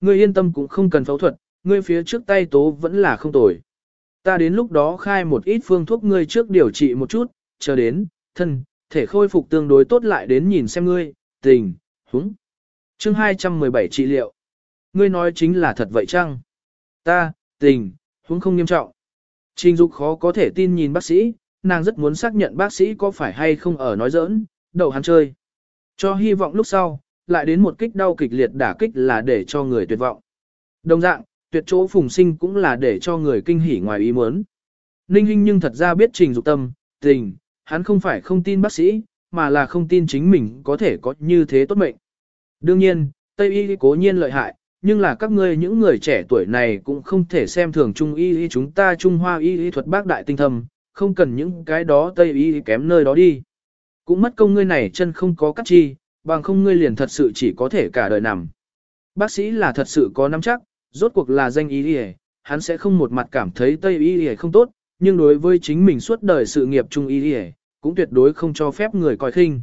ngươi yên tâm cũng không cần phẫu thuật, ngươi phía trước tay tố vẫn là không tồi. Ta đến lúc đó khai một ít phương thuốc ngươi trước điều trị một chút, chờ đến, thân, thể khôi phục tương đối tốt lại đến nhìn xem ngươi, tình, húng. Chương 217 trị liệu. Ngươi nói chính là thật vậy chăng? Ta, tình, húng không nghiêm trọng. Trình Dục khó có thể tin nhìn bác sĩ, nàng rất muốn xác nhận bác sĩ có phải hay không ở nói giỡn, đầu hắn chơi. Cho hy vọng lúc sau, lại đến một kích đau kịch liệt đả kích là để cho người tuyệt vọng. Đồng dạng, tuyệt chỗ phùng sinh cũng là để cho người kinh hỉ ngoài ý muốn. Ninh Hinh nhưng thật ra biết trình dục tâm, tình, hắn không phải không tin bác sĩ, mà là không tin chính mình có thể có như thế tốt mệnh. Đương nhiên, Tây y cố nhiên lợi hại, nhưng là các ngươi những người trẻ tuổi này cũng không thể xem thường Trung y chúng ta Trung Hoa y y thuật bác đại tinh thâm, không cần những cái đó Tây y kém nơi đó đi. Cũng mất công ngươi này chân không có cắt chi, bằng không ngươi liền thật sự chỉ có thể cả đời nằm. Bác sĩ là thật sự có nắm chắc, rốt cuộc là danh y y, hắn sẽ không một mặt cảm thấy Tây y y không tốt, nhưng đối với chính mình suốt đời sự nghiệp Trung y y, cũng tuyệt đối không cho phép người coi khinh.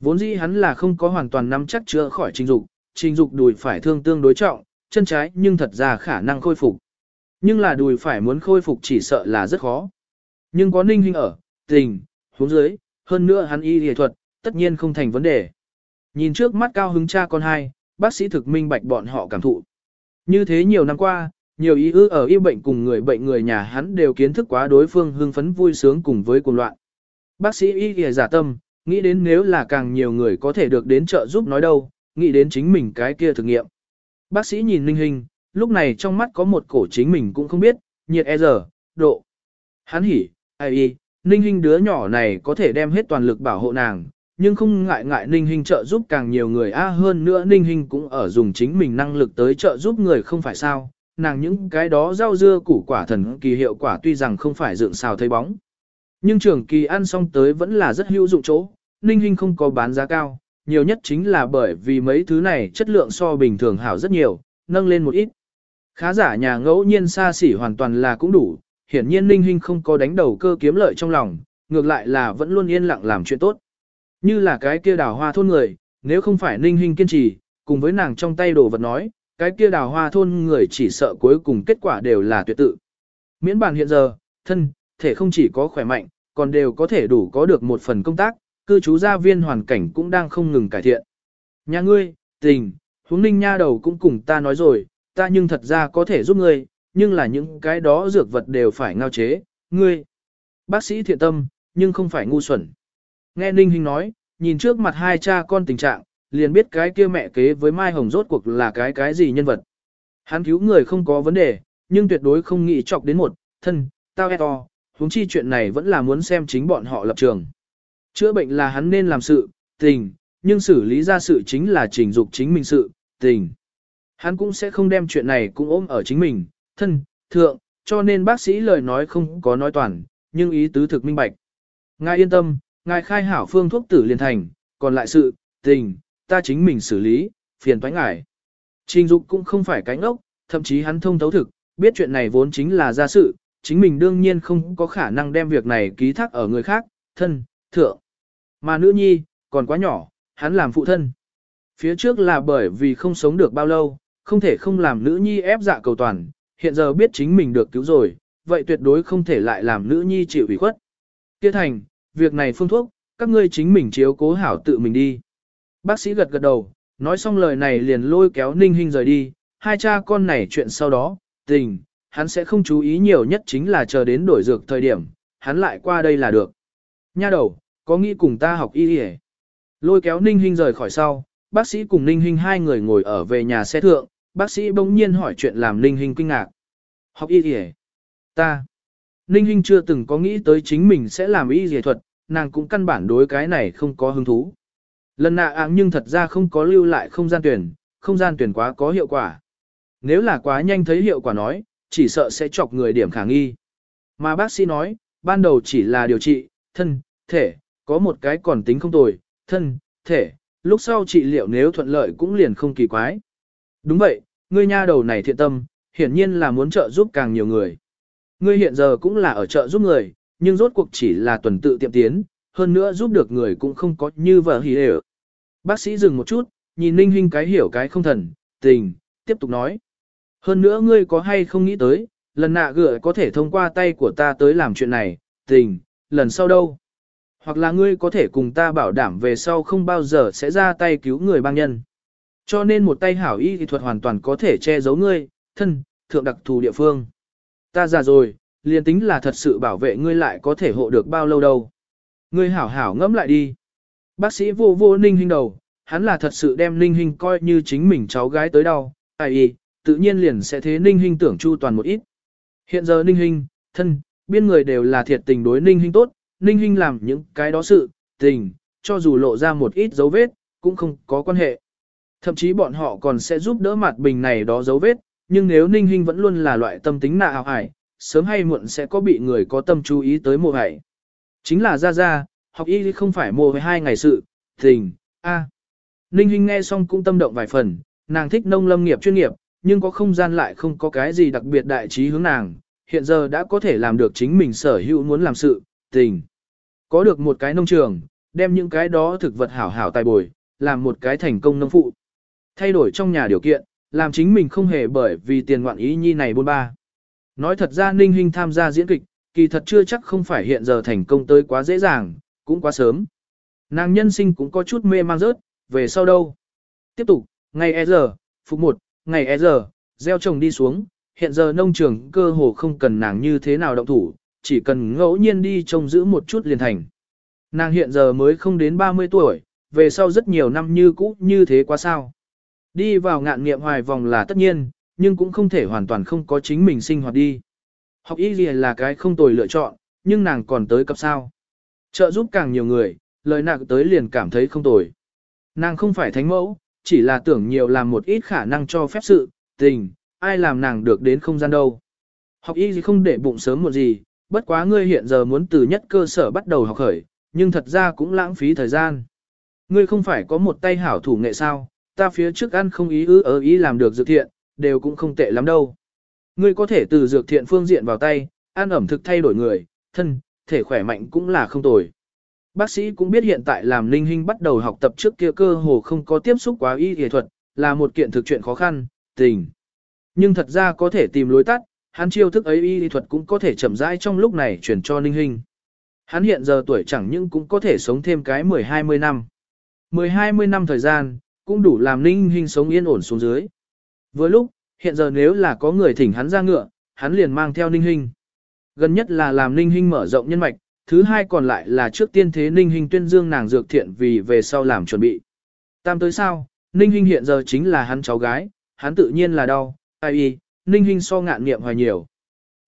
Vốn dĩ hắn là không có hoàn toàn nắm chắc chữa khỏi trình dục, trình dục đùi phải thương tương đối trọng, chân trái nhưng thật ra khả năng khôi phục. Nhưng là đùi phải muốn khôi phục chỉ sợ là rất khó. Nhưng có ninh hình ở, tình, huống dưới, hơn nữa hắn y y thuật, tất nhiên không thành vấn đề. Nhìn trước mắt cao hứng cha con hai, bác sĩ thực minh bạch bọn họ cảm thụ. Như thế nhiều năm qua, nhiều y ư ở y bệnh cùng người bệnh người nhà hắn đều kiến thức quá đối phương hưng phấn vui sướng cùng với cuồng loạn. Bác sĩ y kìa giả tâm, nghĩ đến nếu là càng nhiều người có thể được đến trợ giúp nói đâu, nghĩ đến chính mình cái kia thực nghiệm. Bác sĩ nhìn Ninh Hình, lúc này trong mắt có một cổ chính mình cũng không biết, nhiệt e giờ, độ. Hắn hỉ, ai y, Ninh Hình đứa nhỏ này có thể đem hết toàn lực bảo hộ nàng, nhưng không ngại ngại Ninh Hình trợ giúp càng nhiều người a hơn nữa Ninh Hình cũng ở dùng chính mình năng lực tới trợ giúp người không phải sao, nàng những cái đó rau dưa củ quả thần kỳ hiệu quả tuy rằng không phải dựng xào thấy bóng. Nhưng trường kỳ ăn xong tới vẫn là rất hữu dụng chỗ, Ninh Hinh không có bán giá cao, nhiều nhất chính là bởi vì mấy thứ này chất lượng so bình thường hảo rất nhiều, nâng lên một ít. Khá giả nhà ngẫu nhiên xa xỉ hoàn toàn là cũng đủ, hiển nhiên Ninh Hinh không có đánh đầu cơ kiếm lợi trong lòng, ngược lại là vẫn luôn yên lặng làm chuyện tốt. Như là cái kia đào hoa thôn người, nếu không phải Ninh hình kiên trì, cùng với nàng trong tay đồ vật nói, cái kia đào hoa thôn người chỉ sợ cuối cùng kết quả đều là tuyệt tự. Miễn bàn hiện giờ, thân, thể không chỉ có khỏe mạnh, còn đều có thể đủ có được một phần công tác, cư trú gia viên hoàn cảnh cũng đang không ngừng cải thiện. Nhà ngươi, tình, huống ninh nha đầu cũng cùng ta nói rồi, ta nhưng thật ra có thể giúp ngươi, nhưng là những cái đó dược vật đều phải ngao chế, ngươi. Bác sĩ thiện tâm, nhưng không phải ngu xuẩn. Nghe Ninh Hình nói, nhìn trước mặt hai cha con tình trạng, liền biết cái kia mẹ kế với Mai Hồng rốt cuộc là cái cái gì nhân vật. Hắn cứu người không có vấn đề, nhưng tuyệt đối không nghĩ chọc đến một, thân, tao e to, huống chi chuyện này vẫn là muốn xem chính bọn họ lập trường. Chữa bệnh là hắn nên làm sự, tình, nhưng xử lý ra sự chính là trình dục chính mình sự, tình. Hắn cũng sẽ không đem chuyện này cũng ôm ở chính mình, thân, thượng, cho nên bác sĩ lời nói không có nói toàn, nhưng ý tứ thực minh bạch. Ngài yên tâm, ngài khai hảo phương thuốc tử liền thành, còn lại sự, tình, ta chính mình xử lý, phiền toái ngài. Trình dục cũng không phải cánh ốc, thậm chí hắn thông thấu thực, biết chuyện này vốn chính là ra sự, chính mình đương nhiên không có khả năng đem việc này ký thác ở người khác, thân, thượng. Mà nữ nhi, còn quá nhỏ, hắn làm phụ thân. Phía trước là bởi vì không sống được bao lâu, không thể không làm nữ nhi ép dạ cầu toàn, hiện giờ biết chính mình được cứu rồi, vậy tuyệt đối không thể lại làm nữ nhi chịu ủy khuất. Tiết thành, việc này phương thuốc, các ngươi chính mình chiếu cố hảo tự mình đi. Bác sĩ gật gật đầu, nói xong lời này liền lôi kéo ninh hình rời đi, hai cha con này chuyện sau đó, tình, hắn sẽ không chú ý nhiều nhất chính là chờ đến đổi dược thời điểm, hắn lại qua đây là được. Nha đầu, có nghĩ cùng ta học y y Lôi kéo Ninh Hinh rời khỏi sau, bác sĩ cùng Ninh Hinh hai người ngồi ở về nhà xe thượng, bác sĩ bỗng nhiên hỏi chuyện làm Ninh Hinh kinh ngạc. Học y y Ta. Ninh Hinh chưa từng có nghĩ tới chính mình sẽ làm y dề thuật, nàng cũng căn bản đối cái này không có hứng thú. Lần nạ áng nhưng thật ra không có lưu lại không gian tuyển, không gian tuyển quá có hiệu quả. Nếu là quá nhanh thấy hiệu quả nói, chỉ sợ sẽ chọc người điểm khả nghi. Mà bác sĩ nói, ban đầu chỉ là điều trị, thân, thể, có một cái còn tính không tồi, thân, thể, lúc sau trị liệu nếu thuận lợi cũng liền không kỳ quái. Đúng vậy, ngươi nha đầu này thiện tâm, hiển nhiên là muốn trợ giúp càng nhiều người. Ngươi hiện giờ cũng là ở chợ giúp người, nhưng rốt cuộc chỉ là tuần tự tiệm tiến, hơn nữa giúp được người cũng không có như vợ hỉ đều. Bác sĩ dừng một chút, nhìn Ninh Hinh cái hiểu cái không thần, tình, tiếp tục nói. Hơn nữa ngươi có hay không nghĩ tới, lần nạ gửi có thể thông qua tay của ta tới làm chuyện này, tình, lần sau đâu. Hoặc là ngươi có thể cùng ta bảo đảm về sau không bao giờ sẽ ra tay cứu người bang nhân. Cho nên một tay hảo y thì thuật hoàn toàn có thể che giấu ngươi, thân, thượng đặc thù địa phương. Ta già rồi, liền tính là thật sự bảo vệ ngươi lại có thể hộ được bao lâu đâu. Ngươi hảo hảo ngẫm lại đi. Bác sĩ vô vô ninh hình đầu, hắn là thật sự đem ninh hình coi như chính mình cháu gái tới đau, ai y, tự nhiên liền sẽ thế ninh hình tưởng chu toàn một ít. Hiện giờ ninh hình, thân, biên người đều là thiệt tình đối ninh hình tốt, ninh hình làm những cái đó sự, tình, cho dù lộ ra một ít dấu vết, cũng không có quan hệ. Thậm chí bọn họ còn sẽ giúp đỡ mặt bình này đó dấu vết, nhưng nếu ninh hình vẫn luôn là loại tâm tính nạ hào hải, sớm hay muộn sẽ có bị người có tâm chú ý tới mùa hải. Chính là ra ra, học y không phải mùa hai ngày sự, tình, a. Ninh Hinh nghe xong cũng tâm động vài phần, nàng thích nông lâm nghiệp chuyên nghiệp, nhưng có không gian lại không có cái gì đặc biệt đại trí hướng nàng, hiện giờ đã có thể làm được chính mình sở hữu muốn làm sự, tình. Có được một cái nông trường, đem những cái đó thực vật hảo hảo tài bồi, làm một cái thành công nông phụ. Thay đổi trong nhà điều kiện, làm chính mình không hề bởi vì tiền ngoạn ý nhi này bôn ba. Nói thật ra Ninh Hinh tham gia diễn kịch, kỳ thật chưa chắc không phải hiện giờ thành công tới quá dễ dàng, cũng quá sớm. Nàng nhân sinh cũng có chút mê mang rớt, về sau đâu. Tiếp tục, ngày e giờ, phục một, ngày e giờ, gieo trồng đi xuống, hiện giờ nông trường cơ hồ không cần nàng như thế nào động thủ, chỉ cần ngẫu nhiên đi trông giữ một chút liền thành. Nàng hiện giờ mới không đến 30 tuổi, về sau rất nhiều năm như cũ như thế quá sao. Đi vào ngạn nghiệm hoài vòng là tất nhiên, nhưng cũng không thể hoàn toàn không có chính mình sinh hoạt đi. Học y gì là cái không tồi lựa chọn, nhưng nàng còn tới cấp sao. Trợ giúp càng nhiều người, lời nặng tới liền cảm thấy không tồi. Nàng không phải thánh mẫu, chỉ là tưởng nhiều làm một ít khả năng cho phép sự, tình, ai làm nàng được đến không gian đâu. Học y gì không để bụng sớm một gì, bất quá ngươi hiện giờ muốn từ nhất cơ sở bắt đầu học khởi, nhưng thật ra cũng lãng phí thời gian. Ngươi không phải có một tay hảo thủ nghệ sao, ta phía trước ăn không ý ư ở ý làm được dược thiện, đều cũng không tệ lắm đâu. Ngươi có thể từ dược thiện phương diện vào tay, ăn ẩm thực thay đổi người, thân, thể khỏe mạnh cũng là không tồi. Bác sĩ cũng biết hiện tại làm linh hình bắt đầu học tập trước kia cơ hồ không có tiếp xúc quá y y thuật, là một kiện thực chuyện khó khăn, tình. Nhưng thật ra có thể tìm lối tắt, hắn chiêu thức ấy y y thuật cũng có thể chậm rãi trong lúc này chuyển cho linh hình. Hắn hiện giờ tuổi chẳng nhưng cũng có thể sống thêm cái 10-20 năm. 10-20 năm thời gian, cũng đủ làm linh hình sống yên ổn xuống dưới. Với lúc, hiện giờ nếu là có người thỉnh hắn ra ngựa, hắn liền mang theo ninh hình. Gần nhất là làm ninh hình mở rộng nhân mạch, thứ hai còn lại là trước tiên thế ninh hình tuyên dương nàng dược thiện vì về sau làm chuẩn bị. Tam tới sao, ninh hình hiện giờ chính là hắn cháu gái, hắn tự nhiên là đau, ai y, ninh hình so ngạn nghiệm hoài nhiều.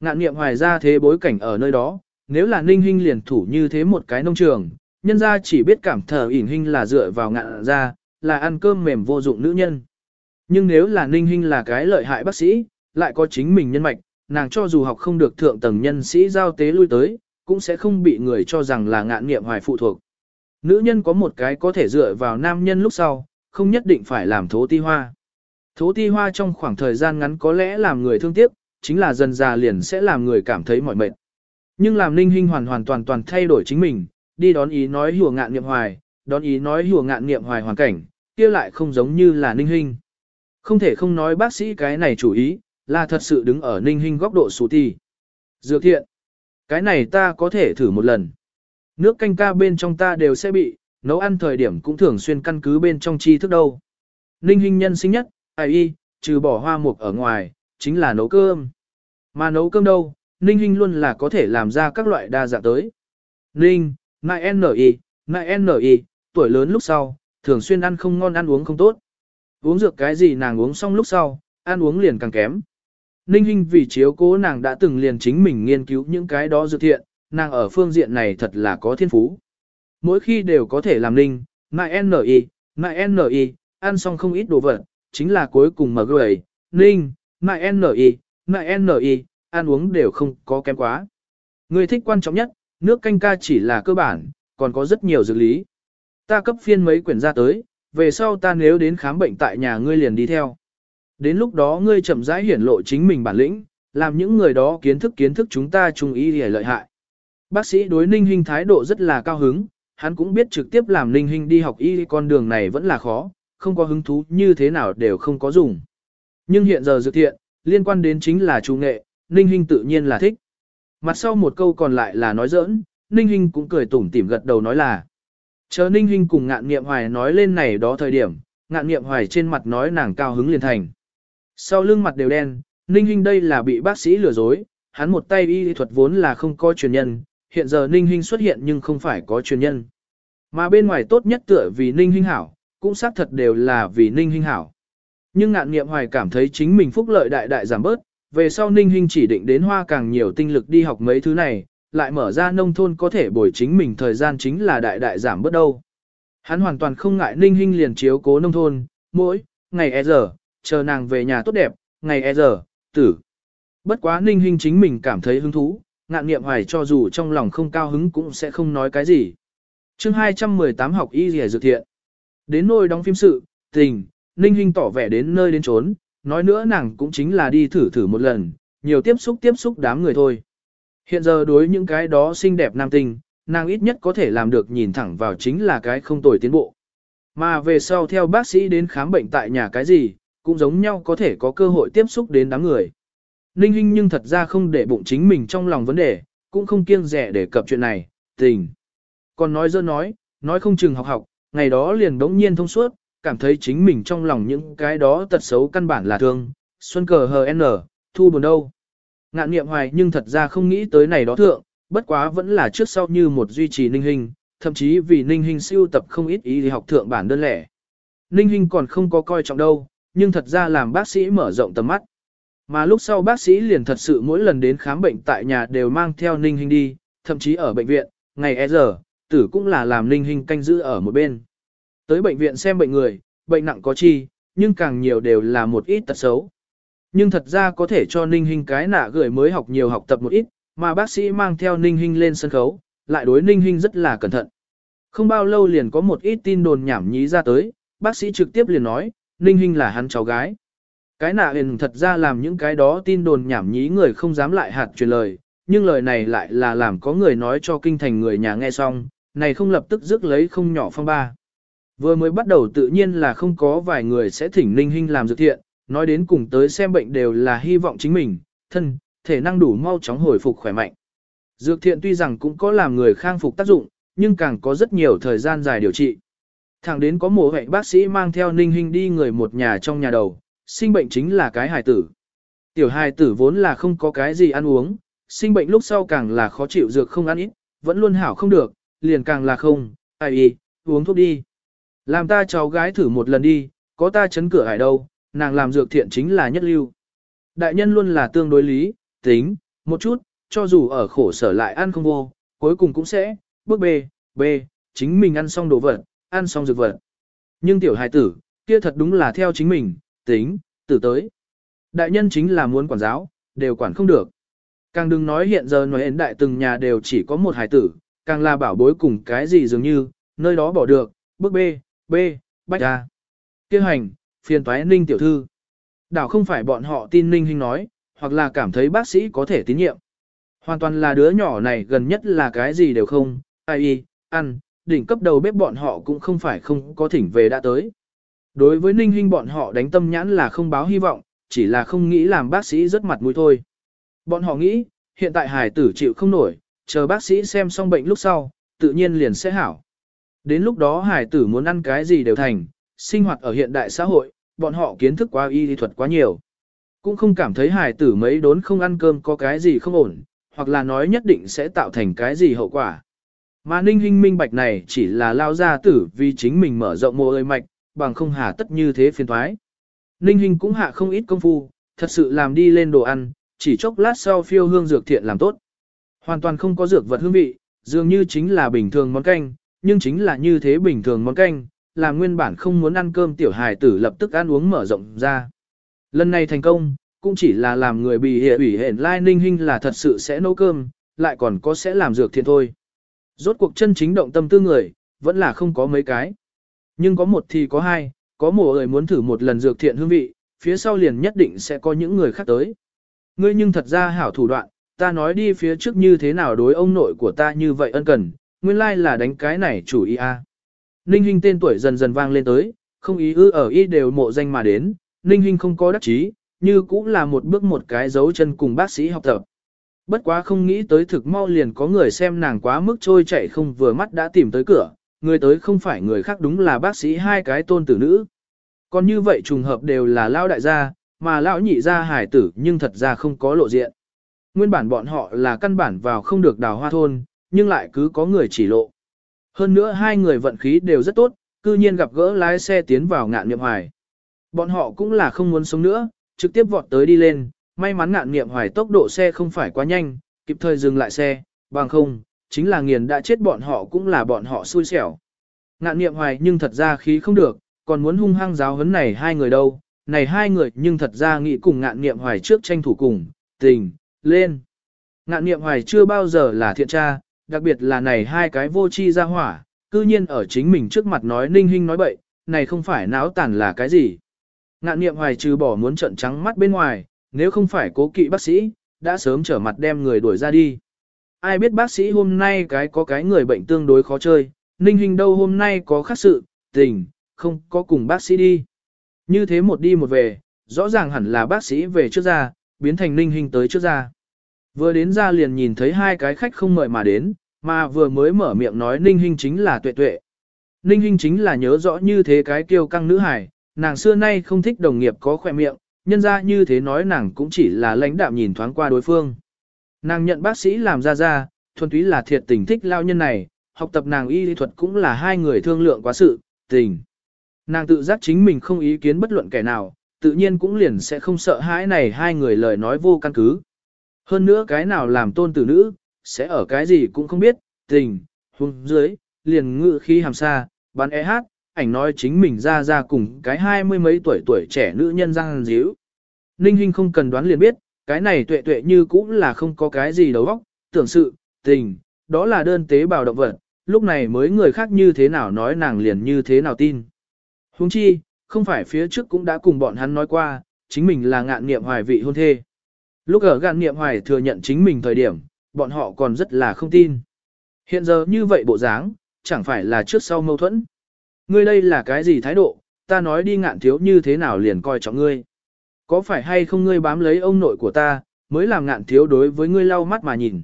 Ngạn nghiệm hoài ra thế bối cảnh ở nơi đó, nếu là ninh hình liền thủ như thế một cái nông trường, nhân ra chỉ biết cảm thờ ỉn hình là dựa vào ngạn ra, là ăn cơm mềm vô dụng nữ nhân. Nhưng nếu là ninh Hinh là cái lợi hại bác sĩ, lại có chính mình nhân mạch, nàng cho dù học không được thượng tầng nhân sĩ giao tế lui tới, cũng sẽ không bị người cho rằng là ngạn nghiệm hoài phụ thuộc. Nữ nhân có một cái có thể dựa vào nam nhân lúc sau, không nhất định phải làm thố ti hoa. Thố ti hoa trong khoảng thời gian ngắn có lẽ làm người thương tiếc, chính là dần già liền sẽ làm người cảm thấy mỏi mệt. Nhưng làm ninh Hinh hoàn hoàn toàn toàn thay đổi chính mình, đi đón ý nói hùa ngạn nghiệm hoài, đón ý nói hùa ngạn nghiệm hoài hoàn cảnh, kia lại không giống như là ninh hình. Không thể không nói bác sĩ cái này chủ ý, là thật sự đứng ở ninh hình góc độ số ti. Dược thiện. Cái này ta có thể thử một lần. Nước canh ca bên trong ta đều sẽ bị, nấu ăn thời điểm cũng thường xuyên căn cứ bên trong chi thức đâu. Ninh hình nhân sinh nhất, ai y, trừ bỏ hoa mục ở ngoài, chính là nấu cơm. Mà nấu cơm đâu, Ninh hình luôn là có thể làm ra các loại đa dạng tới. Ninh, nại N.I., nại N.I., tuổi lớn lúc sau, thường xuyên ăn không ngon ăn uống không tốt. Uống dược cái gì nàng uống xong lúc sau, ăn uống liền càng kém. Ninh Hinh vì chiếu cố nàng đã từng liền chính mình nghiên cứu những cái đó dược thiện, nàng ở phương diện này thật là có thiên phú. Mỗi khi đều có thể làm ninh, mại N.I., mại N.I., ăn xong không ít đồ vật, chính là cuối cùng mở gửi, ninh, mại N.I., mại N.I., ăn uống đều không có kém quá. Người thích quan trọng nhất, nước canh ca chỉ là cơ bản, còn có rất nhiều dược lý. Ta cấp phiên mấy quyển ra tới, về sau ta nếu đến khám bệnh tại nhà ngươi liền đi theo. Đến lúc đó ngươi chậm rãi hiển lộ chính mình bản lĩnh, làm những người đó kiến thức kiến thức chúng ta chung ý để lợi hại. Bác sĩ đối ninh hình thái độ rất là cao hứng, hắn cũng biết trực tiếp làm ninh hình đi học y con đường này vẫn là khó, không có hứng thú như thế nào đều không có dùng. Nhưng hiện giờ dự thiện, liên quan đến chính là chủ nghệ, Ninh Hinh tự nhiên là thích. Mặt sau một câu còn lại là nói giỡn, Ninh Hinh cũng cười tủm tỉm gật đầu nói là. Chờ Ninh Hinh cùng ngạn nghiệm hoài nói lên này đó thời điểm, ngạn nghiệm hoài trên mặt nói nàng cao hứng liền thành. Sau lưng mặt đều đen, Ninh Hinh đây là bị bác sĩ lừa dối, hắn một tay y thuật vốn là không có truyền nhân, hiện giờ Ninh Hinh xuất hiện nhưng không phải có truyền nhân. Mà bên ngoài tốt nhất tựa vì Ninh Hinh hảo, cũng xác thật đều là vì Ninh Hinh hảo. Nhưng ngạn nghiệm hoài cảm thấy chính mình phúc lợi đại đại giảm bớt, về sau Ninh Hinh chỉ định đến hoa càng nhiều tinh lực đi học mấy thứ này, lại mở ra nông thôn có thể bồi chính mình thời gian chính là đại đại giảm bớt đâu. Hắn hoàn toàn không ngại Ninh Hinh liền chiếu cố nông thôn, mỗi, ngày e giờ, chờ nàng về nhà tốt đẹp, ngày e giờ, tử. Bất quá Ninh Hinh chính mình cảm thấy hứng thú, ngạn nghiệm hoài cho dù trong lòng không cao hứng cũng sẽ không nói cái gì. chương 218 học y dì dược thiện. Đến nơi đóng phim sự, tình, Ninh Hinh tỏ vẻ đến nơi đến trốn, nói nữa nàng cũng chính là đi thử thử một lần, nhiều tiếp xúc tiếp xúc đám người thôi. Hiện giờ đối những cái đó xinh đẹp nam tinh, nàng ít nhất có thể làm được nhìn thẳng vào chính là cái không tồi tiến bộ. Mà về sau theo bác sĩ đến khám bệnh tại nhà cái gì, cũng giống nhau có thể có cơ hội tiếp xúc đến đám người. Ninh Hinh nhưng thật ra không để bụng chính mình trong lòng vấn đề, cũng không kiêng rẻ để cập chuyện này, tình. Còn nói dơ nói, nói không chừng học học, ngày đó liền đống nhiên thông suốt, cảm thấy chính mình trong lòng những cái đó tật xấu căn bản là thương, xuân cờ hờ n, thu buồn đâu. Ngạn niệm hoài nhưng thật ra không nghĩ tới này đó thượng, bất quá vẫn là trước sau như một duy trì ninh hình, thậm chí vì ninh hình siêu tập không ít ý thì học thượng bản đơn lẻ. Ninh hình còn không có coi trọng đâu, nhưng thật ra làm bác sĩ mở rộng tầm mắt. Mà lúc sau bác sĩ liền thật sự mỗi lần đến khám bệnh tại nhà đều mang theo ninh hình đi, thậm chí ở bệnh viện, ngày e giờ, tử cũng là làm ninh hình canh giữ ở một bên. Tới bệnh viện xem bệnh người, bệnh nặng có chi, nhưng càng nhiều đều là một ít tật xấu. Nhưng thật ra có thể cho ninh Hinh cái nạ gửi mới học nhiều học tập một ít, mà bác sĩ mang theo ninh Hinh lên sân khấu, lại đối ninh Hinh rất là cẩn thận. Không bao lâu liền có một ít tin đồn nhảm nhí ra tới, bác sĩ trực tiếp liền nói, ninh Hinh là hắn cháu gái. Cái nạ hình thật ra làm những cái đó tin đồn nhảm nhí người không dám lại hạt truyền lời, nhưng lời này lại là làm có người nói cho kinh thành người nhà nghe xong, này không lập tức rước lấy không nhỏ phong ba. Vừa mới bắt đầu tự nhiên là không có vài người sẽ thỉnh Ninh Hinh làm dược thiện, nói đến cùng tới xem bệnh đều là hy vọng chính mình, thân, thể năng đủ mau chóng hồi phục khỏe mạnh. Dược thiện tuy rằng cũng có làm người khang phục tác dụng, nhưng càng có rất nhiều thời gian dài điều trị. Thẳng đến có mùa hệ bác sĩ mang theo Ninh Hinh đi người một nhà trong nhà đầu, sinh bệnh chính là cái hài tử. Tiểu hài tử vốn là không có cái gì ăn uống, sinh bệnh lúc sau càng là khó chịu dược không ăn ít, vẫn luôn hảo không được, liền càng là không, ai y, uống thuốc đi. Làm ta cháu gái thử một lần đi, có ta chấn cửa hải đâu, nàng làm dược thiện chính là nhất lưu. Đại nhân luôn là tương đối lý, tính, một chút, cho dù ở khổ sở lại ăn không vô, cuối cùng cũng sẽ, bước B, B, chính mình ăn xong đồ vật, ăn xong dược vật. Nhưng tiểu hài tử, kia thật đúng là theo chính mình, tính, tử tới. Đại nhân chính là muốn quản giáo, đều quản không được. Càng đừng nói hiện giờ nói đến đại từng nhà đều chỉ có một hài tử, càng là bảo bối cùng cái gì dường như, nơi đó bỏ được, bước B, B, Bách A. Kêu hành, phiền toái ninh tiểu thư. Đảo không phải bọn họ tin ninh hình nói, hoặc là cảm thấy bác sĩ có thể tín nhiệm. Hoàn toàn là đứa nhỏ này gần nhất là cái gì đều không, ai y, ăn, đỉnh cấp đầu bếp bọn họ cũng không phải không có thỉnh về đã tới. Đối với ninh hình bọn họ đánh tâm nhãn là không báo hy vọng, chỉ là không nghĩ làm bác sĩ rất mặt mũi thôi. Bọn họ nghĩ, hiện tại hải tử chịu không nổi, chờ bác sĩ xem xong bệnh lúc sau, tự nhiên liền sẽ hảo. Đến lúc đó hải tử muốn ăn cái gì đều thành, sinh hoạt ở hiện đại xã hội, bọn họ kiến thức quá y lý thuật quá nhiều. Cũng không cảm thấy hài tử mấy đốn không ăn cơm có cái gì không ổn, hoặc là nói nhất định sẽ tạo thành cái gì hậu quả. Mà ninh hình minh bạch này chỉ là lao ra tử vì chính mình mở rộng mô ơi mạch, bằng không hà tất như thế phiền thoái. Ninh hình cũng hạ không ít công phu, thật sự làm đi lên đồ ăn, chỉ chốc lát sau phiêu hương dược thiện làm tốt. Hoàn toàn không có dược vật hương vị, dường như chính là bình thường món canh, nhưng chính là như thế bình thường món canh, là nguyên bản không muốn ăn cơm tiểu hài tử lập tức ăn uống mở rộng ra. Lần này thành công, cũng chỉ là làm người bị hệ ủy hẹn lai ninh hình là thật sự sẽ nấu cơm, lại còn có sẽ làm dược thiện thôi. Rốt cuộc chân chính động tâm tư người, vẫn là không có mấy cái. Nhưng có một thì có hai, có một người muốn thử một lần dược thiện hương vị, phía sau liền nhất định sẽ có những người khác tới. Ngươi nhưng thật ra hảo thủ đoạn, ta nói đi phía trước như thế nào đối ông nội của ta như vậy ân cần, nguyên lai là đánh cái này chủ ý a. Ninh Hinh tên tuổi dần dần vang lên tới, không ý ư ở y đều mộ danh mà đến, Ninh Hinh không có đắc chí, như cũng là một bước một cái dấu chân cùng bác sĩ học tập. Bất quá không nghĩ tới thực mau liền có người xem nàng quá mức trôi chạy không vừa mắt đã tìm tới cửa, người tới không phải người khác đúng là bác sĩ hai cái tôn tử nữ. Còn như vậy trùng hợp đều là lão đại gia, mà lão nhị gia hải tử nhưng thật ra không có lộ diện. Nguyên bản bọn họ là căn bản vào không được đào hoa thôn, nhưng lại cứ có người chỉ lộ. Hơn nữa hai người vận khí đều rất tốt, cư nhiên gặp gỡ lái xe tiến vào ngạn niệm hoài. Bọn họ cũng là không muốn sống nữa, trực tiếp vọt tới đi lên, may mắn ngạn niệm hoài tốc độ xe không phải quá nhanh, kịp thời dừng lại xe, bằng không, chính là nghiền đã chết bọn họ cũng là bọn họ xui xẻo. Ngạn niệm hoài nhưng thật ra khí không được, còn muốn hung hăng giáo huấn này hai người đâu, này hai người nhưng thật ra nghĩ cùng ngạn niệm hoài trước tranh thủ cùng, tình, lên. Ngạn niệm hoài chưa bao giờ là thiện tra, đặc biệt là này hai cái vô chi ra hỏa, cư nhiên ở chính mình trước mặt nói ninh hình nói bậy, này không phải náo tàn là cái gì. Ngạn niệm hoài trừ bỏ muốn trận trắng mắt bên ngoài, nếu không phải cố kỵ bác sĩ, đã sớm trở mặt đem người đuổi ra đi. Ai biết bác sĩ hôm nay cái có cái người bệnh tương đối khó chơi, ninh hình đâu hôm nay có khác sự, tình, không có cùng bác sĩ đi. Như thế một đi một về, rõ ràng hẳn là bác sĩ về trước ra, biến thành ninh hình tới trước ra. Vừa đến ra liền nhìn thấy hai cái khách không mời mà đến, mà vừa mới mở miệng nói ninh Hinh chính là tuệ tuệ. Ninh Hinh chính là nhớ rõ như thế cái kiêu căng nữ hải, nàng xưa nay không thích đồng nghiệp có khỏe miệng, nhân ra như thế nói nàng cũng chỉ là lãnh đạm nhìn thoáng qua đối phương. Nàng nhận bác sĩ làm ra ra, thuần túy là thiệt tình thích lao nhân này, học tập nàng y lý thuật cũng là hai người thương lượng quá sự, tình. Nàng tự giác chính mình không ý kiến bất luận kẻ nào, tự nhiên cũng liền sẽ không sợ hãi này hai người lời nói vô căn cứ. Hơn nữa cái nào làm tôn tử nữ, sẽ ở cái gì cũng không biết, tình, hung dưới, liền ngự khi hàm xa, bán e hát, ảnh nói chính mình ra ra cùng cái hai mươi mấy tuổi tuổi trẻ nữ nhân răng díu. Ninh Hinh không cần đoán liền biết, cái này tuệ tuệ như cũng là không có cái gì đầu óc, tưởng sự, tình, đó là đơn tế bào động vật, lúc này mới người khác như thế nào nói nàng liền như thế nào tin. Huống chi, không phải phía trước cũng đã cùng bọn hắn nói qua, chính mình là ngạn niệm hoài vị hôn thê. Lúc ở gạn niệm hoài thừa nhận chính mình thời điểm, bọn họ còn rất là không tin. Hiện giờ như vậy bộ dáng, chẳng phải là trước sau mâu thuẫn. Ngươi đây là cái gì thái độ, ta nói đi ngạn thiếu như thế nào liền coi trọng ngươi. Có phải hay không ngươi bám lấy ông nội của ta, mới làm ngạn thiếu đối với ngươi lau mắt mà nhìn.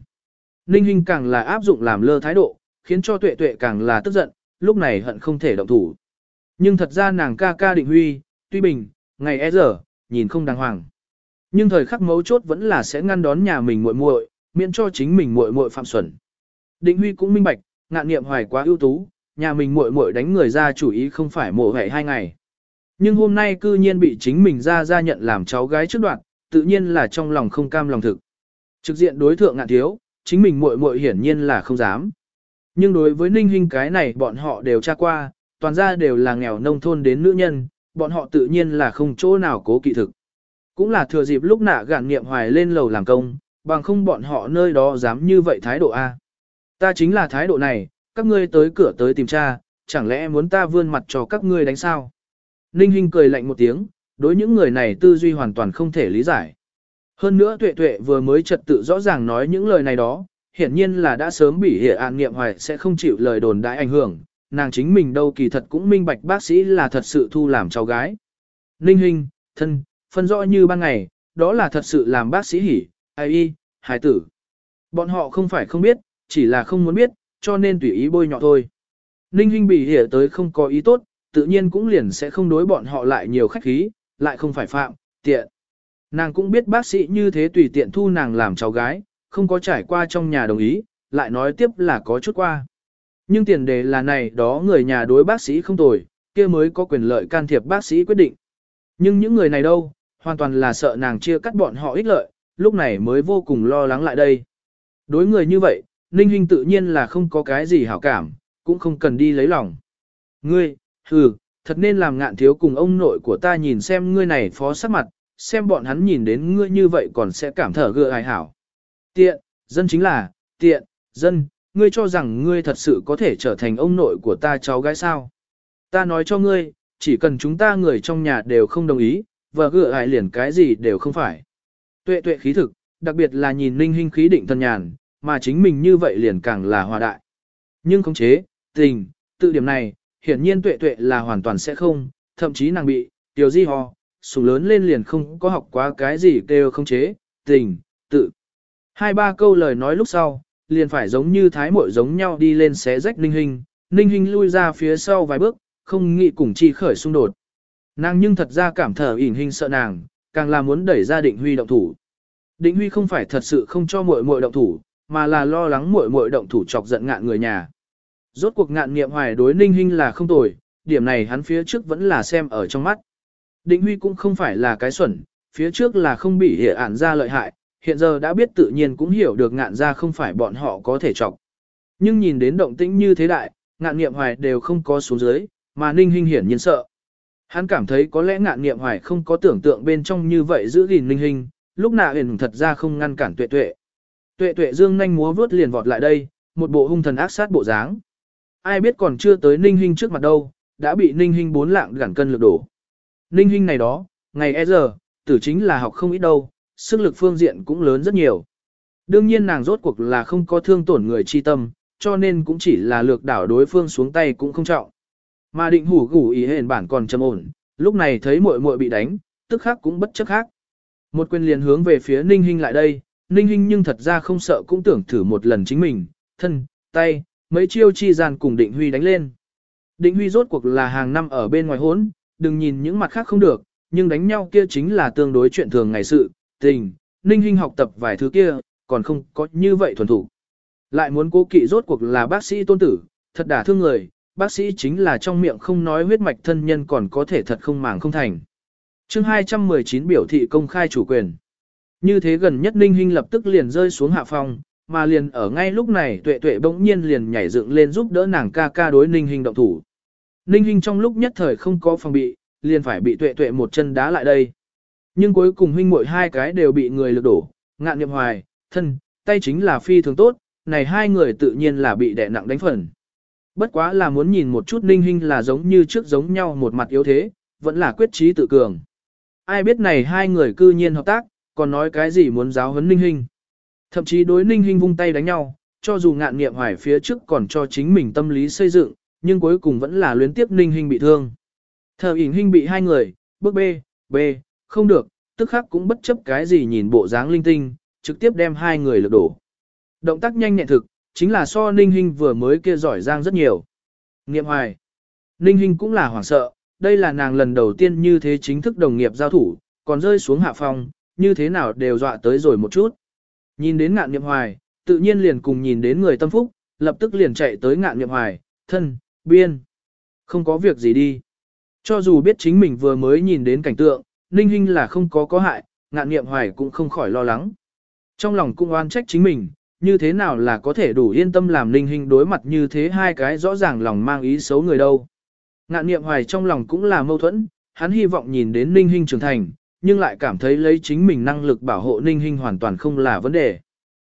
Ninh Hinh càng là áp dụng làm lơ thái độ, khiến cho tuệ tuệ càng là tức giận, lúc này hận không thể động thủ. Nhưng thật ra nàng ca ca định huy, tuy bình, ngày e giờ, nhìn không đàng hoàng. Nhưng thời khắc mấu chốt vẫn là sẽ ngăn đón nhà mình muội muội, miễn cho chính mình muội muội phạm xuẩn. Định huy cũng minh bạch, ngạn niệm hoài quá ưu tú, nhà mình muội muội đánh người ra chủ ý không phải mổ hệ hai ngày. Nhưng hôm nay cư nhiên bị chính mình ra ra nhận làm cháu gái trước đoạn, tự nhiên là trong lòng không cam lòng thực. Trực diện đối thượng ngạn thiếu, chính mình muội muội hiển nhiên là không dám. Nhưng đối với ninh huynh cái này bọn họ đều tra qua, toàn ra đều là nghèo nông thôn đến nữ nhân, bọn họ tự nhiên là không chỗ nào cố kỵ thực. Cũng là thừa dịp lúc nạ gạn niệm hoài lên lầu làm công, bằng không bọn họ nơi đó dám như vậy thái độ A. Ta chính là thái độ này, các ngươi tới cửa tới tìm cha, chẳng lẽ muốn ta vươn mặt cho các ngươi đánh sao? Ninh Hinh cười lạnh một tiếng, đối những người này tư duy hoàn toàn không thể lý giải. Hơn nữa tuệ tuệ vừa mới trật tự rõ ràng nói những lời này đó, hiển nhiên là đã sớm bị hệ an nghiệm hoài sẽ không chịu lời đồn đại ảnh hưởng, nàng chính mình đâu kỳ thật cũng minh bạch bác sĩ là thật sự thu làm cháu gái. Ninh Hinh, thân, phân rõ như ban ngày, đó là thật sự làm bác sĩ hỉ, ai y, hài tử. Bọn họ không phải không biết, chỉ là không muốn biết, cho nên tùy ý bôi nhọ thôi. Ninh Hinh bị hiểu tới không có ý tốt, tự nhiên cũng liền sẽ không đối bọn họ lại nhiều khách khí, lại không phải phạm, tiện. Nàng cũng biết bác sĩ như thế tùy tiện thu nàng làm cháu gái, không có trải qua trong nhà đồng ý, lại nói tiếp là có chút qua. Nhưng tiền đề là này đó người nhà đối bác sĩ không tồi, kia mới có quyền lợi can thiệp bác sĩ quyết định. Nhưng những người này đâu, hoàn toàn là sợ nàng chia cắt bọn họ ích lợi, lúc này mới vô cùng lo lắng lại đây. Đối người như vậy, Ninh Hinh tự nhiên là không có cái gì hảo cảm, cũng không cần đi lấy lòng. Ngươi, hừ, thật nên làm ngạn thiếu cùng ông nội của ta nhìn xem ngươi này phó sắc mặt, xem bọn hắn nhìn đến ngươi như vậy còn sẽ cảm thở gựa hài hảo. Tiện, dân chính là, tiện, dân, ngươi cho rằng ngươi thật sự có thể trở thành ông nội của ta cháu gái sao. Ta nói cho ngươi, chỉ cần chúng ta người trong nhà đều không đồng ý, và gựa ai liền cái gì đều không phải. Tuệ tuệ khí thực, đặc biệt là nhìn ninh hình khí định thân nhàn, mà chính mình như vậy liền càng là hòa đại. Nhưng khống chế, tình, tự điểm này, hiển nhiên tuệ tuệ là hoàn toàn sẽ không, thậm chí nàng bị, tiểu di ho, sùng lớn lên liền không có học quá cái gì kêu không chế, tình, tự. Hai ba câu lời nói lúc sau, liền phải giống như thái muội giống nhau đi lên xé rách ninh hình, ninh hình lui ra phía sau vài bước, không nghĩ cùng chi khởi xung đột. Nàng nhưng thật ra cảm thở ỉn hình sợ nàng, càng là muốn đẩy ra định huy động thủ. Định huy không phải thật sự không cho muội muội động thủ, mà là lo lắng muội muội động thủ chọc giận ngạn người nhà. Rốt cuộc ngạn nghiệm hoài đối ninh hình là không tồi, điểm này hắn phía trước vẫn là xem ở trong mắt. Định huy cũng không phải là cái xuẩn, phía trước là không bị hệ ản ra lợi hại, hiện giờ đã biết tự nhiên cũng hiểu được ngạn ra không phải bọn họ có thể chọc. Nhưng nhìn đến động tĩnh như thế đại, ngạn nghiệm hoài đều không có xuống dưới, mà ninh hình hiển nhiên sợ. Hắn cảm thấy có lẽ ngạn nghiệm hoài không có tưởng tượng bên trong như vậy giữ gìn linh hình, lúc nào hiển thật ra không ngăn cản tuệ tuệ. Tuệ tuệ dương nhanh múa vướt liền vọt lại đây, một bộ hung thần ác sát bộ dáng. Ai biết còn chưa tới ninh hình trước mặt đâu, đã bị ninh hình bốn lạng gẳng cân lược đổ. Ninh hình này đó, ngày e giờ, tử chính là học không ít đâu, sức lực phương diện cũng lớn rất nhiều. Đương nhiên nàng rốt cuộc là không có thương tổn người chi tâm, cho nên cũng chỉ là lược đảo đối phương xuống tay cũng không trọng. Mà định hủ gủ ý hền bản còn trầm ổn, lúc này thấy muội muội bị đánh, tức khắc cũng bất chấp khác. Một quyền liền hướng về phía Ninh Hinh lại đây, Ninh Hinh nhưng thật ra không sợ cũng tưởng thử một lần chính mình, thân, tay, mấy chiêu chi gian cùng Định Huy đánh lên. Định Huy rốt cuộc là hàng năm ở bên ngoài hốn, đừng nhìn những mặt khác không được, nhưng đánh nhau kia chính là tương đối chuyện thường ngày sự, tình, Ninh Hinh học tập vài thứ kia, còn không có như vậy thuần thủ. Lại muốn cố kỵ rốt cuộc là bác sĩ tôn tử, thật đả thương người, bác sĩ chính là trong miệng không nói huyết mạch thân nhân còn có thể thật không màng không thành. chương 219 biểu thị công khai chủ quyền. Như thế gần nhất Ninh Hinh lập tức liền rơi xuống hạ phòng, mà liền ở ngay lúc này tuệ tuệ bỗng nhiên liền nhảy dựng lên giúp đỡ nàng ca ca đối Ninh Hinh động thủ. Ninh Hinh trong lúc nhất thời không có phòng bị, liền phải bị tuệ tuệ một chân đá lại đây. Nhưng cuối cùng huynh muội hai cái đều bị người lực đổ, ngạn niệm hoài, thân, tay chính là phi thường tốt, này hai người tự nhiên là bị đè nặng đánh phần. Bất quá là muốn nhìn một chút ninh hình là giống như trước giống nhau một mặt yếu thế, vẫn là quyết trí tự cường. Ai biết này hai người cư nhiên hợp tác, còn nói cái gì muốn giáo huấn ninh hình. Thậm chí đối ninh hình vung tay đánh nhau, cho dù ngạn nghiệm hoài phía trước còn cho chính mình tâm lý xây dựng, nhưng cuối cùng vẫn là luyến tiếp ninh hình bị thương. Thờ ỉn hình bị hai người, bước bê, bê không được, tức khắc cũng bất chấp cái gì nhìn bộ dáng linh tinh, trực tiếp đem hai người lật đổ. Động tác nhanh nhẹn thực, chính là so Ninh Hinh vừa mới kia giỏi giang rất nhiều. Nghiệm hoài. Ninh Hinh cũng là hoảng sợ, đây là nàng lần đầu tiên như thế chính thức đồng nghiệp giao thủ, còn rơi xuống hạ phòng, như thế nào đều dọa tới rồi một chút. Nhìn đến ngạn nghiệm hoài, tự nhiên liền cùng nhìn đến người tâm phúc, lập tức liền chạy tới ngạn nghiệm hoài, thân, biên. Không có việc gì đi. Cho dù biết chính mình vừa mới nhìn đến cảnh tượng, Ninh Hinh là không có có hại, ngạn nghiệm hoài cũng không khỏi lo lắng. Trong lòng cũng oan trách chính mình, như thế nào là có thể đủ yên tâm làm Ninh Hinh đối mặt như thế hai cái rõ ràng lòng mang ý xấu người đâu. Ngạn niệm hoài trong lòng cũng là mâu thuẫn, hắn hy vọng nhìn đến Ninh Hinh trưởng thành, nhưng lại cảm thấy lấy chính mình năng lực bảo hộ Ninh Hinh hoàn toàn không là vấn đề.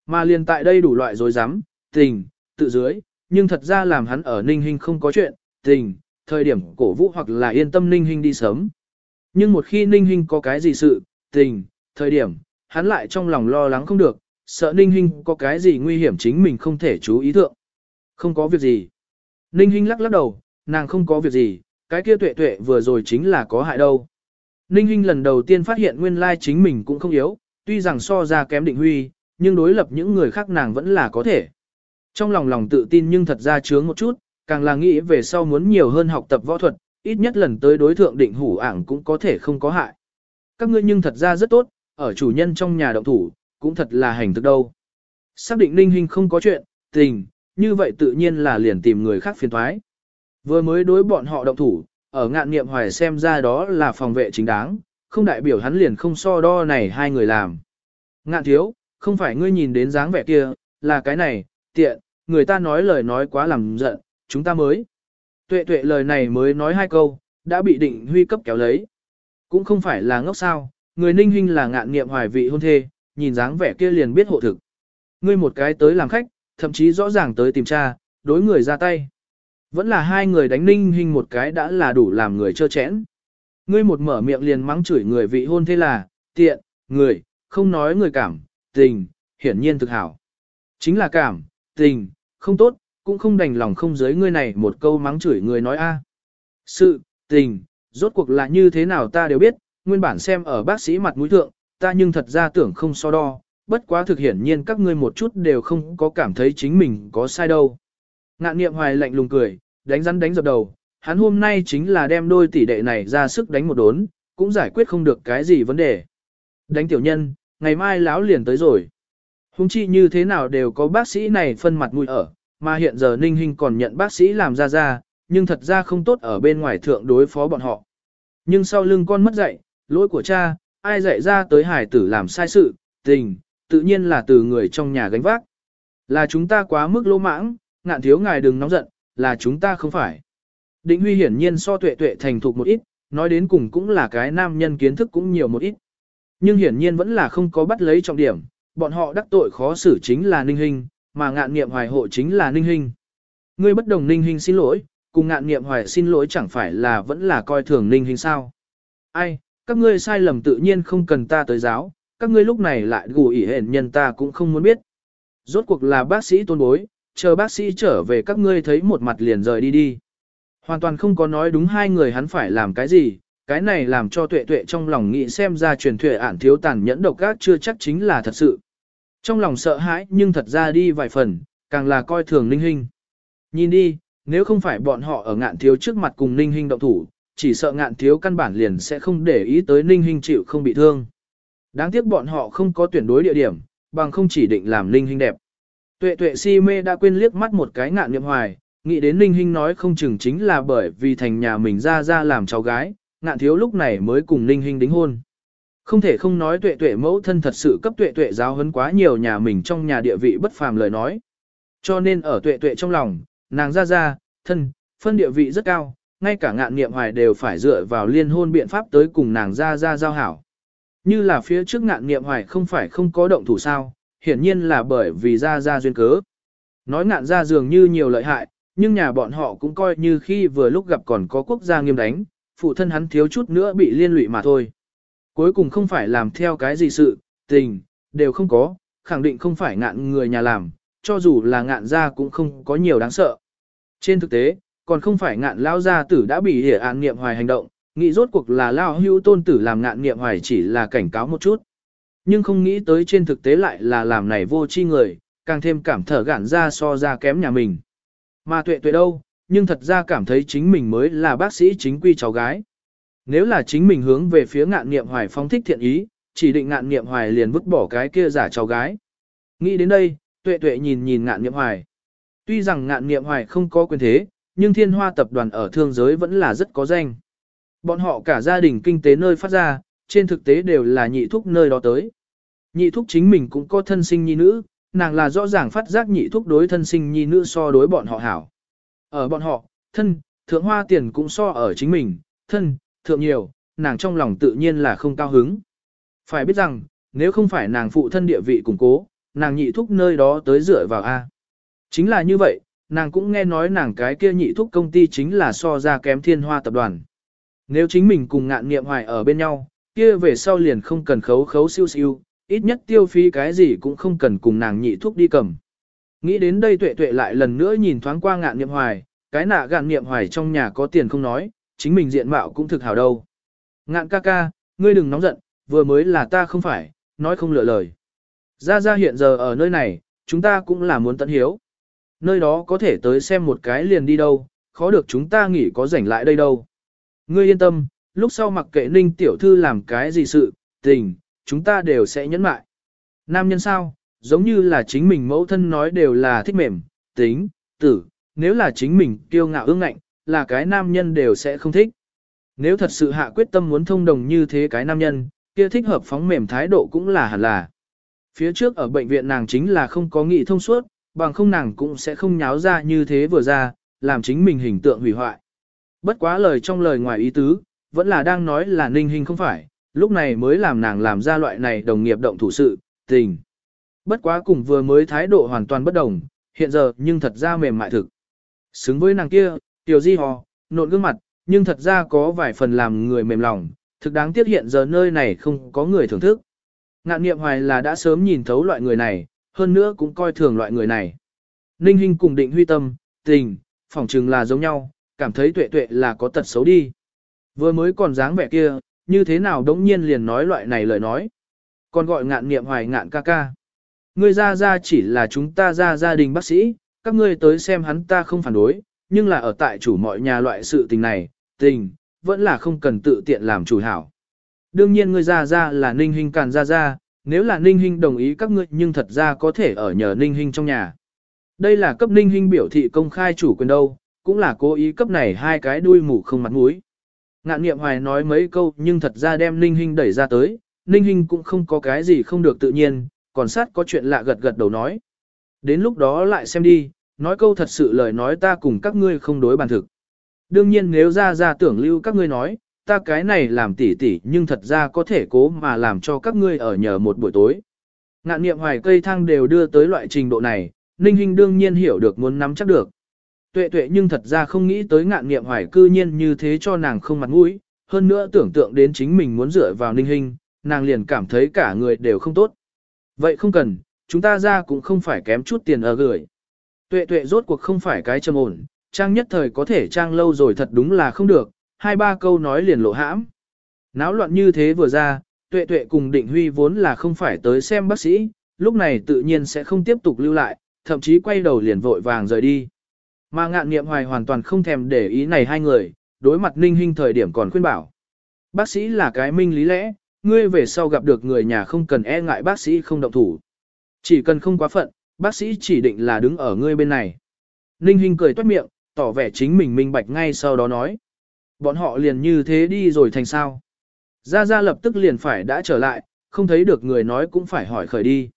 Mà liền tại đây đủ loại dối rắm tình, tự dưới, nhưng thật ra làm hắn ở Ninh Hinh không có chuyện, tình, thời điểm cổ vũ hoặc là yên tâm Ninh Hinh đi sớm. Nhưng một khi Ninh Hinh có cái gì sự, tình, thời điểm, hắn lại trong lòng lo lắng không được, sợ Ninh Hinh có cái gì nguy hiểm chính mình không thể chú ý thượng. Không có việc gì. Ninh Hinh lắc lắc đầu, nàng không có việc gì, cái kia tuệ tuệ vừa rồi chính là có hại đâu. Ninh Hinh lần đầu tiên phát hiện nguyên lai chính mình cũng không yếu, tuy rằng so ra kém định huy, nhưng đối lập những người khác nàng vẫn là có thể. Trong lòng lòng tự tin nhưng thật ra chướng một chút, càng là nghĩ về sau muốn nhiều hơn học tập võ thuật, ít nhất lần tới đối thượng định hủ ảng cũng có thể không có hại. Các ngươi nhưng thật ra rất tốt, ở chủ nhân trong nhà động thủ, cũng thật là hành thực đâu. Xác định Ninh Hinh không có chuyện, tình, như vậy tự nhiên là liền tìm người khác phiền thoái. Vừa mới đối bọn họ động thủ, ở ngạn nghiệm hoài xem ra đó là phòng vệ chính đáng, không đại biểu hắn liền không so đo này hai người làm. Ngạn thiếu, không phải ngươi nhìn đến dáng vẻ kia, là cái này, tiện, người ta nói lời nói quá làm giận, chúng ta mới. Tuệ tuệ lời này mới nói hai câu, đã bị định huy cấp kéo lấy. Cũng không phải là ngốc sao, người ninh huynh là ngạn nghiệm hoài vị hôn thê, nhìn dáng vẻ kia liền biết hộ thực. Ngươi một cái tới làm khách, thậm chí rõ ràng tới tìm cha, đối người ra tay. Vẫn là hai người đánh ninh hình một cái đã là đủ làm người trơ chẽn. Ngươi một mở miệng liền mắng chửi người vị hôn thế là, tiện, người, không nói người cảm, tình, hiển nhiên thực hảo. Chính là cảm, tình, không tốt, cũng không đành lòng không giới ngươi này một câu mắng chửi người nói a. Sự, tình, rốt cuộc là như thế nào ta đều biết, nguyên bản xem ở bác sĩ mặt mũi thượng, ta nhưng thật ra tưởng không so đo, bất quá thực hiển nhiên các ngươi một chút đều không có cảm thấy chính mình có sai đâu. Ngạn niệm hoài lạnh lùng cười, đánh rắn đánh dập đầu, hắn hôm nay chính là đem đôi tỷ đệ này ra sức đánh một đốn, cũng giải quyết không được cái gì vấn đề. Đánh tiểu nhân, ngày mai lão liền tới rồi. Hùng chi như thế nào đều có bác sĩ này phân mặt mũi ở, mà hiện giờ Ninh Hinh còn nhận bác sĩ làm ra ra, nhưng thật ra không tốt ở bên ngoài thượng đối phó bọn họ. Nhưng sau lưng con mất dạy, lỗi của cha, ai dạy ra tới hải tử làm sai sự, tình, tự nhiên là từ người trong nhà gánh vác. Là chúng ta quá mức lỗ mãng, ngạn thiếu ngài đừng nóng giận, là chúng ta không phải. Định huy hiển nhiên so tuệ tuệ thành thục một ít, nói đến cùng cũng là cái nam nhân kiến thức cũng nhiều một ít. Nhưng hiển nhiên vẫn là không có bắt lấy trọng điểm, bọn họ đắc tội khó xử chính là ninh hình, mà ngạn nghiệm hoài hộ chính là ninh hình. Ngươi bất đồng ninh hình xin lỗi, cùng ngạn nghiệm hoài xin lỗi chẳng phải là vẫn là coi thường ninh hình sao. Ai, các ngươi sai lầm tự nhiên không cần ta tới giáo, các ngươi lúc này lại gù ỉ hển nhân ta cũng không muốn biết. Rốt cuộc là bác sĩ tôn bối, chờ bác sĩ trở về các ngươi thấy một mặt liền rời đi đi. Hoàn toàn không có nói đúng hai người hắn phải làm cái gì, cái này làm cho tuệ tuệ trong lòng nghĩ xem ra truyền thuệ ản thiếu tàn nhẫn độc ác chưa chắc chính là thật sự. Trong lòng sợ hãi nhưng thật ra đi vài phần, càng là coi thường ninh hình. Nhìn đi, nếu không phải bọn họ ở ngạn thiếu trước mặt cùng ninh hình động thủ, chỉ sợ ngạn thiếu căn bản liền sẽ không để ý tới ninh hình chịu không bị thương. Đáng tiếc bọn họ không có tuyển đối địa điểm, bằng không chỉ định làm ninh hình đẹp. Tuệ tuệ si mê đã quên liếc mắt một cái ngạn niệm hoài, nghĩ đến ninh hình nói không chừng chính là bởi vì thành nhà mình ra ra làm cháu gái, ngạn thiếu lúc này mới cùng ninh hình đính hôn. Không thể không nói tuệ tuệ mẫu thân thật sự cấp tuệ tuệ giáo hấn quá nhiều nhà mình trong nhà địa vị bất phàm lời nói. Cho nên ở tuệ tuệ trong lòng, nàng ra ra, thân, phân địa vị rất cao, ngay cả ngạn niệm hoài đều phải dựa vào liên hôn biện pháp tới cùng nàng ra ra giao hảo. Như là phía trước ngạn niệm hoài không phải không có động thủ sao, hiển nhiên là bởi vì ra ra duyên cớ. Nói ngạn ra dường như nhiều lợi hại, nhưng nhà bọn họ cũng coi như khi vừa lúc gặp còn có quốc gia nghiêm đánh, phụ thân hắn thiếu chút nữa bị liên lụy mà thôi. Cuối cùng không phải làm theo cái gì sự, tình, đều không có, khẳng định không phải ngạn người nhà làm, cho dù là ngạn gia cũng không có nhiều đáng sợ. Trên thực tế, còn không phải ngạn lao gia tử đã bị hiểu án niệm hoài hành động, nghĩ rốt cuộc là lao hưu tôn tử làm ngạn niệm hoài chỉ là cảnh cáo một chút. Nhưng không nghĩ tới trên thực tế lại là làm này vô chi người, càng thêm cảm thở gạn ra so ra kém nhà mình. Mà tuệ tuệ đâu, nhưng thật ra cảm thấy chính mình mới là bác sĩ chính quy cháu gái. Nếu là chính mình hướng về phía ngạn niệm hoài phong thích thiện ý, chỉ định ngạn niệm hoài liền vứt bỏ cái kia giả cháu gái. Nghĩ đến đây, tuệ tuệ nhìn nhìn ngạn niệm hoài. Tuy rằng ngạn niệm hoài không có quyền thế, nhưng thiên hoa tập đoàn ở thương giới vẫn là rất có danh. Bọn họ cả gia đình kinh tế nơi phát ra, trên thực tế đều là nhị thúc nơi đó tới. Nhị thúc chính mình cũng có thân sinh nhi nữ, nàng là rõ ràng phát giác nhị thúc đối thân sinh nhi nữ so đối bọn họ hảo. Ở bọn họ, thân, thượng hoa tiền cũng so ở chính mình, thân, thượng nhiều, nàng trong lòng tự nhiên là không cao hứng. Phải biết rằng, nếu không phải nàng phụ thân địa vị củng cố, nàng nhị thúc nơi đó tới dựa vào A. Chính là như vậy, nàng cũng nghe nói nàng cái kia nhị thúc công ty chính là so ra kém thiên hoa tập đoàn. Nếu chính mình cùng ngạn nghiệm hoài ở bên nhau, kia về sau liền không cần khấu khấu siêu siêu, ít nhất tiêu phí cái gì cũng không cần cùng nàng nhị thúc đi cầm. Nghĩ đến đây tuệ tuệ lại lần nữa nhìn thoáng qua ngạn nghiệm hoài, cái nạ gạn nghiệm hoài trong nhà có tiền không nói, chính mình diện mạo cũng thực hảo đâu. Ngạn ca ca, ngươi đừng nóng giận, vừa mới là ta không phải, nói không lựa lời. Ra ra hiện giờ ở nơi này, chúng ta cũng là muốn tận hiếu. Nơi đó có thể tới xem một cái liền đi đâu, khó được chúng ta nghỉ có rảnh lại đây đâu. Ngươi yên tâm, lúc sau mặc kệ ninh tiểu thư làm cái gì sự, tình, chúng ta đều sẽ nhẫn mại. Nam nhân sao, giống như là chính mình mẫu thân nói đều là thích mềm, tính, tử, nếu là chính mình kiêu ngạo ương ngạnh, là cái nam nhân đều sẽ không thích. Nếu thật sự hạ quyết tâm muốn thông đồng như thế cái nam nhân, kia thích hợp phóng mềm thái độ cũng là hẳn là. Phía trước ở bệnh viện nàng chính là không có nghị thông suốt, bằng không nàng cũng sẽ không nháo ra như thế vừa ra, làm chính mình hình tượng hủy hoại. Bất quá lời trong lời ngoài ý tứ, vẫn là đang nói là ninh hình không phải, lúc này mới làm nàng làm ra loại này đồng nghiệp động thủ sự, tình. Bất quá cùng vừa mới thái độ hoàn toàn bất đồng, hiện giờ nhưng thật ra mềm mại thực. Xứng với nàng kia, tiểu di hò, nộn gương mặt, nhưng thật ra có vài phần làm người mềm lòng, thực đáng tiếc hiện giờ nơi này không có người thưởng thức. Ngạn niệm hoài là đã sớm nhìn thấu loại người này, hơn nữa cũng coi thường loại người này. Ninh Hinh cùng định huy tâm, tình, phỏng chừng là giống nhau, cảm thấy tuệ tuệ là có tật xấu đi. Vừa mới còn dáng vẻ kia, như thế nào đống nhiên liền nói loại này lời nói. Còn gọi ngạn niệm hoài ngạn ca ca. Ngươi ra ra chỉ là chúng ta ra gia đình bác sĩ, các ngươi tới xem hắn ta không phản đối, nhưng là ở tại chủ mọi nhà loại sự tình này, tình, vẫn là không cần tự tiện làm chủ hảo. Đương nhiên ngươi ra ra là ninh hình càn ra ra, nếu là ninh hinh đồng ý các ngươi nhưng thật ra có thể ở nhờ ninh hinh trong nhà. Đây là cấp ninh hinh biểu thị công khai chủ quyền đâu, cũng là cố ý cấp này hai cái đuôi mù không mặt mũi. Ngạn niệm hoài nói mấy câu nhưng thật ra đem ninh hinh đẩy ra tới, ninh hinh cũng không có cái gì không được tự nhiên, còn sát có chuyện lạ gật gật đầu nói. Đến lúc đó lại xem đi, nói câu thật sự lời nói ta cùng các ngươi không đối bàn thực. Đương nhiên nếu ra ra tưởng lưu các ngươi nói, ta cái này làm tỉ tỉ nhưng thật ra có thể cố mà làm cho các ngươi ở nhờ một buổi tối. Ngạn niệm hoài cây thang đều đưa tới loại trình độ này, Ninh Hinh đương nhiên hiểu được muốn nắm chắc được. Tuệ tuệ nhưng thật ra không nghĩ tới ngạn niệm hoài cư nhiên như thế cho nàng không mặt mũi, hơn nữa tưởng tượng đến chính mình muốn dựa vào Ninh Hinh, nàng liền cảm thấy cả người đều không tốt. Vậy không cần, chúng ta ra cũng không phải kém chút tiền ở gửi. Tuệ tuệ rốt cuộc không phải cái trầm ổn, trang nhất thời có thể trang lâu rồi thật đúng là không được, hai ba câu nói liền lộ hãm. Náo loạn như thế vừa ra, tuệ tuệ cùng định huy vốn là không phải tới xem bác sĩ, lúc này tự nhiên sẽ không tiếp tục lưu lại, thậm chí quay đầu liền vội vàng rời đi. Mà ngạn nghiệm hoài hoàn toàn không thèm để ý này hai người, đối mặt ninh hình thời điểm còn khuyên bảo. Bác sĩ là cái minh lý lẽ, ngươi về sau gặp được người nhà không cần e ngại bác sĩ không động thủ. Chỉ cần không quá phận, bác sĩ chỉ định là đứng ở ngươi bên này. Ninh Hinh cười toát miệng, tỏ vẻ chính mình minh bạch ngay sau đó nói. Bọn họ liền như thế đi rồi thành sao. Gia Gia lập tức liền phải đã trở lại, không thấy được người nói cũng phải hỏi khởi đi.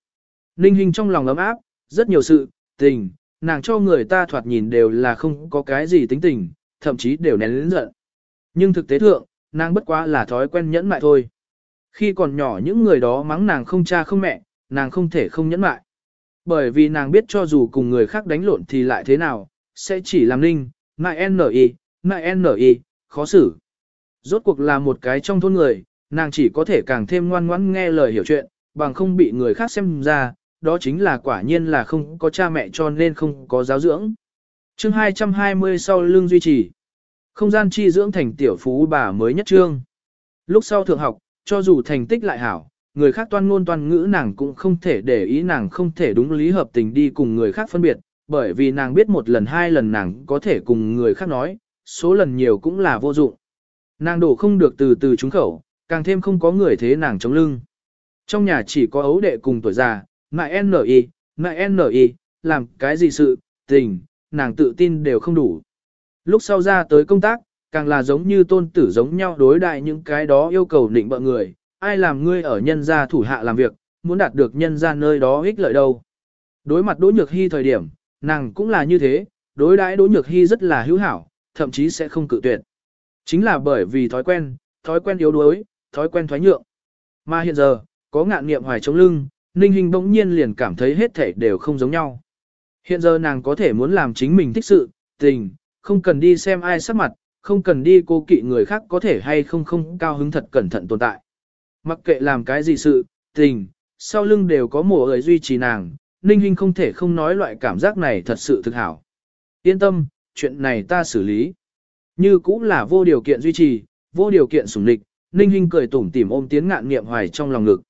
Ninh Hinh trong lòng ấm áp, rất nhiều sự, tình, nàng cho người ta thoạt nhìn đều là không có cái gì tính tình, thậm chí đều nén lĩnh giận. Nhưng thực tế thượng, nàng bất quá là thói quen nhẫn mại thôi. Khi còn nhỏ những người đó mắng nàng không cha không mẹ, nàng không thể không nhẫn mại. Bởi vì nàng biết cho dù cùng người khác đánh lộn thì lại thế nào, sẽ chỉ làm ninh, mại N.I., mại N.I., khó xử. Rốt cuộc là một cái trong thôn người, nàng chỉ có thể càng thêm ngoan ngoãn nghe lời hiểu chuyện, bằng không bị người khác xem ra, đó chính là quả nhiên là không có cha mẹ cho nên không có giáo dưỡng. chương 220 sau lưng duy trì. Không gian chi dưỡng thành tiểu phú bà mới nhất trương. Lúc sau thượng học, cho dù thành tích lại hảo, người khác toan ngôn toan ngữ nàng cũng không thể để ý nàng không thể đúng lý hợp tình đi cùng người khác phân biệt, bởi vì nàng biết một lần hai lần nàng có thể cùng người khác nói, số lần nhiều cũng là vô dụng. Nàng đổ không được từ từ trúng khẩu, càng thêm không có người thế nàng chống lưng. Trong nhà chỉ có ấu đệ cùng tuổi già, ngại N.I., ngại N.I., làm cái gì sự, tình, nàng tự tin đều không đủ. Lúc sau ra tới công tác, càng là giống như tôn tử giống nhau đối đại những cái đó yêu cầu định bợ người, ai làm ngươi ở nhân gia thủ hạ làm việc, muốn đạt được nhân gia nơi đó ích lợi đâu. Đối mặt Đỗ Nhược Hy thời điểm, nàng cũng là như thế, đối đãi Đỗ Nhược Hy rất là hữu hảo, thậm chí sẽ không cự tuyệt. Chính là bởi vì thói quen, thói quen yếu đuối, thói quen thoái nhượng. Mà hiện giờ, có ngạn nghiệm hoài chống lưng, Ninh Hình bỗng nhiên liền cảm thấy hết thể đều không giống nhau. Hiện giờ nàng có thể muốn làm chính mình thích sự, tình, không cần đi xem ai sắc mặt, không cần đi cô kỵ người khác có thể hay không không cao hứng thật cẩn thận tồn tại. Mặc kệ làm cái gì sự, tình, sau lưng đều có mùa người duy trì nàng, Ninh Hinh không thể không nói loại cảm giác này thật sự thực hảo. Yên tâm, chuyện này ta xử lý. Như cũng là vô điều kiện duy trì, vô điều kiện sủng lịch, Ninh Hinh cười tủm tỉm ôm tiến ngạn nghiệm hoài trong lòng ngực.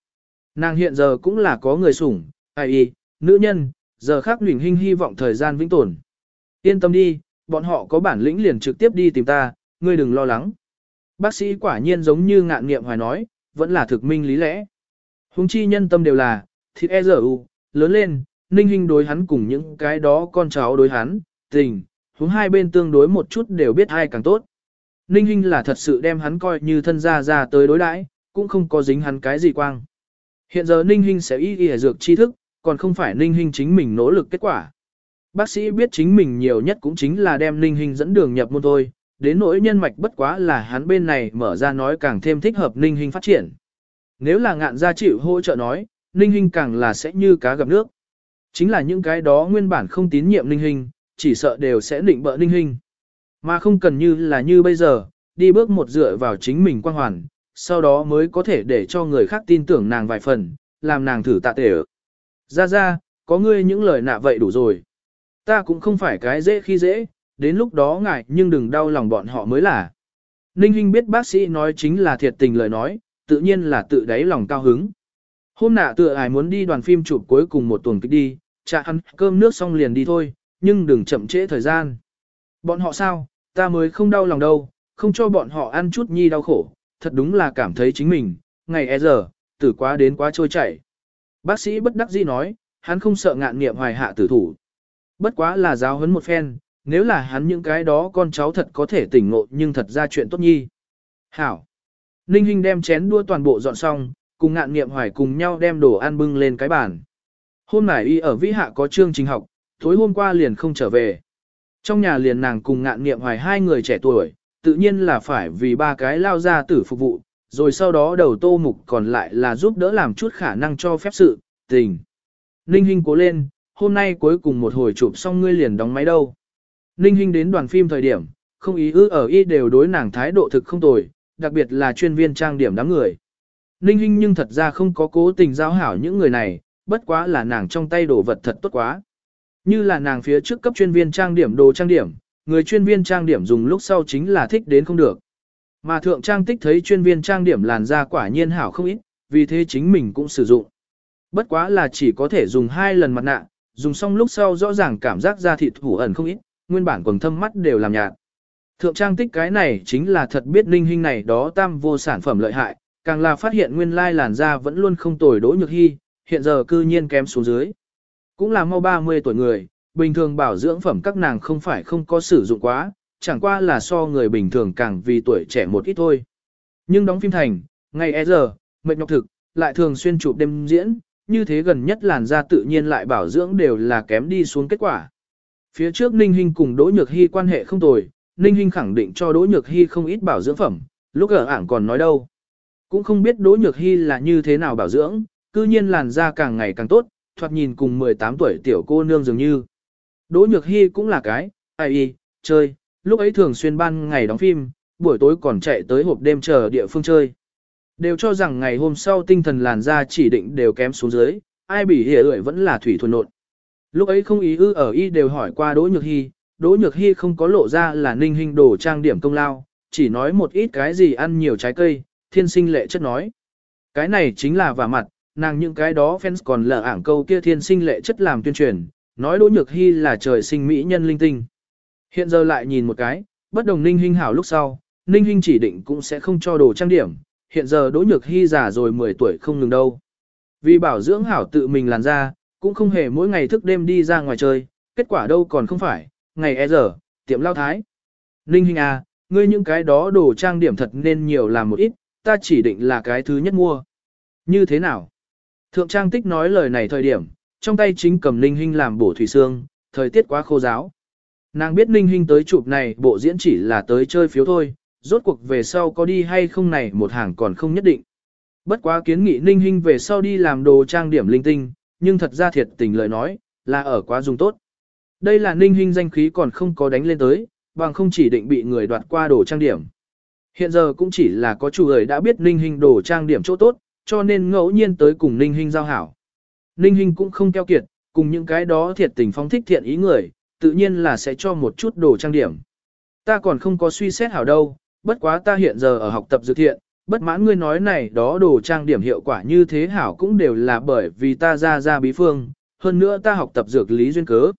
Nàng hiện giờ cũng là có người sủng, ai y, nữ nhân, giờ khác Ninh Hinh hy vọng thời gian vĩnh tồn. Yên tâm đi, bọn họ có bản lĩnh liền trực tiếp đi tìm ta, ngươi đừng lo lắng. Bác sĩ quả nhiên giống như ngạn nghiệm hoài nói, vẫn là thực minh lý lẽ. Hùng chi nhân tâm đều là, thịt e giờ u, lớn lên, ninh hình đối hắn cùng những cái đó con cháu đối hắn, tình, hướng hai bên tương đối một chút đều biết ai càng tốt. Ninh Hinh là thật sự đem hắn coi như thân gia ra tới đối đãi, cũng không có dính hắn cái gì quang. Hiện giờ ninh Hinh sẽ y y dược tri thức, còn không phải ninh Hinh chính mình nỗ lực kết quả. Bác sĩ biết chính mình nhiều nhất cũng chính là đem ninh Hinh dẫn đường nhập môn thôi, đến nỗi nhân mạch bất quá là hắn bên này mở ra nói càng thêm thích hợp ninh Hinh phát triển. Nếu là ngạn gia chịu hỗ trợ nói, ninh Hinh càng là sẽ như cá gặp nước. Chính là những cái đó nguyên bản không tín nhiệm ninh Hinh chỉ sợ đều sẽ định bỡ ninh hình. Mà không cần như là như bây giờ, đi bước một dựa vào chính mình quan hoàn, sau đó mới có thể để cho người khác tin tưởng nàng vài phần, làm nàng thử tạ tể Ra ra, có ngươi những lời nạ vậy đủ rồi. Ta cũng không phải cái dễ khi dễ, đến lúc đó ngại nhưng đừng đau lòng bọn họ mới là. Ninh Hinh biết bác sĩ nói chính là thiệt tình lời nói, tự nhiên là tự đáy lòng cao hứng. Hôm nạ tựa ai muốn đi đoàn phim chụp cuối cùng một tuần kịch đi, chả ăn cơm nước xong liền đi thôi, nhưng đừng chậm trễ thời gian. Bọn họ sao, ta mới không đau lòng đâu, không cho bọn họ ăn chút nhi đau khổ, thật đúng là cảm thấy chính mình, ngày e giờ, tử quá đến quá trôi chảy. Bác sĩ bất đắc dĩ nói, hắn không sợ ngạn nghiệm hoài hạ tử thủ. Bất quá là giáo huấn một phen, nếu là hắn những cái đó con cháu thật có thể tỉnh ngộ nhưng thật ra chuyện tốt nhi. Hảo. Ninh Hinh đem chén đua toàn bộ dọn xong, cùng ngạn nghiệm hoài cùng nhau đem đồ ăn bưng lên cái bàn. Hôm nay y ở Vĩ Hạ có chương trình học, tối hôm qua liền không trở về. Trong nhà liền nàng cùng ngạn nghiệm hoài hai người trẻ tuổi, tự nhiên là phải vì ba cái lao ra tử phục vụ, rồi sau đó đầu tô mục còn lại là giúp đỡ làm chút khả năng cho phép sự, tình. Ninh Hinh cố lên, hôm nay cuối cùng một hồi chụp xong ngươi liền đóng máy đâu. Ninh Hinh đến đoàn phim thời điểm, không ý ư ở y đều đối nàng thái độ thực không tồi, đặc biệt là chuyên viên trang điểm đám người. Ninh Hinh nhưng thật ra không có cố tình giao hảo những người này, bất quá là nàng trong tay đồ vật thật tốt quá. Như là nàng phía trước cấp chuyên viên trang điểm đồ trang điểm, người chuyên viên trang điểm dùng lúc sau chính là thích đến không được. Mà thượng trang tích thấy chuyên viên trang điểm làn da quả nhiên hảo không ít, vì thế chính mình cũng sử dụng. Bất quá là chỉ có thể dùng hai lần mặt nạ, dùng xong lúc sau rõ ràng cảm giác da thịt thủ ẩn không ít, nguyên bản quần thâm mắt đều làm nhạt. Thượng trang tích cái này chính là thật biết ninh hình này đó tam vô sản phẩm lợi hại, càng là phát hiện nguyên lai làn da vẫn luôn không tồi đỗ nhược hy, hiện giờ cư nhiên kém xuống dưới. Cũng là mau 30 tuổi người, bình thường bảo dưỡng phẩm các nàng không phải không có sử dụng quá, chẳng qua là so người bình thường càng vì tuổi trẻ một ít thôi. Nhưng đóng phim thành, ngày e giờ, mệt nhọc thực, lại thường xuyên chụp đêm diễn, như thế gần nhất làn da tự nhiên lại bảo dưỡng đều là kém đi xuống kết quả. Phía trước Ninh Hinh cùng Đỗ Nhược Hy quan hệ không tồi, Ninh Hinh khẳng định cho Đỗ Nhược Hy không ít bảo dưỡng phẩm, lúc ở ảng còn nói đâu. Cũng không biết Đỗ Nhược Hy là như thế nào bảo dưỡng, cư nhiên làn da càng ngày càng tốt, thoạt nhìn cùng 18 tuổi tiểu cô nương dường như. Đỗ Nhược Hy cũng là cái, ai y, chơi, lúc ấy thường xuyên ban ngày đóng phim, buổi tối còn chạy tới hộp đêm chờ địa phương chơi. Đều cho rằng ngày hôm sau tinh thần làn da chỉ định đều kém xuống dưới, ai bị hiểu ưỡi vẫn là thủy thuần nộn. Lúc ấy không ý ư ở y đều hỏi qua Đỗ Nhược Hy, Đỗ Nhược Hy không có lộ ra là ninh hình đồ trang điểm công lao, chỉ nói một ít cái gì ăn nhiều trái cây, thiên sinh lệ chất nói. Cái này chính là vả mặt, nàng những cái đó fans còn lờ ảng câu kia thiên sinh lệ chất làm tuyên truyền, nói Đỗ Nhược Hy là trời sinh mỹ nhân linh tinh. Hiện giờ lại nhìn một cái, bất đồng ninh Hinh hảo lúc sau, ninh Hinh chỉ định cũng sẽ không cho đồ trang điểm, hiện giờ Đỗ Nhược Hy già rồi 10 tuổi không ngừng đâu. Vì bảo dưỡng hảo tự mình làn ra, cũng không hề mỗi ngày thức đêm đi ra ngoài chơi, kết quả đâu còn không phải, ngày e giờ, tiệm lao thái. Ninh Hinh à, ngươi những cái đó đồ trang điểm thật nên nhiều làm một ít, ta chỉ định là cái thứ nhất mua. Như thế nào? Thượng Trang Tích nói lời này thời điểm, trong tay chính cầm Ninh Hinh làm bổ thủy xương, thời tiết quá khô giáo. Nàng biết Ninh Hinh tới chụp này bộ diễn chỉ là tới chơi phiếu thôi, rốt cuộc về sau có đi hay không này một hàng còn không nhất định. Bất quá kiến nghị Ninh Hinh về sau đi làm đồ trang điểm linh tinh, nhưng thật ra thiệt tình lời nói, là ở quá dùng tốt. Đây là Ninh Hinh danh khí còn không có đánh lên tới, bằng không chỉ định bị người đoạt qua đồ trang điểm. Hiện giờ cũng chỉ là có chủ người đã biết Ninh Hinh đồ trang điểm chỗ tốt, cho nên ngẫu nhiên tới cùng Ninh Hinh giao hảo. Ninh Hinh cũng không keo kiệt, cùng những cái đó thiệt tình phong thích thiện ý người, tự nhiên là sẽ cho một chút đồ trang điểm. Ta còn không có suy xét hảo đâu, bất quá ta hiện giờ ở học tập dự thiện, bất mãn ngươi nói này đó đồ trang điểm hiệu quả như thế hảo cũng đều là bởi vì ta ra ra bí phương, hơn nữa ta học tập dược lý duyên cớ.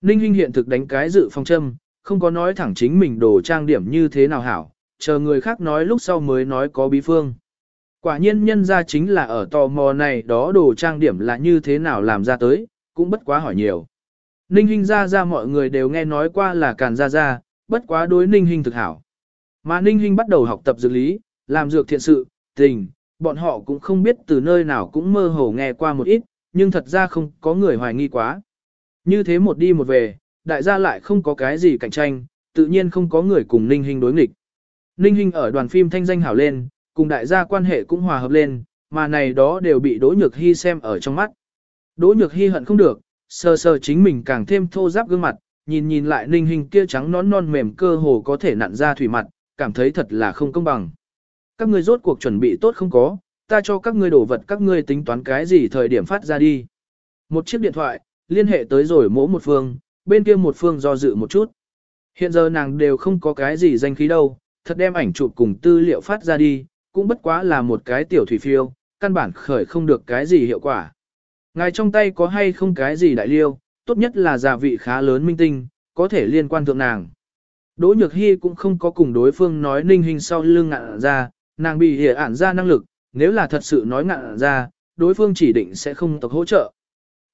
Ninh Hinh hiện thực đánh cái dự phong châm, không có nói thẳng chính mình đồ trang điểm như thế nào hảo, chờ người khác nói lúc sau mới nói có bí phương. Quả nhiên nhân ra chính là ở tò mò này đó đồ trang điểm là như thế nào làm ra tới, cũng bất quá hỏi nhiều. Ninh Hinh ra ra mọi người đều nghe nói qua là càn ra ra, bất quá đối Ninh Hinh thực hảo. Mà Ninh Hinh bắt đầu học tập dược lý, làm dược thiện sự, tình, bọn họ cũng không biết từ nơi nào cũng mơ hồ nghe qua một ít, nhưng thật ra không có người hoài nghi quá. Như thế một đi một về, đại gia lại không có cái gì cạnh tranh, tự nhiên không có người cùng Ninh Hinh đối nghịch. Ninh Hinh ở đoàn phim thanh danh hảo lên, cùng đại gia quan hệ cũng hòa hợp lên, mà này đó đều bị Đỗ Nhược Hy xem ở trong mắt. Đỗ Nhược Hy hận không được, sờ sờ chính mình càng thêm thô giáp gương mặt, nhìn nhìn lại Ninh hình kia trắng nón non mềm cơ hồ có thể nặn ra thủy mặt, cảm thấy thật là không công bằng. Các ngươi rốt cuộc chuẩn bị tốt không có, ta cho các ngươi đổ vật các ngươi tính toán cái gì thời điểm phát ra đi. Một chiếc điện thoại, liên hệ tới rồi mỗ một phương, bên kia một phương do dự một chút. Hiện giờ nàng đều không có cái gì danh khí đâu, thật đem ảnh chụp cùng tư liệu phát ra đi, cũng bất quá là một cái tiểu thủy phiêu, căn bản khởi không được cái gì hiệu quả. Ngài trong tay có hay không cái gì đại liêu, tốt nhất là giả vị khá lớn minh tinh, có thể liên quan thượng nàng. Đỗ Nhược Hy cũng không có cùng đối phương nói ninh hình sau lưng ngạn ra, nàng bị hiểu ản ra năng lực, nếu là thật sự nói ngạn ra, đối phương chỉ định sẽ không tộc hỗ trợ.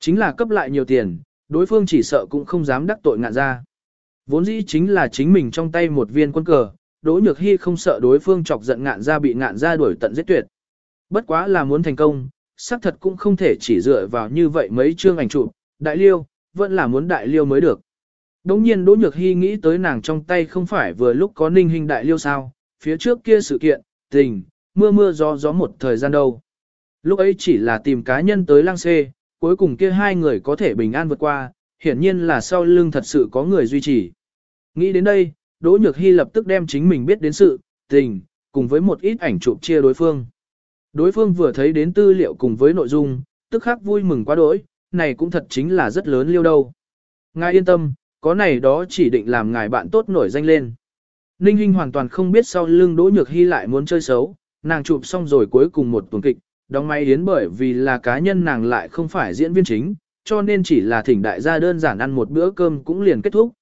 Chính là cấp lại nhiều tiền, đối phương chỉ sợ cũng không dám đắc tội ngạn ra. Vốn dĩ chính là chính mình trong tay một viên quân cờ, Đỗ Nhược Hy không sợ đối phương chọc giận ngạn ra bị ngạn ra đuổi tận giết tuyệt. Bất quá là muốn thành công, xác thật cũng không thể chỉ dựa vào như vậy mấy chương ảnh chụp, đại liêu, vẫn là muốn đại liêu mới được. Đống nhiên Đỗ Nhược Hy nghĩ tới nàng trong tay không phải vừa lúc có ninh hình đại liêu sao, phía trước kia sự kiện, tình, mưa mưa gió gió một thời gian đâu. Lúc ấy chỉ là tìm cá nhân tới lang xê, cuối cùng kia hai người có thể bình an vượt qua, hiển nhiên là sau lưng thật sự có người duy trì. Nghĩ đến đây, Đỗ Nhược Hy lập tức đem chính mình biết đến sự, tình, cùng với một ít ảnh chụp chia đối phương. Đối phương vừa thấy đến tư liệu cùng với nội dung, tức khắc vui mừng quá đỗi, này cũng thật chính là rất lớn liêu đâu. Ngài yên tâm, có này đó chỉ định làm ngài bạn tốt nổi danh lên. Ninh Hinh hoàn toàn không biết sau lưng Đỗ Nhược Hy lại muốn chơi xấu, nàng chụp xong rồi cuối cùng một tuần kịch, đóng máy yến bởi vì là cá nhân nàng lại không phải diễn viên chính, cho nên chỉ là thỉnh đại gia đơn giản ăn một bữa cơm cũng liền kết thúc.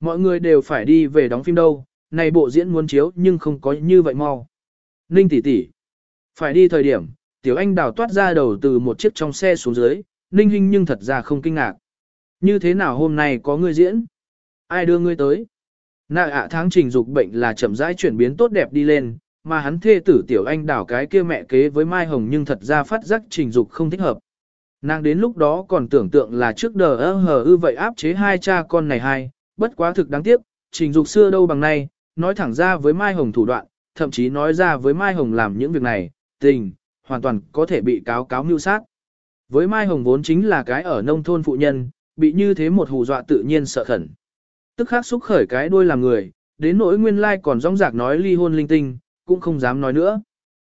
Mọi người đều phải đi về đóng phim đâu, này bộ diễn muốn chiếu nhưng không có như vậy mau. Ninh tỷ tỷ, phải đi thời điểm, Tiểu Anh đào toát ra đầu từ một chiếc trong xe xuống dưới, Ninh Hinh nhưng thật ra không kinh ngạc. Như thế nào hôm nay có người diễn? Ai đưa ngươi tới? Nạ ạ tháng trình dục bệnh là chậm rãi chuyển biến tốt đẹp đi lên, mà hắn thê tử Tiểu Anh đảo cái kia mẹ kế với Mai Hồng nhưng thật ra phát giác trình dục không thích hợp. Nàng đến lúc đó còn tưởng tượng là trước đờ ơ hờ ư vậy áp chế hai cha con này hai, bất quá thực đáng tiếc, trình dục xưa đâu bằng nay, nói thẳng ra với Mai Hồng thủ đoạn, thậm chí nói ra với Mai Hồng làm những việc này, tình, hoàn toàn có thể bị cáo cáo mưu sát. Với Mai Hồng vốn chính là cái ở nông thôn phụ nhân, bị như thế một hù dọa tự nhiên sợ khẩn. Tức khắc xúc khởi cái đuôi làm người, đến nỗi nguyên lai còn rong rạc nói ly hôn linh tinh, cũng không dám nói nữa.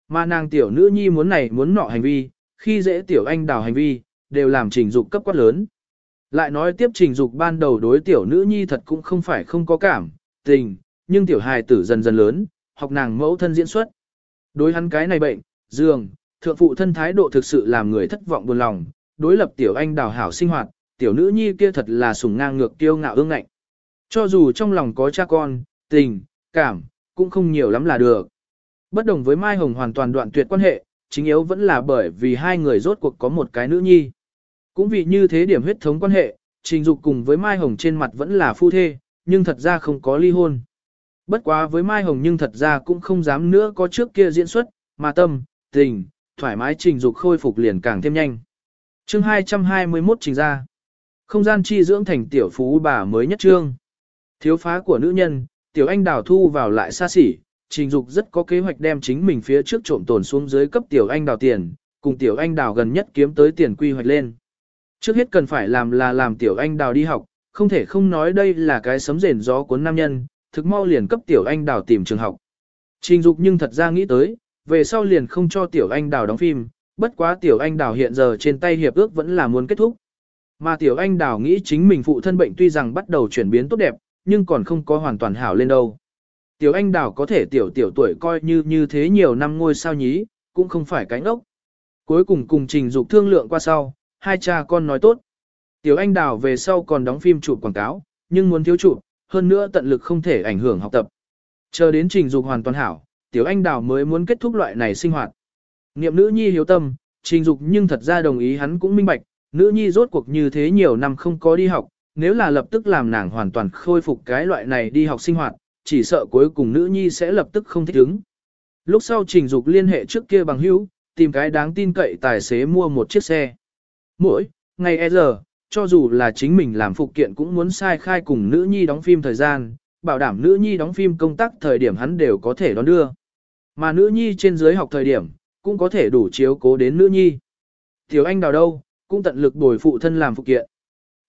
Mà nàng tiểu nữ nhi muốn này muốn nọ hành vi, khi dễ tiểu anh đào hành vi, đều làm trình dục cấp quát lớn. Lại nói tiếp trình dục ban đầu đối tiểu nữ nhi thật cũng không phải không có cảm, tình, nhưng tiểu hài tử dần dần lớn, học nàng mẫu thân diễn xuất. Đối hắn cái này bệnh, dường thượng phụ thân thái độ thực sự làm người thất vọng buồn lòng, đối lập tiểu anh đào hảo sinh hoạt, tiểu nữ nhi kia thật là sùng ngang ngược tiêu ngạo ương ngạnh. Cho dù trong lòng có cha con, tình, cảm, cũng không nhiều lắm là được. Bất đồng với Mai Hồng hoàn toàn đoạn tuyệt quan hệ, chính yếu vẫn là bởi vì hai người rốt cuộc có một cái nữ nhi. Cũng vì như thế điểm huyết thống quan hệ, trình dục cùng với Mai Hồng trên mặt vẫn là phu thê, nhưng thật ra không có ly hôn. Bất quá với Mai Hồng nhưng thật ra cũng không dám nữa có trước kia diễn xuất, mà tâm, tình, thoải mái trình dục khôi phục liền càng thêm nhanh. chương 221 trình ra. Không gian chi dưỡng thành tiểu phú bà mới nhất trương. Thiếu phá của nữ nhân, tiểu anh đào thu vào lại xa xỉ, trình dục rất có kế hoạch đem chính mình phía trước trộm tồn xuống dưới cấp tiểu anh đào tiền, cùng tiểu anh đào gần nhất kiếm tới tiền quy hoạch lên. Trước hết cần phải làm là làm tiểu anh đào đi học, không thể không nói đây là cái sấm rền gió cuốn nam nhân, thực mau liền cấp tiểu anh đào tìm trường học. Trình dục nhưng thật ra nghĩ tới, về sau liền không cho tiểu anh đào đóng phim, bất quá tiểu anh đào hiện giờ trên tay hiệp ước vẫn là muốn kết thúc. Mà tiểu anh đào nghĩ chính mình phụ thân bệnh tuy rằng bắt đầu chuyển biến tốt đẹp, nhưng còn không có hoàn toàn hảo lên đâu. Tiểu anh đào có thể tiểu tiểu tuổi coi như như thế nhiều năm ngôi sao nhí, cũng không phải cánh ốc. Cuối cùng cùng trình dục thương lượng qua sau, hai cha con nói tốt. Tiểu anh đào về sau còn đóng phim chụp quảng cáo, nhưng muốn thiếu chụp, hơn nữa tận lực không thể ảnh hưởng học tập. Chờ đến trình dục hoàn toàn hảo, tiểu anh đào mới muốn kết thúc loại này sinh hoạt. Niệm nữ nhi hiếu tâm, trình dục nhưng thật ra đồng ý hắn cũng minh bạch, nữ nhi rốt cuộc như thế nhiều năm không có đi học, nếu là lập tức làm nàng hoàn toàn khôi phục cái loại này đi học sinh hoạt, chỉ sợ cuối cùng nữ nhi sẽ lập tức không thích ứng. Lúc sau trình dục liên hệ trước kia bằng hữu, tìm cái đáng tin cậy tài xế mua một chiếc xe. Mỗi, ngày e giờ, cho dù là chính mình làm phụ kiện cũng muốn sai khai cùng nữ nhi đóng phim thời gian, bảo đảm nữ nhi đóng phim công tác thời điểm hắn đều có thể đón đưa. Mà nữ nhi trên dưới học thời điểm, cũng có thể đủ chiếu cố đến nữ nhi. Tiểu anh đào đâu, cũng tận lực bồi phụ thân làm phụ kiện.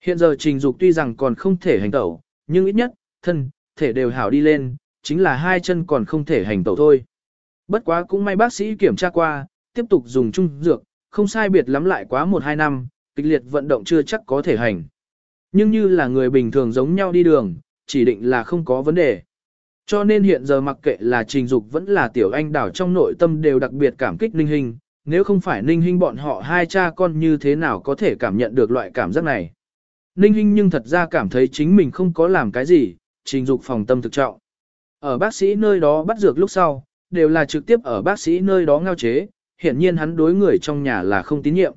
Hiện giờ trình dục tuy rằng còn không thể hành tẩu, nhưng ít nhất, thân, thể đều hảo đi lên, chính là hai chân còn không thể hành tẩu thôi. Bất quá cũng may bác sĩ kiểm tra qua, tiếp tục dùng chung dược, không sai biệt lắm lại quá 1-2 năm, kịch liệt vận động chưa chắc có thể hành. Nhưng như là người bình thường giống nhau đi đường, chỉ định là không có vấn đề. Cho nên hiện giờ mặc kệ là trình dục vẫn là tiểu anh đảo trong nội tâm đều đặc biệt cảm kích ninh hình, nếu không phải ninh hình bọn họ hai cha con như thế nào có thể cảm nhận được loại cảm giác này. Ninh hình nhưng thật ra cảm thấy chính mình không có làm cái gì, trình dục phòng tâm thực trọng. Ở bác sĩ nơi đó bắt dược lúc sau, đều là trực tiếp ở bác sĩ nơi đó ngao chế, hiển nhiên hắn đối người trong nhà là không tín nhiệm.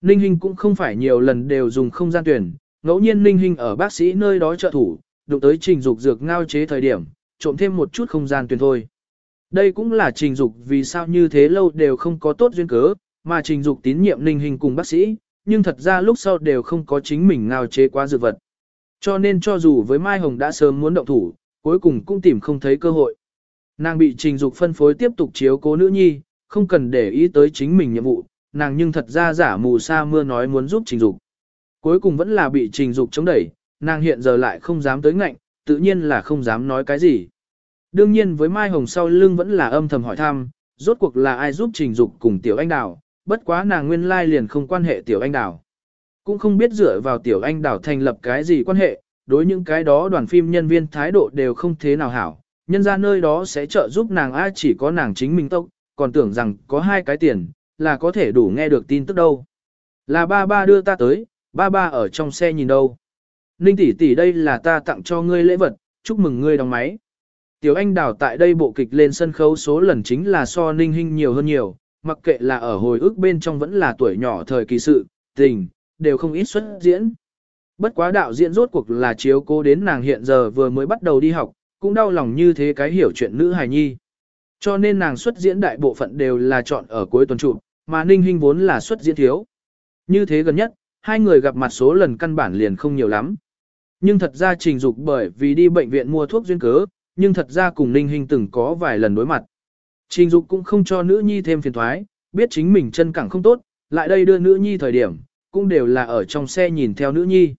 Ninh Hinh cũng không phải nhiều lần đều dùng không gian tuyển, ngẫu nhiên Ninh Hinh ở bác sĩ nơi đó trợ thủ, đụng tới trình dục dược ngao chế thời điểm, trộm thêm một chút không gian tuyển thôi. Đây cũng là trình dục vì sao như thế lâu đều không có tốt duyên cớ, mà trình dục tín nhiệm Ninh Hinh cùng bác sĩ, nhưng thật ra lúc sau đều không có chính mình ngao chế quá dược vật. Cho nên cho dù với Mai Hồng đã sớm muốn động thủ, cuối cùng cũng tìm không thấy cơ hội. Nàng bị trình dục phân phối tiếp tục chiếu cố nữ nhi, không cần để ý tới chính mình nhiệm vụ, nàng nhưng thật ra giả mù sa mưa nói muốn giúp trình dục. Cuối cùng vẫn là bị trình dục chống đẩy, nàng hiện giờ lại không dám tới ngạnh, tự nhiên là không dám nói cái gì. Đương nhiên với Mai Hồng sau lưng vẫn là âm thầm hỏi thăm, rốt cuộc là ai giúp trình dục cùng tiểu anh đào, bất quá nàng nguyên lai liền không quan hệ tiểu anh đào. Cũng không biết dựa vào tiểu anh đào thành lập cái gì quan hệ, đối những cái đó đoàn phim nhân viên thái độ đều không thế nào hảo, nhân ra nơi đó sẽ trợ giúp nàng ai chỉ có nàng chính mình tốc, còn tưởng rằng có hai cái tiền, là có thể đủ nghe được tin tức đâu. Là ba ba đưa ta tới, ba ba ở trong xe nhìn đâu. Ninh tỷ tỷ đây là ta tặng cho ngươi lễ vật, chúc mừng ngươi đóng máy. Tiểu Anh Đào tại đây bộ kịch lên sân khấu số lần chính là so Ninh Hinh nhiều hơn nhiều, mặc kệ là ở hồi ức bên trong vẫn là tuổi nhỏ thời kỳ sự, tình, đều không ít xuất diễn. Bất quá đạo diễn rốt cuộc là chiếu cố đến nàng hiện giờ vừa mới bắt đầu đi học, cũng đau lòng như thế cái hiểu chuyện nữ hài nhi. Cho nên nàng xuất diễn đại bộ phận đều là chọn ở cuối tuần trụ, mà Ninh Hinh vốn là xuất diễn thiếu. Như thế gần nhất, hai người gặp mặt số lần căn bản liền không nhiều lắm. Nhưng thật ra trình dục bởi vì đi bệnh viện mua thuốc duyên cớ, nhưng thật ra cùng Ninh Hinh từng có vài lần đối mặt. Trình dục cũng không cho nữ nhi thêm phiền thoái, biết chính mình chân cẳng không tốt, lại đây đưa nữ nhi thời điểm, cũng đều là ở trong xe nhìn theo nữ nhi.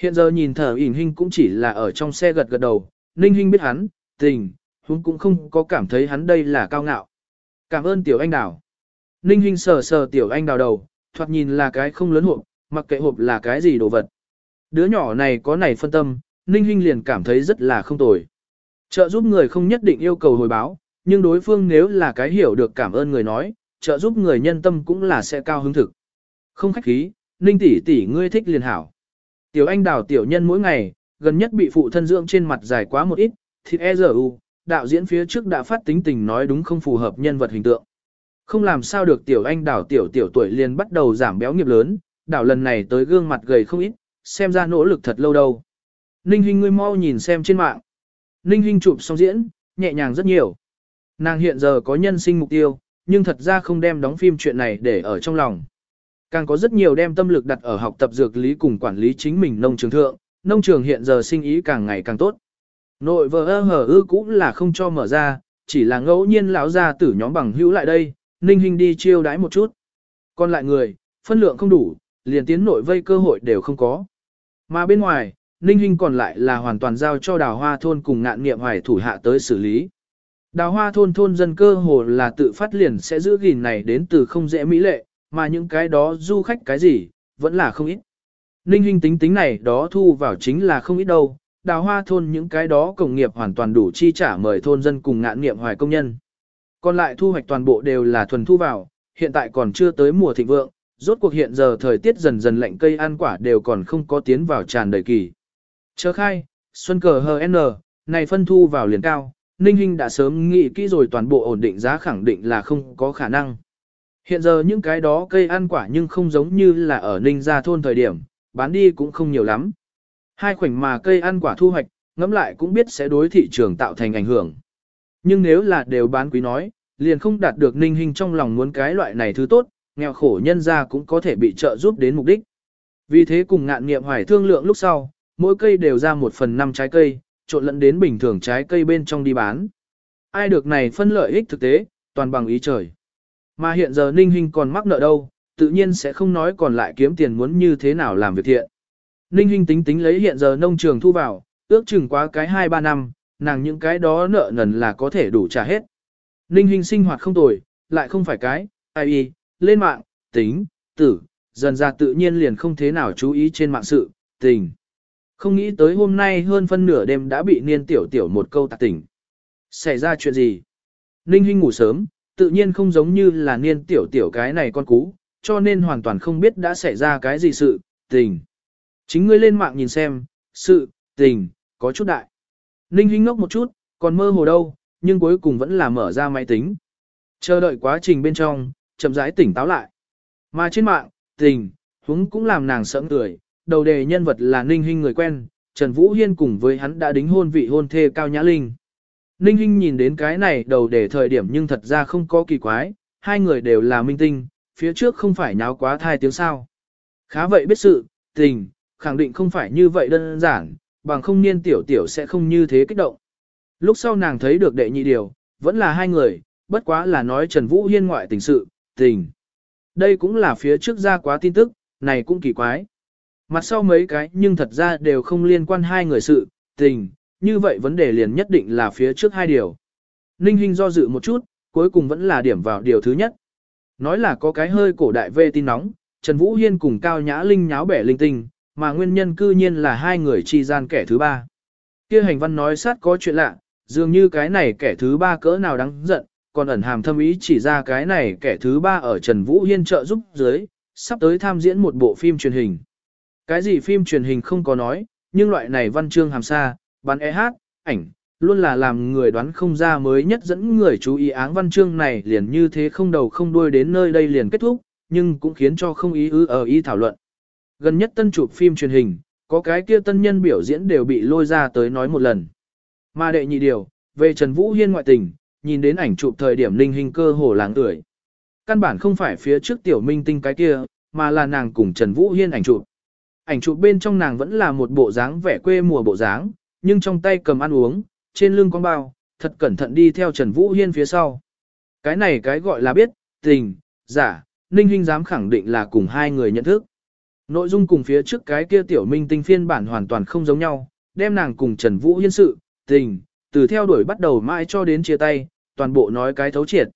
Hiện giờ nhìn thở ỉn Hinh cũng chỉ là ở trong xe gật gật đầu, Ninh Hinh biết hắn, tình, hún cũng không có cảm thấy hắn đây là cao ngạo. Cảm ơn tiểu anh đào. Ninh Hinh sờ sờ tiểu anh đào đầu, thoạt nhìn là cái không lớn hộp, mặc kệ hộp là cái gì đồ vật. Đứa nhỏ này có này phân tâm, Ninh Hinh liền cảm thấy rất là không tồi. Trợ giúp người không nhất định yêu cầu hồi báo, nhưng đối phương nếu là cái hiểu được cảm ơn người nói, trợ giúp người nhân tâm cũng là sẽ cao hứng thực. Không khách khí, Ninh tỷ tỷ ngươi thích liền hảo. Tiểu anh đào tiểu nhân mỗi ngày, gần nhất bị phụ thân dưỡng trên mặt dài quá một ít, thịt e giờ u, đạo diễn phía trước đã phát tính tình nói đúng không phù hợp nhân vật hình tượng. Không làm sao được tiểu anh đảo tiểu tiểu tuổi liền bắt đầu giảm béo nghiệp lớn, đảo lần này tới gương mặt gầy không ít, xem ra nỗ lực thật lâu đâu. Ninh Hinh ngươi mau nhìn xem trên mạng. Ninh Hinh chụp xong diễn, nhẹ nhàng rất nhiều. Nàng hiện giờ có nhân sinh mục tiêu, nhưng thật ra không đem đóng phim chuyện này để ở trong lòng. Càng có rất nhiều đem tâm lực đặt ở học tập dược lý cùng quản lý chính mình nông trường thượng, nông trường hiện giờ sinh ý càng ngày càng tốt. Nội vợ ơ hở ư cũng là không cho mở ra, chỉ là ngẫu nhiên lão ra tử nhóm bằng hữu lại đây, ninh hình đi chiêu đãi một chút. Còn lại người, phân lượng không đủ, liền tiến nội vây cơ hội đều không có. Mà bên ngoài, ninh hình còn lại là hoàn toàn giao cho đào hoa thôn cùng ngạn nghiệm hoài thủ hạ tới xử lý. Đào hoa thôn thôn dân cơ hồ là tự phát liền sẽ giữ gìn này đến từ không dễ mỹ lệ, mà những cái đó du khách cái gì, vẫn là không ít. Ninh hình tính tính này đó thu vào chính là không ít đâu, đào hoa thôn những cái đó công nghiệp hoàn toàn đủ chi trả mời thôn dân cùng ngạn nghiệm hoài công nhân. Còn lại thu hoạch toàn bộ đều là thuần thu vào, hiện tại còn chưa tới mùa thịnh vượng, rốt cuộc hiện giờ thời tiết dần dần lạnh cây ăn quả đều còn không có tiến vào tràn đầy kỳ. Chờ khai, xuân cờ HN, này phân thu vào liền cao, Ninh Hinh đã sớm nghĩ kỹ rồi toàn bộ ổn định giá khẳng định là không có khả năng. Hiện giờ những cái đó cây ăn quả nhưng không giống như là ở Ninh Gia thôn thời điểm, bán đi cũng không nhiều lắm. Hai khoảnh mà cây ăn quả thu hoạch, ngẫm lại cũng biết sẽ đối thị trường tạo thành ảnh hưởng. Nhưng nếu là đều bán quý nói, liền không đạt được ninh hình trong lòng muốn cái loại này thứ tốt, nghèo khổ nhân ra cũng có thể bị trợ giúp đến mục đích. Vì thế cùng ngạn nghiệm hoài thương lượng lúc sau, mỗi cây đều ra một phần năm trái cây, trộn lẫn đến bình thường trái cây bên trong đi bán. Ai được này phân lợi ích thực tế, toàn bằng ý trời. Mà hiện giờ ninh hình còn mắc nợ đâu, tự nhiên sẽ không nói còn lại kiếm tiền muốn như thế nào làm việc thiện. Ninh Hinh tính tính lấy hiện giờ nông trường thu vào, ước chừng quá cái 2-3 năm, nàng những cái đó nợ nần là có thể đủ trả hết. Ninh Hinh sinh hoạt không tồi, lại không phải cái, ai y, lên mạng, tính, tử, dần ra tự nhiên liền không thế nào chú ý trên mạng sự, tình. Không nghĩ tới hôm nay hơn phân nửa đêm đã bị niên tiểu tiểu một câu tạc tỉnh, Xảy ra chuyện gì? Ninh Hinh ngủ sớm, tự nhiên không giống như là niên tiểu tiểu cái này con cú, cho nên hoàn toàn không biết đã xảy ra cái gì sự, tình. Chính ngươi lên mạng nhìn xem, sự, tình, có chút đại. Ninh Hinh ngốc một chút, còn mơ hồ đâu, nhưng cuối cùng vẫn là mở ra máy tính. Chờ đợi quá trình bên trong, chậm rãi tỉnh táo lại. Mà trên mạng, tình, húng cũng làm nàng sợ cười, đầu đề nhân vật là Ninh Hinh người quen, Trần Vũ Hiên cùng với hắn đã đính hôn vị hôn thê Cao Nhã Linh. Ninh Hinh nhìn đến cái này đầu đề thời điểm nhưng thật ra không có kỳ quái, hai người đều là minh tinh, phía trước không phải nháo quá thai tiếng sao. Khá vậy biết sự, tình, khẳng định không phải như vậy đơn giản, bằng không niên tiểu tiểu sẽ không như thế kích động. Lúc sau nàng thấy được đệ nhị điều, vẫn là hai người, bất quá là nói Trần Vũ Hiên ngoại tình sự, tình. Đây cũng là phía trước ra quá tin tức, này cũng kỳ quái. Mặt sau mấy cái nhưng thật ra đều không liên quan hai người sự, tình, như vậy vấn đề liền nhất định là phía trước hai điều. Ninh Hinh do dự một chút, cuối cùng vẫn là điểm vào điều thứ nhất. Nói là có cái hơi cổ đại về tin nóng, Trần Vũ Hiên cùng Cao Nhã Linh nháo bẻ linh tinh, mà nguyên nhân cư nhiên là hai người chi gian kẻ thứ ba. Kia hành văn nói sát có chuyện lạ, dường như cái này kẻ thứ ba cỡ nào đáng giận, còn ẩn hàm thâm ý chỉ ra cái này kẻ thứ ba ở Trần Vũ Hiên trợ giúp dưới, sắp tới tham diễn một bộ phim truyền hình. Cái gì phim truyền hình không có nói, nhưng loại này văn chương hàm xa, bán e hát, ảnh, luôn là làm người đoán không ra mới nhất dẫn người chú ý áng văn chương này liền như thế không đầu không đuôi đến nơi đây liền kết thúc, nhưng cũng khiến cho không ý ư ở ý thảo luận. Gần nhất tân chụp phim truyền hình, có cái kia tân nhân biểu diễn đều bị lôi ra tới nói một lần. Mà đệ nhị điều, về Trần Vũ Hiên ngoại tình, nhìn đến ảnh chụp thời điểm linh hình cơ hồ láng ưỡi. Căn bản không phải phía trước tiểu minh tinh cái kia, mà là nàng cùng Trần Vũ Hiên ảnh chụp. Ảnh chụp bên trong nàng vẫn là một bộ dáng vẻ quê mùa bộ dáng, nhưng trong tay cầm ăn uống, trên lưng con bao, thật cẩn thận đi theo Trần Vũ Hiên phía sau. Cái này cái gọi là biết, tình, giả, Ninh Hinh dám khẳng định là cùng hai người nhận thức. Nội dung cùng phía trước cái kia tiểu minh tinh phiên bản hoàn toàn không giống nhau, đem nàng cùng Trần Vũ Hiên sự, tình, từ theo đuổi bắt đầu mãi cho đến chia tay, toàn bộ nói cái thấu triệt.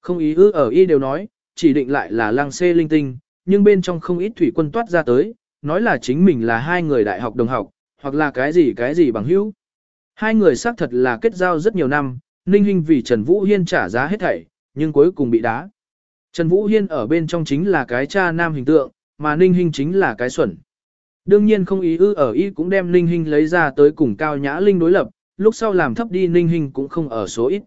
Không ý ư ở y đều nói, chỉ định lại là lăng xê linh tinh, nhưng bên trong không ít thủy quân toát ra tới, nói là chính mình là hai người đại học đồng học, hoặc là cái gì cái gì bằng hữu. Hai người xác thật là kết giao rất nhiều năm, Ninh Hinh vì Trần Vũ Hiên trả giá hết thảy, nhưng cuối cùng bị đá. Trần Vũ Hiên ở bên trong chính là cái cha nam hình tượng, mà Ninh Hinh chính là cái xuẩn. Đương nhiên không ý ư ở y cũng đem Ninh Hinh lấy ra tới cùng Cao Nhã Linh đối lập, lúc sau làm thấp đi Ninh Hinh cũng không ở số ít.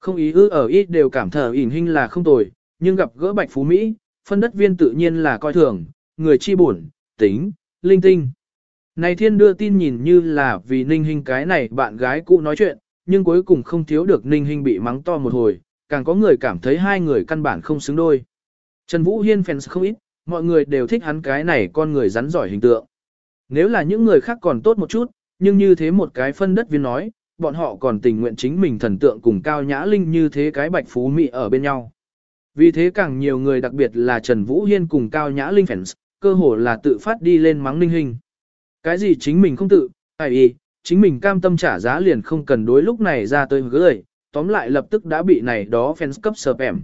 Không ý ư ở y đều cảm thở ỉn Hinh là không tồi, nhưng gặp gỡ Bạch Phú Mỹ, phân đất viên tự nhiên là coi thường, người chi buồn, tính, linh tinh. Này thiên đưa tin nhìn như là vì ninh hình cái này bạn gái cũ nói chuyện, nhưng cuối cùng không thiếu được ninh hình bị mắng to một hồi, càng có người cảm thấy hai người căn bản không xứng đôi. Trần Vũ Hiên fans không ít, mọi người đều thích hắn cái này con người rắn giỏi hình tượng. Nếu là những người khác còn tốt một chút, nhưng như thế một cái phân đất viên nói, bọn họ còn tình nguyện chính mình thần tượng cùng Cao Nhã Linh như thế cái bạch phú mị ở bên nhau. Vì thế càng nhiều người đặc biệt là Trần Vũ Hiên cùng Cao Nhã Linh fans, cơ hồ là tự phát đi lên mắng ninh hình. Cái gì chính mình không tự, ai y, chính mình cam tâm trả giá liền không cần đối lúc này ra tới gửi, tóm lại lập tức đã bị này đó fans cấp sợp ẻm.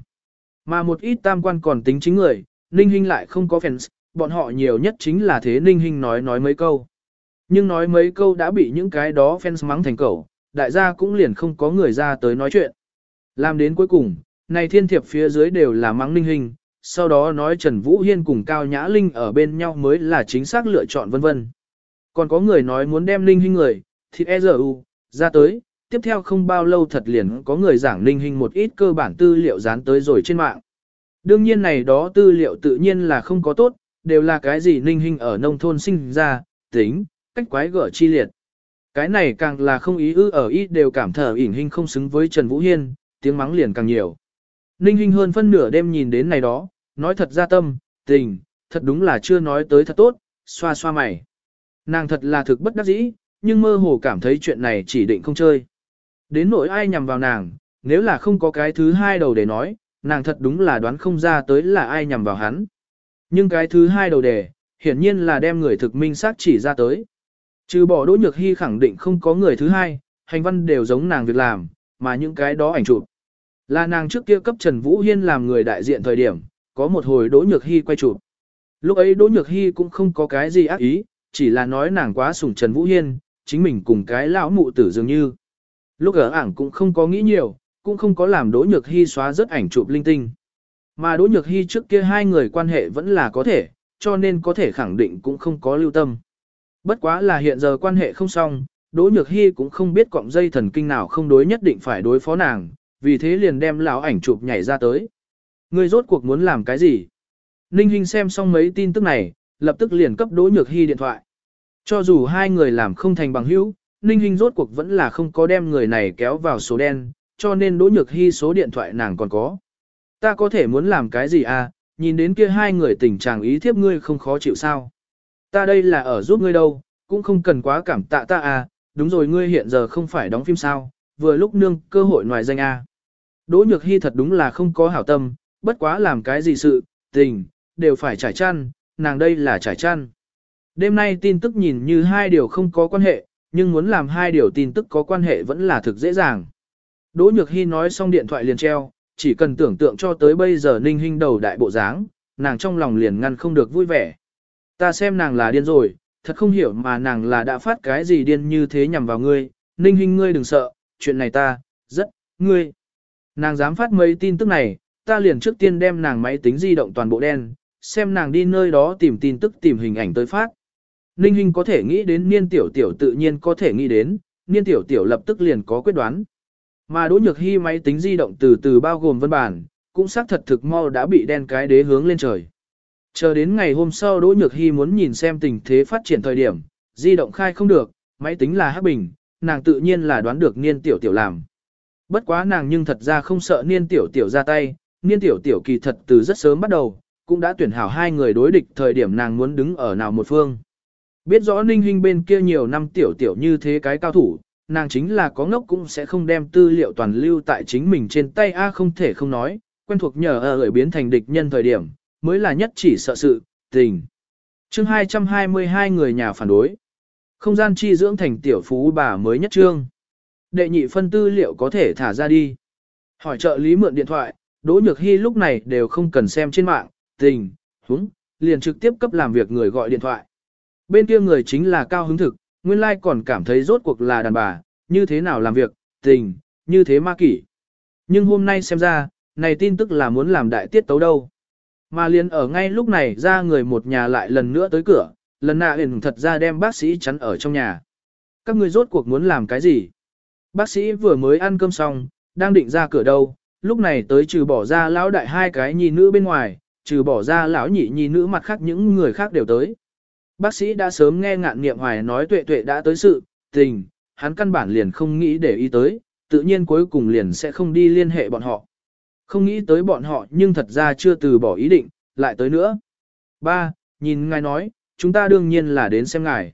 Mà một ít tam quan còn tính chính người, Ninh Hinh lại không có fans, bọn họ nhiều nhất chính là thế Ninh Hinh nói nói mấy câu. Nhưng nói mấy câu đã bị những cái đó fans mắng thành cẩu, đại gia cũng liền không có người ra tới nói chuyện. Làm đến cuối cùng, này thiên thiệp phía dưới đều là mắng Ninh Hinh, sau đó nói Trần Vũ Hiên cùng Cao Nhã Linh ở bên nhau mới là chính xác lựa chọn vân vân. Còn có người nói muốn đem Ninh Hinh người, thì e giờ u, ra tới, tiếp theo không bao lâu thật liền có người giảng Ninh Hinh một ít cơ bản tư liệu dán tới rồi trên mạng. Đương nhiên này đó tư liệu tự nhiên là không có tốt, đều là cái gì Ninh hình ở nông thôn sinh ra, tính, cách quái gở chi liệt. Cái này càng là không ý ư ở ít đều cảm thở ỉn hình không xứng với Trần Vũ Hiên, tiếng mắng liền càng nhiều. Ninh hình hơn phân nửa đêm nhìn đến này đó, nói thật ra tâm, tình, thật đúng là chưa nói tới thật tốt, xoa xoa mày. Nàng thật là thực bất đắc dĩ, nhưng mơ hồ cảm thấy chuyện này chỉ định không chơi. Đến nỗi ai nhằm vào nàng, nếu là không có cái thứ hai đầu để nói, nàng thật đúng là đoán không ra tới là ai nhằm vào hắn. Nhưng cái thứ hai đầu đề, hiển nhiên là đem người thực minh xác chỉ ra tới. Trừ bỏ Đỗ Nhược Hy khẳng định không có người thứ hai, hành văn đều giống nàng việc làm, mà những cái đó ảnh chụp. Là nàng trước kia cấp Trần Vũ Hiên làm người đại diện thời điểm, có một hồi Đỗ Nhược Hy quay chụp. Lúc ấy Đỗ Nhược Hy cũng không có cái gì ác ý, chỉ là nói nàng quá sủng Trần Vũ Hiên, chính mình cùng cái lão mụ tử dường như. Lúc ở ảng cũng không có nghĩ nhiều, cũng không có làm Đỗ Nhược Hy xóa rất ảnh chụp linh tinh. Mà Đỗ Nhược Hy trước kia hai người quan hệ vẫn là có thể, cho nên có thể khẳng định cũng không có lưu tâm. Bất quá là hiện giờ quan hệ không xong, Đỗ Nhược Hy cũng không biết cọng dây thần kinh nào không đối nhất định phải đối phó nàng, vì thế liền đem lão ảnh chụp nhảy ra tới. Ngươi rốt cuộc muốn làm cái gì? Ninh Hinh xem xong mấy tin tức này, lập tức liền cấp Đỗ Nhược Hy điện thoại. Cho dù hai người làm không thành bằng hữu, Ninh Hinh rốt cuộc vẫn là không có đem người này kéo vào số đen, cho nên Đỗ Nhược Hy số điện thoại nàng còn có. Ta có thể muốn làm cái gì à, nhìn đến kia hai người tình trạng ý thiếp ngươi không khó chịu sao. Ta đây là ở giúp ngươi đâu, cũng không cần quá cảm tạ ta à, đúng rồi ngươi hiện giờ không phải đóng phim sao, vừa lúc nương cơ hội ngoài danh à. Đỗ Nhược Hy thật đúng là không có hảo tâm, bất quá làm cái gì sự, tình, đều phải trải chăn, nàng đây là trải chăn. Đêm nay tin tức nhìn như hai điều không có quan hệ, nhưng muốn làm hai điều tin tức có quan hệ vẫn là thực dễ dàng. Đỗ Nhược Hy nói xong điện thoại liền treo, chỉ cần tưởng tượng cho tới bây giờ ninh hình đầu đại bộ dáng, nàng trong lòng liền ngăn không được vui vẻ. Ta xem nàng là điên rồi, thật không hiểu mà nàng là đã phát cái gì điên như thế nhằm vào ngươi, ninh hình ngươi đừng sợ, chuyện này ta, rất, ngươi. Nàng dám phát mấy tin tức này, ta liền trước tiên đem nàng máy tính di động toàn bộ đen, xem nàng đi nơi đó tìm tin tức tìm hình ảnh tới phát. Ninh Hinh có thể nghĩ đến niên tiểu tiểu tự nhiên có thể nghĩ đến, niên tiểu tiểu lập tức liền có quyết đoán. Mà Đỗ Nhược Hy máy tính di động từ từ bao gồm văn bản, cũng xác thật thực mau đã bị đen cái đế hướng lên trời. Chờ đến ngày hôm sau Đỗ Nhược Hy muốn nhìn xem tình thế phát triển thời điểm, di động khai không được, máy tính là hắc bình, nàng tự nhiên là đoán được niên tiểu tiểu làm. Bất quá nàng nhưng thật ra không sợ niên tiểu tiểu ra tay, niên tiểu tiểu kỳ thật từ rất sớm bắt đầu, cũng đã tuyển hảo hai người đối địch thời điểm nàng muốn đứng ở nào một phương. Biết rõ ninh hình bên kia nhiều năm tiểu tiểu như thế cái cao thủ, nàng chính là có ngốc cũng sẽ không đem tư liệu toàn lưu tại chính mình trên tay A không thể không nói, quen thuộc nhờ ở gửi biến thành địch nhân thời điểm, mới là nhất chỉ sợ sự, tình. chương 222 người nhà phản đối. Không gian chi dưỡng thành tiểu phú bà mới nhất trương. Đệ nhị phân tư liệu có thể thả ra đi. Hỏi trợ lý mượn điện thoại, Đỗ Nhược Hy lúc này đều không cần xem trên mạng, tình, húng, liền trực tiếp cấp làm việc người gọi điện thoại. Bên kia người chính là cao hứng thực, nguyên lai còn cảm thấy rốt cuộc là đàn bà, như thế nào làm việc, tình, như thế ma kỷ. Nhưng hôm nay xem ra, này tin tức là muốn làm đại tiết tấu đâu. Mà liền ở ngay lúc này ra người một nhà lại lần nữa tới cửa, lần nạ hình thật ra đem bác sĩ chắn ở trong nhà. Các người rốt cuộc muốn làm cái gì? Bác sĩ vừa mới ăn cơm xong, đang định ra cửa đâu, lúc này tới trừ bỏ ra lão đại hai cái nhi nữ bên ngoài, trừ bỏ ra lão nhị nhi nữ mặt khác những người khác đều tới. Bác sĩ đã sớm nghe ngạn nghiệm hoài nói tuệ tuệ đã tới sự, tình, hắn căn bản liền không nghĩ để ý tới, tự nhiên cuối cùng liền sẽ không đi liên hệ bọn họ. Không nghĩ tới bọn họ nhưng thật ra chưa từ bỏ ý định, lại tới nữa. Ba, nhìn ngài nói, chúng ta đương nhiên là đến xem ngài.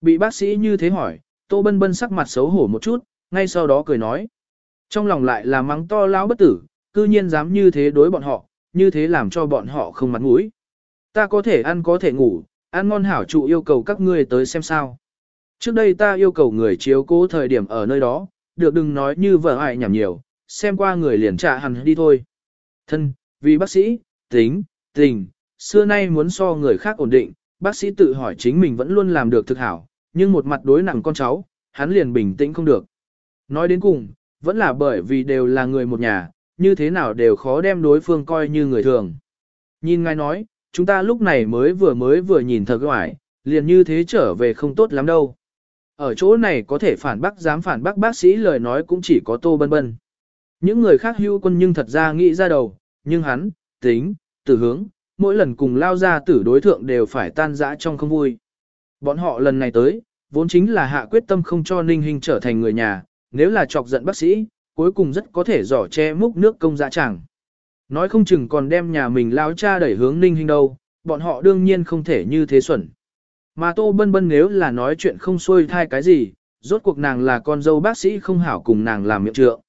Bị bác sĩ như thế hỏi, Tô Bân Bân sắc mặt xấu hổ một chút, ngay sau đó cười nói. Trong lòng lại là mắng to lão bất tử, cư nhiên dám như thế đối bọn họ, như thế làm cho bọn họ không mặt mũi. Ta có thể ăn có thể ngủ, ăn ngon hảo trụ yêu cầu các ngươi tới xem sao. Trước đây ta yêu cầu người chiếu cố thời điểm ở nơi đó, được đừng nói như vợ hại nhảm nhiều, xem qua người liền trả hẳn đi thôi. Thân, vì bác sĩ, tính, tình, xưa nay muốn so người khác ổn định, bác sĩ tự hỏi chính mình vẫn luôn làm được thực hảo, nhưng một mặt đối nặng con cháu, hắn liền bình tĩnh không được. Nói đến cùng, vẫn là bởi vì đều là người một nhà, như thế nào đều khó đem đối phương coi như người thường. Nhìn ngài nói, chúng ta lúc này mới vừa mới vừa nhìn thật ngoại, liền như thế trở về không tốt lắm đâu. Ở chỗ này có thể phản bác dám phản bác bác sĩ lời nói cũng chỉ có tô bân bân. Những người khác hưu quân nhưng thật ra nghĩ ra đầu, nhưng hắn, tính, tử hướng, mỗi lần cùng lao ra tử đối thượng đều phải tan rã trong không vui. Bọn họ lần này tới, vốn chính là hạ quyết tâm không cho Ninh Hinh trở thành người nhà, nếu là chọc giận bác sĩ, cuối cùng rất có thể giỏ che múc nước công dã chẳng. Nói không chừng còn đem nhà mình lao cha đẩy hướng Ninh hình đâu, bọn họ đương nhiên không thể như thế xuẩn. Mà Tô Bân Bân nếu là nói chuyện không xuôi thai cái gì, rốt cuộc nàng là con dâu bác sĩ không hảo cùng nàng làm miệng trượng.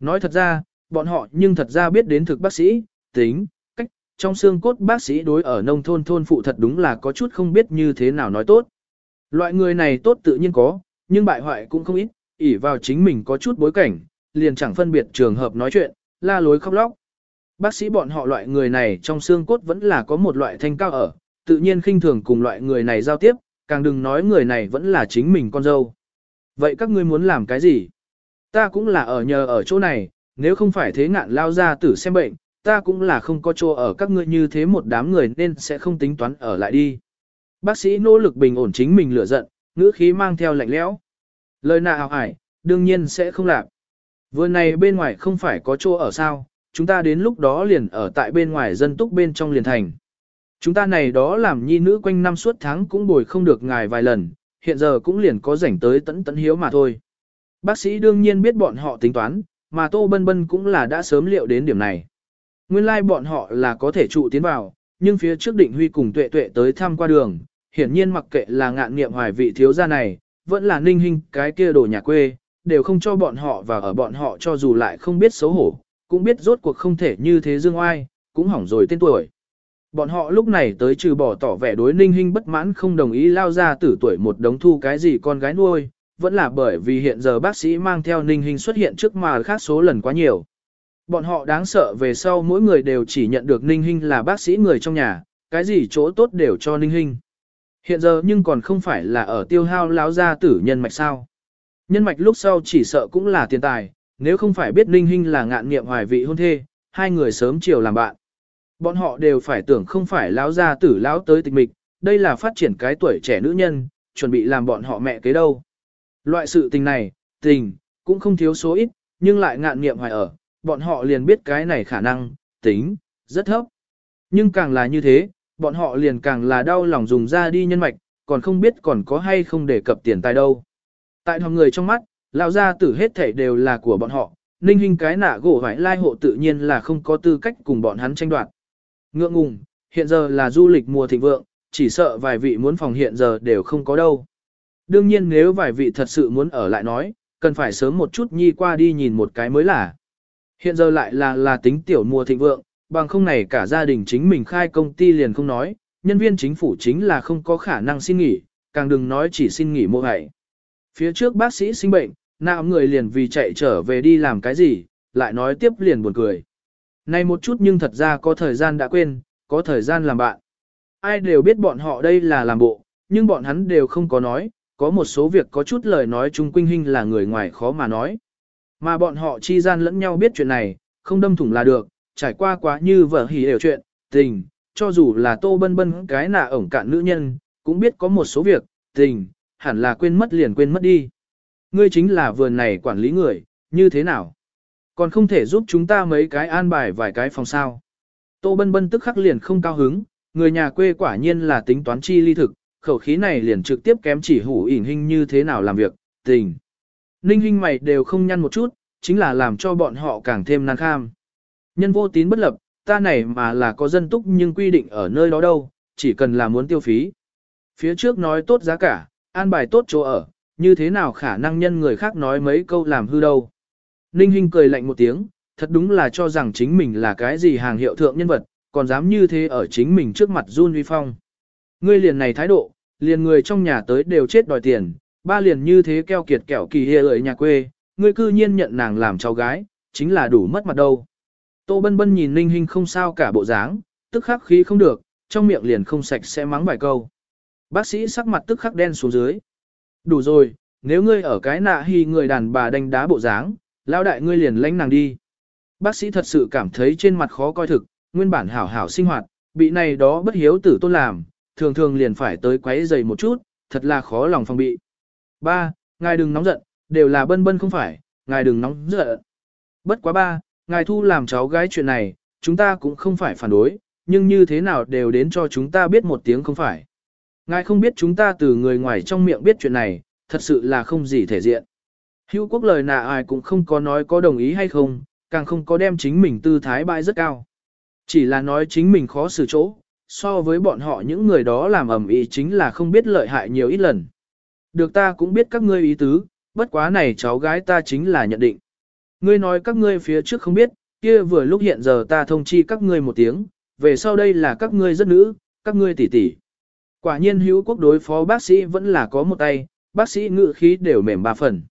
Nói thật ra, bọn họ nhưng thật ra biết đến thực bác sĩ, tính, cách, trong xương cốt bác sĩ đối ở nông thôn thôn phụ thật đúng là có chút không biết như thế nào nói tốt. Loại người này tốt tự nhiên có, nhưng bại hoại cũng không ít, ỷ vào chính mình có chút bối cảnh, liền chẳng phân biệt trường hợp nói chuyện, la lối khóc lóc. Bác sĩ bọn họ loại người này trong xương cốt vẫn là có một loại thanh cao ở, tự nhiên khinh thường cùng loại người này giao tiếp, càng đừng nói người này vẫn là chính mình con dâu. Vậy các ngươi muốn làm cái gì? Ta cũng là ở nhờ ở chỗ này, nếu không phải thế ngạn lao ra tử xem bệnh, ta cũng là không có chỗ ở các ngươi như thế một đám người nên sẽ không tính toán ở lại đi. Bác sĩ nỗ lực bình ổn chính mình lửa giận, ngữ khí mang theo lạnh lẽo. Lời nào hải, đương nhiên sẽ không làm. Vừa này bên ngoài không phải có chỗ ở sao, chúng ta đến lúc đó liền ở tại bên ngoài dân túc bên trong liền thành. Chúng ta này đó làm nhi nữ quanh năm suốt tháng cũng bồi không được ngài vài lần, hiện giờ cũng liền có rảnh tới tấn tấn hiếu mà thôi. Bác sĩ đương nhiên biết bọn họ tính toán, mà Tô Bân Bân cũng là đã sớm liệu đến điểm này. Nguyên lai like bọn họ là có thể trụ tiến vào, nhưng phía trước định huy cùng tuệ tuệ tới thăm qua đường, hiển nhiên mặc kệ là ngạn nghiệm hoài vị thiếu gia này, vẫn là ninh hình cái kia đồ nhà quê, đều không cho bọn họ và ở bọn họ cho dù lại không biết xấu hổ, cũng biết rốt cuộc không thể như thế dương oai, cũng hỏng rồi tên tuổi. Bọn họ lúc này tới trừ bỏ tỏ vẻ đối ninh hình bất mãn không đồng ý lao ra tử tuổi một đống thu cái gì con gái nuôi, vẫn là bởi vì hiện giờ bác sĩ mang theo ninh hình xuất hiện trước mà khác số lần quá nhiều. Bọn họ đáng sợ về sau mỗi người đều chỉ nhận được ninh hình là bác sĩ người trong nhà, cái gì chỗ tốt đều cho ninh hình. Hiện giờ nhưng còn không phải là ở tiêu hao lao ra tử nhân mạch sao. Nhân mạch lúc sau chỉ sợ cũng là tiền tài, nếu không phải biết ninh Hinh là ngạn nghiệm hoài vị hôn thê, hai người sớm chiều làm bạn. Bọn họ đều phải tưởng không phải lão gia tử lão tới tịch mịch, đây là phát triển cái tuổi trẻ nữ nhân, chuẩn bị làm bọn họ mẹ kế đâu. Loại sự tình này, tình, cũng không thiếu số ít, nhưng lại ngạn nghiệm hoài ở, bọn họ liền biết cái này khả năng, tính, rất thấp. Nhưng càng là như thế, bọn họ liền càng là đau lòng dùng ra đi nhân mạch, còn không biết còn có hay không để cập tiền tài đâu. Tại thòng người trong mắt, lão gia tử hết thảy đều là của bọn họ, ninh hình cái nạ gỗ vải lai hộ tự nhiên là không có tư cách cùng bọn hắn tranh đoạt. Ngượng ngùng, hiện giờ là du lịch mùa thịnh vượng, chỉ sợ vài vị muốn phòng hiện giờ đều không có đâu. Đương nhiên nếu vài vị thật sự muốn ở lại nói, cần phải sớm một chút nhi qua đi nhìn một cái mới là. Hiện giờ lại là là tính tiểu mùa thịnh vượng, bằng không này cả gia đình chính mình khai công ty liền không nói, nhân viên chính phủ chính là không có khả năng xin nghỉ, càng đừng nói chỉ xin nghỉ mộ hại. Phía trước bác sĩ sinh bệnh, nào người liền vì chạy trở về đi làm cái gì, lại nói tiếp liền buồn cười. Này một chút nhưng thật ra có thời gian đã quên, có thời gian làm bạn. Ai đều biết bọn họ đây là làm bộ, nhưng bọn hắn đều không có nói, có một số việc có chút lời nói chung quinh hình là người ngoài khó mà nói. Mà bọn họ chi gian lẫn nhau biết chuyện này, không đâm thủng là được, trải qua quá như vở hỉ đều chuyện, tình, cho dù là tô bân bân cái nạ ổng cạn nữ nhân, cũng biết có một số việc, tình, hẳn là quên mất liền quên mất đi. Ngươi chính là vườn này quản lý người, như thế nào? Còn không thể giúp chúng ta mấy cái an bài vài cái phòng sao. Tô bân bân tức khắc liền không cao hứng, người nhà quê quả nhiên là tính toán chi ly thực, khẩu khí này liền trực tiếp kém chỉ hủ ỉn hình như thế nào làm việc, tình. Ninh hình mày đều không nhăn một chút, chính là làm cho bọn họ càng thêm năng kham. Nhân vô tín bất lập, ta này mà là có dân túc nhưng quy định ở nơi đó đâu, chỉ cần là muốn tiêu phí. Phía trước nói tốt giá cả, an bài tốt chỗ ở, như thế nào khả năng nhân người khác nói mấy câu làm hư đâu. Ninh Hinh cười lạnh một tiếng, thật đúng là cho rằng chính mình là cái gì hàng hiệu thượng nhân vật, còn dám như thế ở chính mình trước mặt run uy phong. Ngươi liền này thái độ, liền người trong nhà tới đều chết đòi tiền, ba liền như thế keo kiệt kẹo kỳ hề ở nhà quê, ngươi cư nhiên nhận nàng làm cháu gái, chính là đủ mất mặt đâu. Tô Bân Bân nhìn Ninh Hinh không sao cả bộ dáng, tức khắc khí không được, trong miệng liền không sạch sẽ mắng vài câu. Bác sĩ sắc mặt tức khắc đen xuống dưới. Đủ rồi, nếu ngươi ở cái nạ hi người đàn bà đánh đá bộ dáng, lão đại ngươi liền lánh nàng đi. Bác sĩ thật sự cảm thấy trên mặt khó coi thực, nguyên bản hảo hảo sinh hoạt, bị này đó bất hiếu tử tôn làm, thường thường liền phải tới quấy giày một chút, thật là khó lòng phòng bị. Ba, ngài đừng nóng giận, đều là bân bân không phải, ngài đừng nóng giận. Bất quá ba, ngài thu làm cháu gái chuyện này, chúng ta cũng không phải phản đối, nhưng như thế nào đều đến cho chúng ta biết một tiếng không phải. Ngài không biết chúng ta từ người ngoài trong miệng biết chuyện này, thật sự là không gì thể diện. Hữu quốc lời nạ ai cũng không có nói có đồng ý hay không, càng không có đem chính mình tư thái bại rất cao. Chỉ là nói chính mình khó xử chỗ, so với bọn họ những người đó làm ẩm ý chính là không biết lợi hại nhiều ít lần. Được ta cũng biết các ngươi ý tứ, bất quá này cháu gái ta chính là nhận định. Ngươi nói các ngươi phía trước không biết, kia vừa lúc hiện giờ ta thông chi các ngươi một tiếng, về sau đây là các ngươi rất nữ, các ngươi tỷ tỷ. Quả nhiên hữu quốc đối phó bác sĩ vẫn là có một tay, bác sĩ ngự khí đều mềm ba phần.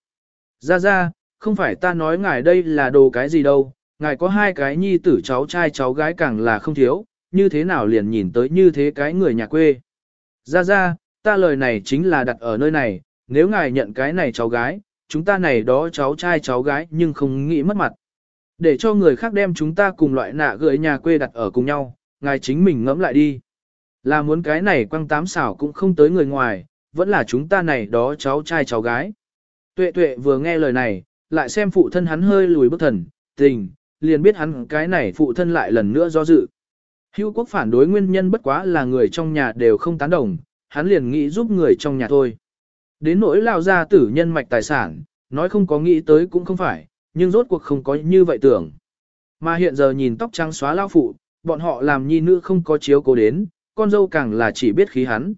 Ra ra, không phải ta nói ngài đây là đồ cái gì đâu, ngài có hai cái nhi tử cháu trai cháu gái càng là không thiếu, như thế nào liền nhìn tới như thế cái người nhà quê. Ra ra, ta lời này chính là đặt ở nơi này, nếu ngài nhận cái này cháu gái, chúng ta này đó cháu trai cháu gái nhưng không nghĩ mất mặt. Để cho người khác đem chúng ta cùng loại nạ gửi nhà quê đặt ở cùng nhau, ngài chính mình ngẫm lại đi. Là muốn cái này quăng tám xảo cũng không tới người ngoài, vẫn là chúng ta này đó cháu trai cháu gái. Tuệ tuệ vừa nghe lời này, lại xem phụ thân hắn hơi lùi bước thần, tình, liền biết hắn cái này phụ thân lại lần nữa do dự. Hữu quốc phản đối nguyên nhân bất quá là người trong nhà đều không tán đồng, hắn liền nghĩ giúp người trong nhà thôi. Đến nỗi lao ra tử nhân mạch tài sản, nói không có nghĩ tới cũng không phải, nhưng rốt cuộc không có như vậy tưởng. Mà hiện giờ nhìn tóc trắng xóa lao phụ, bọn họ làm nhi nữ không có chiếu cố đến, con dâu càng là chỉ biết khí hắn.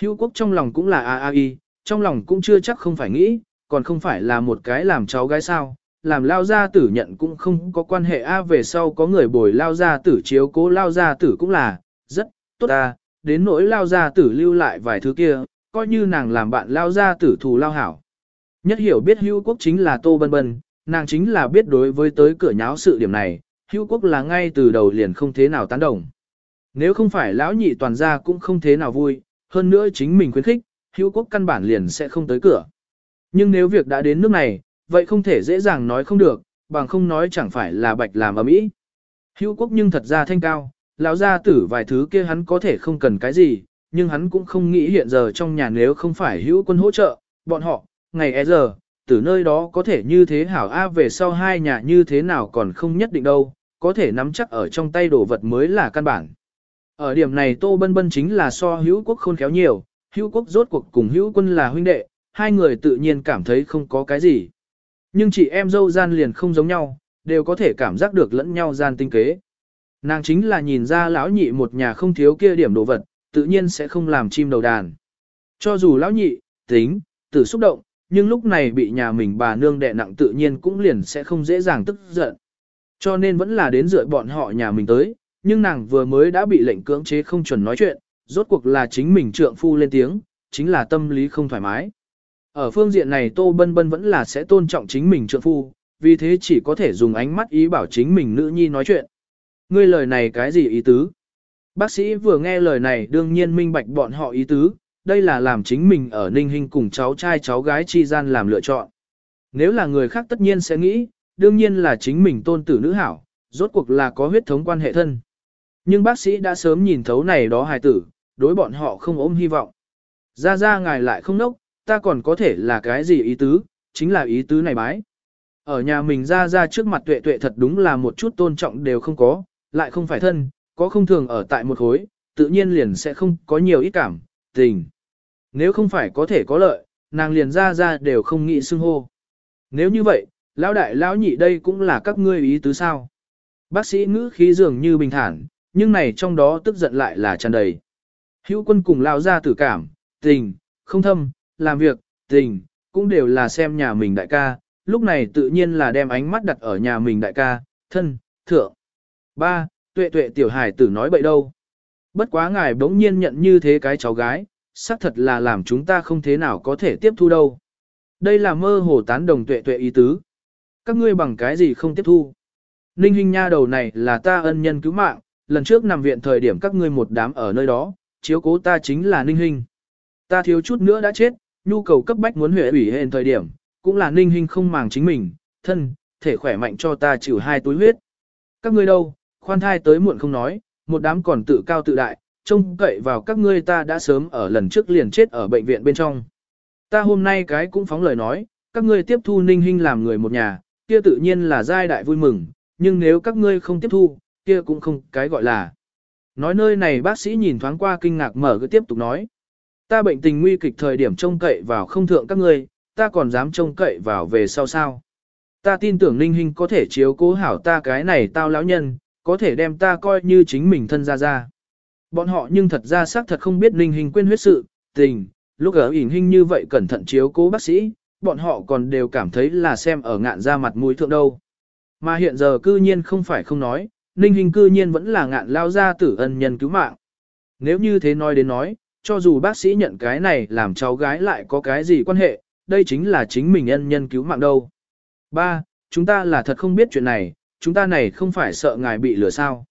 Hữu quốc trong lòng cũng là a a i, trong lòng cũng chưa chắc không phải nghĩ, còn không phải là một cái làm cháu gái sao, làm lao gia tử nhận cũng không có quan hệ a về sau có người bồi lao gia tử chiếu cố lao gia tử cũng là, rất, tốt ta, đến nỗi lao gia tử lưu lại vài thứ kia, coi như nàng làm bạn lao gia tử thù lao hảo. Nhất hiểu biết hữu quốc chính là tô bân bân, nàng chính là biết đối với tới cửa nháo sự điểm này, hữu quốc là ngay từ đầu liền không thế nào tán đồng. Nếu không phải lão nhị toàn gia cũng không thế nào vui, hơn nữa chính mình khuyến khích, hữu quốc căn bản liền sẽ không tới cửa. Nhưng nếu việc đã đến nước này, vậy không thể dễ dàng nói không được, bằng không nói chẳng phải là bạch làm ở mỹ. Hữu quốc nhưng thật ra thanh cao, lão gia tử vài thứ kia hắn có thể không cần cái gì, nhưng hắn cũng không nghĩ hiện giờ trong nhà nếu không phải hữu quân hỗ trợ, bọn họ, ngày e giờ, từ nơi đó có thể như thế hảo A về sau hai nhà như thế nào còn không nhất định đâu, có thể nắm chắc ở trong tay đồ vật mới là căn bản. Ở điểm này Tô Bân Bân chính là so hữu quốc khôn khéo nhiều, hữu quốc rốt cuộc cùng hữu quân là huynh đệ, hai người tự nhiên cảm thấy không có cái gì. Nhưng chị em dâu gian liền không giống nhau, đều có thể cảm giác được lẫn nhau gian tinh kế. Nàng chính là nhìn ra lão nhị một nhà không thiếu kia điểm đồ vật, tự nhiên sẽ không làm chim đầu đàn. Cho dù lão nhị, tính, tử xúc động, nhưng lúc này bị nhà mình bà nương đè nặng tự nhiên cũng liền sẽ không dễ dàng tức giận. Cho nên vẫn là đến dựa bọn họ nhà mình tới, nhưng nàng vừa mới đã bị lệnh cưỡng chế không chuẩn nói chuyện, rốt cuộc là chính mình trượng phu lên tiếng, chính là tâm lý không thoải mái. Ở phương diện này Tô Bân Bân vẫn là sẽ tôn trọng chính mình trượng phu, vì thế chỉ có thể dùng ánh mắt ý bảo chính mình nữ nhi nói chuyện. Ngươi lời này cái gì ý tứ? Bác sĩ vừa nghe lời này đương nhiên minh bạch bọn họ ý tứ, đây là làm chính mình ở Ninh hình cùng cháu trai cháu gái chi gian làm lựa chọn. Nếu là người khác tất nhiên sẽ nghĩ, đương nhiên là chính mình tôn tử nữ hảo, rốt cuộc là có huyết thống quan hệ thân. Nhưng bác sĩ đã sớm nhìn thấu này đó hài tử, đối bọn họ không ôm hy vọng. Ra ra ngài lại không nốc, ta còn có thể là cái gì ý tứ, chính là ý tứ này bái. Ở nhà mình ra ra trước mặt tuệ tuệ thật đúng là một chút tôn trọng đều không có, lại không phải thân, có không thường ở tại một khối, tự nhiên liền sẽ không có nhiều ít cảm, tình. Nếu không phải có thể có lợi, nàng liền ra ra đều không nghĩ xưng hô. Nếu như vậy, lão đại lão nhị đây cũng là các ngươi ý tứ sao. Bác sĩ ngữ khí dường như bình thản, nhưng này trong đó tức giận lại là tràn đầy. Hữu quân cùng lao ra tử cảm, tình, không thâm, làm việc, tình, cũng đều là xem nhà mình đại ca, lúc này tự nhiên là đem ánh mắt đặt ở nhà mình đại ca, thân, thượng. Ba, tuệ tuệ tiểu hải tử nói bậy đâu. Bất quá ngài bỗng nhiên nhận như thế cái cháu gái, xác thật là làm chúng ta không thế nào có thể tiếp thu đâu. Đây là mơ hồ tán đồng tuệ tuệ ý tứ. Các ngươi bằng cái gì không tiếp thu. Ninh hình nha đầu này là ta ân nhân cứu mạng, lần trước nằm viện thời điểm các ngươi một đám ở nơi đó, chiếu cố ta chính là Ninh hình. Ta thiếu chút nữa đã chết, nhu cầu cấp bách muốn huệ ủy hên thời điểm, cũng là Ninh hình không màng chính mình, thân, thể khỏe mạnh cho ta chịu hai túi huyết. Các ngươi đâu, khoan thai tới muộn không nói, một đám còn tự cao tự đại, trông cậy vào các ngươi ta đã sớm ở lần trước liền chết ở bệnh viện bên trong. Ta hôm nay cái cũng phóng lời nói, các ngươi tiếp thu ninh hình làm người một nhà, kia tự nhiên là giai đại vui mừng, nhưng nếu các ngươi không tiếp thu, kia cũng không cái gọi là. Nói nơi này bác sĩ nhìn thoáng qua kinh ngạc mở cứ tiếp tục nói. Ta bệnh tình nguy kịch thời điểm trông cậy vào không thượng các ngươi, ta còn dám trông cậy vào về sau sao. Ta tin tưởng ninh hình có thể chiếu cố hảo ta cái này tao lão nhân, có thể đem ta coi như chính mình thân ra ra. Bọn họ nhưng thật ra xác thật không biết ninh hình quên huyết sự, tình, lúc ở ỉn hình như vậy cẩn thận chiếu cố bác sĩ, bọn họ còn đều cảm thấy là xem ở ngạn ra mặt mũi thượng đâu. Mà hiện giờ cư nhiên không phải không nói, ninh hình cư nhiên vẫn là ngạn lao ra tử ân nhân cứu mạng. Nếu như thế nói đến nói, cho dù bác sĩ nhận cái này làm cháu gái lại có cái gì quan hệ, đây chính là chính mình ân nhân cứu mạng đâu. Ba, chúng ta là thật không biết chuyện này, chúng ta này không phải sợ ngài bị lừa sao.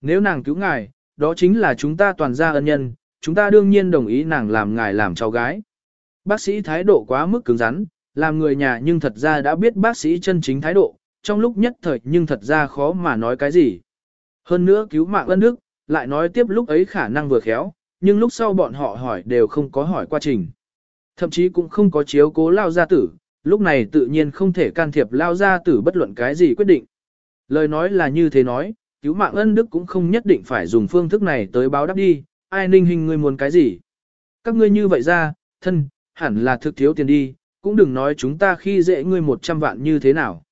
Nếu nàng cứu ngài, đó chính là chúng ta toàn gia ân nhân, chúng ta đương nhiên đồng ý nàng làm ngài làm cháu gái. Bác sĩ thái độ quá mức cứng rắn, làm người nhà nhưng thật ra đã biết bác sĩ chân chính thái độ, trong lúc nhất thời nhưng thật ra khó mà nói cái gì. Hơn nữa cứu mạng ân đức, lại nói tiếp lúc ấy khả năng vừa khéo, nhưng lúc sau bọn họ hỏi đều không có hỏi qua trình. Thậm chí cũng không có chiếu cố lao gia tử, lúc này tự nhiên không thể can thiệp lao gia tử bất luận cái gì quyết định. Lời nói là như thế nói, cứu mạng ân đức cũng không nhất định phải dùng phương thức này tới báo đáp đi, ai ninh hình ngươi muốn cái gì. Các ngươi như vậy ra, thân, hẳn là thực thiếu tiền đi, cũng đừng nói chúng ta khi dễ ngươi 100 vạn như thế nào.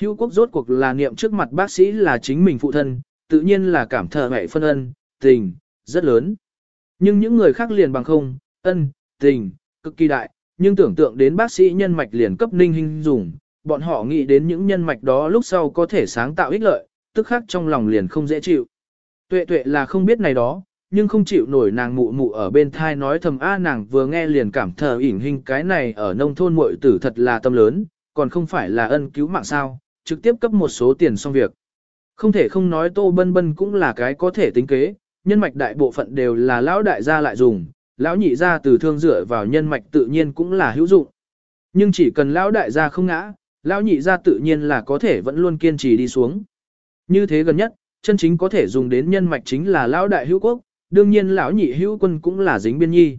Hữu quốc rốt cuộc là niệm trước mặt bác sĩ là chính mình phụ thân, tự nhiên là cảm thờ mẹ phân ân, tình, rất lớn. Nhưng những người khác liền bằng không, ân, tình, cực kỳ đại, nhưng tưởng tượng đến bác sĩ nhân mạch liền cấp ninh hình dùng, bọn họ nghĩ đến những nhân mạch đó lúc sau có thể sáng tạo ích lợi, tức khác trong lòng liền không dễ chịu. Tuệ tuệ là không biết này đó, nhưng không chịu nổi nàng mụ mụ ở bên thai nói thầm a nàng vừa nghe liền cảm thờ ỉn hình cái này ở nông thôn muội tử thật là tâm lớn, còn không phải là ân cứu mạng sao, trực tiếp cấp một số tiền xong việc. Không thể không nói Tô Bân Bân cũng là cái có thể tính kế, nhân mạch đại bộ phận đều là lão đại gia lại dùng, lão nhị gia từ thương dựa vào nhân mạch tự nhiên cũng là hữu dụng. Nhưng chỉ cần lão đại gia không ngã, lão nhị gia tự nhiên là có thể vẫn luôn kiên trì đi xuống. Như thế gần nhất, chân chính có thể dùng đến nhân mạch chính là lão đại hữu quốc, đương nhiên lão nhị hữu quân cũng là dính biên nhi.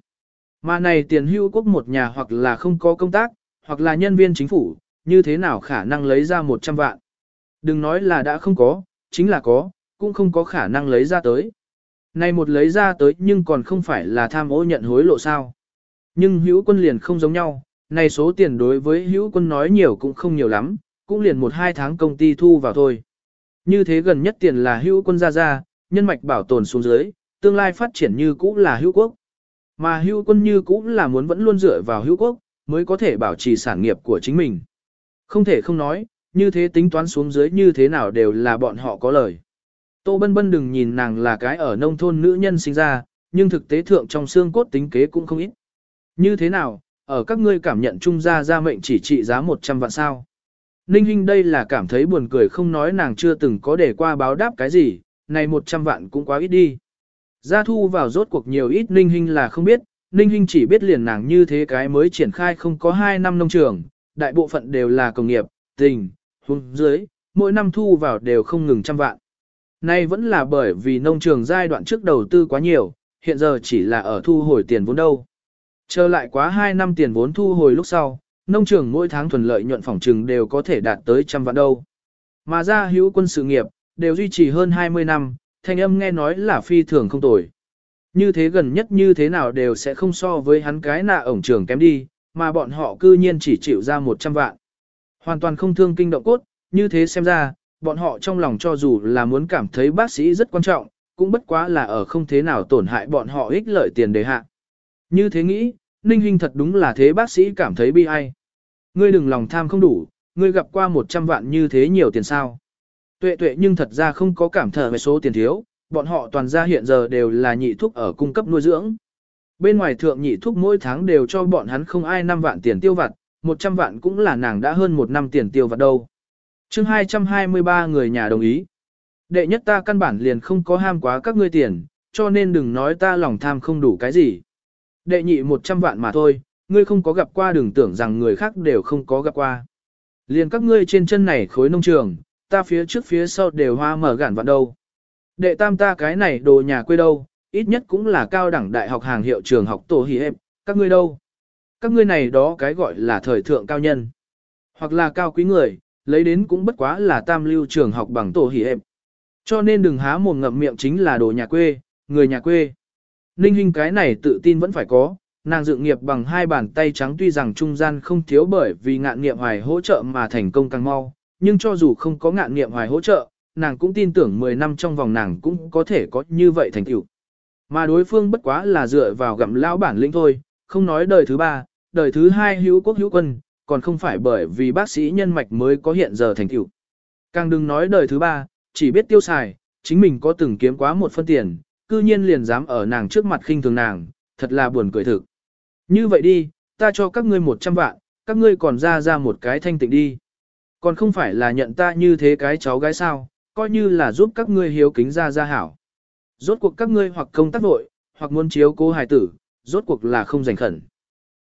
Mà này tiền hữu quốc một nhà hoặc là không có công tác, hoặc là nhân viên chính phủ, như thế nào khả năng lấy ra 100 vạn. Đừng nói là đã không có, chính là có, cũng không có khả năng lấy ra tới. Này một lấy ra tới nhưng còn không phải là tham ô nhận hối lộ sao. Nhưng hữu quân liền không giống nhau, này số tiền đối với hữu quân nói nhiều cũng không nhiều lắm, cũng liền một hai tháng công ty thu vào thôi. Như thế gần nhất tiền là hữu quân ra ra, nhân mạch bảo tồn xuống dưới, tương lai phát triển như cũ là hữu quốc. Mà hữu quân như cũ là muốn vẫn luôn dựa vào hữu quốc, mới có thể bảo trì sản nghiệp của chính mình. Không thể không nói, như thế tính toán xuống dưới như thế nào đều là bọn họ có lời. Tô Bân Bân đừng nhìn nàng là cái ở nông thôn nữ nhân sinh ra, nhưng thực tế thượng trong xương cốt tính kế cũng không ít. Như thế nào, ở các ngươi cảm nhận trung gia gia mệnh chỉ trị giá 100 vạn sao. Ninh Hinh đây là cảm thấy buồn cười không nói nàng chưa từng có để qua báo đáp cái gì, này 100 vạn cũng quá ít đi. Gia thu vào rốt cuộc nhiều ít Ninh Hinh là không biết, Ninh Hinh chỉ biết liền nàng như thế cái mới triển khai không có 2 năm nông trường, đại bộ phận đều là công nghiệp, tình, hung dưới, mỗi năm thu vào đều không ngừng trăm vạn. Nay vẫn là bởi vì nông trường giai đoạn trước đầu tư quá nhiều, hiện giờ chỉ là ở thu hồi tiền vốn đâu. Trở lại quá 2 năm tiền vốn thu hồi lúc sau, nông trường mỗi tháng thuần lợi nhuận phòng trừng đều có thể đạt tới trăm vạn đâu. Mà ra hữu quân sự nghiệp, đều duy trì hơn 20 năm, thanh âm nghe nói là phi thường không tồi. Như thế gần nhất như thế nào đều sẽ không so với hắn cái nạ ổng trường kém đi, mà bọn họ cư nhiên chỉ chịu ra 100 vạn. Hoàn toàn không thương kinh động cốt, như thế xem ra, bọn họ trong lòng cho dù là muốn cảm thấy bác sĩ rất quan trọng, cũng bất quá là ở không thế nào tổn hại bọn họ ích lợi tiền đề hạ. Như thế nghĩ, Ninh Hinh thật đúng là thế bác sĩ cảm thấy bi ai. Ngươi đừng lòng tham không đủ, ngươi gặp qua 100 vạn như thế nhiều tiền sao. Tuệ tuệ nhưng thật ra không có cảm thở về số tiền thiếu, bọn họ toàn ra hiện giờ đều là nhị thuốc ở cung cấp nuôi dưỡng. Bên ngoài thượng nhị thúc mỗi tháng đều cho bọn hắn không ai 5 vạn tiền tiêu vặt, 100 vạn cũng là nàng đã hơn một năm tiền tiêu vặt đâu. chương 223 người nhà đồng ý. Đệ nhất ta căn bản liền không có ham quá các ngươi tiền, cho nên đừng nói ta lòng tham không đủ cái gì. Đệ nhị 100 vạn mà thôi, ngươi không có gặp qua đừng tưởng rằng người khác đều không có gặp qua. Liền các ngươi trên chân này khối nông trường, ta phía trước phía sau đều hoa mở gản vạn đâu. Đệ tam ta cái này đồ nhà quê đâu, ít nhất cũng là cao đẳng đại học hàng hiệu trường học tổ hỉ hẹp, các ngươi đâu. Các ngươi này đó cái gọi là thời thượng cao nhân, hoặc là cao quý người, lấy đến cũng bất quá là tam lưu trường học bằng tổ hỉ hẹp. Cho nên đừng há mồm ngậm miệng chính là đồ nhà quê, người nhà quê. Ninh Hinh cái này tự tin vẫn phải có, nàng dựng nghiệp bằng hai bàn tay trắng tuy rằng trung gian không thiếu bởi vì ngạn nghiệm hoài hỗ trợ mà thành công càng mau, nhưng cho dù không có ngạn nghiệm hoài hỗ trợ, nàng cũng tin tưởng 10 năm trong vòng nàng cũng có thể có như vậy thành tựu. Mà đối phương bất quá là dựa vào gặm lão bản lĩnh thôi, không nói đời thứ ba, đời thứ hai hữu quốc hữu quân, còn không phải bởi vì bác sĩ nhân mạch mới có hiện giờ thành tựu. Càng đừng nói đời thứ ba, chỉ biết tiêu xài, chính mình có từng kiếm quá một phân tiền, cư nhiên liền dám ở nàng trước mặt khinh thường nàng, thật là buồn cười thực. Như vậy đi, ta cho các ngươi 100 vạn, các ngươi còn ra ra một cái thanh tịnh đi. Còn không phải là nhận ta như thế cái cháu gái sao, coi như là giúp các ngươi hiếu kính ra ra hảo. Rốt cuộc các ngươi hoặc công tác vội, hoặc muốn chiếu cố hài tử, rốt cuộc là không giành khẩn.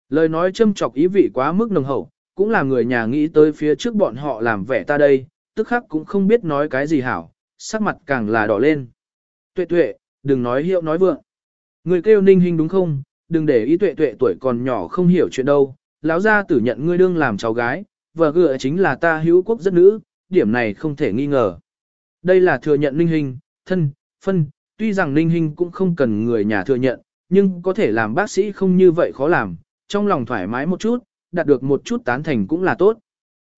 Lời nói châm chọc ý vị quá mức nồng hậu, cũng là người nhà nghĩ tới phía trước bọn họ làm vẻ ta đây, tức khắc cũng không biết nói cái gì hảo, sắc mặt càng là đỏ lên. Tuệ tuệ, đừng nói hiệu nói vượng. Người kêu ninh hình đúng không, đừng để ý tuệ tuệ tuổi còn nhỏ không hiểu chuyện đâu, lão gia tử nhận ngươi đương làm cháu gái, vợ gựa chính là ta hữu quốc dân nữ, điểm này không thể nghi ngờ. Đây là thừa nhận ninh hình, thân, phân, tuy rằng ninh Hinh cũng không cần người nhà thừa nhận, nhưng có thể làm bác sĩ không như vậy khó làm, trong lòng thoải mái một chút, đạt được một chút tán thành cũng là tốt.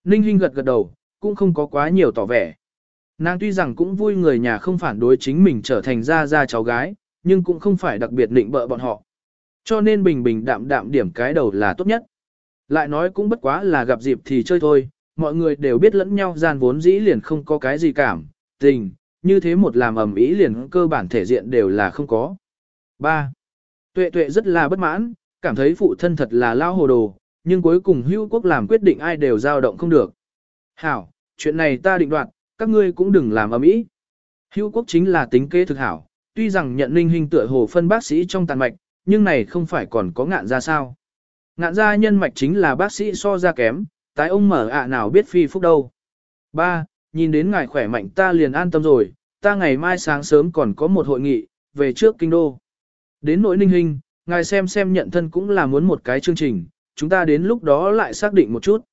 Ninh Hinh gật gật đầu, cũng không có quá nhiều tỏ vẻ. Nàng tuy rằng cũng vui người nhà không phản đối chính mình trở thành gia gia cháu gái, nhưng cũng không phải đặc biệt định bợ bọn họ. Cho nên bình bình đạm đạm điểm cái đầu là tốt nhất. Lại nói cũng bất quá là gặp dịp thì chơi thôi, mọi người đều biết lẫn nhau gian vốn dĩ liền không có cái gì cảm, tình, như thế một làm ầm ý liền cơ bản thể diện đều là không có. 3. Tuệ tuệ rất là bất mãn, cảm thấy phụ thân thật là lao hồ đồ, nhưng cuối cùng hưu quốc làm quyết định ai đều dao động không được. Hảo, chuyện này ta định đoạt, các ngươi cũng đừng làm ầm ĩ. Hưu quốc chính là tính kế thực hảo, tuy rằng nhận linh hình tựa hồ phân bác sĩ trong tàn mạch, nhưng này không phải còn có ngạn ra sao. Ngạn ra nhân mạch chính là bác sĩ so ra kém, tái ông mở ạ nào biết phi phúc đâu. Ba, nhìn đến ngài khỏe mạnh ta liền an tâm rồi, ta ngày mai sáng sớm còn có một hội nghị, về trước kinh đô. Đến nỗi ninh hình, ngài xem xem nhận thân cũng là muốn một cái chương trình, chúng ta đến lúc đó lại xác định một chút.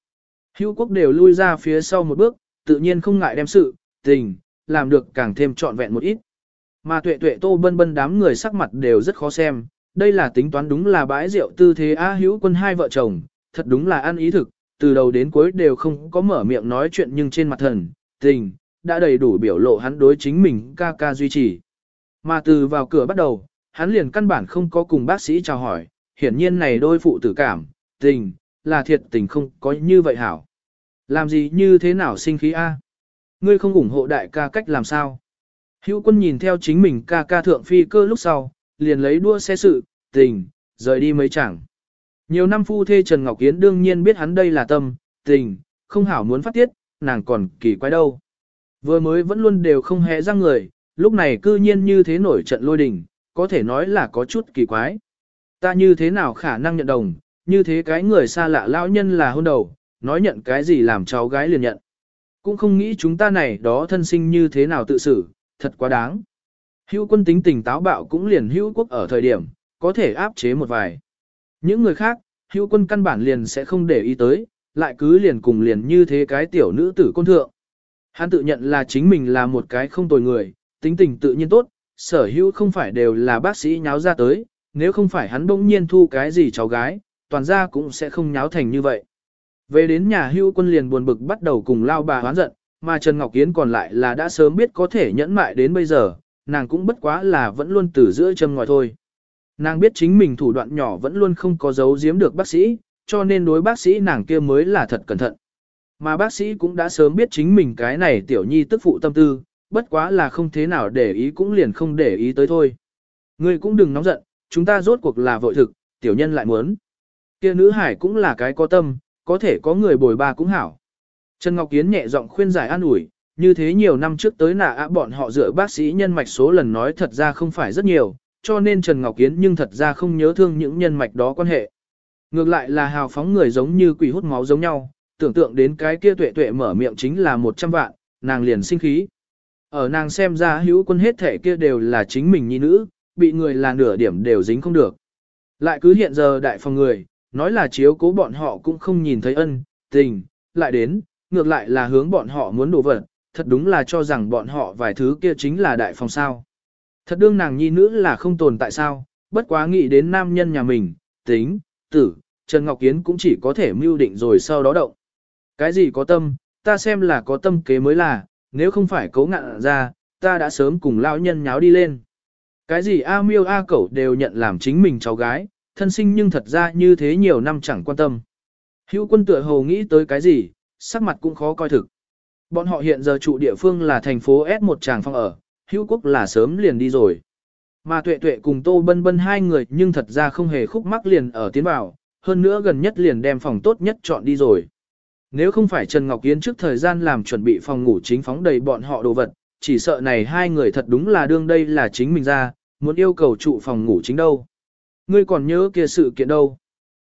Hữu quốc đều lui ra phía sau một bước, tự nhiên không ngại đem sự, tình, làm được càng thêm trọn vẹn một ít. Mà tuệ tuệ tô bân bân đám người sắc mặt đều rất khó xem, đây là tính toán đúng là bãi rượu tư thế A hữu quân hai vợ chồng, thật đúng là ăn ý thực, từ đầu đến cuối đều không có mở miệng nói chuyện nhưng trên mặt thần, tình, đã đầy đủ biểu lộ hắn đối chính mình ca ca duy trì. Mà từ vào cửa bắt đầu, hắn liền căn bản không có cùng bác sĩ chào hỏi, hiển nhiên này đôi phụ tử cảm, tình, là thiệt tình không có như vậy hảo. Làm gì như thế nào sinh khí A? Ngươi không ủng hộ đại ca cách làm sao? Hữu quân nhìn theo chính mình ca ca thượng phi cơ lúc sau, liền lấy đua xe sự, tình, rời đi mấy chẳng. Nhiều năm phu thê Trần Ngọc Yến đương nhiên biết hắn đây là tâm, tình, không hảo muốn phát tiết, nàng còn kỳ quái đâu. Vừa mới vẫn luôn đều không hề răng người, lúc này cư nhiên như thế nổi trận lôi đình, có thể nói là có chút kỳ quái. Ta như thế nào khả năng nhận đồng, như thế cái người xa lạ lão nhân là hôn đầu, nói nhận cái gì làm cháu gái liền nhận. Cũng không nghĩ chúng ta này đó thân sinh như thế nào tự xử, thật quá đáng. Hữu quân tính tình táo bạo cũng liền hữu quốc ở thời điểm, có thể áp chế một vài. Những người khác, hữu quân căn bản liền sẽ không để ý tới, lại cứ liền cùng liền như thế cái tiểu nữ tử côn thượng. Hắn tự nhận là chính mình là một cái không tồi người, tính tình tự nhiên tốt, sở hữu không phải đều là bác sĩ nháo ra tới, nếu không phải hắn bỗng nhiên thu cái gì cháu gái, toàn ra cũng sẽ không nháo thành như vậy. Về đến nhà hưu quân liền buồn bực bắt đầu cùng lao bà hoán giận, mà Trần Ngọc Yến còn lại là đã sớm biết có thể nhẫn mại đến bây giờ, nàng cũng bất quá là vẫn luôn từ giữa châm ngòi thôi. Nàng biết chính mình thủ đoạn nhỏ vẫn luôn không có giấu giếm được bác sĩ, cho nên đối bác sĩ nàng kia mới là thật cẩn thận. Mà bác sĩ cũng đã sớm biết chính mình cái này tiểu nhi tức phụ tâm tư, bất quá là không thế nào để ý cũng liền không để ý tới thôi. Ngươi cũng đừng nóng giận, chúng ta rốt cuộc là vội thực, tiểu nhân lại muốn. Kia nữ hải cũng là cái có tâm, có thể có người bồi ba cũng hảo. Trần Ngọc yến nhẹ giọng khuyên giải an ủi, như thế nhiều năm trước tới nà ạ bọn họ dựa bác sĩ nhân mạch số lần nói thật ra không phải rất nhiều, cho nên Trần Ngọc yến nhưng thật ra không nhớ thương những nhân mạch đó quan hệ. Ngược lại là hào phóng người giống như quỷ hút máu giống nhau, tưởng tượng đến cái kia tuệ tuệ mở miệng chính là 100 vạn, nàng liền sinh khí. Ở nàng xem ra hữu quân hết thể kia đều là chính mình nhi nữ, bị người là nửa điểm đều dính không được. Lại cứ hiện giờ đại phòng người, nói là chiếu cố bọn họ cũng không nhìn thấy ân, tình, lại đến, ngược lại là hướng bọn họ muốn đổ vật, thật đúng là cho rằng bọn họ vài thứ kia chính là đại phòng sao. Thật đương nàng nhi nữ là không tồn tại sao, bất quá nghĩ đến nam nhân nhà mình, tính, tử, Trần Ngọc Kiến cũng chỉ có thể mưu định rồi sau đó động. Cái gì có tâm, ta xem là có tâm kế mới là, nếu không phải cấu ngạn ra, ta đã sớm cùng lão nhân nháo đi lên. Cái gì A miêu A cẩu đều nhận làm chính mình cháu gái, thân sinh nhưng thật ra như thế nhiều năm chẳng quan tâm. Hữu quân tựa hồ nghĩ tới cái gì, sắc mặt cũng khó coi thực. Bọn họ hiện giờ trụ địa phương là thành phố S một tràng phong ở, hữu quốc là sớm liền đi rồi. Mà tuệ tuệ cùng tô bân bân hai người nhưng thật ra không hề khúc mắc liền ở tiến vào, hơn nữa gần nhất liền đem phòng tốt nhất chọn đi rồi. Nếu không phải Trần Ngọc Yến trước thời gian làm chuẩn bị phòng ngủ chính phóng đầy bọn họ đồ vật, chỉ sợ này hai người thật đúng là đương đây là chính mình ra, muốn yêu cầu trụ phòng ngủ chính đâu. Ngươi còn nhớ kia sự kiện đâu.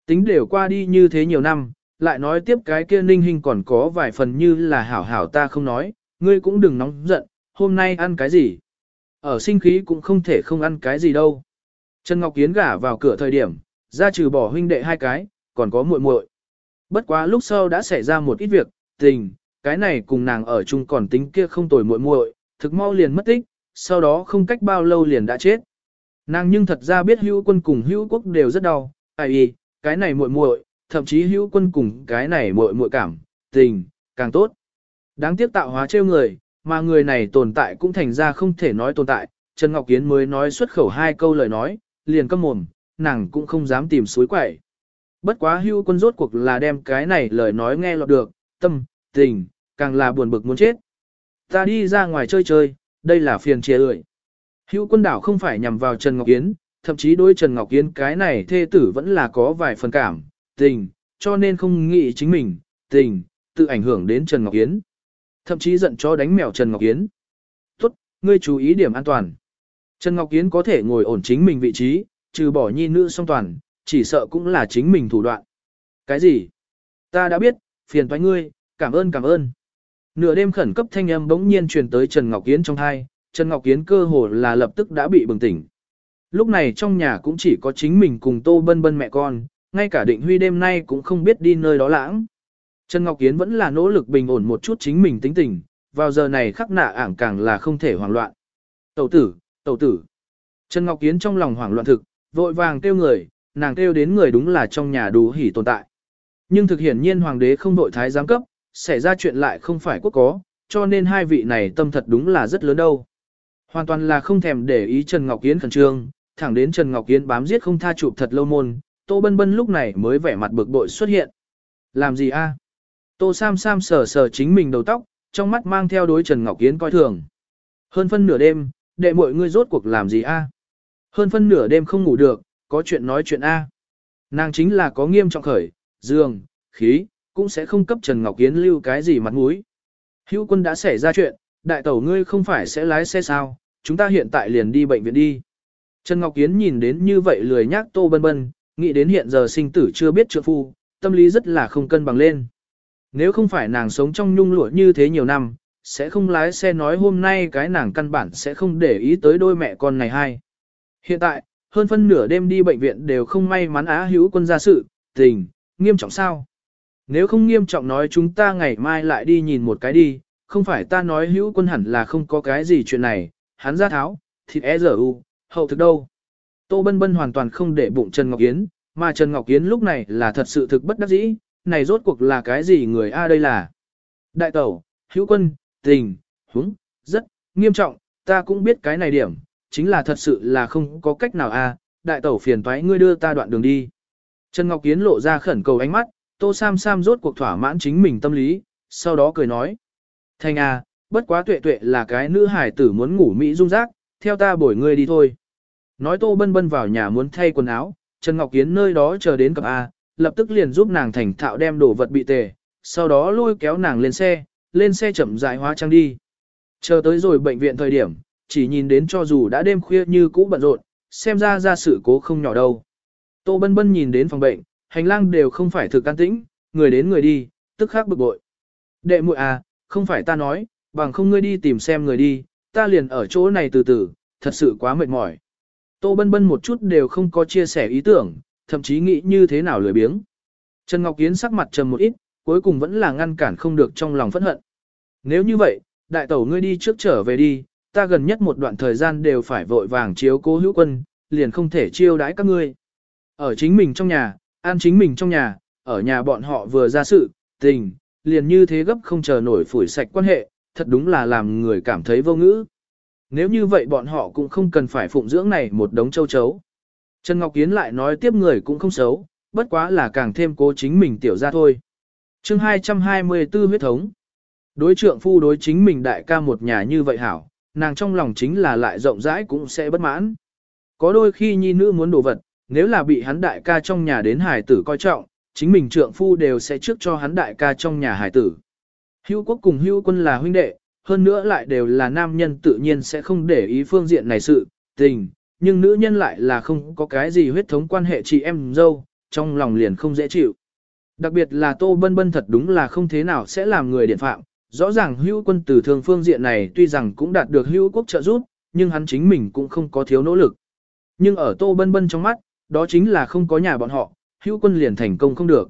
Tính đều qua đi như thế nhiều năm, lại nói tiếp cái kia ninh hình còn có vài phần như là hảo hảo ta không nói, ngươi cũng đừng nóng giận, hôm nay ăn cái gì. Ở sinh khí cũng không thể không ăn cái gì đâu. Trần Ngọc Yến gả vào cửa thời điểm, ra trừ bỏ huynh đệ hai cái, còn có muội muội. Bất quá lúc sau đã xảy ra một ít việc, tình, cái này cùng nàng ở chung còn tính kia không tồi muội muội, thực mau liền mất tích, sau đó không cách bao lâu liền đã chết. Nàng nhưng thật ra biết hữu quân cùng hữu quốc đều rất đau, ai y, cái này muội muội, thậm chí hữu quân cùng cái này muội muội cảm, tình, càng tốt. Đáng tiếc tạo hóa trêu người, mà người này tồn tại cũng thành ra không thể nói tồn tại, Trần Ngọc Kiến mới nói xuất khẩu hai câu lời nói, liền câm mồm, nàng cũng không dám tìm suối quậy. Bất quá hưu quân rốt cuộc là đem cái này lời nói nghe lọt được, tâm, tình, càng là buồn bực muốn chết. Ta đi ra ngoài chơi chơi, đây là phiền chia lưỡi. Hữu quân đảo không phải nhằm vào Trần Ngọc Yến, thậm chí đối Trần Ngọc Yến cái này thê tử vẫn là có vài phần cảm, tình, cho nên không nghĩ chính mình, tình, tự ảnh hưởng đến Trần Ngọc Yến. Thậm chí giận cho đánh mèo Trần Ngọc Yến. Tốt, ngươi chú ý điểm an toàn. Trần Ngọc Yến có thể ngồi ổn chính mình vị trí, trừ bỏ nhi nữ song toàn, chỉ sợ cũng là chính mình thủ đoạn. Cái gì? Ta đã biết, phiền toái ngươi, cảm ơn cảm ơn. Nửa đêm khẩn cấp thanh âm bỗng nhiên truyền tới Trần Ngọc Yến trong thai, Trần Ngọc Yến cơ hồ là lập tức đã bị bừng tỉnh. Lúc này trong nhà cũng chỉ có chính mình cùng Tô Bân Bân mẹ con, ngay cả định huy đêm nay cũng không biết đi nơi đó lãng. Trần Ngọc Yến vẫn là nỗ lực bình ổn một chút chính mình tính tình, vào giờ này khắc nạ ảng càng là không thể hoảng loạn. Tẩu tử, tẩu tử. Trần Ngọc Yến trong lòng hoảng loạn thực, vội vàng kêu người, nàng kêu đến người đúng là trong nhà đủ hỉ tồn tại. Nhưng thực hiển nhiên hoàng đế không đội thái giám cấp, xảy ra chuyện lại không phải quốc có, cho nên hai vị này tâm thật đúng là rất lớn đâu. Hoàn toàn là không thèm để ý Trần Ngọc Yến khẩn trương, thẳng đến Trần Ngọc Yến bám giết không tha chụp thật lâu môn, Tô Bân Bân lúc này mới vẻ mặt bực bội xuất hiện. Làm gì a? À? Tô Sam Sam sờ sờ chính mình đầu tóc, trong mắt mang theo đối Trần Ngọc Yến coi thường. Hơn phân nửa đêm, đệ muội ngươi rốt cuộc làm gì a? À? Hơn phân nửa đêm không ngủ được, có chuyện nói chuyện a. Nàng chính là có nghiêm trọng khởi, dương, khí, cũng sẽ không cấp Trần Ngọc Yến lưu cái gì mặt mũi. Hữu quân đã xảy ra chuyện, đại tẩu ngươi không phải sẽ lái xe sao, chúng ta hiện tại liền đi bệnh viện đi. Trần Ngọc Yến nhìn đến như vậy lười nhác tô bân bân, nghĩ đến hiện giờ sinh tử chưa biết trượng phu, tâm lý rất là không cân bằng lên. Nếu không phải nàng sống trong nhung lụa như thế nhiều năm, sẽ không lái xe nói hôm nay cái nàng căn bản sẽ không để ý tới đôi mẹ con này hay Hiện tại, hơn phân nửa đêm đi bệnh viện đều không may mắn á hữu quân ra sự, tình, nghiêm trọng sao. Nếu không nghiêm trọng nói chúng ta ngày mai lại đi nhìn một cái đi, không phải ta nói hữu quân hẳn là không có cái gì chuyện này, hắn ra tháo, thịt e giờ u, hậu thực đâu. Tô Bân Bân hoàn toàn không để bụng Trần Ngọc Yến, mà Trần Ngọc Yến lúc này là thật sự thực bất đắc dĩ, này rốt cuộc là cái gì người A đây là. Đại tẩu, hữu quân, tình, húng, rất, nghiêm trọng, ta cũng biết cái này điểm, chính là thật sự là không có cách nào A, đại tẩu phiền toái ngươi đưa ta đoạn đường đi. Trần Ngọc Yến lộ ra khẩn cầu ánh mắt, Tô Sam Sam rốt cuộc thỏa mãn chính mình tâm lý, sau đó cười nói. Thành à, bất quá tuệ tuệ là cái nữ hải tử muốn ngủ Mỹ dung rác, theo ta bổi ngươi đi thôi. Nói Tô Bân Bân vào nhà muốn thay quần áo, Trần Ngọc Kiến nơi đó chờ đến cặp A, lập tức liền giúp nàng thành thạo đem đồ vật bị tề, sau đó lôi kéo nàng lên xe, lên xe chậm rãi hóa trang đi. Chờ tới rồi bệnh viện thời điểm, chỉ nhìn đến cho dù đã đêm khuya như cũ bận rộn, xem ra ra sự cố không nhỏ đâu. Tô Bân Bân nhìn đến phòng bệnh, hành lang đều không phải thực can tĩnh, người đến người đi, tức khắc bực bội. Đệ muội à, không phải ta nói, bằng không ngươi đi tìm xem người đi, ta liền ở chỗ này từ từ, thật sự quá mệt mỏi. Tô Bân Bân một chút đều không có chia sẻ ý tưởng, thậm chí nghĩ như thế nào lười biếng. Trần Ngọc Yến sắc mặt trầm một ít, cuối cùng vẫn là ngăn cản không được trong lòng phẫn hận. Nếu như vậy, đại tẩu ngươi đi trước trở về đi, ta gần nhất một đoạn thời gian đều phải vội vàng chiếu cố hữu quân, liền không thể chiêu đãi các ngươi. Ở chính mình trong nhà, an chính mình trong nhà, ở nhà bọn họ vừa ra sự, tình, liền như thế gấp không chờ nổi phủi sạch quan hệ, thật đúng là làm người cảm thấy vô ngữ. Nếu như vậy bọn họ cũng không cần phải phụng dưỡng này một đống châu chấu. Trần Ngọc Kiến lại nói tiếp người cũng không xấu, bất quá là càng thêm cố chính mình tiểu ra thôi. chương 224 huyết thống. Đối trượng phu đối chính mình đại ca một nhà như vậy hảo, nàng trong lòng chính là lại rộng rãi cũng sẽ bất mãn. Có đôi khi nhi nữ muốn đồ vật, nếu là bị hắn đại ca trong nhà đến hải tử coi trọng, chính mình trượng phu đều sẽ trước cho hắn đại ca trong nhà hải tử. Hữu quốc cùng hữu quân là huynh đệ, hơn nữa lại đều là nam nhân tự nhiên sẽ không để ý phương diện này sự, tình, nhưng nữ nhân lại là không có cái gì huyết thống quan hệ chị em dâu, trong lòng liền không dễ chịu. Đặc biệt là Tô Bân Bân thật đúng là không thế nào sẽ làm người điện phạm, rõ ràng hữu quân từ thường phương diện này tuy rằng cũng đạt được hữu quốc trợ giúp, nhưng hắn chính mình cũng không có thiếu nỗ lực. Nhưng ở Tô Bân Bân trong mắt, đó chính là không có nhà bọn họ, hữu quân liền thành công không được.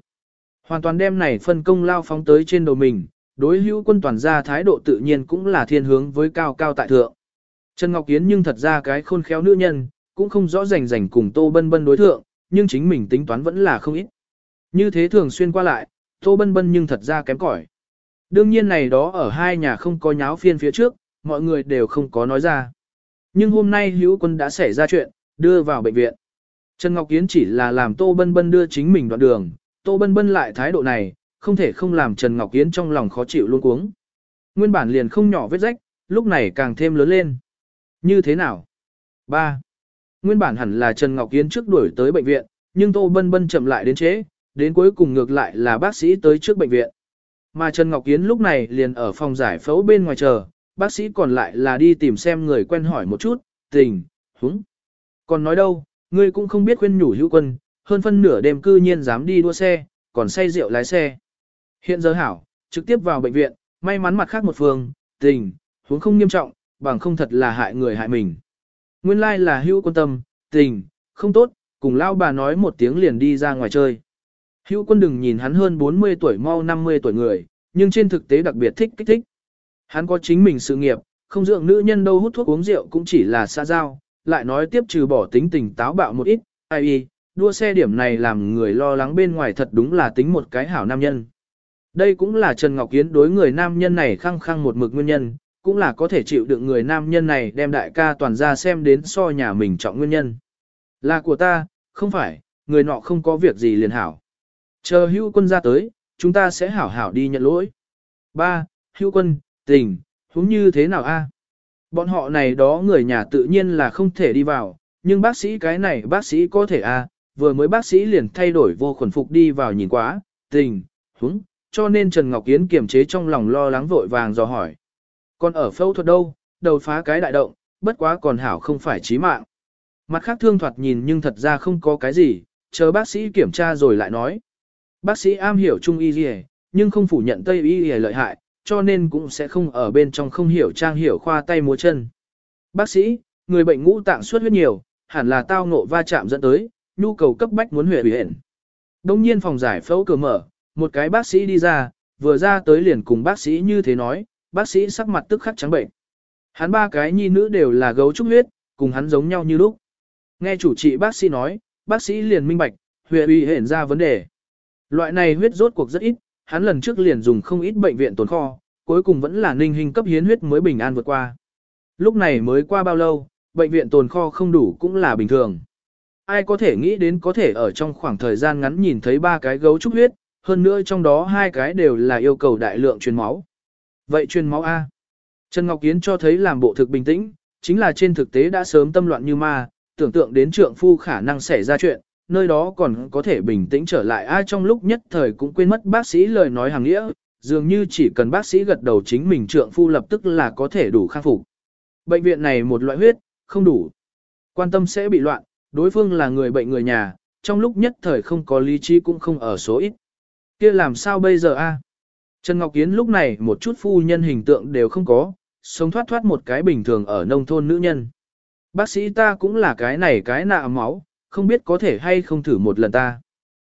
Hoàn toàn đem này phân công lao phóng tới trên đầu mình, đối hữu quân toàn ra thái độ tự nhiên cũng là thiên hướng với cao cao tại thượng. Trần Ngọc Kiến nhưng thật ra cái khôn khéo nữ nhân, cũng không rõ rành rành cùng Tô Bân Bân đối thượng, nhưng chính mình tính toán vẫn là không ít. Như thế thường xuyên qua lại, Tô Bân Bân nhưng thật ra kém cỏi. Đương nhiên này đó ở hai nhà không có nháo phiên phía trước, mọi người đều không có nói ra. Nhưng hôm nay hữu quân đã xảy ra chuyện, đưa vào bệnh viện. Trần Ngọc Yến chỉ là làm Tô Bân Bân đưa chính mình đoạn đường, Tô Bân Bân lại thái độ này, không thể không làm Trần Ngọc Yến trong lòng khó chịu luôn cuống. Nguyên bản liền không nhỏ vết rách, lúc này càng thêm lớn lên. Như thế nào? 3. Nguyên bản hẳn là Trần Ngọc Yến trước đuổi tới bệnh viện, nhưng Tô Bân Bân chậm lại đến chế, đến cuối cùng ngược lại là bác sĩ tới trước bệnh viện. Mà Trần Ngọc Yến lúc này liền ở phòng giải phẫu bên ngoài chờ, bác sĩ còn lại là đi tìm xem người quen hỏi một chút, tình, húng. Còn nói đâu, ngươi cũng không biết khuyên nhủ hữu quân, hơn phân nửa đêm cư nhiên dám đi đua xe, còn say rượu lái xe. Hiện giờ hảo, trực tiếp vào bệnh viện, may mắn mặt khác một phương, tình, huống không nghiêm trọng, bằng không thật là hại người hại mình. Nguyên lai like là hữu quân tâm, tình, không tốt, cùng lao bà nói một tiếng liền đi ra ngoài chơi. Hữu quân đừng nhìn hắn hơn 40 tuổi mau 50 tuổi người, nhưng trên thực tế đặc biệt thích kích thích. Hắn có chính mình sự nghiệp, không dưỡng nữ nhân đâu hút thuốc uống rượu cũng chỉ là xa giao, lại nói tiếp trừ bỏ tính tình táo bạo một ít, ai y, đua xe điểm này làm người lo lắng bên ngoài thật đúng là tính một cái hảo nam nhân. Đây cũng là Trần Ngọc Kiến đối người nam nhân này khăng khăng một mực nguyên nhân, cũng là có thể chịu đựng người nam nhân này đem đại ca toàn ra xem đến so nhà mình trọng nguyên nhân. Là của ta, không phải, người nọ không có việc gì liền hảo. Chờ hưu quân ra tới, chúng ta sẽ hảo hảo đi nhận lỗi. Ba, hưu quân, tình, huống như thế nào a? Bọn họ này đó người nhà tự nhiên là không thể đi vào, nhưng bác sĩ cái này bác sĩ có thể a, vừa mới bác sĩ liền thay đổi vô khuẩn phục đi vào nhìn quá, tình, huống, cho nên Trần Ngọc Yến kiềm chế trong lòng lo lắng vội vàng dò hỏi. Còn ở phẫu thuật đâu, đầu phá cái đại động, bất quá còn hảo không phải chí mạng. Mặt khác thương thoạt nhìn nhưng thật ra không có cái gì, chờ bác sĩ kiểm tra rồi lại nói. Bác sĩ am hiểu trung y gì, nhưng không phủ nhận tây y gì lợi hại, cho nên cũng sẽ không ở bên trong không hiểu trang hiểu khoa tay múa chân. Bác sĩ, người bệnh ngũ tạng suốt huyết nhiều, hẳn là tao ngộ va chạm dẫn tới, nhu cầu cấp bách muốn huệ bị. Đông nhiên phòng giải phẫu cửa mở, một cái bác sĩ đi ra, vừa ra tới liền cùng bác sĩ như thế nói, bác sĩ sắc mặt tức khắc trắng bệnh. Hắn ba cái nhi nữ đều là gấu trúc huyết, cùng hắn giống nhau như lúc. Nghe chủ trị bác sĩ nói, bác sĩ liền minh bạch, huệ bị hẹn ra vấn đề. Loại này huyết rốt cuộc rất ít, hắn lần trước liền dùng không ít bệnh viện tồn kho, cuối cùng vẫn là ninh hình cấp hiến huyết mới bình an vượt qua. Lúc này mới qua bao lâu, bệnh viện tồn kho không đủ cũng là bình thường. Ai có thể nghĩ đến có thể ở trong khoảng thời gian ngắn nhìn thấy ba cái gấu trúc huyết, hơn nữa trong đó hai cái đều là yêu cầu đại lượng truyền máu. Vậy truyền máu A. Trần Ngọc Kiến cho thấy làm bộ thực bình tĩnh, chính là trên thực tế đã sớm tâm loạn như ma, tưởng tượng đến trượng phu khả năng xảy ra chuyện, nơi đó còn có thể bình tĩnh trở lại ai trong lúc nhất thời cũng quên mất bác sĩ lời nói hàng nghĩa, dường như chỉ cần bác sĩ gật đầu chính mình trượng phu lập tức là có thể đủ khắc phục. Bệnh viện này một loại huyết, không đủ. Quan tâm sẽ bị loạn, đối phương là người bệnh người nhà, trong lúc nhất thời không có lý trí cũng không ở số ít. kia làm sao bây giờ a? Trần Ngọc Yến lúc này một chút phu nhân hình tượng đều không có, sống thoát thoát một cái bình thường ở nông thôn nữ nhân. Bác sĩ ta cũng là cái này cái nạ máu, không biết có thể hay không thử một lần ta.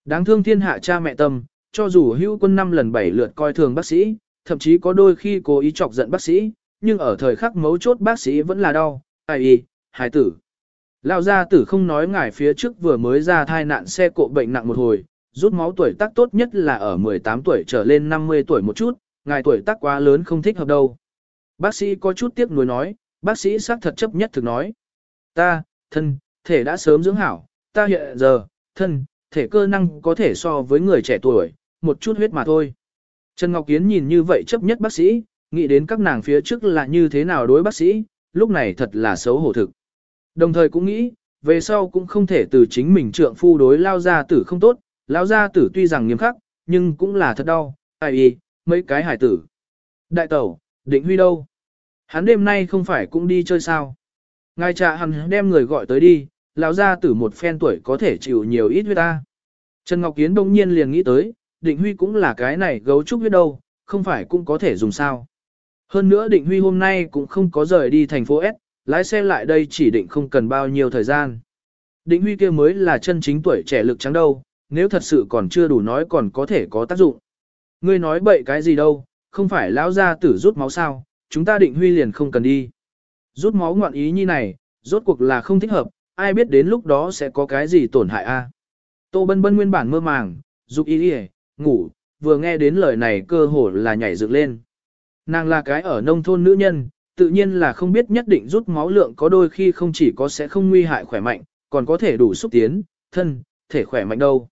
Đáng thương thiên hạ cha mẹ tâm, cho dù hữu quân năm lần bảy lượt coi thường bác sĩ, thậm chí có đôi khi cố ý chọc giận bác sĩ, nhưng ở thời khắc mấu chốt bác sĩ vẫn là đau, ai y, hài tử. Lão gia tử không nói ngài phía trước vừa mới ra thai nạn xe cộ bệnh nặng một hồi, rút máu tuổi tác tốt nhất là ở 18 tuổi trở lên 50 tuổi một chút, ngài tuổi tác quá lớn không thích hợp đâu. Bác sĩ có chút tiếc nuối nói, bác sĩ xác thật chấp nhất thực nói. Ta, thân, thể đã sớm dưỡng hảo, ta hiện giờ, thân, thể cơ năng có thể so với người trẻ tuổi, một chút huyết mà thôi. Trần Ngọc Kiến nhìn như vậy chấp nhất bác sĩ, nghĩ đến các nàng phía trước là như thế nào đối bác sĩ, lúc này thật là xấu hổ thực. Đồng thời cũng nghĩ, về sau cũng không thể từ chính mình trượng phu đối lao gia tử không tốt, lao gia tử tuy rằng nghiêm khắc, nhưng cũng là thật đau, ai y, mấy cái hải tử. Đại tẩu, định huy đâu? Hắn đêm nay không phải cũng đi chơi sao? Ngài trà hắn đem người gọi tới đi, lão gia tử một phen tuổi có thể chịu nhiều ít huyết ta. Trần Ngọc Kiến đông nhiên liền nghĩ tới, định huy cũng là cái này gấu trúc huyết đâu, không phải cũng có thể dùng sao. Hơn nữa định huy hôm nay cũng không có rời đi thành phố S, lái xe lại đây chỉ định không cần bao nhiêu thời gian. Định huy kia mới là chân chính tuổi trẻ lực trắng đâu, nếu thật sự còn chưa đủ nói còn có thể có tác dụng. Ngươi nói bậy cái gì đâu, không phải lão gia tử rút máu sao, chúng ta định huy liền không cần đi. Rút máu ngoạn ý như này, rốt cuộc là không thích hợp, ai biết đến lúc đó sẽ có cái gì tổn hại a. Tô Bân Bân nguyên bản mơ màng, dục ý đi ngủ, vừa nghe đến lời này cơ hồ là nhảy dựng lên. Nàng là cái ở nông thôn nữ nhân, tự nhiên là không biết nhất định rút máu lượng có đôi khi không chỉ có sẽ không nguy hại khỏe mạnh, còn có thể đủ xúc tiến, thân, thể khỏe mạnh đâu.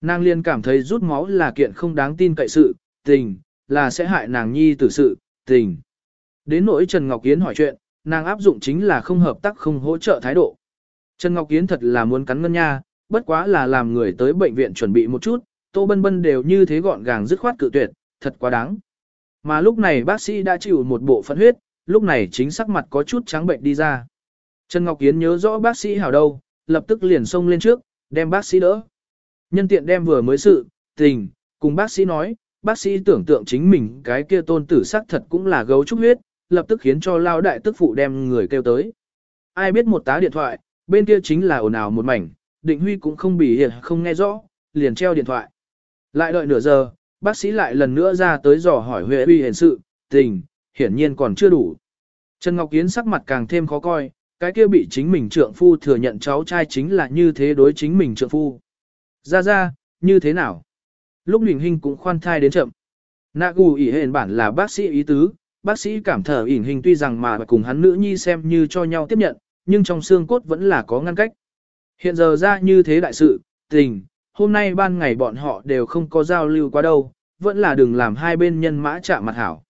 Nàng liên cảm thấy rút máu là kiện không đáng tin cậy sự, tình, là sẽ hại nàng nhi tử sự, tình. Đến nỗi Trần Ngọc Yến hỏi chuyện, nàng áp dụng chính là không hợp tác không hỗ trợ thái độ. Trần Ngọc Yến thật là muốn cắn ngân nha, bất quá là làm người tới bệnh viện chuẩn bị một chút, Tô Bân Bân đều như thế gọn gàng dứt khoát cự tuyệt, thật quá đáng. Mà lúc này bác sĩ đã chịu một bộ phận huyết, lúc này chính sắc mặt có chút trắng bệnh đi ra. Trần Ngọc Yến nhớ rõ bác sĩ hảo đâu, lập tức liền xông lên trước, đem bác sĩ đỡ. Nhân tiện đem vừa mới sự, tình, cùng bác sĩ nói, bác sĩ tưởng tượng chính mình cái kia tôn tử sắc thật cũng là gấu trúc huyết, lập tức khiến cho lao đại tức phụ đem người kêu tới. Ai biết một tá điện thoại, bên kia chính là ồn ào một mảnh, định huy cũng không bị hiện không nghe rõ, liền treo điện thoại. Lại đợi nửa giờ, bác sĩ lại lần nữa ra tới dò hỏi Huệ uy hiện sự, tình, hiển nhiên còn chưa đủ. Trần Ngọc yến sắc mặt càng thêm khó coi, cái kia bị chính mình trượng phu thừa nhận cháu trai chính là như thế đối chính mình trượng phu. Ra ra, như thế nào? Lúc Luyện Hình cũng khoan thai đến chậm. Nạ gù ỉ hền bản là bác sĩ ý tứ, bác sĩ cảm thở ỉn hình tuy rằng mà cùng hắn nữ nhi xem như cho nhau tiếp nhận, nhưng trong xương cốt vẫn là có ngăn cách. Hiện giờ ra như thế đại sự, tình, hôm nay ban ngày bọn họ đều không có giao lưu quá đâu, vẫn là đừng làm hai bên nhân mã chạm mặt hảo.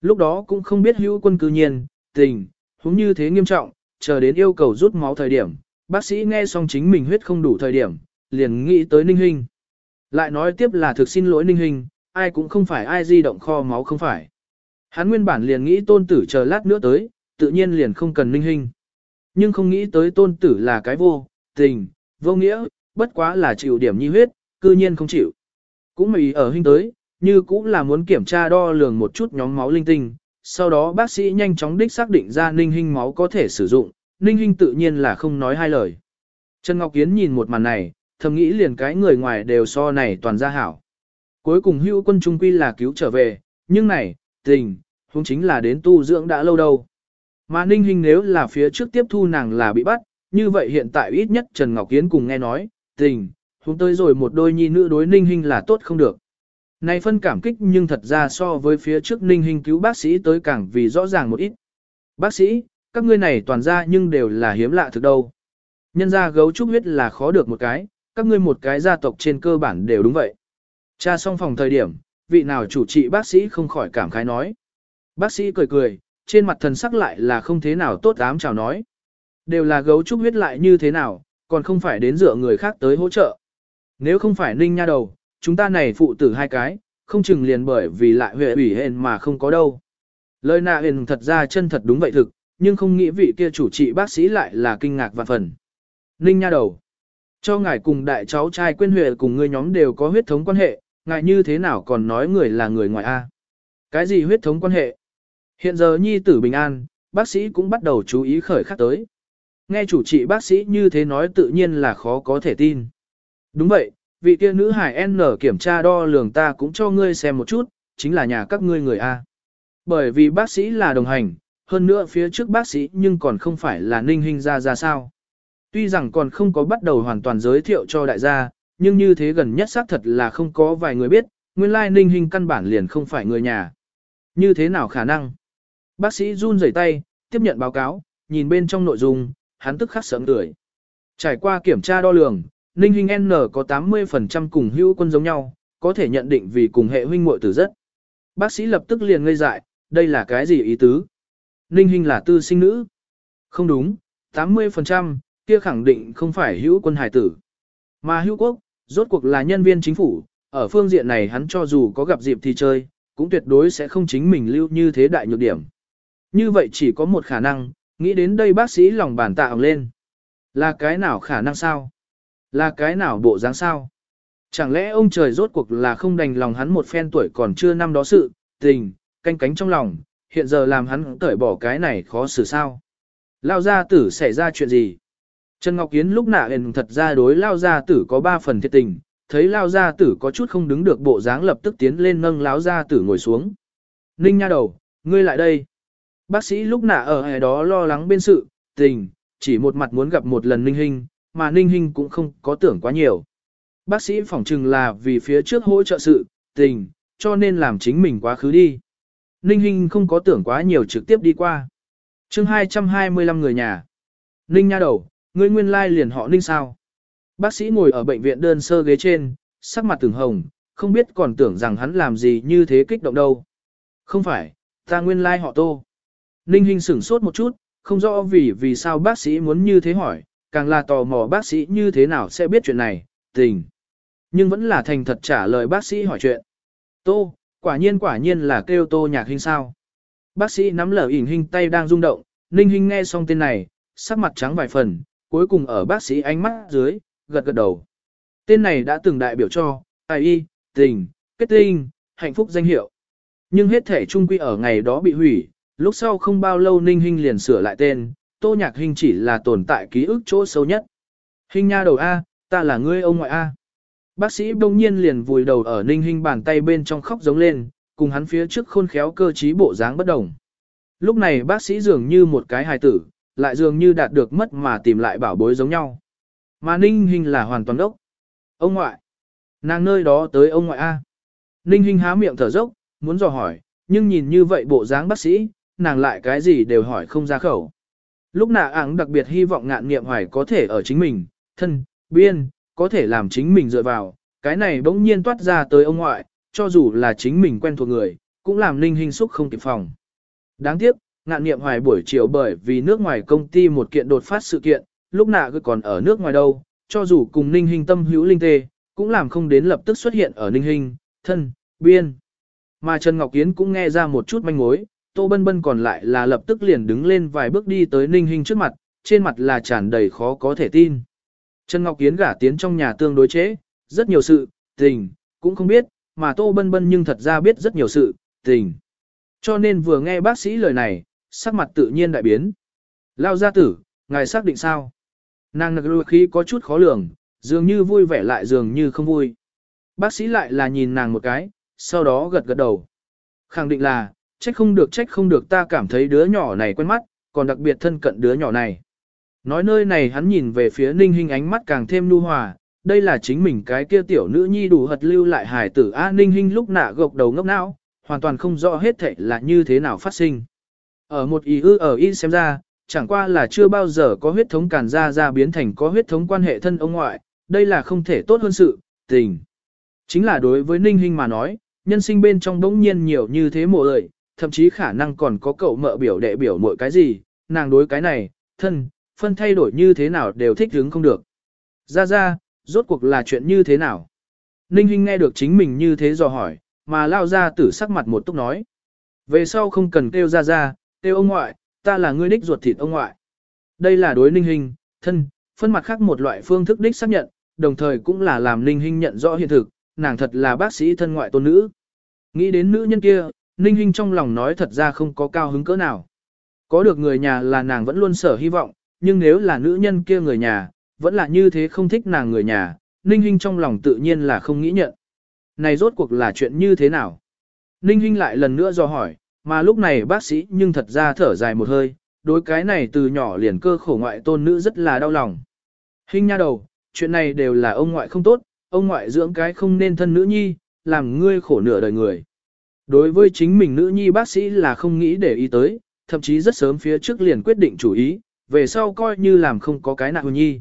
Lúc đó cũng không biết hữu quân cư nhiên, tình, húng như thế nghiêm trọng, chờ đến yêu cầu rút máu thời điểm, bác sĩ nghe xong chính mình huyết không đủ thời điểm, liền nghĩ tới Ninh Hinh. Lại nói tiếp là thực xin lỗi Ninh Hinh, ai cũng không phải ai di động kho máu không phải. Hắn nguyên bản liền nghĩ tôn tử chờ lát nữa tới, tự nhiên liền không cần Ninh Hinh. Nhưng không nghĩ tới tôn tử là cái vô, tình, vô nghĩa, bất quá là chịu điểm nhi huyết, cư nhiên không chịu. Cũng mì ở hình tới, như cũng là muốn kiểm tra đo lường một chút nhóm máu linh tinh, sau đó bác sĩ nhanh chóng đích xác định ra ninh hình máu có thể sử dụng, ninh hình tự nhiên là không nói hai lời. Trần Ngọc Kiến nhìn một màn này, thầm nghĩ liền cái người ngoài đều so này toàn ra hảo. Cuối cùng hữu quân trung quy là cứu trở về, nhưng này, tình, không chính là đến tu dưỡng đã lâu đâu. Mà ninh Hinh nếu là phía trước tiếp thu nàng là bị bắt, như vậy hiện tại ít nhất Trần Ngọc Kiến cùng nghe nói, tình, chúng tới rồi một đôi nhi nữ đối ninh Hinh là tốt không được. Này phân cảm kích nhưng thật ra so với phía trước ninh Hinh cứu bác sĩ tới càng vì rõ ràng một ít. Bác sĩ, các ngươi này toàn ra nhưng đều là hiếm lạ thực đâu. Nhân ra gấu trúc huyết là khó được một cái, các ngươi một cái gia tộc trên cơ bản đều đúng vậy. Cha xong phòng thời điểm, vị nào chủ trị bác sĩ không khỏi cảm khái nói. Bác sĩ cười cười, trên mặt thần sắc lại là không thế nào tốt ám chào nói. Đều là gấu trúc huyết lại như thế nào, còn không phải đến dựa người khác tới hỗ trợ. Nếu không phải ninh nha đầu, chúng ta này phụ tử hai cái, không chừng liền bởi vì lại huệ ủy hền mà không có đâu. Lời nạ hền thật ra chân thật đúng vậy thực, nhưng không nghĩ vị kia chủ trị bác sĩ lại là kinh ngạc và phần. Ninh nha đầu. Cho ngài cùng đại cháu trai quên huệ cùng người nhóm đều có huyết thống quan hệ, ngài như thế nào còn nói người là người ngoài A. Cái gì huyết thống quan hệ? Hiện giờ nhi tử bình an, bác sĩ cũng bắt đầu chú ý khởi khắc tới. Nghe chủ trị bác sĩ như thế nói tự nhiên là khó có thể tin. Đúng vậy, vị kia nữ hải N kiểm tra đo lường ta cũng cho ngươi xem một chút, chính là nhà các ngươi người A. Bởi vì bác sĩ là đồng hành, hơn nữa phía trước bác sĩ nhưng còn không phải là ninh hình ra ra sao. Tuy rằng còn không có bắt đầu hoàn toàn giới thiệu cho đại gia, nhưng như thế gần nhất xác thật là không có vài người biết, nguyên lai ninh hình căn bản liền không phải người nhà. Như thế nào khả năng? Bác sĩ run rẩy tay, tiếp nhận báo cáo, nhìn bên trong nội dung, hắn tức khắc sớm tuổi. Trải qua kiểm tra đo lường, Ninh Hinh N có 80% cùng hữu quân giống nhau, có thể nhận định vì cùng hệ huynh muội tử rất. Bác sĩ lập tức liền ngây dại, đây là cái gì ý tứ? Ninh Hinh là tư sinh nữ. Không đúng, 80%, kia khẳng định không phải hữu quân hải tử. Mà hữu quốc, rốt cuộc là nhân viên chính phủ, ở phương diện này hắn cho dù có gặp dịp thì chơi, cũng tuyệt đối sẽ không chính mình lưu như thế đại nhược điểm. Như vậy chỉ có một khả năng, nghĩ đến đây bác sĩ lòng bàn tạ lên. Là cái nào khả năng sao? Là cái nào bộ dáng sao? Chẳng lẽ ông trời rốt cuộc là không đành lòng hắn một phen tuổi còn chưa năm đó sự, tình, canh cánh trong lòng, hiện giờ làm hắn cởi bỏ cái này khó xử sao. Lao gia tử xảy ra chuyện gì? Trần Ngọc Yến lúc nạ hền thật ra đối Lao gia tử có ba phần thiệt tình, thấy Lao gia tử có chút không đứng được bộ dáng lập tức tiến lên nâng Lão gia tử ngồi xuống. Ninh nha đầu, ngươi lại đây. Bác sĩ lúc nạ ở hè đó lo lắng bên sự, tình, chỉ một mặt muốn gặp một lần Ninh Hinh, mà Ninh Hinh cũng không có tưởng quá nhiều. Bác sĩ phỏng chừng là vì phía trước hỗ trợ sự, tình, cho nên làm chính mình quá khứ đi. Ninh Hinh không có tưởng quá nhiều trực tiếp đi qua. chương 225 người nhà. Ninh nha đầu, ngươi nguyên lai liền họ Ninh sao? Bác sĩ ngồi ở bệnh viện đơn sơ ghế trên, sắc mặt từng hồng, không biết còn tưởng rằng hắn làm gì như thế kích động đâu. Không phải, ta nguyên lai họ Tô. Ninh Hinh sửng sốt một chút, không rõ vì vì sao bác sĩ muốn như thế hỏi, càng là tò mò bác sĩ như thế nào sẽ biết chuyện này, tình. Nhưng vẫn là thành thật trả lời bác sĩ hỏi chuyện. Tô, quả nhiên quả nhiên là kêu tô nhạc hình sao. Bác sĩ nắm lở ỉn hình tay đang rung động, ninh Hinh nghe xong tên này, sắc mặt trắng vài phần, cuối cùng ở bác sĩ ánh mắt dưới, gật gật đầu. Tên này đã từng đại biểu cho, ai y, tình, kết tinh, hạnh phúc danh hiệu. Nhưng hết thể trung quy ở ngày đó bị hủy, lúc sau không bao lâu ninh hình liền sửa lại tên, tô nhạc hình chỉ là tồn tại ký ức chỗ sâu nhất. Hình nha đầu A, ta là ngươi ông ngoại A. Bác sĩ bỗng nhiên liền vùi đầu ở ninh hình bàn tay bên trong khóc giống lên, cùng hắn phía trước khôn khéo cơ trí bộ dáng bất đồng. Lúc này bác sĩ dường như một cái hài tử, lại dường như đạt được mất mà tìm lại bảo bối giống nhau. Mà ninh hình là hoàn toàn đốc. Ông ngoại. Nàng nơi đó tới ông ngoại A. Ninh hình há miệng thở dốc, muốn dò hỏi, nhưng nhìn như vậy bộ dáng bác sĩ, nàng lại cái gì đều hỏi không ra khẩu. Lúc nạ ảng đặc biệt hy vọng ngạn nghiệm hoài có thể ở chính mình, thân, biên, có thể làm chính mình dựa vào, cái này bỗng nhiên toát ra tới ông ngoại, cho dù là chính mình quen thuộc người, cũng làm ninh hình xúc không kịp phòng. Đáng tiếc, ngạn nghiệm hoài buổi chiều bởi vì nước ngoài công ty một kiện đột phát sự kiện, lúc nạ cứ còn ở nước ngoài đâu, cho dù cùng ninh hình tâm hữu linh tê, cũng làm không đến lập tức xuất hiện ở ninh hình, thân, biên. Mà Trần Ngọc yến cũng nghe ra một chút manh mối, Tô Bân Bân còn lại là lập tức liền đứng lên vài bước đi tới ninh hình trước mặt, trên mặt là tràn đầy khó có thể tin. Trần Ngọc Kiến gả tiến trong nhà tương đối chế, rất nhiều sự, tình, cũng không biết, mà Tô Bân Bân nhưng thật ra biết rất nhiều sự, tình. Cho nên vừa nghe bác sĩ lời này, sắc mặt tự nhiên đại biến. Lao gia tử, ngài xác định sao? Nàng nặc lùi khí có chút khó lường, dường như vui vẻ lại dường như không vui. Bác sĩ lại là nhìn nàng một cái, sau đó gật gật đầu. Khẳng định là, trách không được trách không được ta cảm thấy đứa nhỏ này quen mắt, còn đặc biệt thân cận đứa nhỏ này. Nói nơi này hắn nhìn về phía ninh hình ánh mắt càng thêm nu hòa, đây là chính mình cái kia tiểu nữ nhi đủ hật lưu lại hài tử A ninh hình lúc nạ gộc đầu ngốc não, hoàn toàn không rõ hết thệ là như thế nào phát sinh. Ở một ý ư ở y xem ra, chẳng qua là chưa bao giờ có huyết thống càn ra ra biến thành có huyết thống quan hệ thân ông ngoại, đây là không thể tốt hơn sự, tình. Chính là đối với ninh hình mà nói, nhân sinh bên trong đống nhiên nhiều như thế mộ lợi, thậm chí khả năng còn có cậu mợ biểu đệ biểu mọi cái gì, nàng đối cái này, thân, phân thay đổi như thế nào đều thích hứng không được. Ra ra, rốt cuộc là chuyện như thế nào? Ninh Hinh nghe được chính mình như thế dò hỏi, mà lao ra tử sắc mặt một túc nói. Về sau không cần kêu ra ra, kêu ông ngoại, ta là ngươi đích ruột thịt ông ngoại. Đây là đối Ninh Hinh, thân, phân mặt khác một loại phương thức đích xác nhận, đồng thời cũng là làm Ninh Hinh nhận rõ hiện thực, nàng thật là bác sĩ thân ngoại tôn nữ. Nghĩ đến nữ nhân kia, Ninh Hinh trong lòng nói thật ra không có cao hứng cỡ nào. Có được người nhà là nàng vẫn luôn sở hy vọng, nhưng nếu là nữ nhân kia người nhà, vẫn là như thế không thích nàng người nhà, Ninh Hinh trong lòng tự nhiên là không nghĩ nhận. Này rốt cuộc là chuyện như thế nào? Ninh Hinh lại lần nữa do hỏi, mà lúc này bác sĩ nhưng thật ra thở dài một hơi, đối cái này từ nhỏ liền cơ khổ ngoại tôn nữ rất là đau lòng. Hinh nha đầu, chuyện này đều là ông ngoại không tốt, ông ngoại dưỡng cái không nên thân nữ nhi, làm ngươi khổ nửa đời người. Đối với chính mình nữ nhi bác sĩ là không nghĩ để ý tới, thậm chí rất sớm phía trước liền quyết định chủ ý, về sau coi như làm không có cái nạn nhi.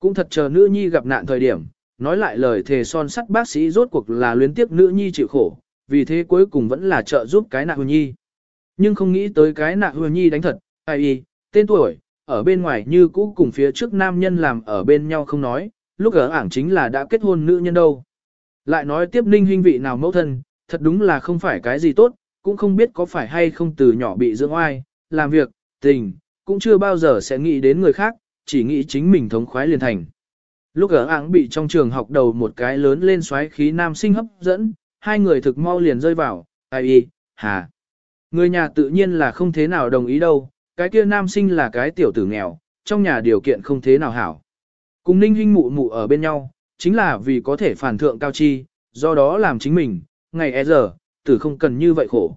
Cũng thật chờ nữ nhi gặp nạn thời điểm, nói lại lời thề son sắt bác sĩ rốt cuộc là luyến tiếp nữ nhi chịu khổ, vì thế cuối cùng vẫn là trợ giúp cái nạn nhi. Nhưng không nghĩ tới cái nạn nhi đánh thật, ai y, tên tuổi, ở bên ngoài như cũ cùng phía trước nam nhân làm ở bên nhau không nói, lúc ở ảng chính là đã kết hôn nữ nhân đâu. Lại nói tiếp ninh huynh vị nào mẫu thân, thật đúng là không phải cái gì tốt, cũng không biết có phải hay không từ nhỏ bị dưỡng oai, làm việc, tình, cũng chưa bao giờ sẽ nghĩ đến người khác, chỉ nghĩ chính mình thống khoái liền thành. Lúc ở áng bị trong trường học đầu một cái lớn lên xoáy khí nam sinh hấp dẫn, hai người thực mau liền rơi vào, ai y, hà. Người nhà tự nhiên là không thế nào đồng ý đâu, cái kia nam sinh là cái tiểu tử nghèo, trong nhà điều kiện không thế nào hảo. Cùng ninh huynh mụ mụ ở bên nhau, chính là vì có thể phản thượng cao chi, do đó làm chính mình, ngày e giờ, tử không cần như vậy khổ.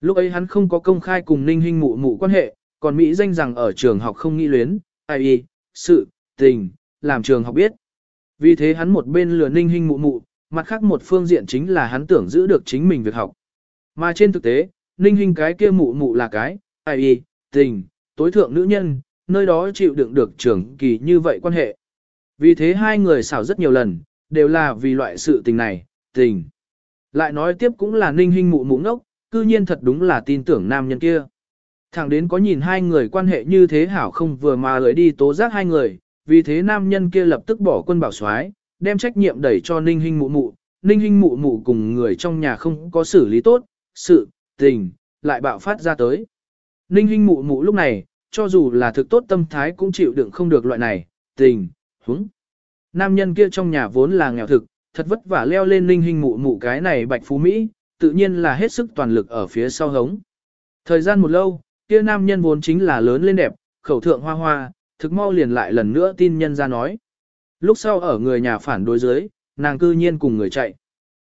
Lúc ấy hắn không có công khai cùng ninh hình mụ mụ quan hệ, còn Mỹ danh rằng ở trường học không nghĩ luyến, ai y, sự, tình, làm trường học biết. Vì thế hắn một bên lừa ninh hình mụ mụ, mặt khác một phương diện chính là hắn tưởng giữ được chính mình việc học. Mà trên thực tế, ninh hình cái kia mụ mụ là cái, ai y, tình, tối thượng nữ nhân, nơi đó chịu đựng được trường kỳ như vậy quan hệ. Vì thế hai người xảo rất nhiều lần, đều là vì loại sự tình này, tình. Lại nói tiếp cũng là ninh Hinh mụ mụ ngốc, cư nhiên thật đúng là tin tưởng nam nhân kia. Thẳng đến có nhìn hai người quan hệ như thế hảo không vừa mà lời đi tố giác hai người, vì thế nam nhân kia lập tức bỏ quân bảo soái đem trách nhiệm đẩy cho ninh Hinh mụ mụ, ninh Hinh mụ mụ cùng người trong nhà không có xử lý tốt, sự, tình, lại bạo phát ra tới. Ninh Hinh mụ mụ lúc này, cho dù là thực tốt tâm thái cũng chịu đựng không được loại này, tình, huống Nam nhân kia trong nhà vốn là nghèo thực, thật vất vả leo lên ninh hình mụ mụ cái này bạch phú Mỹ, tự nhiên là hết sức toàn lực ở phía sau hống. Thời gian một lâu, kia nam nhân vốn chính là lớn lên đẹp, khẩu thượng hoa hoa, thực mau liền lại lần nữa tin nhân ra nói. Lúc sau ở người nhà phản đối dưới, nàng cư nhiên cùng người chạy.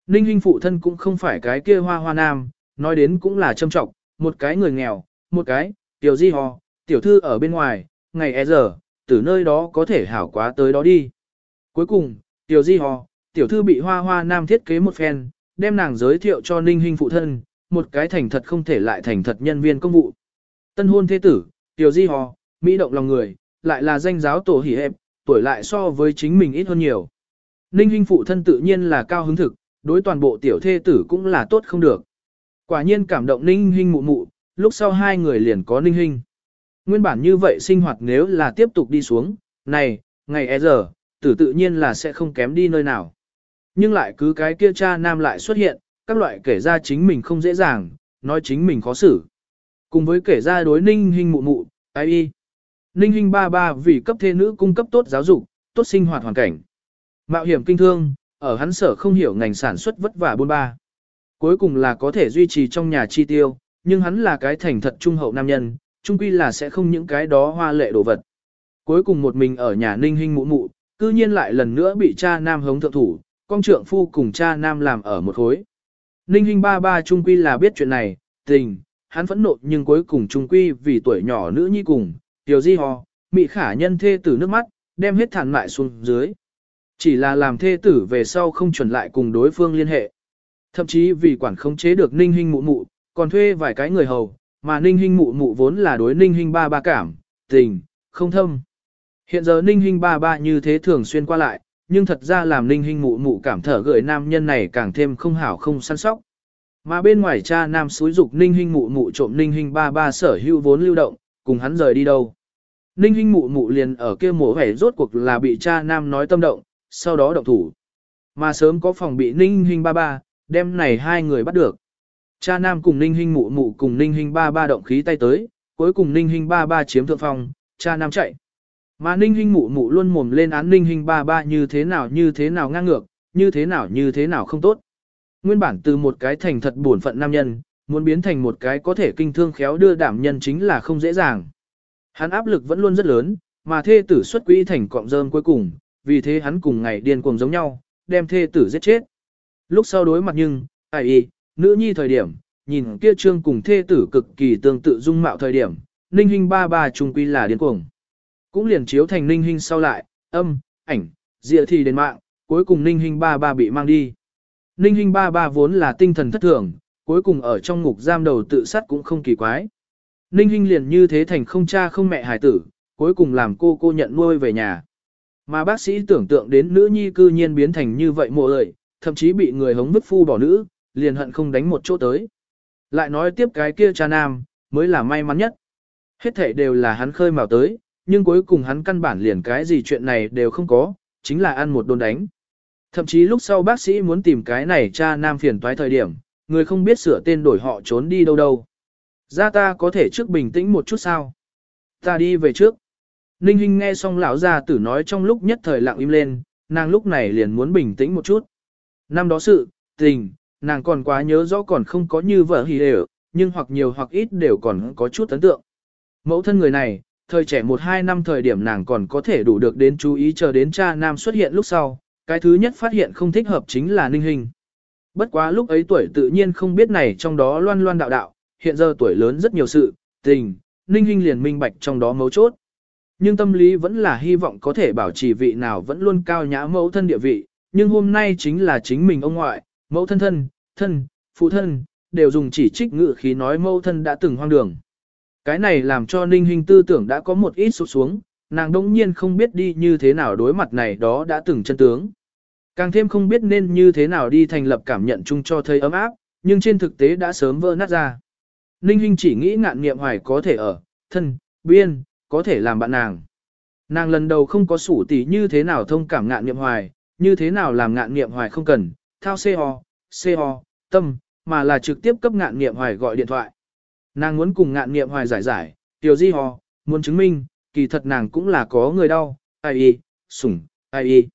Ninh hình phụ thân cũng không phải cái kia hoa hoa nam, nói đến cũng là châm trọng, một cái người nghèo, một cái, tiểu di hò, tiểu thư ở bên ngoài, ngày e giờ, từ nơi đó có thể hảo quá tới đó đi. Cuối cùng, tiểu di hò, tiểu thư bị hoa hoa nam thiết kế một phen, đem nàng giới thiệu cho ninh hình phụ thân, một cái thành thật không thể lại thành thật nhân viên công vụ. Tân hôn thế tử, tiểu di hò, mỹ động lòng người, lại là danh giáo tổ hỉ hẹp, tuổi lại so với chính mình ít hơn nhiều. Ninh Hinh phụ thân tự nhiên là cao hứng thực, đối toàn bộ tiểu thê tử cũng là tốt không được. Quả nhiên cảm động ninh Hinh mụ mụ, lúc sau hai người liền có ninh Hinh. Nguyên bản như vậy sinh hoạt nếu là tiếp tục đi xuống, này, ngày e giờ, tử tự nhiên là sẽ không kém đi nơi nào. Nhưng lại cứ cái kia cha nam lại xuất hiện, các loại kể ra chính mình không dễ dàng, nói chính mình khó xử. Cùng với kể ra đối ninh hình mụ mụ, ai y. Ninh hình ba ba vì cấp thê nữ cung cấp tốt giáo dục, tốt sinh hoạt hoàn cảnh. Mạo hiểm kinh thương, ở hắn sở không hiểu ngành sản xuất vất vả buôn ba. Cuối cùng là có thể duy trì trong nhà chi tiêu, nhưng hắn là cái thành thật trung hậu nam nhân, trung quy là sẽ không những cái đó hoa lệ đồ vật. Cuối cùng một mình ở nhà ninh hình mụ mụ, cư nhiên lại lần nữa bị cha nam hống thượng thủ, con trượng phu cùng cha nam làm ở một khối. Ninh huynh ba ba trung quy là biết chuyện này, tình, hắn phẫn nộ nhưng cuối cùng trung quy vì tuổi nhỏ nữ nhi cùng, tiểu di ho, mị khả nhân thê tử nước mắt, đem hết thản mại xuống dưới. Chỉ là làm thê tử về sau không chuẩn lại cùng đối phương liên hệ. Thậm chí vì quản không chế được ninh huynh mụ mụ, còn thuê vài cái người hầu, mà ninh huynh mụ mụ vốn là đối ninh huynh ba ba cảm, tình, không thâm. Hiện giờ ninh huynh ba ba như thế thường xuyên qua lại, nhưng thật ra làm ninh Hinh mụ mụ cảm thở gợi nam nhân này càng thêm không hảo không săn sóc. Mà bên ngoài cha nam xúi dục ninh Hinh mụ mụ trộm ninh Hinh ba ba sở hữu vốn lưu động, cùng hắn rời đi đâu. Ninh Hinh mụ mụ liền ở kia mổ vẻ rốt cuộc là bị cha nam nói tâm động, sau đó động thủ. Mà sớm có phòng bị ninh Hinh ba ba, đem này hai người bắt được. Cha nam cùng ninh Hinh mụ mụ cùng ninh Hinh ba ba động khí tay tới, cuối cùng ninh Hinh ba ba chiếm thượng phong, cha nam chạy. Mà ninh hình mụ mụ luôn mồm lên án ninh hình ba ba như thế nào như thế nào ngang ngược, như thế nào như thế nào không tốt. Nguyên bản từ một cái thành thật buồn phận nam nhân, muốn biến thành một cái có thể kinh thương khéo đưa đảm nhân chính là không dễ dàng. Hắn áp lực vẫn luôn rất lớn, mà thê tử xuất quỹ thành cọng rơm cuối cùng, vì thế hắn cùng ngày điên cuồng giống nhau, đem thê tử giết chết. Lúc sau đối mặt nhưng, ai y, nữ nhi thời điểm, nhìn kia trương cùng thê tử cực kỳ tương tự dung mạo thời điểm, ninh hình ba ba trung quy là điên cuồng. Cũng liền chiếu thành ninh hình sau lại, âm, ảnh, dịa thì đến mạng, cuối cùng ninh hình ba ba bị mang đi. Ninh hình ba ba vốn là tinh thần thất thường, cuối cùng ở trong ngục giam đầu tự sát cũng không kỳ quái. Ninh Hinh liền như thế thành không cha không mẹ hài tử, cuối cùng làm cô cô nhận nuôi về nhà. Mà bác sĩ tưởng tượng đến nữ nhi cư nhiên biến thành như vậy mộ lợi, thậm chí bị người hống bức phu bỏ nữ, liền hận không đánh một chỗ tới. Lại nói tiếp cái kia cha nam, mới là may mắn nhất. Hết thể đều là hắn khơi mào tới, nhưng cuối cùng hắn căn bản liền cái gì chuyện này đều không có, chính là ăn một đồn đánh. Thậm chí lúc sau bác sĩ muốn tìm cái này cha nam phiền toái thời điểm, người không biết sửa tên đổi họ trốn đi đâu đâu. Ra ta có thể trước bình tĩnh một chút sao? Ta đi về trước. Ninh Hinh nghe xong lão gia tử nói trong lúc nhất thời lặng im lên, nàng lúc này liền muốn bình tĩnh một chút. Năm đó sự, tình, nàng còn quá nhớ rõ còn không có như vợ hì đều, nhưng hoặc nhiều hoặc ít đều còn có chút ấn tượng. Mẫu thân người này, thời trẻ một hai năm thời điểm nàng còn có thể đủ được đến chú ý chờ đến cha nam xuất hiện lúc sau, cái thứ nhất phát hiện không thích hợp chính là Ninh hình. Bất quá lúc ấy tuổi tự nhiên không biết này trong đó loan loan đạo đạo, hiện giờ tuổi lớn rất nhiều sự, tình, Ninh hình liền minh bạch trong đó mấu chốt. Nhưng tâm lý vẫn là hy vọng có thể bảo trì vị nào vẫn luôn cao nhã mẫu thân địa vị, nhưng hôm nay chính là chính mình ông ngoại, mẫu thân thân, thân, phụ thân, đều dùng chỉ trích ngự khí nói mẫu thân đã từng hoang đường. Cái này làm cho Ninh Hinh tư tưởng đã có một ít sụp xuống, nàng đông nhiên không biết đi như thế nào đối mặt này đó đã từng chân tướng. Càng thêm không biết nên như thế nào đi thành lập cảm nhận chung cho thấy ấm áp, nhưng trên thực tế đã sớm vỡ nát ra. Ninh Hinh chỉ nghĩ ngạn nghiệm hoài có thể ở, thân, biên, có thể làm bạn nàng. Nàng lần đầu không có sủ tỉ như thế nào thông cảm ngạn nghiệm hoài, như thế nào làm ngạn nghiệm hoài không cần, thao xe ho, xe ho, tâm, mà là trực tiếp cấp ngạn nghiệm hoài gọi điện thoại. Nàng muốn cùng ngạn nghiệm hoài giải giải, tiểu di hò, muốn chứng minh, kỳ thật nàng cũng là có người đau, ai y, sủng, ai y.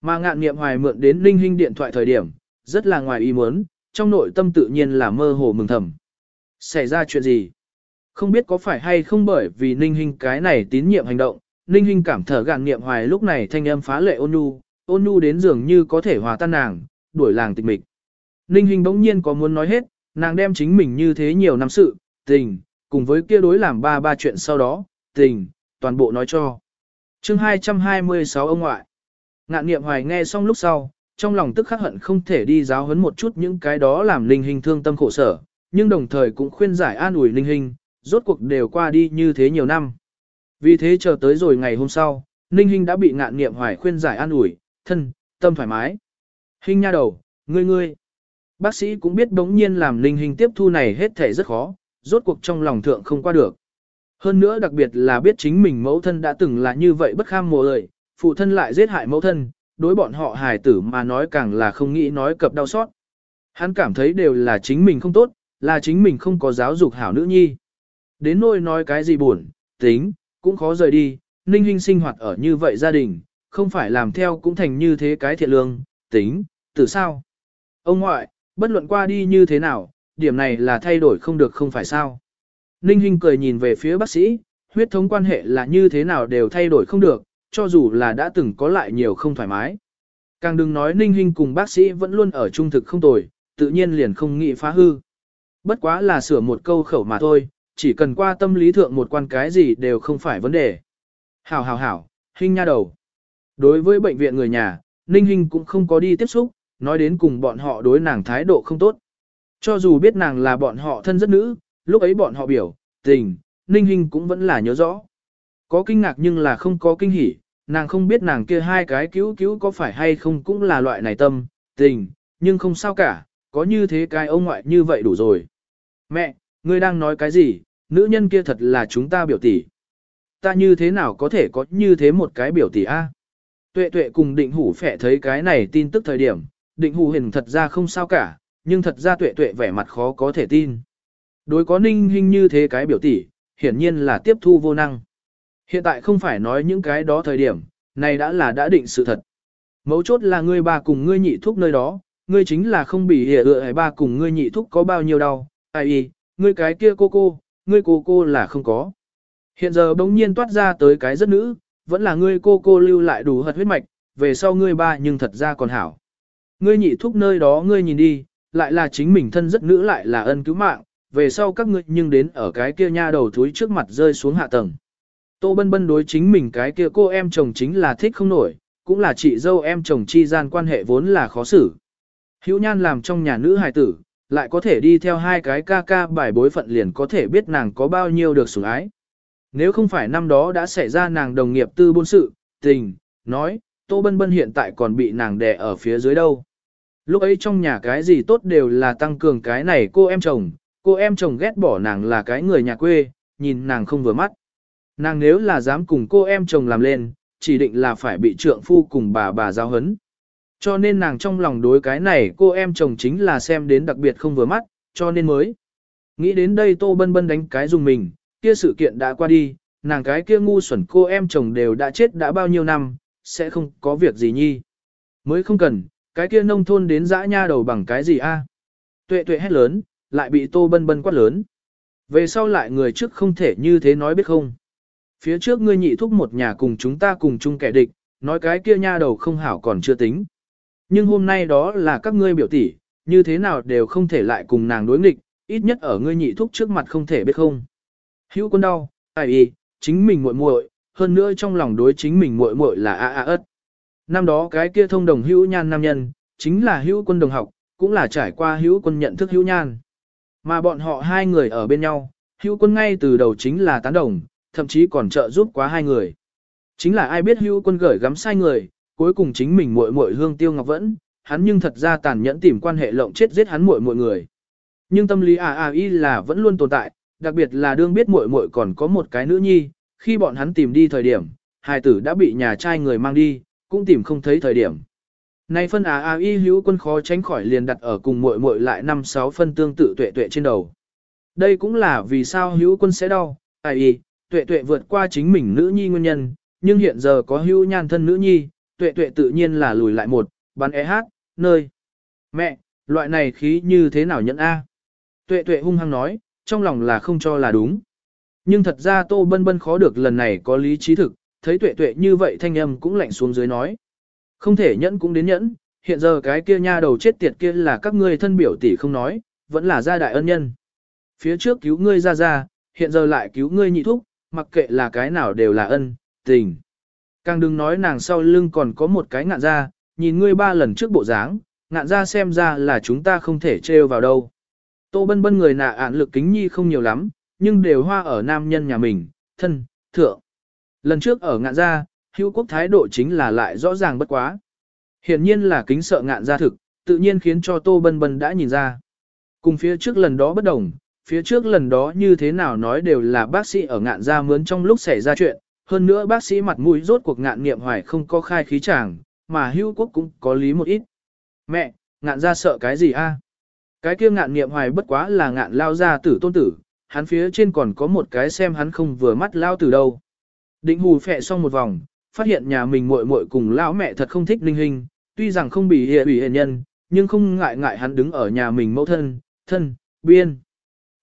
Mà ngạn nghiệm hoài mượn đến linh hình điện thoại thời điểm, rất là ngoài ý muốn, trong nội tâm tự nhiên là mơ hồ mừng thầm. Xảy ra chuyện gì? Không biết có phải hay không bởi vì ninh hình cái này tín nhiệm hành động, ninh hình cảm thở gạn nghiệm hoài lúc này thanh âm phá lệ ôn nhu, ôn nhu đến dường như có thể hòa tan nàng, đuổi làng tịch mịch. Ninh hình bỗng nhiên có muốn nói hết, nàng đem chính mình như thế nhiều năm sự, tình, cùng với kia đối làm ba ba chuyện sau đó, tình, toàn bộ nói cho. chương 226 ông ngoại. Ngạn niệm hoài nghe xong lúc sau, trong lòng tức khắc hận không thể đi giáo huấn một chút những cái đó làm linh hình thương tâm khổ sở, nhưng đồng thời cũng khuyên giải an ủi linh hình, rốt cuộc đều qua đi như thế nhiều năm. Vì thế chờ tới rồi ngày hôm sau, Ninh Hinh đã bị ngạn niệm hoài khuyên giải an ủi, thân, tâm thoải mái. Hinh nha đầu, ngươi ngươi. Bác sĩ cũng biết đống nhiên làm Ninh Hinh tiếp thu này hết thể rất khó, rốt cuộc trong lòng thượng không qua được. Hơn nữa đặc biệt là biết chính mình mẫu thân đã từng là như vậy bất kham mùa ơi, phụ thân lại giết hại mẫu thân, đối bọn họ hài tử mà nói càng là không nghĩ nói cập đau xót. Hắn cảm thấy đều là chính mình không tốt, là chính mình không có giáo dục hảo nữ nhi. Đến nỗi nói cái gì buồn, tính, cũng khó rời đi, ninh hình sinh hoạt ở như vậy gia đình, không phải làm theo cũng thành như thế cái thiện lương, tính, từ sao. Ông ngoại, bất luận qua đi như thế nào, điểm này là thay đổi không được không phải sao. Ninh Hinh cười nhìn về phía bác sĩ, huyết thống quan hệ là như thế nào đều thay đổi không được, cho dù là đã từng có lại nhiều không thoải mái. Càng đừng nói Ninh Hinh cùng bác sĩ vẫn luôn ở trung thực không tồi, tự nhiên liền không nghĩ phá hư. Bất quá là sửa một câu khẩu mà thôi, chỉ cần qua tâm lý thượng một quan cái gì đều không phải vấn đề. Hảo hảo hảo, Hinh nha đầu. Đối với bệnh viện người nhà, Ninh Hinh cũng không có đi tiếp xúc, nói đến cùng bọn họ đối nàng thái độ không tốt. Cho dù biết nàng là bọn họ thân rất nữ, lúc ấy bọn họ biểu, tình, Ninh Hinh cũng vẫn là nhớ rõ. Có kinh ngạc nhưng là không có kinh hỉ, nàng không biết nàng kia hai cái cứu cứu có phải hay không cũng là loại này tâm, tình, nhưng không sao cả, có như thế cái ông ngoại như vậy đủ rồi. Mẹ, ngươi đang nói cái gì, nữ nhân kia thật là chúng ta biểu tỷ. Ta như thế nào có thể có như thế một cái biểu tỷ a? Tuệ tuệ cùng định hủ phẻ thấy cái này tin tức thời điểm, định hủ hình thật ra không sao cả, nhưng thật ra tuệ tuệ vẻ mặt khó có thể tin. Đối có ninh hình như thế cái biểu tỷ, hiển nhiên là tiếp thu vô năng. Hiện tại không phải nói những cái đó thời điểm, này đã là đã định sự thật. Mấu chốt là ngươi ba cùng ngươi nhị thúc nơi đó, ngươi chính là không bị hiểu ựa ba cùng ngươi nhị thúc có bao nhiêu đau, ai y, ngươi cái kia cô cô, ngươi cô cô là không có. Hiện giờ bỗng nhiên toát ra tới cái rất nữ, vẫn là ngươi cô cô lưu lại đủ hật huyết mạch, về sau ngươi ba nhưng thật ra còn hảo. Ngươi nhị thúc nơi đó ngươi nhìn đi, lại là chính mình thân rất nữ lại là ân cứu mạng, về sau các ngươi nhưng đến ở cái kia nha đầu thúi trước mặt rơi xuống hạ tầng. Tô bân bân đối chính mình cái kia cô em chồng chính là thích không nổi, cũng là chị dâu em chồng chi gian quan hệ vốn là khó xử. Hữu nhan làm trong nhà nữ hài tử, lại có thể đi theo hai cái ca ca bài bối phận liền có thể biết nàng có bao nhiêu được sủng ái. Nếu không phải năm đó đã xảy ra nàng đồng nghiệp tư buôn sự, tình, nói, Tô Bân Bân hiện tại còn bị nàng đè ở phía dưới đâu. Lúc ấy trong nhà cái gì tốt đều là tăng cường cái này cô em chồng, cô em chồng ghét bỏ nàng là cái người nhà quê, nhìn nàng không vừa mắt. Nàng nếu là dám cùng cô em chồng làm lên, chỉ định là phải bị trượng phu cùng bà bà giao hấn. Cho nên nàng trong lòng đối cái này cô em chồng chính là xem đến đặc biệt không vừa mắt, cho nên mới. Nghĩ đến đây Tô Bân Bân đánh cái dùng mình, kia sự kiện đã qua đi, nàng cái kia ngu xuẩn cô em chồng đều đã chết đã bao nhiêu năm, sẽ không có việc gì nhi. Mới không cần, cái kia nông thôn đến dã nha đầu bằng cái gì a? Tuệ tuệ hét lớn, lại bị tô bân bân quát lớn. Về sau lại người trước không thể như thế nói biết không. Phía trước ngươi nhị thúc một nhà cùng chúng ta cùng chung kẻ địch, nói cái kia nha đầu không hảo còn chưa tính. Nhưng hôm nay đó là các ngươi biểu tỷ, như thế nào đều không thể lại cùng nàng đối nghịch, ít nhất ở ngươi nhị thúc trước mặt không thể biết không. Hữu quân đau, ai y, chính mình muội muội, hơn nữa trong lòng đối chính mình muội muội là a a ất. Năm đó cái kia thông đồng hữu nhan nam nhân, chính là hữu quân đồng học, cũng là trải qua hữu quân nhận thức hữu nhan. Mà bọn họ hai người ở bên nhau, hữu quân ngay từ đầu chính là tán đồng, thậm chí còn trợ giúp quá hai người. Chính là ai biết hữu quân gửi gắm sai người, cuối cùng chính mình muội muội hương tiêu ngọc vẫn, hắn nhưng thật ra tàn nhẫn tìm quan hệ lộng chết giết hắn muội muội người. Nhưng tâm lý à à y là vẫn luôn tồn tại, đặc biệt là đương biết muội muội còn có một cái nữ nhi, khi bọn hắn tìm đi thời điểm, hài tử đã bị nhà trai người mang đi, cũng tìm không thấy thời điểm. Nay phân à à y hữu quân khó tránh khỏi liền đặt ở cùng muội muội lại năm sáu phân tương tự tuệ tuệ trên đầu. Đây cũng là vì sao hữu quân sẽ đau, ai y, tuệ tuệ vượt qua chính mình nữ nhi nguyên nhân, nhưng hiện giờ có hữu nhan thân nữ nhi, tuệ tuệ tự nhiên là lùi lại một, bắn e hát, nơi. Mẹ, loại này khí như thế nào nhận A? Tuệ tuệ hung hăng nói, trong lòng là không cho là đúng. Nhưng thật ra Tô Bân Bân khó được lần này có lý trí thực, thấy tuệ tuệ như vậy thanh âm cũng lạnh xuống dưới nói. Không thể nhẫn cũng đến nhẫn, hiện giờ cái kia nha đầu chết tiệt kia là các ngươi thân biểu tỷ không nói, vẫn là gia đại ân nhân. Phía trước cứu ngươi ra ra, hiện giờ lại cứu ngươi nhị thúc, mặc kệ là cái nào đều là ân, tình. Càng đừng nói nàng sau lưng còn có một cái ngạn ra, nhìn ngươi ba lần trước bộ dáng, ngạn ra xem ra là chúng ta không thể trêu vào đâu. Tô bân bân người nạ ạn lực kính nhi không nhiều lắm, nhưng đều hoa ở nam nhân nhà mình, thân, thượng. Lần trước ở ngạn gia, hữu quốc thái độ chính là lại rõ ràng bất quá. Hiển nhiên là kính sợ ngạn gia thực, tự nhiên khiến cho Tô Bân Bân đã nhìn ra. Cùng phía trước lần đó bất đồng, phía trước lần đó như thế nào nói đều là bác sĩ ở ngạn gia mướn trong lúc xảy ra chuyện, hơn nữa bác sĩ mặt mũi rốt cuộc ngạn nghiệm hoài không có khai khí chàng, mà hữu quốc cũng có lý một ít. Mẹ, ngạn gia sợ cái gì a? Cái kia ngạn nghiệm hoài bất quá là ngạn lao ra tử tôn tử, hắn phía trên còn có một cái xem hắn không vừa mắt lao từ đâu. Định hù phẹ xong một vòng, phát hiện nhà mình muội muội cùng lão mẹ thật không thích linh hình, tuy rằng không bị hệ ủy hệ nhân, nhưng không ngại ngại hắn đứng ở nhà mình mẫu thân, thân, biên.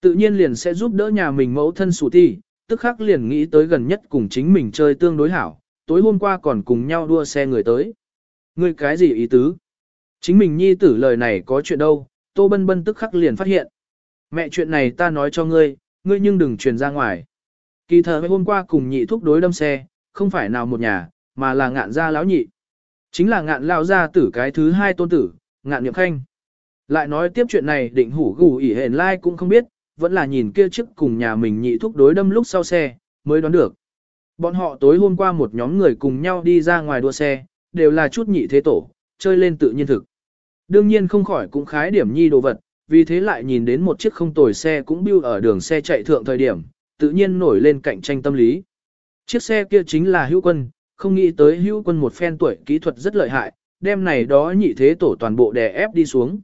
Tự nhiên liền sẽ giúp đỡ nhà mình mẫu thân sủ ti, tức khắc liền nghĩ tới gần nhất cùng chính mình chơi tương đối hảo, tối hôm qua còn cùng nhau đua xe người tới. Ngươi cái gì ý tứ? Chính mình nhi tử lời này có chuyện đâu, Tô Bân Bân tức khắc liền phát hiện. Mẹ chuyện này ta nói cho ngươi, ngươi nhưng đừng truyền ra ngoài. Kỳ thờ hôm qua cùng nhị thúc đối đâm xe, không phải nào một nhà, mà là ngạn gia lão nhị. Chính là ngạn lao gia tử cái thứ hai tôn tử, ngạn niệm khanh. Lại nói tiếp chuyện này định hủ gù ỉ hền lai cũng không biết, vẫn là nhìn kia trước cùng nhà mình nhị thúc đối đâm lúc sau xe, mới đoán được. Bọn họ tối hôm qua một nhóm người cùng nhau đi ra ngoài đua xe, đều là chút nhị thế tổ, chơi lên tự nhiên thực. Đương nhiên không khỏi cũng khái điểm nhi đồ vật, vì thế lại nhìn đến một chiếc không tồi xe cũng bưu ở đường xe chạy thượng thời điểm, tự nhiên nổi lên cạnh tranh tâm lý. Chiếc xe kia chính là hữu quân, không nghĩ tới hữu quân một phen tuổi kỹ thuật rất lợi hại, đem này đó nhị thế tổ toàn bộ đè ép đi xuống.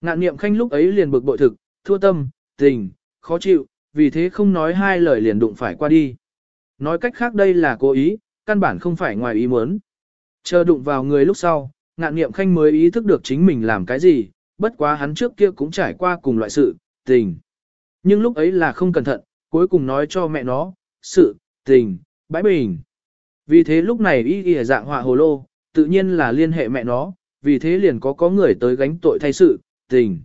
Ngạn niệm khanh lúc ấy liền bực bội thực, thua tâm, tình, khó chịu, vì thế không nói hai lời liền đụng phải qua đi. Nói cách khác đây là cố ý, căn bản không phải ngoài ý muốn. Chờ đụng vào người lúc sau, ngạn niệm khanh mới ý thức được chính mình làm cái gì, bất quá hắn trước kia cũng trải qua cùng loại sự, tình. Nhưng lúc ấy là không cẩn thận, cuối cùng nói cho mẹ nó, sự, tình, bãi bình. Vì thế lúc này y y dạng họa hồ lô, tự nhiên là liên hệ mẹ nó, vì thế liền có có người tới gánh tội thay sự, tình.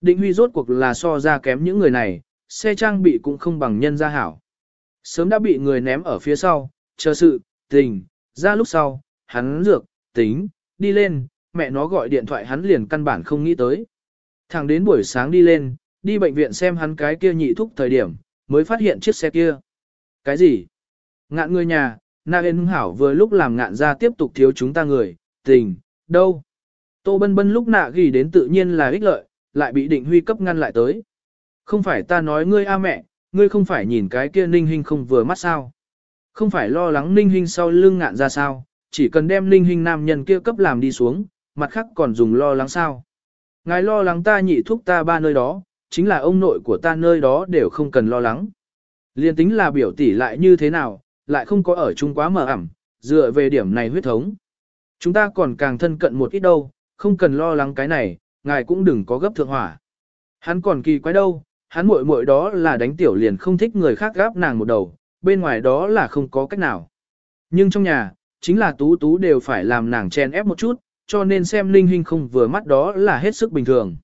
Định huy rốt cuộc là so ra kém những người này, xe trang bị cũng không bằng nhân gia hảo. Sớm đã bị người ném ở phía sau, chờ sự, tình, ra lúc sau, hắn dược, tính, đi lên, mẹ nó gọi điện thoại hắn liền căn bản không nghĩ tới. Thẳng đến buổi sáng đi lên, đi bệnh viện xem hắn cái kia nhị thúc thời điểm, mới phát hiện chiếc xe kia. Cái gì? Ngạn người nhà, Na Yên Hảo vừa lúc làm ngạn ra tiếp tục thiếu chúng ta người, tình, đâu? Tô Bân Bân lúc nạ ghi đến tự nhiên là ích lợi, lại bị định huy cấp ngăn lại tới. Không phải ta nói ngươi a mẹ, ngươi không phải nhìn cái kia ninh hình không vừa mắt sao? Không phải lo lắng ninh hình sau lưng ngạn ra sao, chỉ cần đem ninh hình nam nhân kia cấp làm đi xuống, mặt khác còn dùng lo lắng sao? Ngài lo lắng ta nhị thuốc ta ba nơi đó, chính là ông nội của ta nơi đó đều không cần lo lắng. Liên tính là biểu tỷ lại như thế nào, lại không có ở chung quá mờ ẩm, dựa về điểm này huyết thống. Chúng ta còn càng thân cận một ít đâu, không cần lo lắng cái này, ngài cũng đừng có gấp thượng hỏa. Hắn còn kỳ quái đâu, hắn muội muội đó là đánh tiểu liền không thích người khác gáp nàng một đầu, bên ngoài đó là không có cách nào. Nhưng trong nhà, chính là tú tú đều phải làm nàng chen ép một chút, cho nên xem linh hình không vừa mắt đó là hết sức bình thường.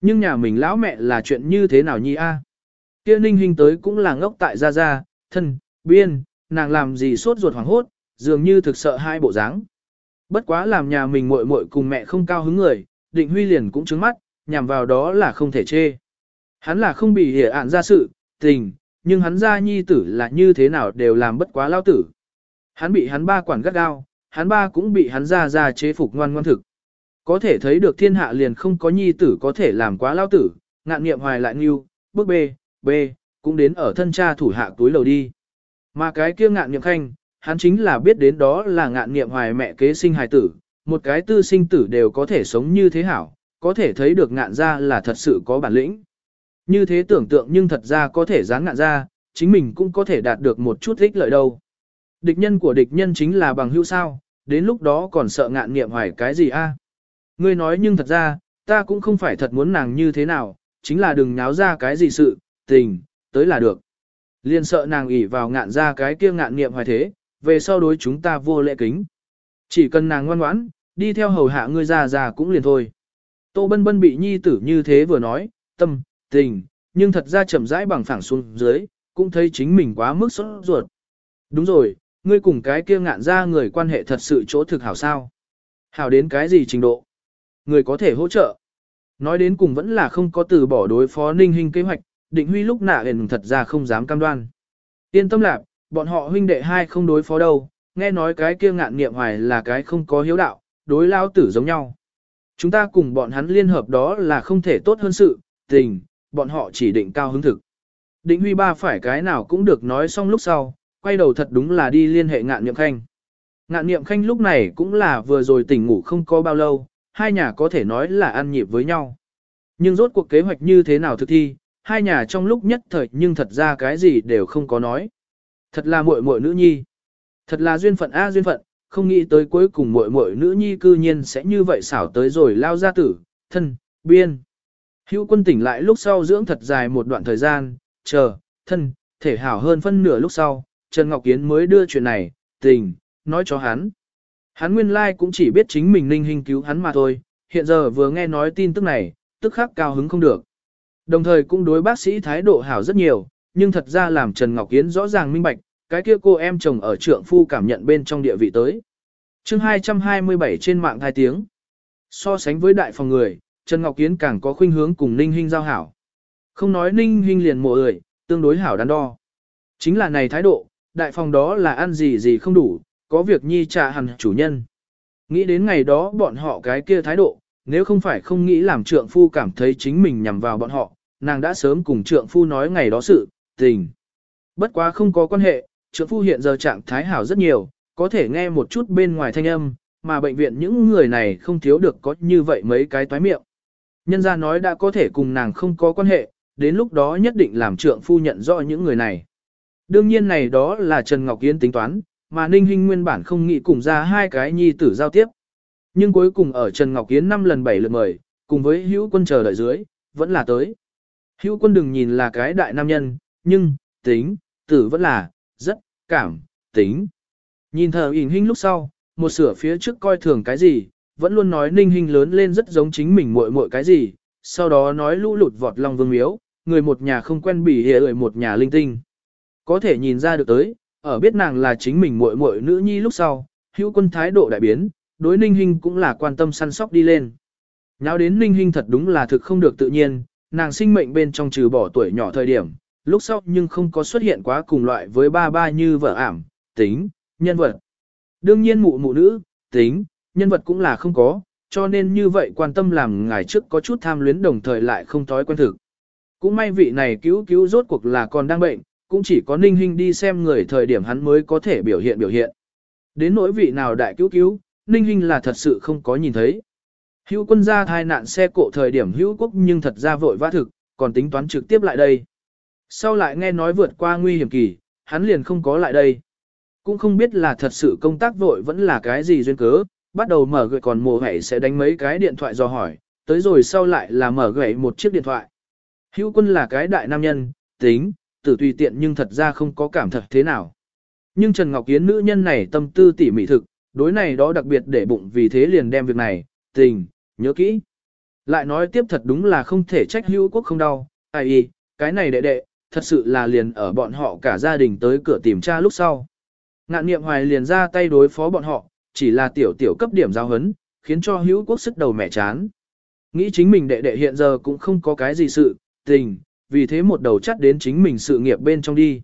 Nhưng nhà mình lão mẹ là chuyện như thế nào nhi a? Kia ninh hình tới cũng là ngốc tại gia gia, thân, biên, nàng làm gì sốt ruột hoảng hốt, dường như thực sợ hai bộ dáng. Bất quá làm nhà mình muội muội cùng mẹ không cao hứng người, định huy liền cũng trứng mắt, nhằm vào đó là không thể chê. Hắn là không bị hiểu ạn ra sự, tình, nhưng hắn ra nhi tử là như thế nào đều làm bất quá lao tử. Hắn bị hắn ba quản gắt gao, hắn ba cũng bị hắn ra ra chế phục ngoan ngoan thực. Có thể thấy được thiên hạ liền không có nhi tử có thể làm quá lao tử, ngạn nghiệm hoài lại nghiêu, bước bê, B, cũng đến ở thân cha thủ hạ túi lầu đi. Mà cái kia ngạn niệm khanh, hắn chính là biết đến đó là ngạn niệm hoài mẹ kế sinh hài tử, một cái tư sinh tử đều có thể sống như thế hảo, có thể thấy được ngạn ra là thật sự có bản lĩnh. Như thế tưởng tượng nhưng thật ra có thể dán ngạn ra, chính mình cũng có thể đạt được một chút ích lợi đâu. Địch nhân của địch nhân chính là bằng hữu sao, đến lúc đó còn sợ ngạn niệm hoài cái gì a? Ngươi nói nhưng thật ra, ta cũng không phải thật muốn nàng như thế nào, chính là đừng nháo ra cái gì sự, tình, tới là được. Liên sợ nàng ỉ vào ngạn ra cái kia ngạn niệm hoài thế, về sau đối chúng ta vô lễ kính. Chỉ cần nàng ngoan ngoãn, đi theo hầu hạ ngươi ra ra cũng liền thôi. Tô bân bân bị nhi tử như thế vừa nói, tâm, tình, nhưng thật ra chậm rãi bằng phẳng xuống dưới, cũng thấy chính mình quá mức sốt ruột. Đúng rồi, ngươi cùng cái kia ngạn ra người quan hệ thật sự chỗ thực hảo sao. Hảo đến cái gì trình độ? Người có thể hỗ trợ. Nói đến cùng vẫn là không có từ bỏ đối phó ninh hình kế hoạch, định huy lúc nạ hền thật ra không dám cam đoan. Yên tâm lạc, bọn họ huynh đệ hai không đối phó đâu, nghe nói cái kia ngạn nghiệm hoài là cái không có hiếu đạo, đối lao tử giống nhau. Chúng ta cùng bọn hắn liên hợp đó là không thể tốt hơn sự, tình, bọn họ chỉ định cao hứng thực. Định huy ba phải cái nào cũng được nói xong lúc sau, quay đầu thật đúng là đi liên hệ ngạn niệm khanh. Ngạn niệm khanh lúc này cũng là vừa rồi tỉnh ngủ không có bao lâu, hai nhà có thể nói là ăn nhịp với nhau. Nhưng rốt cuộc kế hoạch như thế nào thực thi, hai nhà trong lúc nhất thời nhưng thật ra cái gì đều không có nói. Thật là muội muội nữ nhi. Thật là duyên phận a duyên phận, không nghĩ tới cuối cùng muội muội nữ nhi cư nhiên sẽ như vậy xảo tới rồi lao ra tử, thân, biên. Hữu quân tỉnh lại lúc sau dưỡng thật dài một đoạn thời gian, chờ, thân, thể hảo hơn phân nửa lúc sau, Trần Ngọc Kiến mới đưa chuyện này, tình, nói cho hắn. Hắn nguyên lai like cũng chỉ biết chính mình ninh hình cứu hắn mà thôi, hiện giờ vừa nghe nói tin tức này, tức khắc cao hứng không được. Đồng thời cũng đối bác sĩ thái độ hảo rất nhiều, nhưng thật ra làm Trần Ngọc Kiến rõ ràng minh bạch, cái kia cô em chồng ở trượng phu cảm nhận bên trong địa vị tới. chương 227 trên mạng thai tiếng. So sánh với đại phòng người, Trần Ngọc Kiến càng có khuynh hướng cùng Ninh Hinh giao hảo. Không nói Ninh Hinh liền mộ ơi, tương đối hảo đắn đo. Chính là này thái độ, đại phòng đó là ăn gì gì không đủ, có việc nhi trả hẳn chủ nhân. Nghĩ đến ngày đó bọn họ cái kia thái độ, nếu không phải không nghĩ làm trượng phu cảm thấy chính mình nhằm vào bọn họ, nàng đã sớm cùng trượng phu nói ngày đó sự, tình. Bất quá không có quan hệ, trượng phu hiện giờ trạng thái hảo rất nhiều, có thể nghe một chút bên ngoài thanh âm, mà bệnh viện những người này không thiếu được có như vậy mấy cái toái miệng. Nhân gia nói đã có thể cùng nàng không có quan hệ, đến lúc đó nhất định làm trượng phu nhận rõ những người này. Đương nhiên này đó là Trần Ngọc yến tính toán, mà Ninh Hinh nguyên bản không nghĩ cùng ra hai cái nhi tử giao tiếp. Nhưng cuối cùng ở Trần Ngọc Yến năm lần bảy lượt mời, cùng với hữu quân chờ đợi dưới, vẫn là tới. Hữu quân đừng nhìn là cái đại nam nhân, nhưng, tính, tử vẫn là, rất, cảm, tính. Nhìn thờ ỉn hình lúc sau, một sửa phía trước coi thường cái gì, vẫn luôn nói ninh Hinh lớn lên rất giống chính mình muội muội cái gì, sau đó nói lũ lụt vọt long vương miếu, người một nhà không quen bỉ hệ người một nhà linh tinh. Có thể nhìn ra được tới, ở biết nàng là chính mình muội muội nữ nhi lúc sau, hữu quân thái độ đại biến, đối ninh hình cũng là quan tâm săn sóc đi lên. Nháo đến ninh hình thật đúng là thực không được tự nhiên, nàng sinh mệnh bên trong trừ bỏ tuổi nhỏ thời điểm, lúc sau nhưng không có xuất hiện quá cùng loại với ba ba như vợ ảm, tính, nhân vật. Đương nhiên mụ mụ nữ, tính, nhân vật cũng là không có, cho nên như vậy quan tâm làm ngài trước có chút tham luyến đồng thời lại không thói quen thực. Cũng may vị này cứu cứu rốt cuộc là còn đang bệnh, cũng chỉ có ninh hinh đi xem người thời điểm hắn mới có thể biểu hiện biểu hiện. Đến nỗi vị nào đại cứu cứu, ninh hinh là thật sự không có nhìn thấy. Hữu quân ra thai nạn xe cộ thời điểm hữu quốc nhưng thật ra vội vã thực, còn tính toán trực tiếp lại đây. Sau lại nghe nói vượt qua nguy hiểm kỳ, hắn liền không có lại đây. Cũng không biết là thật sự công tác vội vẫn là cái gì duyên cớ, bắt đầu mở gợi còn mùa hẻ sẽ đánh mấy cái điện thoại do hỏi, tới rồi sau lại là mở gậy một chiếc điện thoại. Hữu quân là cái đại nam nhân, tính, tử tùy tiện nhưng thật ra không có cảm thật thế nào. Nhưng Trần Ngọc yến nữ nhân này tâm tư tỉ mỉ thực, đối này đó đặc biệt để bụng vì thế liền đem việc này, tình, nhớ kỹ. Lại nói tiếp thật đúng là không thể trách hữu quốc không đau, ai y, cái này đệ đệ, thật sự là liền ở bọn họ cả gia đình tới cửa tìm cha lúc sau. Ngạn niệm hoài liền ra tay đối phó bọn họ, chỉ là tiểu tiểu cấp điểm giao hấn, khiến cho hữu quốc sức đầu mẹ chán. Nghĩ chính mình đệ đệ hiện giờ cũng không có cái gì sự, tình, vì thế một đầu chắt đến chính mình sự nghiệp bên trong đi.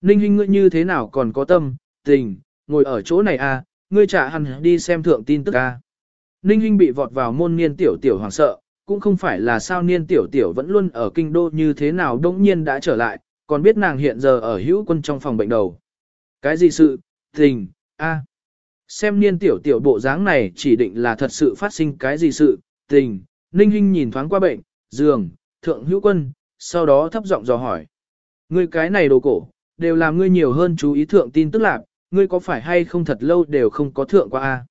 Ninh Hinh ngươi như thế nào còn có tâm, tình, ngồi ở chỗ này à, ngươi trả hẳn đi xem thượng tin tức à. Ninh Hinh bị vọt vào môn niên tiểu tiểu hoàng sợ, cũng không phải là sao niên tiểu tiểu vẫn luôn ở kinh đô như thế nào đông nhiên đã trở lại, còn biết nàng hiện giờ ở hữu quân trong phòng bệnh đầu. Cái gì sự, tình, a Xem niên tiểu tiểu bộ dáng này chỉ định là thật sự phát sinh cái gì sự, tình, Ninh Hinh nhìn thoáng qua bệnh, giường, thượng hữu quân, sau đó thấp giọng dò hỏi. Ngươi cái này đồ cổ, đều làm ngươi nhiều hơn chú ý thượng tin tức lạc, ngươi có phải hay không thật lâu đều không có thượng qua a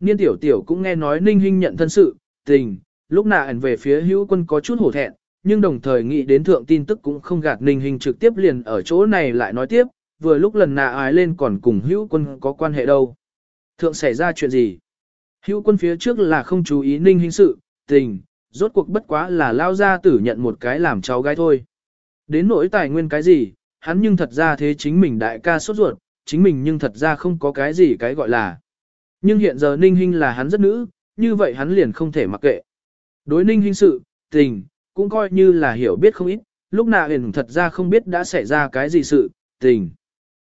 Niên tiểu tiểu cũng nghe nói Ninh Hinh nhận thân sự, tình, lúc nạ ẩn về phía hữu quân có chút hổ thẹn, nhưng đồng thời nghĩ đến thượng tin tức cũng không gạt Ninh Hinh trực tiếp liền ở chỗ này lại nói tiếp, vừa lúc lần nạ ái lên còn cùng hữu quân có quan hệ đâu. Thượng xảy ra chuyện gì? Hữu quân phía trước là không chú ý Ninh Hinh sự, tình, rốt cuộc bất quá là lao ra tử nhận một cái làm cháu gái thôi. Đến nỗi tài nguyên cái gì, hắn nhưng thật ra thế chính mình đại ca sốt ruột, chính mình nhưng thật ra không có cái gì cái gọi là. Nhưng hiện giờ Ninh Hinh là hắn rất nữ, như vậy hắn liền không thể mặc kệ. Đối Ninh Hinh sự, tình, cũng coi như là hiểu biết không ít, lúc nào huyền thật ra không biết đã xảy ra cái gì sự, tình.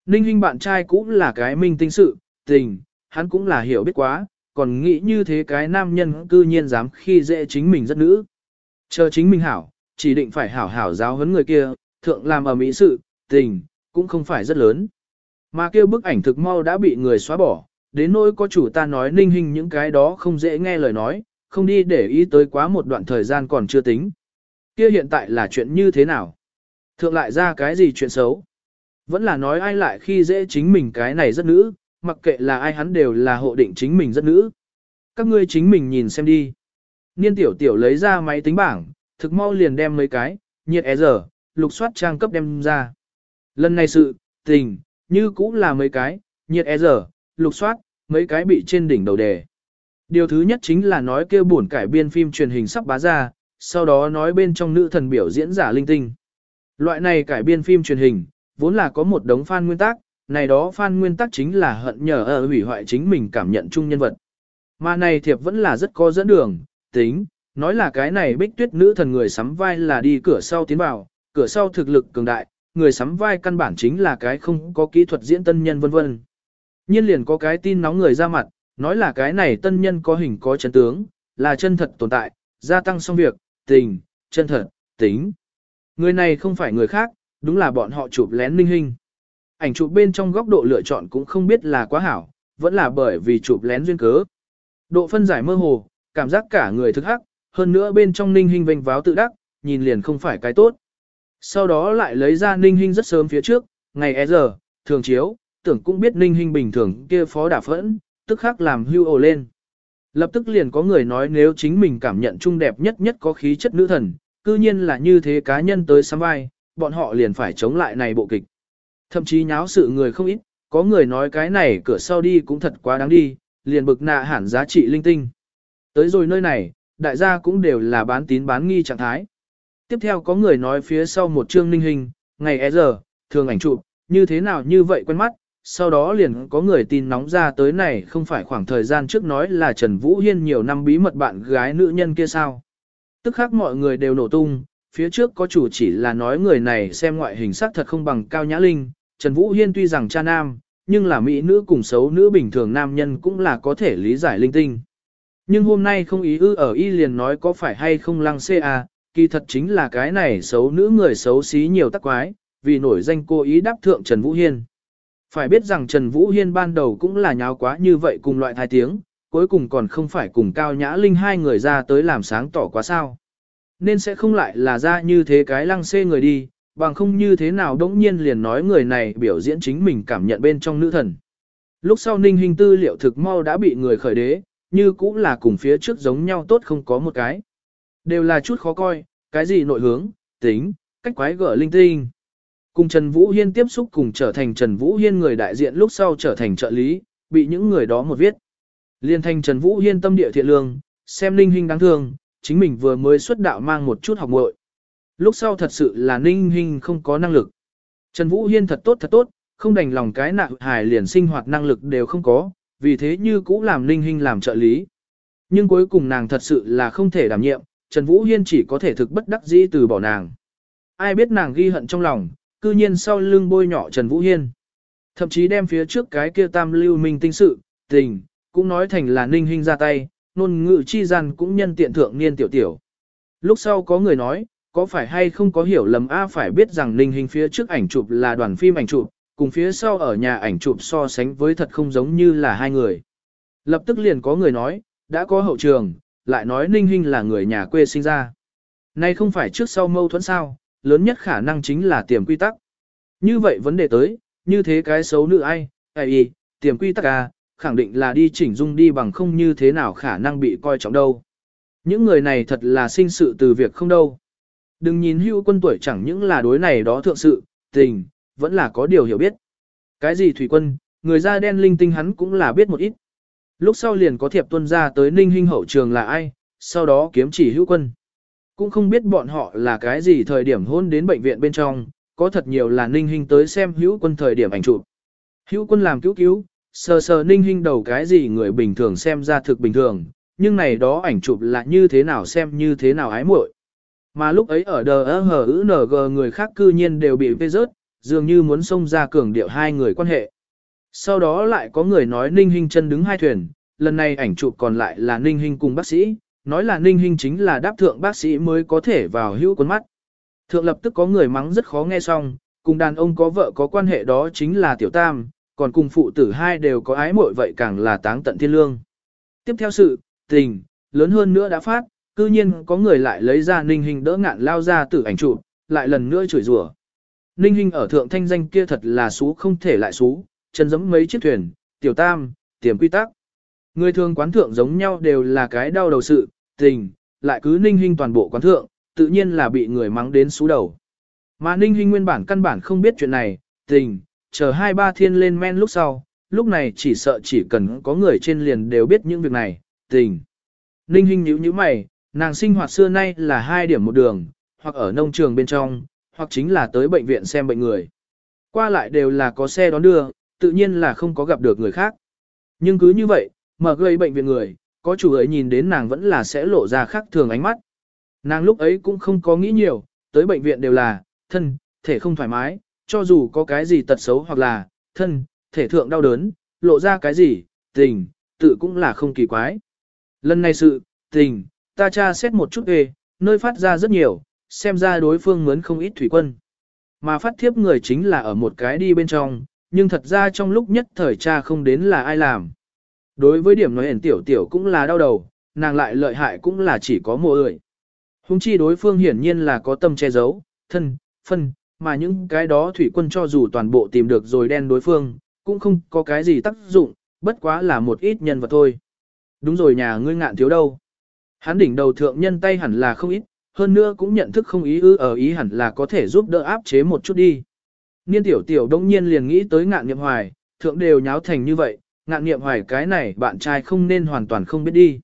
Ninh Hinh bạn trai cũng là cái minh tinh sự, tình, hắn cũng là hiểu biết quá, còn nghĩ như thế cái nam nhân cư nhiên dám khi dễ chính mình rất nữ. Chờ chính mình hảo, chỉ định phải hảo hảo giáo huấn người kia, thượng làm ở mỹ sự, tình, cũng không phải rất lớn. Mà kêu bức ảnh thực mau đã bị người xóa bỏ, đến nỗi có chủ ta nói ninh hình những cái đó không dễ nghe lời nói, không đi để ý tới quá một đoạn thời gian còn chưa tính. Kia hiện tại là chuyện như thế nào? Thượng lại ra cái gì chuyện xấu? Vẫn là nói ai lại khi dễ chính mình cái này rất nữ, mặc kệ là ai hắn đều là hộ định chính mình rất nữ. Các ngươi chính mình nhìn xem đi. Niên tiểu tiểu lấy ra máy tính bảng, thực mau liền đem mấy cái, nhiệt é e giờ, lục soát trang cấp đem ra. Lần này sự, tình, như cũng là mấy cái, nhiệt é e giờ, lục soát, mấy cái bị trên đỉnh đầu đề. Điều thứ nhất chính là nói kêu buồn cải biên phim truyền hình sắp bá ra, sau đó nói bên trong nữ thần biểu diễn giả linh tinh. Loại này cải biên phim truyền hình, vốn là có một đống fan nguyên tắc, này đó phan nguyên tắc chính là hận nhờ ở hủy hoại chính mình cảm nhận chung nhân vật. Mà này thiệp vẫn là rất có dẫn đường, tính, nói là cái này bích tuyết nữ thần người sắm vai là đi cửa sau tiến vào, cửa sau thực lực cường đại, người sắm vai căn bản chính là cái không có kỹ thuật diễn tân nhân vân vân. Nhiên liền có cái tin nóng người ra mặt, nói là cái này tân nhân có hình có chân tướng, là chân thật tồn tại, gia tăng xong việc, tình, chân thật, tính. Người này không phải người khác, đúng là bọn họ chụp lén minh hình. Ảnh chụp bên trong góc độ lựa chọn cũng không biết là quá hảo, vẫn là bởi vì chụp lén duyên cớ. Độ phân giải mơ hồ, cảm giác cả người thức hắc, hơn nữa bên trong ninh hình vênh váo tự đắc, nhìn liền không phải cái tốt. Sau đó lại lấy ra ninh hình rất sớm phía trước, ngày e giờ, thường chiếu, tưởng cũng biết ninh hình bình thường kia phó đả phẫn, tức khắc làm hưu ồ lên. Lập tức liền có người nói nếu chính mình cảm nhận trung đẹp nhất nhất có khí chất nữ thần, cư nhiên là như thế cá nhân tới sắm vai, bọn họ liền phải chống lại này bộ kịch. Thậm chí nháo sự người không ít, có người nói cái này cửa sau đi cũng thật quá đáng đi, liền bực nạ hẳn giá trị linh tinh. Tới rồi nơi này, đại gia cũng đều là bán tín bán nghi trạng thái. Tiếp theo có người nói phía sau một chương ninh hình, ngày e giờ, thường ảnh chụp, như thế nào như vậy quen mắt, sau đó liền có người tin nóng ra tới này không phải khoảng thời gian trước nói là Trần Vũ Hiên nhiều năm bí mật bạn gái nữ nhân kia sao. Tức khác mọi người đều nổ tung, phía trước có chủ chỉ là nói người này xem ngoại hình sắc thật không bằng Cao Nhã Linh, Trần Vũ Hiên tuy rằng cha nam, nhưng là mỹ nữ cùng xấu nữ bình thường nam nhân cũng là có thể lý giải linh tinh. Nhưng hôm nay không ý ư ở y liền nói có phải hay không lăng xê à, kỳ thật chính là cái này xấu nữ người xấu xí nhiều tắc quái, vì nổi danh cô ý đáp thượng Trần Vũ Hiên. Phải biết rằng Trần Vũ Hiên ban đầu cũng là nháo quá như vậy cùng loại thai tiếng, cuối cùng còn không phải cùng Cao Nhã Linh hai người ra tới làm sáng tỏ quá sao. Nên sẽ không lại là ra như thế cái lăng xê người đi, bằng không như thế nào đống nhiên liền nói người này biểu diễn chính mình cảm nhận bên trong nữ thần. Lúc sau ninh hình tư liệu thực mau đã bị người khởi đế, như cũng là cùng phía trước giống nhau tốt không có một cái. Đều là chút khó coi, cái gì nội hướng, tính, cách quái gở linh tinh. Cùng Trần Vũ Hiên tiếp xúc cùng trở thành Trần Vũ Hiên người đại diện lúc sau trở thành trợ lý, bị những người đó một viết. Liên thành Trần Vũ Hiên tâm địa thiện lương, xem Ninh hình đáng thương, chính mình vừa mới xuất đạo mang một chút học muội. Lúc sau thật sự là Ninh hình không có năng lực. Trần Vũ Hiên thật tốt thật tốt, không đành lòng cái nạ hài liền sinh hoạt năng lực đều không có, vì thế như cũ làm Ninh hình làm trợ lý. Nhưng cuối cùng nàng thật sự là không thể đảm nhiệm, Trần Vũ Hiên chỉ có thể thực bất đắc dĩ từ bỏ nàng. Ai biết nàng ghi hận trong lòng, cư nhiên sau lưng bôi nhỏ Trần Vũ Hiên. Thậm chí đem phía trước cái kia tam lưu minh tinh sự, tình, cũng nói thành là ninh hình ra tay, nôn ngự chi gian cũng nhân tiện thượng niên tiểu tiểu. Lúc sau có người nói, có phải hay không có hiểu lầm A phải biết rằng ninh hình phía trước ảnh chụp là đoàn phim ảnh chụp, cùng phía sau ở nhà ảnh chụp so sánh với thật không giống như là hai người. Lập tức liền có người nói, đã có hậu trường, lại nói ninh hình là người nhà quê sinh ra. Nay không phải trước sau mâu thuẫn sao, lớn nhất khả năng chính là tiềm quy tắc. Như vậy vấn đề tới, như thế cái xấu nữ ai, ai y, tiềm quy tắc à, khẳng định là đi chỉnh dung đi bằng không như thế nào khả năng bị coi trọng đâu. Những người này thật là sinh sự từ việc không đâu. Đừng nhìn hưu quân tuổi chẳng những là đối này đó thượng sự, tình, vẫn là có điều hiểu biết. Cái gì thủy quân, người da đen linh tinh hắn cũng là biết một ít. Lúc sau liền có thiệp tuân ra tới ninh hinh hậu trường là ai, sau đó kiếm chỉ hữu quân. Cũng không biết bọn họ là cái gì thời điểm hôn đến bệnh viện bên trong, có thật nhiều là ninh hinh tới xem hữu quân thời điểm ảnh chụp. Hữu quân làm cứu cứu, sờ sờ ninh hinh đầu cái gì người bình thường xem ra thực bình thường, nhưng này đó ảnh chụp là như thế nào xem như thế nào ái muội. Mà lúc ấy ở đờ hờ ng người khác cư nhiên đều bị vê rớt, dường như muốn xông ra cường điệu hai người quan hệ. Sau đó lại có người nói ninh Hinh chân đứng hai thuyền, lần này ảnh chụp còn lại là ninh Hinh cùng bác sĩ, nói là ninh Hinh chính là đáp thượng bác sĩ mới có thể vào hữu cuốn mắt. Thượng lập tức có người mắng rất khó nghe xong, cùng đàn ông có vợ có quan hệ đó chính là tiểu tam, còn cùng phụ tử hai đều có ái muội vậy càng là táng tận thiên lương. Tiếp theo sự, tình, lớn hơn nữa đã phát, cư nhiên có người lại lấy ra ninh hình đỡ ngạn lao ra tử ảnh chụp, lại lần nữa chửi rủa. Ninh hình ở thượng thanh danh kia thật là xú không thể lại xú, chân giẫm mấy chiếc thuyền, tiểu tam, tiềm quy tắc. Người thường quán thượng giống nhau đều là cái đau đầu sự, tình, lại cứ ninh hình toàn bộ quán thượng, tự nhiên là bị người mắng đến xú đầu. Mà ninh hình nguyên bản căn bản không biết chuyện này, tình, chờ hai ba thiên lên men lúc sau, lúc này chỉ sợ chỉ cần có người trên liền đều biết những việc này, tình. Ninh hình nhíu nhíu mày, nàng sinh hoạt xưa nay là hai điểm một đường, hoặc ở nông trường bên trong, hoặc chính là tới bệnh viện xem bệnh người. Qua lại đều là có xe đón đưa, tự nhiên là không có gặp được người khác. Nhưng cứ như vậy, mở gây bệnh viện người, có chủ ấy nhìn đến nàng vẫn là sẽ lộ ra khác thường ánh mắt. Nàng lúc ấy cũng không có nghĩ nhiều, tới bệnh viện đều là, thân, thể không thoải mái, cho dù có cái gì tật xấu hoặc là, thân, thể thượng đau đớn, lộ ra cái gì, tình, tự cũng là không kỳ quái. Lần này sự, tình, ta tra xét một chút về, nơi phát ra rất nhiều, xem ra đối phương mướn không ít thủy quân. Mà phát thiếp người chính là ở một cái đi bên trong, nhưng thật ra trong lúc nhất thời cha không đến là ai làm. Đối với điểm nói ẩn tiểu tiểu cũng là đau đầu, nàng lại lợi hại cũng là chỉ có mùa ơi. Hùng chi đối phương hiển nhiên là có tâm che giấu, thân, phân, mà những cái đó thủy quân cho dù toàn bộ tìm được rồi đen đối phương, cũng không có cái gì tác dụng, bất quá là một ít nhân vật thôi. Đúng rồi nhà ngươi ngạn thiếu đâu. Hắn đỉnh đầu thượng nhân tay hẳn là không ít, hơn nữa cũng nhận thức không ý ư ở ý hẳn là có thể giúp đỡ áp chế một chút đi. Niên tiểu tiểu đông nhiên liền nghĩ tới ngạn niệm hoài, thượng đều nháo thành như vậy, ngạn niệm hoài cái này bạn trai không nên hoàn toàn không biết đi.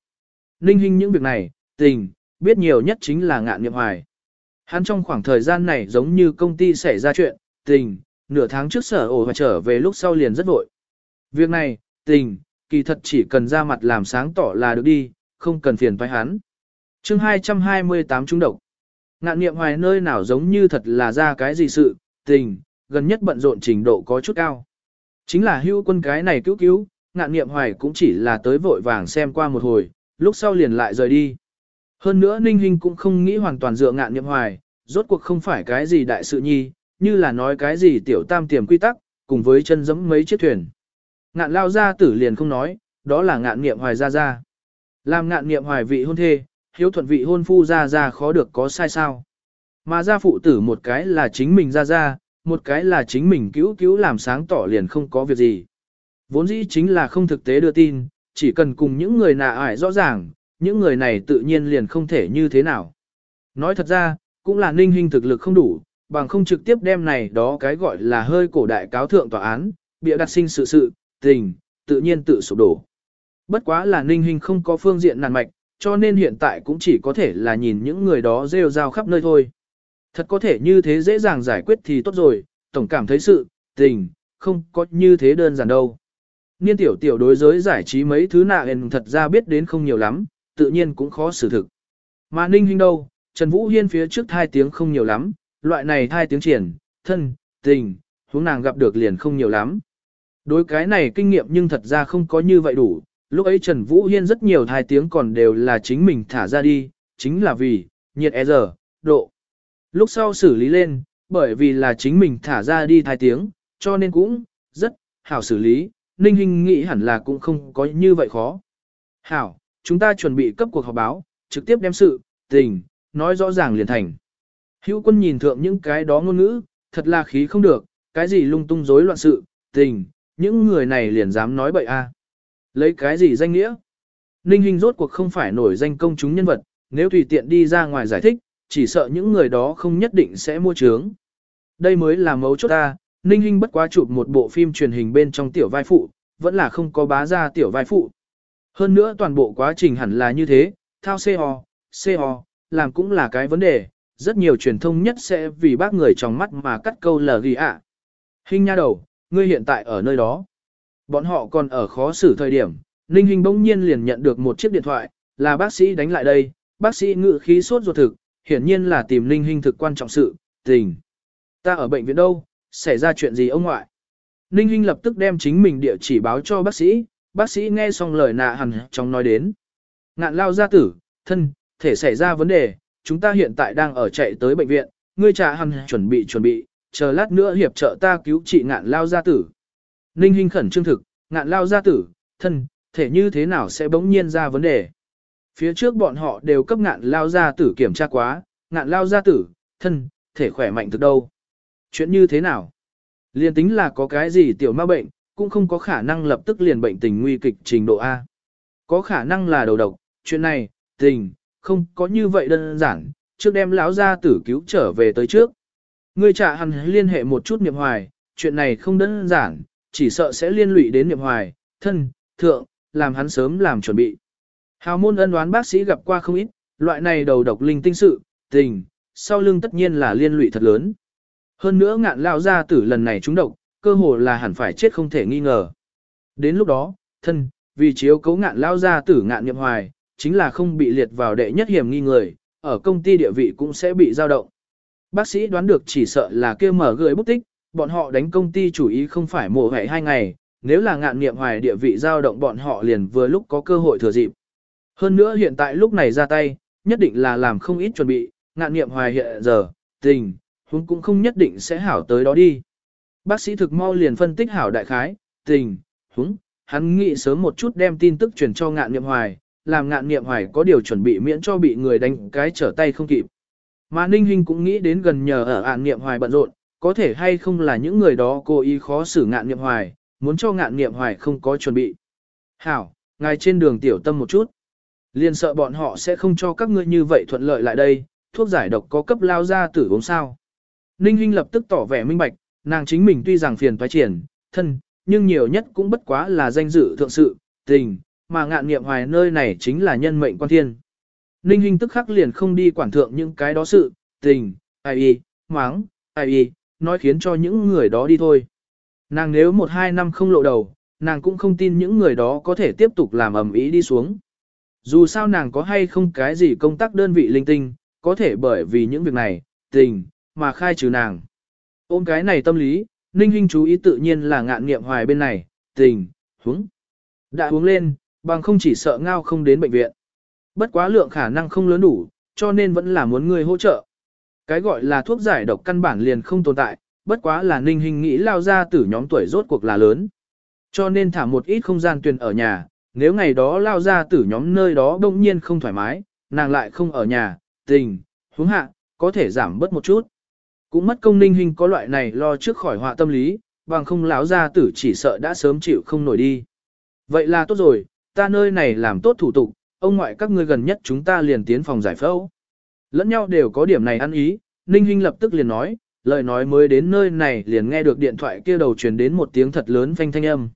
Ninh hình những việc này, tình, biết nhiều nhất chính là ngạn niệm hoài. Hắn trong khoảng thời gian này giống như công ty xảy ra chuyện, tình, nửa tháng trước sở ổ và trở về lúc sau liền rất vội. Việc này, tình, kỳ thật chỉ cần ra mặt làm sáng tỏ là được đi, không cần phiền phải hắn. chương 228 trung độc. Ngạn niệm hoài nơi nào giống như thật là ra cái gì sự, tình, gần nhất bận rộn trình độ có chút cao. Chính là hưu quân cái này cứu cứu, ngạn niệm hoài cũng chỉ là tới vội vàng xem qua một hồi, lúc sau liền lại rời đi. Hơn nữa Ninh Hinh cũng không nghĩ hoàn toàn dựa ngạn niệm hoài, rốt cuộc không phải cái gì đại sự nhi, như là nói cái gì tiểu tam tiềm quy tắc, cùng với chân giẫm mấy chiếc thuyền. Ngạn lao ra tử liền không nói, đó là ngạn niệm hoài ra ra. Làm ngạn niệm hoài vị hôn thê, hiếu thuận vị hôn phu ra ra khó được có sai sao. Mà gia phụ tử một cái là chính mình ra ra, một cái là chính mình cứu cứu làm sáng tỏ liền không có việc gì. Vốn dĩ chính là không thực tế đưa tin, chỉ cần cùng những người nạ ải rõ ràng, những người này tự nhiên liền không thể như thế nào. Nói thật ra, cũng là ninh hình thực lực không đủ, bằng không trực tiếp đem này đó cái gọi là hơi cổ đại cáo thượng tòa án, bịa đặt sinh sự sự, tình, tự nhiên tự sụp đổ. Bất quá là ninh hình không có phương diện nàn mạch, cho nên hiện tại cũng chỉ có thể là nhìn những người đó rêu rao khắp nơi thôi. Thật có thể như thế dễ dàng giải quyết thì tốt rồi, tổng cảm thấy sự, tình, không có như thế đơn giản đâu. Niên tiểu tiểu đối giới giải trí mấy thứ nạ hền thật ra biết đến không nhiều lắm, tự nhiên cũng khó xử thực. Mà ninh hình đâu, Trần Vũ Hiên phía trước hai tiếng không nhiều lắm, loại này hai tiếng triển, thân, tình, hướng nàng gặp được liền không nhiều lắm. Đối cái này kinh nghiệm nhưng thật ra không có như vậy đủ, lúc ấy Trần Vũ Hiên rất nhiều thai tiếng còn đều là chính mình thả ra đi, chính là vì, nhiệt e giờ, độ. Lúc sau xử lý lên, bởi vì là chính mình thả ra đi thai tiếng, cho nên cũng, rất, hảo xử lý, Ninh Hinh nghĩ hẳn là cũng không có như vậy khó. Hảo, chúng ta chuẩn bị cấp cuộc họp báo, trực tiếp đem sự, tình, nói rõ ràng liền thành. Hữu quân nhìn thượng những cái đó ngôn ngữ, thật là khí không được, cái gì lung tung rối loạn sự, tình, những người này liền dám nói bậy a. Lấy cái gì danh nghĩa? Ninh Hinh rốt cuộc không phải nổi danh công chúng nhân vật, nếu tùy tiện đi ra ngoài giải thích, chỉ sợ những người đó không nhất định sẽ mua trướng. Đây mới là mấu chốt ta, Ninh Hinh bất quá chụp một bộ phim truyền hình bên trong tiểu vai phụ, vẫn là không có bá ra tiểu vai phụ. Hơn nữa toàn bộ quá trình hẳn là như thế, thao CO, CO, làm cũng là cái vấn đề, rất nhiều truyền thông nhất sẽ vì bác người trong mắt mà cắt câu lờ gì ạ. À. Hình nha đầu, ngươi hiện tại ở nơi đó. Bọn họ còn ở khó xử thời điểm, Ninh Hình bỗng nhiên liền nhận được một chiếc điện thoại, là bác sĩ đánh lại đây, bác sĩ ngự khí sốt ruột thực, hiển nhiên là tìm Ninh Hình thực quan trọng sự, tình. Ta ở bệnh viện đâu, xảy ra chuyện gì ông ngoại? Ninh Hinh lập tức đem chính mình địa chỉ báo cho bác sĩ, bác sĩ nghe xong lời nạ hẳn trong nói đến. Ngạn lao gia tử, thân, thể xảy ra vấn đề, chúng ta hiện tại đang ở chạy tới bệnh viện, ngươi trà hẳn chuẩn bị chuẩn bị, chờ lát nữa hiệp trợ ta cứu trị ngạn lao gia tử. Ninh Hinh khẩn trương thực, ngạn lao gia tử, thân, thể như thế nào sẽ bỗng nhiên ra vấn đề. Phía trước bọn họ đều cấp ngạn lao gia tử kiểm tra quá, ngạn lao gia tử, thân, thể khỏe mạnh thực đâu. Chuyện như thế nào? Liên tính là có cái gì tiểu ma bệnh, cũng không có khả năng lập tức liền bệnh tình nguy kịch trình độ A. Có khả năng là đầu độc, chuyện này, tình, không có như vậy đơn giản, trước đem lão gia tử cứu trở về tới trước. Ngươi trả hẳn liên hệ một chút niệm hoài, chuyện này không đơn giản, chỉ sợ sẽ liên lụy đến niệm hoài, thân, thượng, làm hắn sớm làm chuẩn bị. Hào môn ân đoán bác sĩ gặp qua không ít, loại này đầu độc linh tinh sự, tình, sau lưng tất nhiên là liên lụy thật lớn. Hơn nữa ngạn lao gia tử lần này trúng độc, cơ hồ là hẳn phải chết không thể nghi ngờ. Đến lúc đó, thân, vì chiếu cấu ngạn lao gia tử ngạn niệm hoài, chính là không bị liệt vào đệ nhất hiểm nghi người, ở công ty địa vị cũng sẽ bị dao động. Bác sĩ đoán được chỉ sợ là kia mở gửi bút tích, bọn họ đánh công ty chủ ý không phải mổ hẻ hai ngày, nếu là ngạn niệm hoài địa vị dao động bọn họ liền vừa lúc có cơ hội thừa dịp. Hơn nữa hiện tại lúc này ra tay, nhất định là làm không ít chuẩn bị, ngạn niệm hoài hiện giờ, tình, huống cũng không nhất định sẽ hảo tới đó đi. Bác sĩ thực mau liền phân tích hảo đại khái, tình, huống, hắn nghĩ sớm một chút đem tin tức truyền cho ngạn niệm hoài, làm ngạn niệm hoài có điều chuẩn bị miễn cho bị người đánh cái trở tay không kịp. Mà Ninh Hinh cũng nghĩ đến gần nhờ ở ạn niệm hoài bận rộn, có thể hay không là những người đó cố ý khó xử ngạn niệm hoài, muốn cho ngạn niệm hoài không có chuẩn bị. Hảo, ngài trên đường tiểu tâm một chút. Liên sợ bọn họ sẽ không cho các ngươi như vậy thuận lợi lại đây, thuốc giải độc có cấp lao ra tử uống sao. Ninh Hinh lập tức tỏ vẻ minh bạch, nàng chính mình tuy rằng phiền toái triển, thân, nhưng nhiều nhất cũng bất quá là danh dự thượng sự, tình, mà ngạn nghiệm hoài nơi này chính là nhân mệnh quan thiên. Ninh Hinh tức khắc liền không đi quản thượng những cái đó sự, tình, ai y, máng, ai y, nói khiến cho những người đó đi thôi. Nàng nếu một hai năm không lộ đầu, nàng cũng không tin những người đó có thể tiếp tục làm ầm ĩ đi xuống. Dù sao nàng có hay không cái gì công tác đơn vị linh tinh, có thể bởi vì những việc này, tình, mà khai trừ nàng. Ôm cái này tâm lý, Ninh Hinh chú ý tự nhiên là ngạn nghiệm hoài bên này, tình, huống. Đã uống lên, bằng không chỉ sợ ngao không đến bệnh viện. Bất quá lượng khả năng không lớn đủ, cho nên vẫn là muốn người hỗ trợ. Cái gọi là thuốc giải độc căn bản liền không tồn tại, bất quá là Ninh Hình nghĩ lao ra từ nhóm tuổi rốt cuộc là lớn. Cho nên thả một ít không gian tuyền ở nhà, nếu ngày đó lao ra từ nhóm nơi đó đông nhiên không thoải mái, nàng lại không ở nhà, tình, hướng hạ, có thể giảm bớt một chút. Cũng mất công ninh hình có loại này lo trước khỏi họa tâm lý, bằng không lão gia tử chỉ sợ đã sớm chịu không nổi đi. Vậy là tốt rồi, ta nơi này làm tốt thủ tục, ông ngoại các ngươi gần nhất chúng ta liền tiến phòng giải phẫu. Lẫn nhau đều có điểm này ăn ý, Ninh Hinh lập tức liền nói, lời nói mới đến nơi này liền nghe được điện thoại kia đầu truyền đến một tiếng thật lớn phanh thanh âm.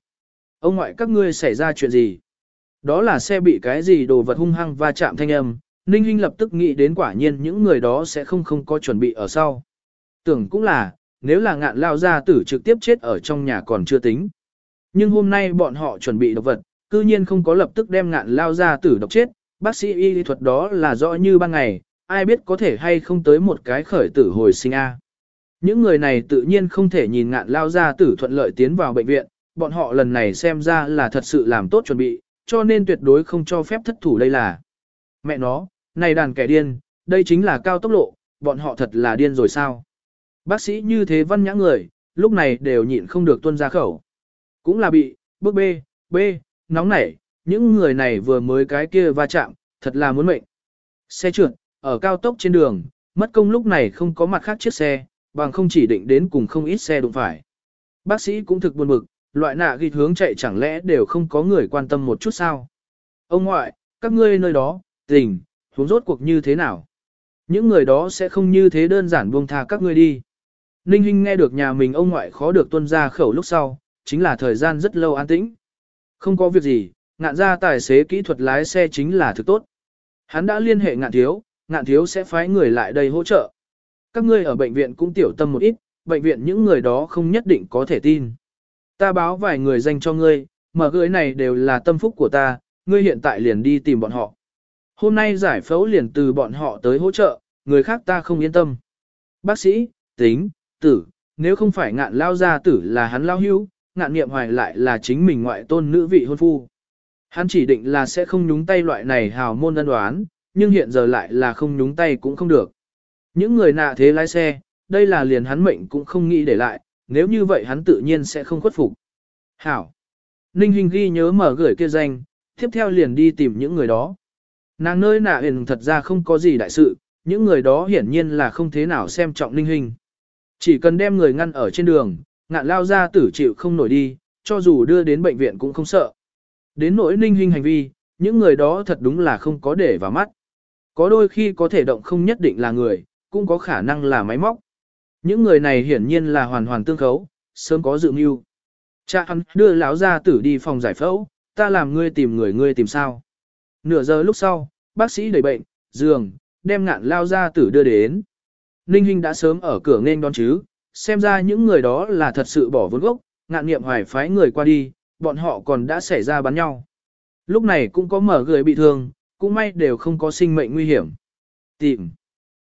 Ông ngoại các ngươi xảy ra chuyện gì? Đó là xe bị cái gì đồ vật hung hăng va chạm thanh âm, Ninh Hinh lập tức nghĩ đến quả nhiên những người đó sẽ không không có chuẩn bị ở sau. Tưởng cũng là, nếu là ngạn lao ra tử trực tiếp chết ở trong nhà còn chưa tính. Nhưng hôm nay bọn họ chuẩn bị độc vật, cư nhiên không có lập tức đem ngạn lao ra tử độc chết, bác sĩ y lý thuật đó là rõ như ban ngày, ai biết có thể hay không tới một cái khởi tử hồi sinh A. Những người này tự nhiên không thể nhìn ngạn lao ra tử thuận lợi tiến vào bệnh viện, bọn họ lần này xem ra là thật sự làm tốt chuẩn bị, cho nên tuyệt đối không cho phép thất thủ đây là. Mẹ nó, này đàn kẻ điên, đây chính là cao tốc lộ, bọn họ thật là điên rồi sao? Bác sĩ như thế văn nhã người, lúc này đều nhịn không được tuân ra khẩu. Cũng là bị, bước B, B, nóng nảy, những người này vừa mới cái kia va chạm, thật là muốn mệnh. Xe trượt, ở cao tốc trên đường, mất công lúc này không có mặt khác chiếc xe, bằng không chỉ định đến cùng không ít xe đụng phải. Bác sĩ cũng thực buồn bực, loại nạ ghi hướng chạy chẳng lẽ đều không có người quan tâm một chút sao. Ông ngoại, các ngươi nơi đó, tình, huống rốt cuộc như thế nào? Những người đó sẽ không như thế đơn giản buông tha các ngươi đi. Ninh Hinh nghe được nhà mình ông ngoại khó được tuân ra khẩu lúc sau, chính là thời gian rất lâu an tĩnh. Không có việc gì, ngạn ra tài xế kỹ thuật lái xe chính là thực tốt. Hắn đã liên hệ ngạn thiếu, ngạn thiếu sẽ phái người lại đây hỗ trợ. Các ngươi ở bệnh viện cũng tiểu tâm một ít, bệnh viện những người đó không nhất định có thể tin. Ta báo vài người danh cho ngươi, mở gửi này đều là tâm phúc của ta, ngươi hiện tại liền đi tìm bọn họ. Hôm nay giải phẫu liền từ bọn họ tới hỗ trợ, người khác ta không yên tâm. Bác sĩ, tính, tử, nếu không phải ngạn lao gia tử là hắn lao hưu, ngạn nghiệm hoài lại là chính mình ngoại tôn nữ vị hôn phu. Hắn chỉ định là sẽ không nhúng tay loại này hào môn ân đoán, nhưng hiện giờ lại là không nhúng tay cũng không được. Những người nạ thế lái xe, đây là liền hắn mệnh cũng không nghĩ để lại, nếu như vậy hắn tự nhiên sẽ không khuất phục. Hảo. Ninh Hình ghi nhớ mở gửi kia danh, tiếp theo liền đi tìm những người đó. Nàng nơi nạ hình thật ra không có gì đại sự, những người đó hiển nhiên là không thế nào xem trọng Ninh Hình. Chỉ cần đem người ngăn ở trên đường, ngạn lao ra tử chịu không nổi đi, cho dù đưa đến bệnh viện cũng không sợ. Đến nỗi Ninh Hình hành vi, những người đó thật đúng là không có để vào mắt. Có đôi khi có thể động không nhất định là người, cũng có khả năng là máy móc. Những người này hiển nhiên là hoàn hoàn tương khấu, sớm có dự mưu. Cha hắn đưa lão gia tử đi phòng giải phẫu, ta làm ngươi tìm người ngươi tìm sao. Nửa giờ lúc sau, bác sĩ đẩy bệnh, giường, đem ngạn lao gia tử đưa đến. Ninh Hinh đã sớm ở cửa nên đón chứ, xem ra những người đó là thật sự bỏ vốn gốc, ngạn nghiệm hoài phái người qua đi, bọn họ còn đã xảy ra bắn nhau. Lúc này cũng có mở người bị thương, cũng may đều không có sinh mệnh nguy hiểm. Tìm.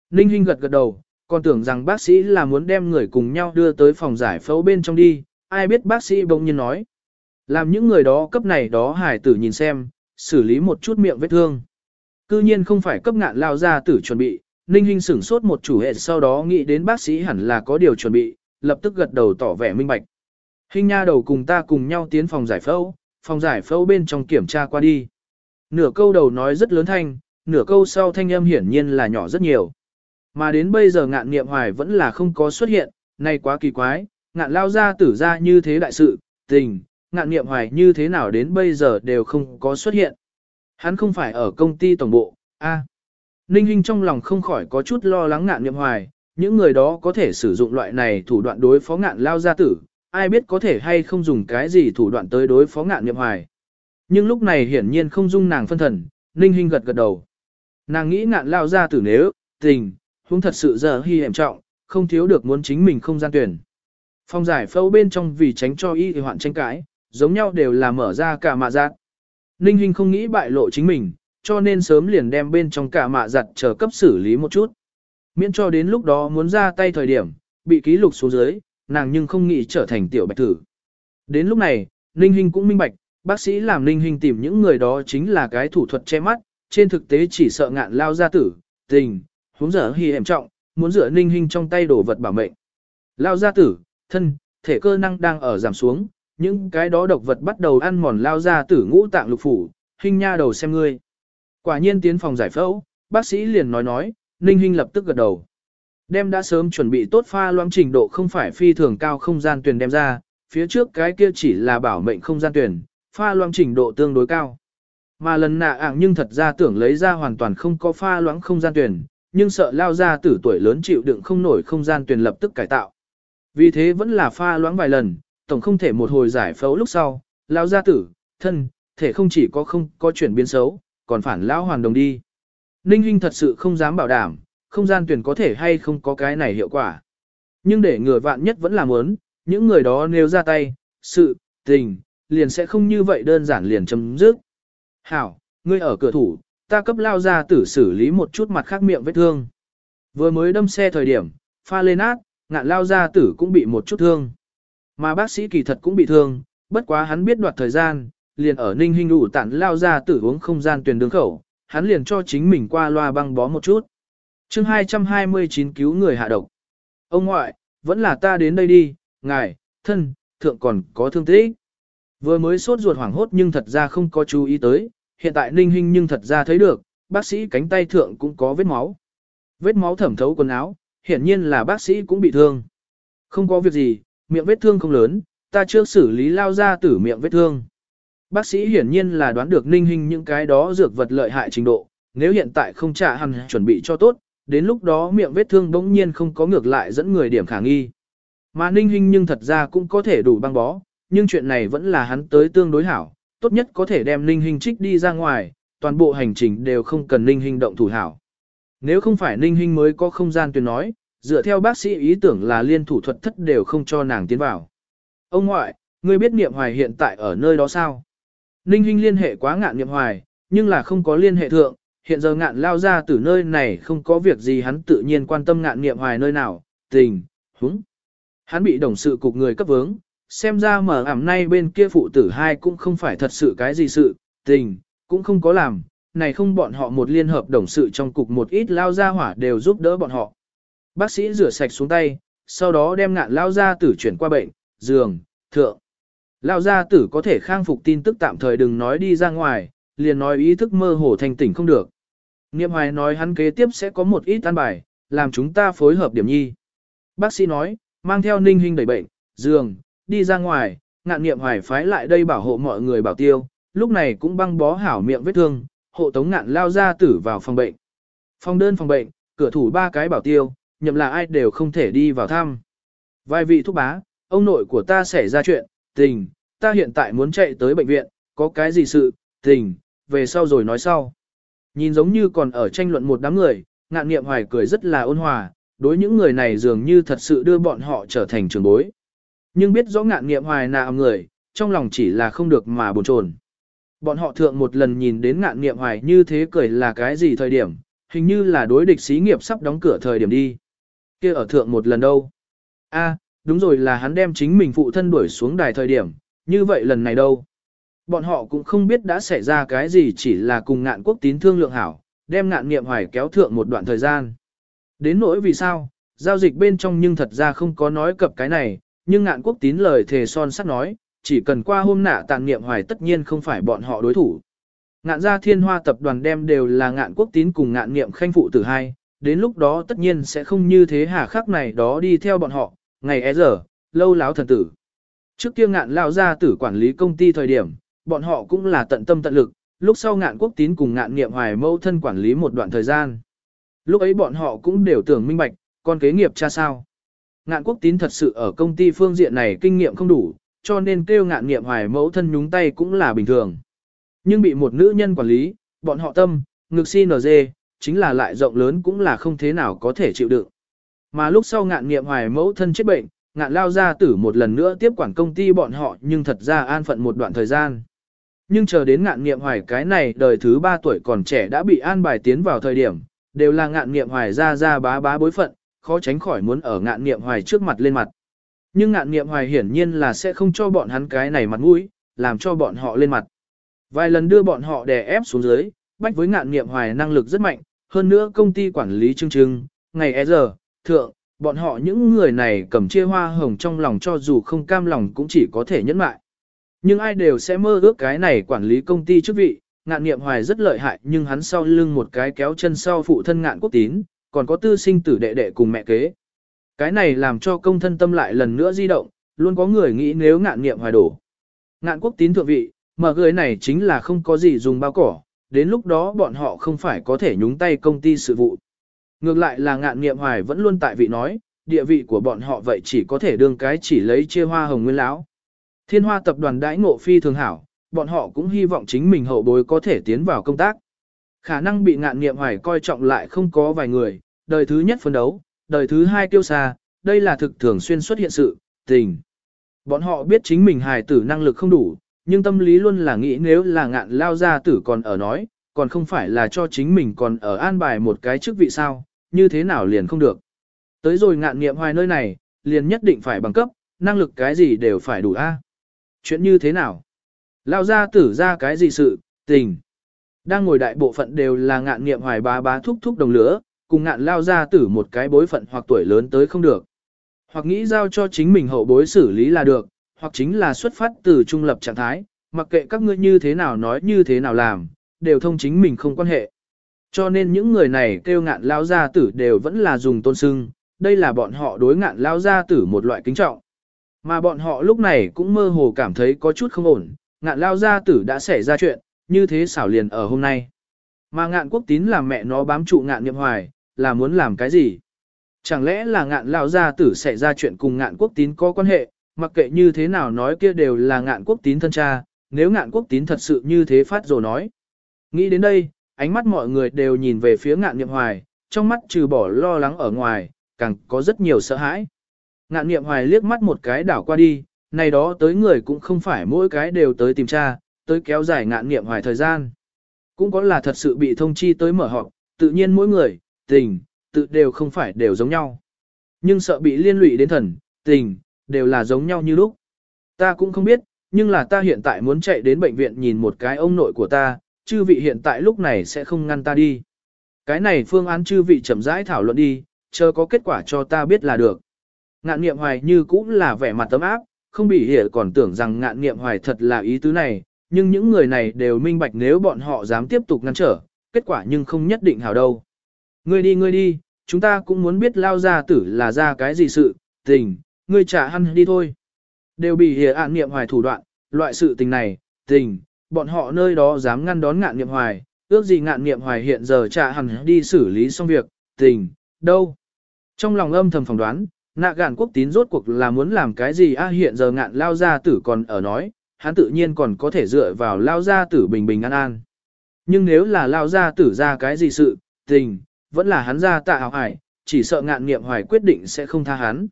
Ninh Hinh gật gật đầu, còn tưởng rằng bác sĩ là muốn đem người cùng nhau đưa tới phòng giải phẫu bên trong đi, ai biết bác sĩ bỗng nhiên nói. Làm những người đó cấp này đó hải tử nhìn xem, xử lý một chút miệng vết thương. Cư nhiên không phải cấp ngạn lao ra tử chuẩn bị, Ninh Hinh sửng sốt một chủ hệ sau đó nghĩ đến bác sĩ hẳn là có điều chuẩn bị, lập tức gật đầu tỏ vẻ minh bạch. Hinh nha đầu cùng ta cùng nhau tiến phòng giải phẫu, phòng giải phẫu bên trong kiểm tra qua đi. Nửa câu đầu nói rất lớn thanh, nửa câu sau thanh âm hiển nhiên là nhỏ rất nhiều. Mà đến bây giờ ngạn nghiệm hoài vẫn là không có xuất hiện, này quá kỳ quái, ngạn lao ra tử ra như thế đại sự, tình, ngạn nghiệm hoài như thế nào đến bây giờ đều không có xuất hiện. Hắn không phải ở công ty tổng bộ, a. Ninh Hinh trong lòng không khỏi có chút lo lắng ngạn nghiệm hoài, những người đó có thể sử dụng loại này thủ đoạn đối phó ngạn lao gia tử, ai biết có thể hay không dùng cái gì thủ đoạn tới đối phó ngạn nghiệm hoài. Nhưng lúc này hiển nhiên không dung nàng phân thần, Ninh Hinh gật gật đầu. Nàng nghĩ ngạn lao gia tử nếu, tình, huống thật sự giờ hy hiểm trọng, không thiếu được muốn chính mình không gian tuyển. Phong giải phẫu bên trong vì tránh cho y hoạn tranh cãi, giống nhau đều là mở ra cả mạ giặt. Ninh Hinh không nghĩ bại lộ chính mình, cho nên sớm liền đem bên trong cả mạ giặt chờ cấp xử lý một chút. Miễn cho đến lúc đó muốn ra tay thời điểm, bị ký lục xuống dưới, nàng nhưng không nghĩ trở thành tiểu bạch thử. Đến lúc này, Ninh Hinh cũng minh bạch, bác sĩ làm Ninh Hinh tìm những người đó chính là cái thủ thuật che mắt, trên thực tế chỉ sợ ngạn lao gia tử, tình, huống dở hi hiểm trọng, muốn dựa Ninh Hinh trong tay đổ vật bảo mệnh. Lao gia tử, thân, thể cơ năng đang ở giảm xuống, những cái đó độc vật bắt đầu ăn mòn lao gia tử ngũ tạng lục phủ, Hình nha đầu xem ngươi. Quả nhiên tiến phòng giải phẫu, bác sĩ liền nói nói, Ninh Hinh lập tức gật đầu. Đem đã sớm chuẩn bị tốt pha loãng trình độ không phải phi thường cao không gian tuyển đem ra, phía trước cái kia chỉ là bảo mệnh không gian tuyển, pha loãng trình độ tương đối cao. Mà lần nạ ảng nhưng thật ra tưởng lấy ra hoàn toàn không có pha loãng không gian tuyển, nhưng sợ lao ra tử tuổi lớn chịu đựng không nổi không gian tuyển lập tức cải tạo. Vì thế vẫn là pha loãng vài lần, tổng không thể một hồi giải phẫu lúc sau, lao ra tử, thân, thể không chỉ có không có chuyển biến xấu, còn phản lão hoàn đồng đi. Ninh Hinh thật sự không dám bảo đảm, không gian tuyển có thể hay không có cái này hiệu quả. Nhưng để ngừa vạn nhất vẫn là muốn, những người đó nếu ra tay, sự, tình, liền sẽ không như vậy đơn giản liền chấm dứt. Hảo, ngươi ở cửa thủ, ta cấp lao ra tử xử lý một chút mặt khác miệng vết thương. Vừa mới đâm xe thời điểm, pha lên át, ngạn lao ra tử cũng bị một chút thương. Mà bác sĩ kỳ thật cũng bị thương, bất quá hắn biết đoạt thời gian, liền ở ninh hình đủ tản lao ra tử uống không gian tuyển đường khẩu, hắn liền cho chính mình qua loa băng bó một chút. chương 229 cứu người hạ độc. Ông ngoại, vẫn là ta đến đây đi, ngài, thân, thượng còn có thương tích. Vừa mới sốt ruột hoảng hốt nhưng thật ra không có chú ý tới, hiện tại ninh hình nhưng thật ra thấy được, bác sĩ cánh tay thượng cũng có vết máu. Vết máu thẩm thấu quần áo, hiển nhiên là bác sĩ cũng bị thương. Không có việc gì, miệng vết thương không lớn, ta chưa xử lý lao ra tử miệng vết thương. Bác sĩ hiển nhiên là đoán được ninh hình những cái đó dược vật lợi hại trình độ, nếu hiện tại không trả hẳn chuẩn bị cho tốt, đến lúc đó miệng vết thương bỗng nhiên không có ngược lại dẫn người điểm khả nghi. Mà ninh hình nhưng thật ra cũng có thể đủ băng bó, nhưng chuyện này vẫn là hắn tới tương đối hảo, tốt nhất có thể đem ninh Hinh trích đi ra ngoài, toàn bộ hành trình đều không cần ninh Hinh động thủ hảo. Nếu không phải ninh Hinh mới có không gian tuyên nói, dựa theo bác sĩ ý tưởng là liên thủ thuật thất đều không cho nàng tiến vào. Ông ngoại, ngươi biết niệm hoài hiện tại ở nơi đó sao? Ninh Hinh liên hệ quá ngạn niệm hoài, nhưng là không có liên hệ thượng, hiện giờ ngạn lao ra từ nơi này không có việc gì hắn tự nhiên quan tâm ngạn niệm hoài nơi nào, tình, húng. Hắn bị đồng sự cục người cấp vướng, xem ra mở ảm nay bên kia phụ tử hai cũng không phải thật sự cái gì sự, tình, cũng không có làm, này không bọn họ một liên hợp đồng sự trong cục một ít lao ra hỏa đều giúp đỡ bọn họ. Bác sĩ rửa sạch xuống tay, sau đó đem ngạn lao ra tử chuyển qua bệnh, giường, thượng. Lao gia tử có thể khang phục tin tức tạm thời đừng nói đi ra ngoài, liền nói ý thức mơ hồ thành tỉnh không được. Niệm hoài nói hắn kế tiếp sẽ có một ít an bài, làm chúng ta phối hợp điểm nhi. Bác sĩ nói, mang theo ninh hình đẩy bệnh, giường, đi ra ngoài, ngạn niệm hoài phái lại đây bảo hộ mọi người bảo tiêu, lúc này cũng băng bó hảo miệng vết thương, hộ tống ngạn lao ra tử vào phòng bệnh. Phòng đơn phòng bệnh, cửa thủ ba cái bảo tiêu, nhậm là ai đều không thể đi vào thăm. Vài vị thúc bá, ông nội của ta xảy ra chuyện, tình, ta hiện tại muốn chạy tới bệnh viện, có cái gì sự, tình, về sau rồi nói sau. Nhìn giống như còn ở tranh luận một đám người, ngạn nghiệm hoài cười rất là ôn hòa, đối những người này dường như thật sự đưa bọn họ trở thành trường bối. Nhưng biết rõ ngạn nghiệm hoài nạ người, trong lòng chỉ là không được mà buồn chồn. Bọn họ thượng một lần nhìn đến ngạn nghiệm hoài như thế cười là cái gì thời điểm, hình như là đối địch xí nghiệp sắp đóng cửa thời điểm đi. kia ở thượng một lần đâu? a đúng rồi là hắn đem chính mình phụ thân đuổi xuống đài thời điểm, như vậy lần này đâu? Bọn họ cũng không biết đã xảy ra cái gì chỉ là cùng ngạn quốc tín thương lượng hảo, đem ngạn niệm hoài kéo thượng một đoạn thời gian. Đến nỗi vì sao, giao dịch bên trong nhưng thật ra không có nói cập cái này, nhưng ngạn quốc tín lời thề son sắt nói, chỉ cần qua hôm nạ tàn niệm hoài tất nhiên không phải bọn họ đối thủ. Ngạn gia thiên hoa tập đoàn đem đều là ngạn quốc tín cùng ngạn niệm khanh phụ tử hai, đến lúc đó tất nhiên sẽ không như thế hà khắc này đó đi theo bọn họ, ngày é giờ, lâu láo thần tử. Trước kia ngạn lao gia tử quản lý công ty thời điểm, bọn họ cũng là tận tâm tận lực, lúc sau ngạn quốc tín cùng ngạn nghiệm hoài mâu thân quản lý một đoạn thời gian. Lúc ấy bọn họ cũng đều tưởng minh bạch, con kế nghiệp cha sao. Ngạn quốc tín thật sự ở công ty phương diện này kinh nghiệm không đủ, cho nên kêu ngạn nghiệm hoài mẫu thân nhúng tay cũng là bình thường. Nhưng bị một nữ nhân quản lý, bọn họ tâm, ngực si nở dê, chính là lại rộng lớn cũng là không thế nào có thể chịu đựng. Mà lúc sau ngạn nghiệm hoài mẫu thân chết bệnh, ngạn lao ra tử một lần nữa tiếp quản công ty bọn họ nhưng thật ra an phận một đoạn thời gian. Nhưng chờ đến ngạn nghiệm hoài cái này đời thứ ba tuổi còn trẻ đã bị an bài tiến vào thời điểm, đều là ngạn nghiệm hoài ra ra bá bá bối phận, khó tránh khỏi muốn ở ngạn nghiệm hoài trước mặt lên mặt. Nhưng ngạn nghiệm hoài hiển nhiên là sẽ không cho bọn hắn cái này mặt mũi, làm cho bọn họ lên mặt. Vài lần đưa bọn họ đè ép xuống dưới, bách với ngạn nghiệm hoài năng lực rất mạnh, hơn nữa công ty quản lý chương trưng, ngày e giờ, thượng, bọn họ những người này cầm chia hoa hồng trong lòng cho dù không cam lòng cũng chỉ có thể nhẫn mại. Nhưng ai đều sẽ mơ ước cái này quản lý công ty chức vị, ngạn nghiệm hoài rất lợi hại nhưng hắn sau lưng một cái kéo chân sau phụ thân ngạn quốc tín, còn có tư sinh tử đệ đệ cùng mẹ kế. Cái này làm cho công thân tâm lại lần nữa di động, luôn có người nghĩ nếu ngạn nghiệm hoài đổ. Ngạn quốc tín thượng vị, mở người này chính là không có gì dùng bao cỏ, đến lúc đó bọn họ không phải có thể nhúng tay công ty sự vụ. Ngược lại là ngạn nghiệm hoài vẫn luôn tại vị nói, địa vị của bọn họ vậy chỉ có thể đương cái chỉ lấy chia hoa hồng nguyên lão. Thiên hoa tập đoàn đãi ngộ phi thường hảo, bọn họ cũng hy vọng chính mình hậu bối có thể tiến vào công tác. Khả năng bị ngạn nghiệm hoài coi trọng lại không có vài người, đời thứ nhất phấn đấu, đời thứ hai tiêu xa, đây là thực thường xuyên xuất hiện sự, tình. Bọn họ biết chính mình hài tử năng lực không đủ, nhưng tâm lý luôn là nghĩ nếu là ngạn lao gia tử còn ở nói, còn không phải là cho chính mình còn ở an bài một cái chức vị sao, như thế nào liền không được. Tới rồi ngạn nghiệm hoài nơi này, liền nhất định phải bằng cấp, năng lực cái gì đều phải đủ a. Chuyện như thế nào? Lao gia tử ra cái gì sự, tình. Đang ngồi đại bộ phận đều là ngạn nghiệm hoài bá bá thúc thúc đồng lửa, cùng ngạn lao ra tử một cái bối phận hoặc tuổi lớn tới không được. Hoặc nghĩ giao cho chính mình hậu bối xử lý là được, hoặc chính là xuất phát từ trung lập trạng thái, mặc kệ các ngươi như thế nào nói như thế nào làm, đều thông chính mình không quan hệ. Cho nên những người này kêu ngạn lao gia tử đều vẫn là dùng tôn sưng, đây là bọn họ đối ngạn lao gia tử một loại kính trọng. Mà bọn họ lúc này cũng mơ hồ cảm thấy có chút không ổn, ngạn lao gia tử đã xảy ra chuyện, như thế xảo liền ở hôm nay. Mà ngạn quốc tín làm mẹ nó bám trụ ngạn Niệm hoài, là muốn làm cái gì? Chẳng lẽ là ngạn Lão gia tử xảy ra chuyện cùng ngạn quốc tín có quan hệ, mặc kệ như thế nào nói kia đều là ngạn quốc tín thân cha, nếu ngạn quốc tín thật sự như thế phát rồi nói. Nghĩ đến đây, ánh mắt mọi người đều nhìn về phía ngạn niệm hoài, trong mắt trừ bỏ lo lắng ở ngoài, càng có rất nhiều sợ hãi. Ngạn niệm hoài liếc mắt một cái đảo qua đi, này đó tới người cũng không phải mỗi cái đều tới tìm cha tới kéo dài ngạn niệm hoài thời gian. Cũng có là thật sự bị thông chi tới mở họp, tự nhiên mỗi người, tình, tự đều không phải đều giống nhau. Nhưng sợ bị liên lụy đến thần, tình, đều là giống nhau như lúc. Ta cũng không biết, nhưng là ta hiện tại muốn chạy đến bệnh viện nhìn một cái ông nội của ta, chư vị hiện tại lúc này sẽ không ngăn ta đi. Cái này phương án chư vị chậm rãi thảo luận đi, chờ có kết quả cho ta biết là được. Ngạn niệm hoài như cũng là vẻ mặt tấm áp, không bị hiểu còn tưởng rằng ngạn niệm hoài thật là ý tứ này, nhưng những người này đều minh bạch nếu bọn họ dám tiếp tục ngăn trở, kết quả nhưng không nhất định hảo đâu. Ngươi đi ngươi đi, chúng ta cũng muốn biết lao gia tử là ra cái gì sự, tình, ngươi trả hăn đi thôi. Đều bị hiểu ạn niệm hoài thủ đoạn, loại sự tình này, tình, bọn họ nơi đó dám ngăn đón ngạn niệm hoài, ước gì ngạn niệm hoài hiện giờ trả hẳn đi xử lý xong việc, tình, đâu. Trong lòng âm thầm phỏng đoán, nạ gạn quốc tín rốt cuộc là muốn làm cái gì a hiện giờ ngạn lao gia tử còn ở nói, hắn tự nhiên còn có thể dựa vào lao gia tử bình bình an an. Nhưng nếu là lao gia tử ra cái gì sự, tình, vẫn là hắn ra tạ hào hải, chỉ sợ ngạn niệm hoài quyết định sẽ không tha hắn.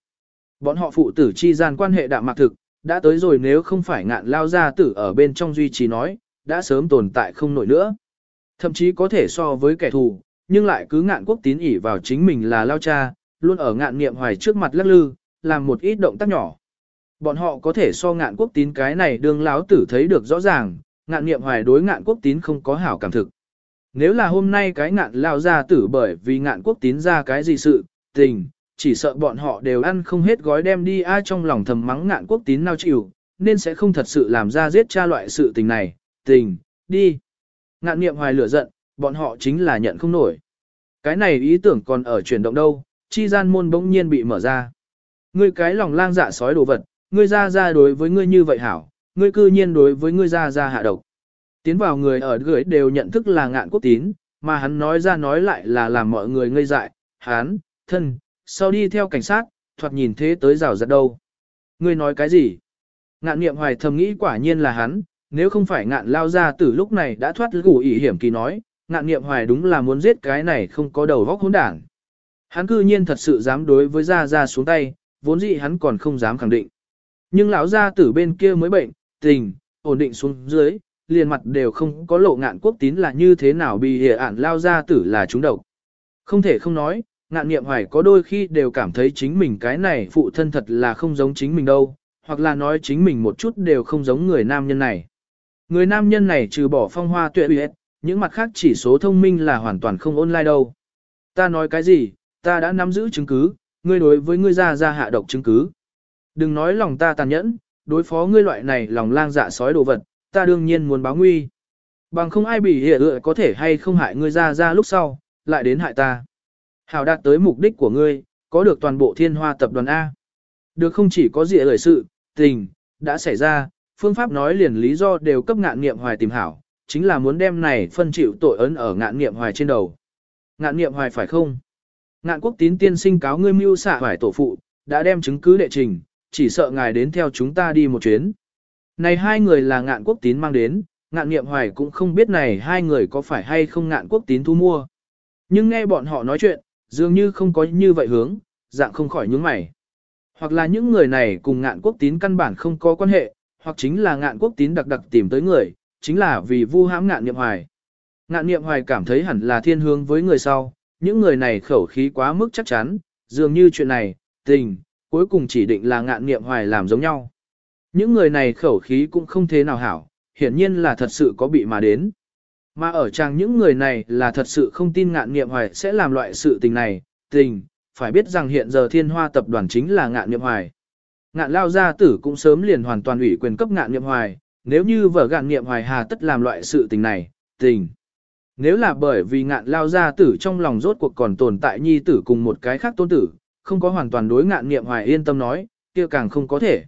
Bọn họ phụ tử chi gian quan hệ đạm mạc thực, đã tới rồi nếu không phải ngạn lao gia tử ở bên trong duy trì nói, đã sớm tồn tại không nổi nữa. Thậm chí có thể so với kẻ thù, nhưng lại cứ ngạn quốc tín ỉ vào chính mình là lao cha, luôn ở ngạn niệm hoài trước mặt lắc lư, làm một ít động tác nhỏ. Bọn họ có thể so ngạn quốc tín cái này đương láo tử thấy được rõ ràng, ngạn niệm hoài đối ngạn quốc tín không có hảo cảm thực. Nếu là hôm nay cái ngạn lao ra tử bởi vì ngạn quốc tín ra cái gì sự, tình, chỉ sợ bọn họ đều ăn không hết gói đem đi ai trong lòng thầm mắng ngạn quốc tín nào chịu, nên sẽ không thật sự làm ra giết cha loại sự tình này, tình, đi. Ngạn niệm hoài lửa giận, bọn họ chính là nhận không nổi. Cái này ý tưởng còn ở chuyển động đâu, chi gian môn bỗng nhiên bị mở ra. Ngươi cái lòng lang dạ sói đồ vật, ngươi ra ra đối với ngươi như vậy hảo, ngươi cư nhiên đối với ngươi ra ra hạ độc. Tiến vào người ở gửi đều nhận thức là ngạn quốc tín, mà hắn nói ra nói lại là làm mọi người ngây dại, hắn, thân, sau đi theo cảnh sát, thoạt nhìn thế tới rào giật đâu. Ngươi nói cái gì? Ngạn niệm hoài thầm nghĩ quả nhiên là hắn, nếu không phải ngạn lao ra từ lúc này đã thoát gủ ỉ hiểm kỳ nói, ngạn niệm hoài đúng là muốn giết cái này không có đầu vóc hỗn đảng. Hắn cư nhiên thật sự dám đối với ra ra xuống tay, vốn dĩ hắn còn không dám khẳng định. Nhưng lão gia tử bên kia mới bệnh, tình, ổn định xuống dưới, liền mặt đều không có lộ ngạn quốc tín là như thế nào bị hệ ản lao gia tử là chúng độc. Không thể không nói, ngạn nghiệm hoài có đôi khi đều cảm thấy chính mình cái này phụ thân thật là không giống chính mình đâu, hoặc là nói chính mình một chút đều không giống người nam nhân này. Người nam nhân này trừ bỏ phong hoa tuệ uyết, những mặt khác chỉ số thông minh là hoàn toàn không online đâu. Ta nói cái gì, ta đã nắm giữ chứng cứ, ngươi đối với ngươi ra ra hạ độc chứng cứ. Đừng nói lòng ta tàn nhẫn, đối phó ngươi loại này lòng lang dạ sói đồ vật, ta đương nhiên muốn báo nguy. Bằng không ai bị hệ ựa có thể hay không hại ngươi ra ra lúc sau, lại đến hại ta. Hảo đạt tới mục đích của ngươi, có được toàn bộ thiên hoa tập đoàn A. Được không chỉ có dịa lời sự, tình, đã xảy ra, phương pháp nói liền lý do đều cấp ngạn nghiệm hoài tìm hảo, chính là muốn đem này phân chịu tội ấn ở ngạn nghiệm hoài trên đầu. Ngạn nghiệm hoài phải không? Ngạn quốc tín tiên sinh cáo ngươi mưu xạ hoài tổ phụ, đã đem chứng cứ đệ trình, chỉ sợ ngài đến theo chúng ta đi một chuyến. Này hai người là ngạn quốc tín mang đến, ngạn nghiệm hoài cũng không biết này hai người có phải hay không ngạn quốc tín thu mua. Nhưng nghe bọn họ nói chuyện, dường như không có như vậy hướng, dạng không khỏi nhướng mày. Hoặc là những người này cùng ngạn quốc tín căn bản không có quan hệ, hoặc chính là ngạn quốc tín đặc đặc tìm tới người, chính là vì vu hãm ngạn niệm hoài. Ngạn niệm hoài cảm thấy hẳn là thiên hướng với người sau, những người này khẩu khí quá mức chắc chắn, dường như chuyện này, tình, cuối cùng chỉ định là ngạn niệm hoài làm giống nhau. Những người này khẩu khí cũng không thế nào hảo, hiển nhiên là thật sự có bị mà đến. Mà ở trang những người này là thật sự không tin ngạn niệm hoài sẽ làm loại sự tình này, tình, phải biết rằng hiện giờ thiên hoa tập đoàn chính là ngạn niệm hoài. Ngạn lao gia tử cũng sớm liền hoàn toàn ủy quyền cấp ngạn niệm hoài, nếu như vợ Ngạn niệm hoài hà tất làm loại sự tình này, tình. Nếu là bởi vì ngạn lao gia tử trong lòng rốt cuộc còn tồn tại nhi tử cùng một cái khác tôn tử, không có hoàn toàn đối ngạn niệm hoài yên tâm nói, kia càng không có thể.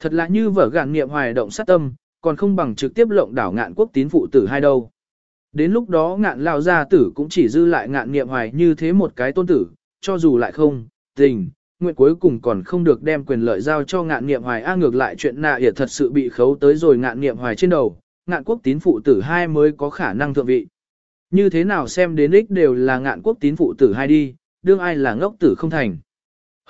Thật là như vở gạn niệm hoài động sát tâm, còn không bằng trực tiếp lộng đảo ngạn quốc tín phụ tử hai đâu. Đến lúc đó ngạn lao gia tử cũng chỉ dư lại ngạn niệm hoài như thế một cái tôn tử, cho dù lại không, tình, nguyện cuối cùng còn không được đem quyền lợi giao cho ngạn nghiệm hoài a ngược lại chuyện nạ hiệt thật sự bị khấu tới rồi ngạn nghiệm hoài trên đầu, ngạn quốc tín phụ tử hai mới có khả năng thượng vị. Như thế nào xem đến ích đều là ngạn quốc tín phụ tử hai đi, đương ai là ngốc tử không thành.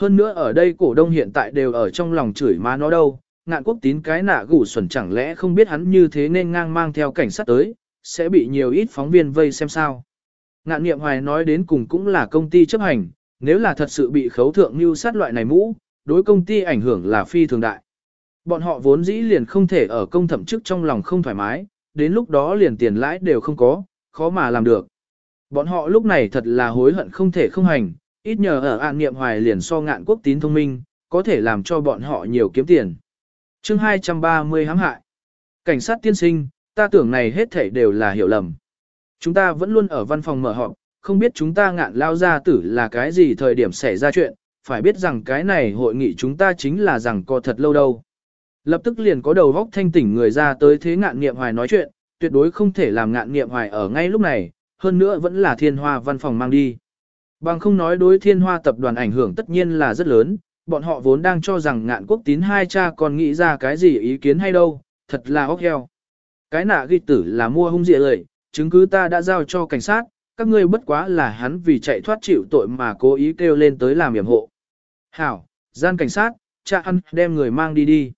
Hơn nữa ở đây cổ đông hiện tại đều ở trong lòng chửi má nó đâu, ngạn quốc tín cái nạ gủ xuẩn chẳng lẽ không biết hắn như thế nên ngang mang theo cảnh sát tới, sẽ bị nhiều ít phóng viên vây xem sao. Ngạn nghiệm hoài nói đến cùng cũng là công ty chấp hành, nếu là thật sự bị khấu thượng như sát loại này mũ, đối công ty ảnh hưởng là phi thường đại. Bọn họ vốn dĩ liền không thể ở công thẩm chức trong lòng không thoải mái, đến lúc đó liền tiền lãi đều không có, khó mà làm được. Bọn họ lúc này thật là hối hận không thể không hành, ít nhờ ở an niệm hoài liền so ngạn quốc tín thông minh, có thể làm cho bọn họ nhiều kiếm tiền. chương 230 hãm hại. Cảnh sát tiên sinh, ta tưởng này hết thảy đều là hiểu lầm. Chúng ta vẫn luôn ở văn phòng mở họp, không biết chúng ta ngạn lao ra tử là cái gì thời điểm xảy ra chuyện, phải biết rằng cái này hội nghị chúng ta chính là rằng có thật lâu đâu. Lập tức liền có đầu góc thanh tỉnh người ra tới thế ngạn nghiệm hoài nói chuyện, tuyệt đối không thể làm ngạn nghiệm hoài ở ngay lúc này, hơn nữa vẫn là thiên hoa văn phòng mang đi. Bằng không nói đối thiên hoa tập đoàn ảnh hưởng tất nhiên là rất lớn, bọn họ vốn đang cho rằng ngạn quốc tín hai cha còn nghĩ ra cái gì ý kiến hay đâu, thật là ốc heo. Cái nạ ghi tử là mua hung dịa lợi, chứng cứ ta đã giao cho cảnh sát, các ngươi bất quá là hắn vì chạy thoát chịu tội mà cố ý kêu lên tới làm yểm hộ. Hảo, gian cảnh sát, cha ăn đem người mang đi đi.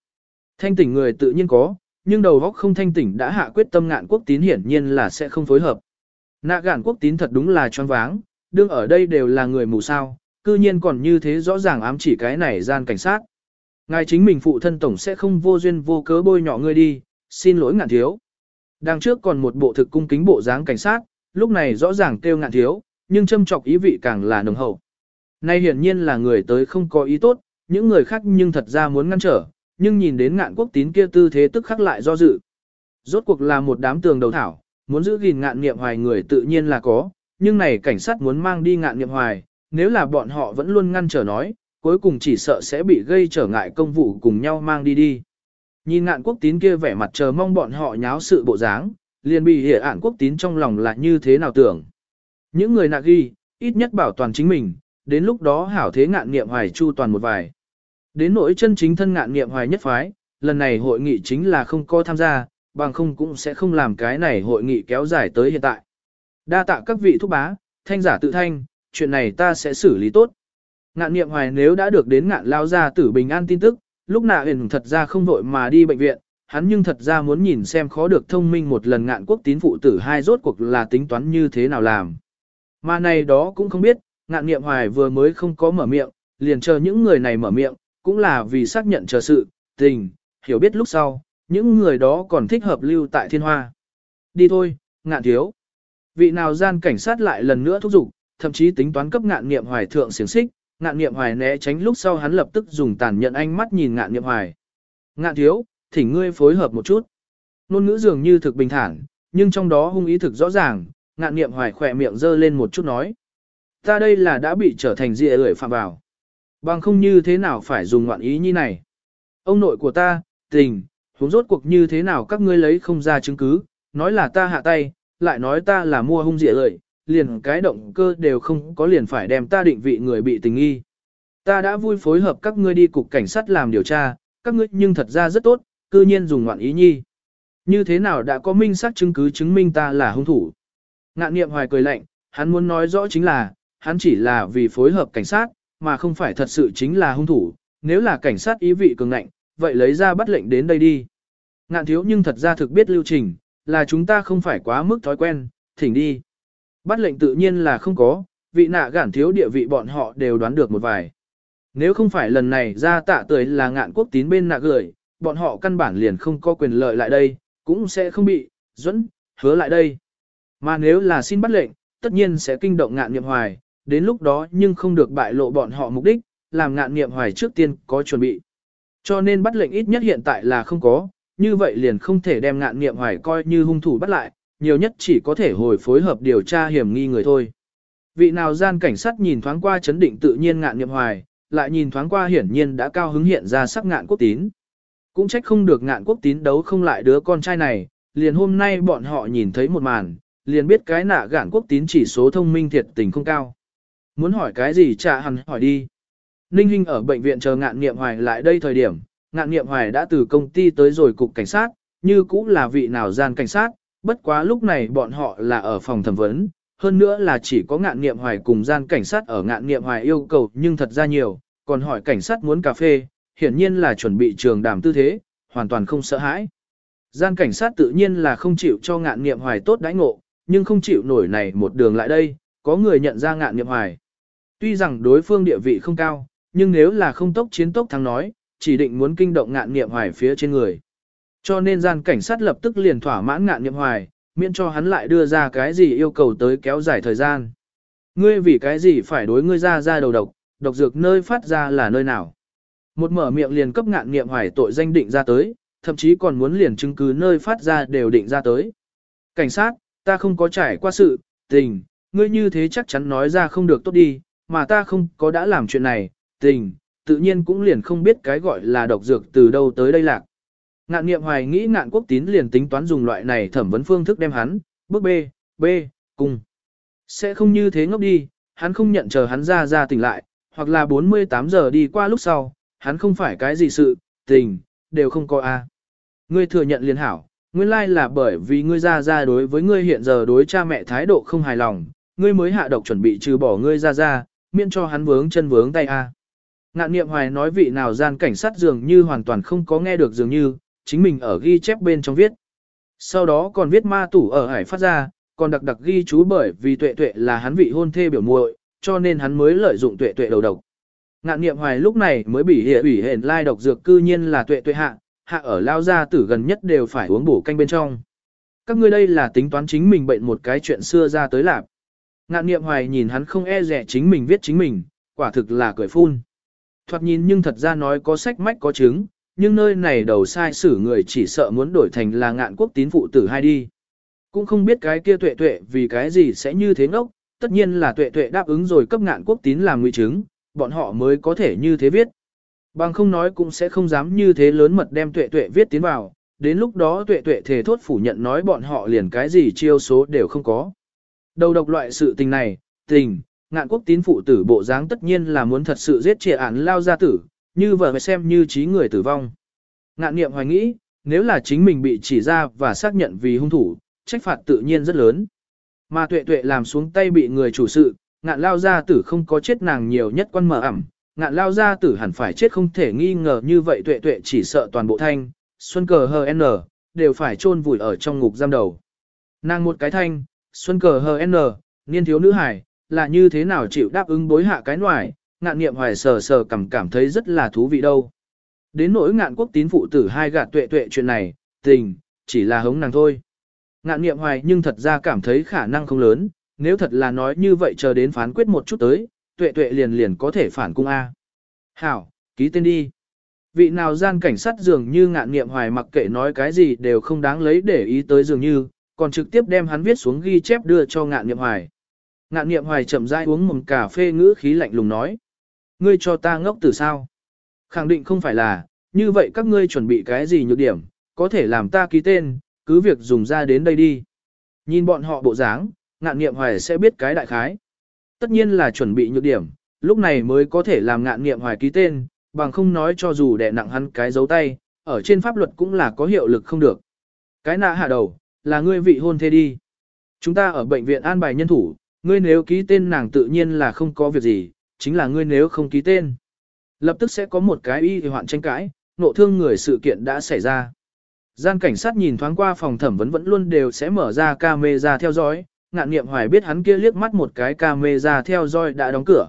Thanh tỉnh người tự nhiên có, nhưng đầu góc không thanh tỉnh đã hạ quyết tâm ngạn quốc tín hiển nhiên là sẽ không phối hợp. Nạ gạn quốc tín thật đúng là choáng váng, đương ở đây đều là người mù sao, cư nhiên còn như thế rõ ràng ám chỉ cái này gian cảnh sát. Ngài chính mình phụ thân tổng sẽ không vô duyên vô cớ bôi nhọ ngươi đi, xin lỗi ngạn thiếu. Đằng trước còn một bộ thực cung kính bộ dáng cảnh sát, lúc này rõ ràng kêu ngạn thiếu, nhưng châm chọc ý vị càng là nồng hậu. Nay hiển nhiên là người tới không có ý tốt, những người khác nhưng thật ra muốn ngăn trở, nhưng nhìn đến ngạn quốc tín kia tư thế tức khắc lại do dự. Rốt cuộc là một đám tường đầu thảo, muốn giữ gìn ngạn nghiệm hoài người tự nhiên là có, nhưng này cảnh sát muốn mang đi ngạn nghiệm hoài, nếu là bọn họ vẫn luôn ngăn trở nói, cuối cùng chỉ sợ sẽ bị gây trở ngại công vụ cùng nhau mang đi đi. Nhìn ngạn quốc tín kia vẻ mặt chờ mong bọn họ nháo sự bộ dáng, liền bị hệ ản quốc tín trong lòng là như thế nào tưởng. Những người nạc ghi, ít nhất bảo toàn chính mình, đến lúc đó hảo thế ngạn nghiệm hoài chu toàn một vài. Đến nỗi chân chính thân ngạn nghiệm hoài nhất phái, lần này hội nghị chính là không có tham gia, bằng không cũng sẽ không làm cái này hội nghị kéo dài tới hiện tại. Đa tạ các vị thúc bá, thanh giả tự thanh, chuyện này ta sẽ xử lý tốt. Ngạn Niệm hoài nếu đã được đến ngạn lao ra tử bình an tin tức, lúc nạ huyền thật ra không vội mà đi bệnh viện, hắn nhưng thật ra muốn nhìn xem khó được thông minh một lần ngạn quốc tín phụ tử hai rốt cuộc là tính toán như thế nào làm. Mà này đó cũng không biết, ngạn Niệm hoài vừa mới không có mở miệng, liền chờ những người này mở miệng, cũng là vì xác nhận chờ sự, tình, hiểu biết lúc sau, những người đó còn thích hợp lưu tại thiên hoa. Đi thôi, ngạn thiếu. Vị nào gian cảnh sát lại lần nữa thúc giục, thậm chí tính toán cấp ngạn nghiệm hoài thượng xiềng xích, ngạn nghiệm hoài né tránh lúc sau hắn lập tức dùng tàn nhận ánh mắt nhìn ngạn nghiệm hoài. Ngạn thiếu, thỉnh ngươi phối hợp một chút. Nôn ngữ dường như thực bình thản, nhưng trong đó hung ý thực rõ ràng, ngạn niệm hoài khỏe miệng dơ lên một chút nói. Ta đây là đã bị trở thành dịa lưỡi phạm vào. Bằng không như thế nào phải dùng ngoạn ý như này. Ông nội của ta, tình, huống rốt cuộc như thế nào các ngươi lấy không ra chứng cứ, nói là ta hạ tay, lại nói ta là mua hung dịa lợi, liền cái động cơ đều không có liền phải đem ta định vị người bị tình nghi. Ta đã vui phối hợp các ngươi đi cục cảnh sát làm điều tra, các ngươi nhưng thật ra rất tốt, cư nhiên dùng ngoạn ý nhi. Như thế nào đã có minh xác chứng cứ chứng minh ta là hung thủ. Ngạn niệm hoài cười lạnh, hắn muốn nói rõ chính là, hắn chỉ là vì phối hợp cảnh sát, mà không phải thật sự chính là hung thủ. Nếu là cảnh sát ý vị cường ngạnh, vậy lấy ra bắt lệnh đến đây đi. Ngạn thiếu nhưng thật ra thực biết lưu trình, là chúng ta không phải quá mức thói quen, thỉnh đi. Bắt lệnh tự nhiên là không có, vị nạ gản thiếu địa vị bọn họ đều đoán được một vài. Nếu không phải lần này ra tạ tươi là ngạn quốc tín bên nạ gửi, bọn họ căn bản liền không có quyền lợi lại đây, cũng sẽ không bị, dẫn, hứa lại đây. Mà nếu là xin bắt lệnh, tất nhiên sẽ kinh động ngạn niệm hoài, đến lúc đó nhưng không được bại lộ bọn họ mục đích, làm ngạn niệm hoài trước tiên có chuẩn bị. Cho nên bắt lệnh ít nhất hiện tại là không có, như vậy liền không thể đem ngạn niệm hoài coi như hung thủ bắt lại, nhiều nhất chỉ có thể hồi phối hợp điều tra hiểm nghi người thôi. Vị nào gian cảnh sát nhìn thoáng qua chấn định tự nhiên ngạn niệm hoài, lại nhìn thoáng qua hiển nhiên đã cao hứng hiện ra sắc ngạn quốc tín. Cũng trách không được ngạn quốc tín đấu không lại đứa con trai này, liền hôm nay bọn họ nhìn thấy một màn, liền biết cái nạ gạn quốc tín chỉ số thông minh thiệt tình không cao. Muốn hỏi cái gì trả hẳn hỏi đi. Ninh Hinh ở bệnh viện chờ ngạn nghiệm hoài lại đây thời điểm, ngạn nghiệm hoài đã từ công ty tới rồi cục cảnh sát, như cũng là vị nào gian cảnh sát, bất quá lúc này bọn họ là ở phòng thẩm vấn, hơn nữa là chỉ có ngạn nghiệm hoài cùng gian cảnh sát ở ngạn nghiệm hoài yêu cầu nhưng thật ra nhiều, còn hỏi cảnh sát muốn cà phê, hiển nhiên là chuẩn bị trường đàm tư thế, hoàn toàn không sợ hãi. Gian cảnh sát tự nhiên là không chịu cho ngạn nghiệm hoài tốt đãi ngộ, nhưng không chịu nổi này một đường lại đây, có người nhận ra ngạn nghiệm hoài. Tuy rằng đối phương địa vị không cao, nhưng nếu là không tốc chiến tốc thắng nói, chỉ định muốn kinh động ngạn nghiệm hoài phía trên người. Cho nên gian cảnh sát lập tức liền thỏa mãn ngạn nghiệm hoài, miễn cho hắn lại đưa ra cái gì yêu cầu tới kéo dài thời gian. Ngươi vì cái gì phải đối ngươi ra ra đầu độc, độc dược nơi phát ra là nơi nào. Một mở miệng liền cấp ngạn nghiệm hoài tội danh định ra tới, thậm chí còn muốn liền chứng cứ nơi phát ra đều định ra tới. Cảnh sát, ta không có trải qua sự, tình, ngươi như thế chắc chắn nói ra không được tốt đi, mà ta không có đã làm chuyện này, tình, tự nhiên cũng liền không biết cái gọi là độc dược từ đâu tới đây lạc. Ngạn nghiệm hoài nghĩ ngạn quốc tín liền tính toán dùng loại này thẩm vấn phương thức đem hắn, bước B, B, cùng. Sẽ không như thế ngốc đi, hắn không nhận chờ hắn ra ra tỉnh lại, hoặc là 48 giờ đi qua lúc sau, hắn không phải cái gì sự, tình, đều không có a. Ngươi thừa nhận liền hảo, nguyên lai là bởi vì ngươi ra ra đối với ngươi hiện giờ đối cha mẹ thái độ không hài lòng, ngươi mới hạ độc chuẩn bị trừ bỏ ngươi ra ra, miễn cho hắn vướng chân vướng tay a. Ngạn niệm hoài nói vị nào gian cảnh sát dường như hoàn toàn không có nghe được dường như, chính mình ở ghi chép bên trong viết. Sau đó còn viết ma tủ ở hải phát ra, còn đặc đặc ghi chú bởi vì tuệ tuệ là hắn vị hôn thê biểu muội, cho nên hắn mới lợi dụng tuệ tuệ đầu độc. Ngạn niệm hoài lúc này mới bị hệ ủy hển lai độc dược cư nhiên là tuệ tuệ hạ, hạ ở lao gia tử gần nhất đều phải uống bổ canh bên trong. Các ngươi đây là tính toán chính mình bệnh một cái chuyện xưa ra tới lạp. Ngạn niệm hoài nhìn hắn không e rẻ chính mình viết chính mình, quả thực là cười phun. Thoạt nhìn nhưng thật ra nói có sách mách có chứng, nhưng nơi này đầu sai xử người chỉ sợ muốn đổi thành là ngạn quốc tín phụ tử hai đi. Cũng không biết cái kia tuệ tuệ vì cái gì sẽ như thế ngốc, tất nhiên là tuệ tuệ đáp ứng rồi cấp ngạn quốc tín làm nguy chứng, bọn họ mới có thể như thế viết. Bằng không nói cũng sẽ không dám như thế lớn mật đem tuệ tuệ viết tiến vào, đến lúc đó tuệ tuệ thề thốt phủ nhận nói bọn họ liền cái gì chiêu số đều không có. Đầu độc loại sự tình này, tình, ngạn quốc tín phụ tử bộ dáng tất nhiên là muốn thật sự giết trẻ án lao gia tử, như vợ xem như trí người tử vong. Ngạn niệm hoài nghĩ, nếu là chính mình bị chỉ ra và xác nhận vì hung thủ, trách phạt tự nhiên rất lớn. Mà tuệ tuệ làm xuống tay bị người chủ sự, ngạn lao gia tử không có chết nàng nhiều nhất quan mở ẩm, ngạn lao gia tử hẳn phải chết không thể nghi ngờ như vậy tuệ tuệ chỉ sợ toàn bộ thanh, xuân cờ hờ n, đều phải chôn vùi ở trong ngục giam đầu. Nàng một cái thanh, xuân cờ hờ n, niên thiếu nữ hải, là như thế nào chịu đáp ứng bối hạ cái ngoài, ngạn nghiệm hoài sờ sờ cảm cảm thấy rất là thú vị đâu. Đến nỗi ngạn quốc tín phụ tử hai gạt tuệ tuệ chuyện này, tình, chỉ là hống nàng thôi. Ngạn nghiệm hoài nhưng thật ra cảm thấy khả năng không lớn, nếu thật là nói như vậy chờ đến phán quyết một chút tới, tuệ tuệ liền liền có thể phản cung A. Hảo, ký tên đi. Vị nào gian cảnh sát dường như ngạn nghiệm hoài mặc kệ nói cái gì đều không đáng lấy để ý tới dường như, còn trực tiếp đem hắn viết xuống ghi chép đưa cho ngạn nghiệm hoài. Ngạn niệm hoài chậm rãi uống một cà phê ngữ khí lạnh lùng nói. Ngươi cho ta ngốc từ sao? Khẳng định không phải là, như vậy các ngươi chuẩn bị cái gì nhược điểm, có thể làm ta ký tên, cứ việc dùng ra đến đây đi. Nhìn bọn họ bộ dáng, ngạn niệm hoài sẽ biết cái đại khái. Tất nhiên là chuẩn bị nhược điểm, lúc này mới có thể làm ngạn niệm hoài ký tên, bằng không nói cho dù đè nặng hắn cái dấu tay, ở trên pháp luật cũng là có hiệu lực không được. Cái nạ hạ đầu, là ngươi vị hôn thê đi. Chúng ta ở bệnh viện an bài nhân thủ, ngươi nếu ký tên nàng tự nhiên là không có việc gì, chính là ngươi nếu không ký tên. Lập tức sẽ có một cái y hoạn tranh cãi, nộ thương người sự kiện đã xảy ra. Gian cảnh sát nhìn thoáng qua phòng thẩm vấn vẫn luôn đều sẽ mở ra camera theo dõi, ngạn nghiệm hoài biết hắn kia liếc mắt một cái camera theo dõi đã đóng cửa.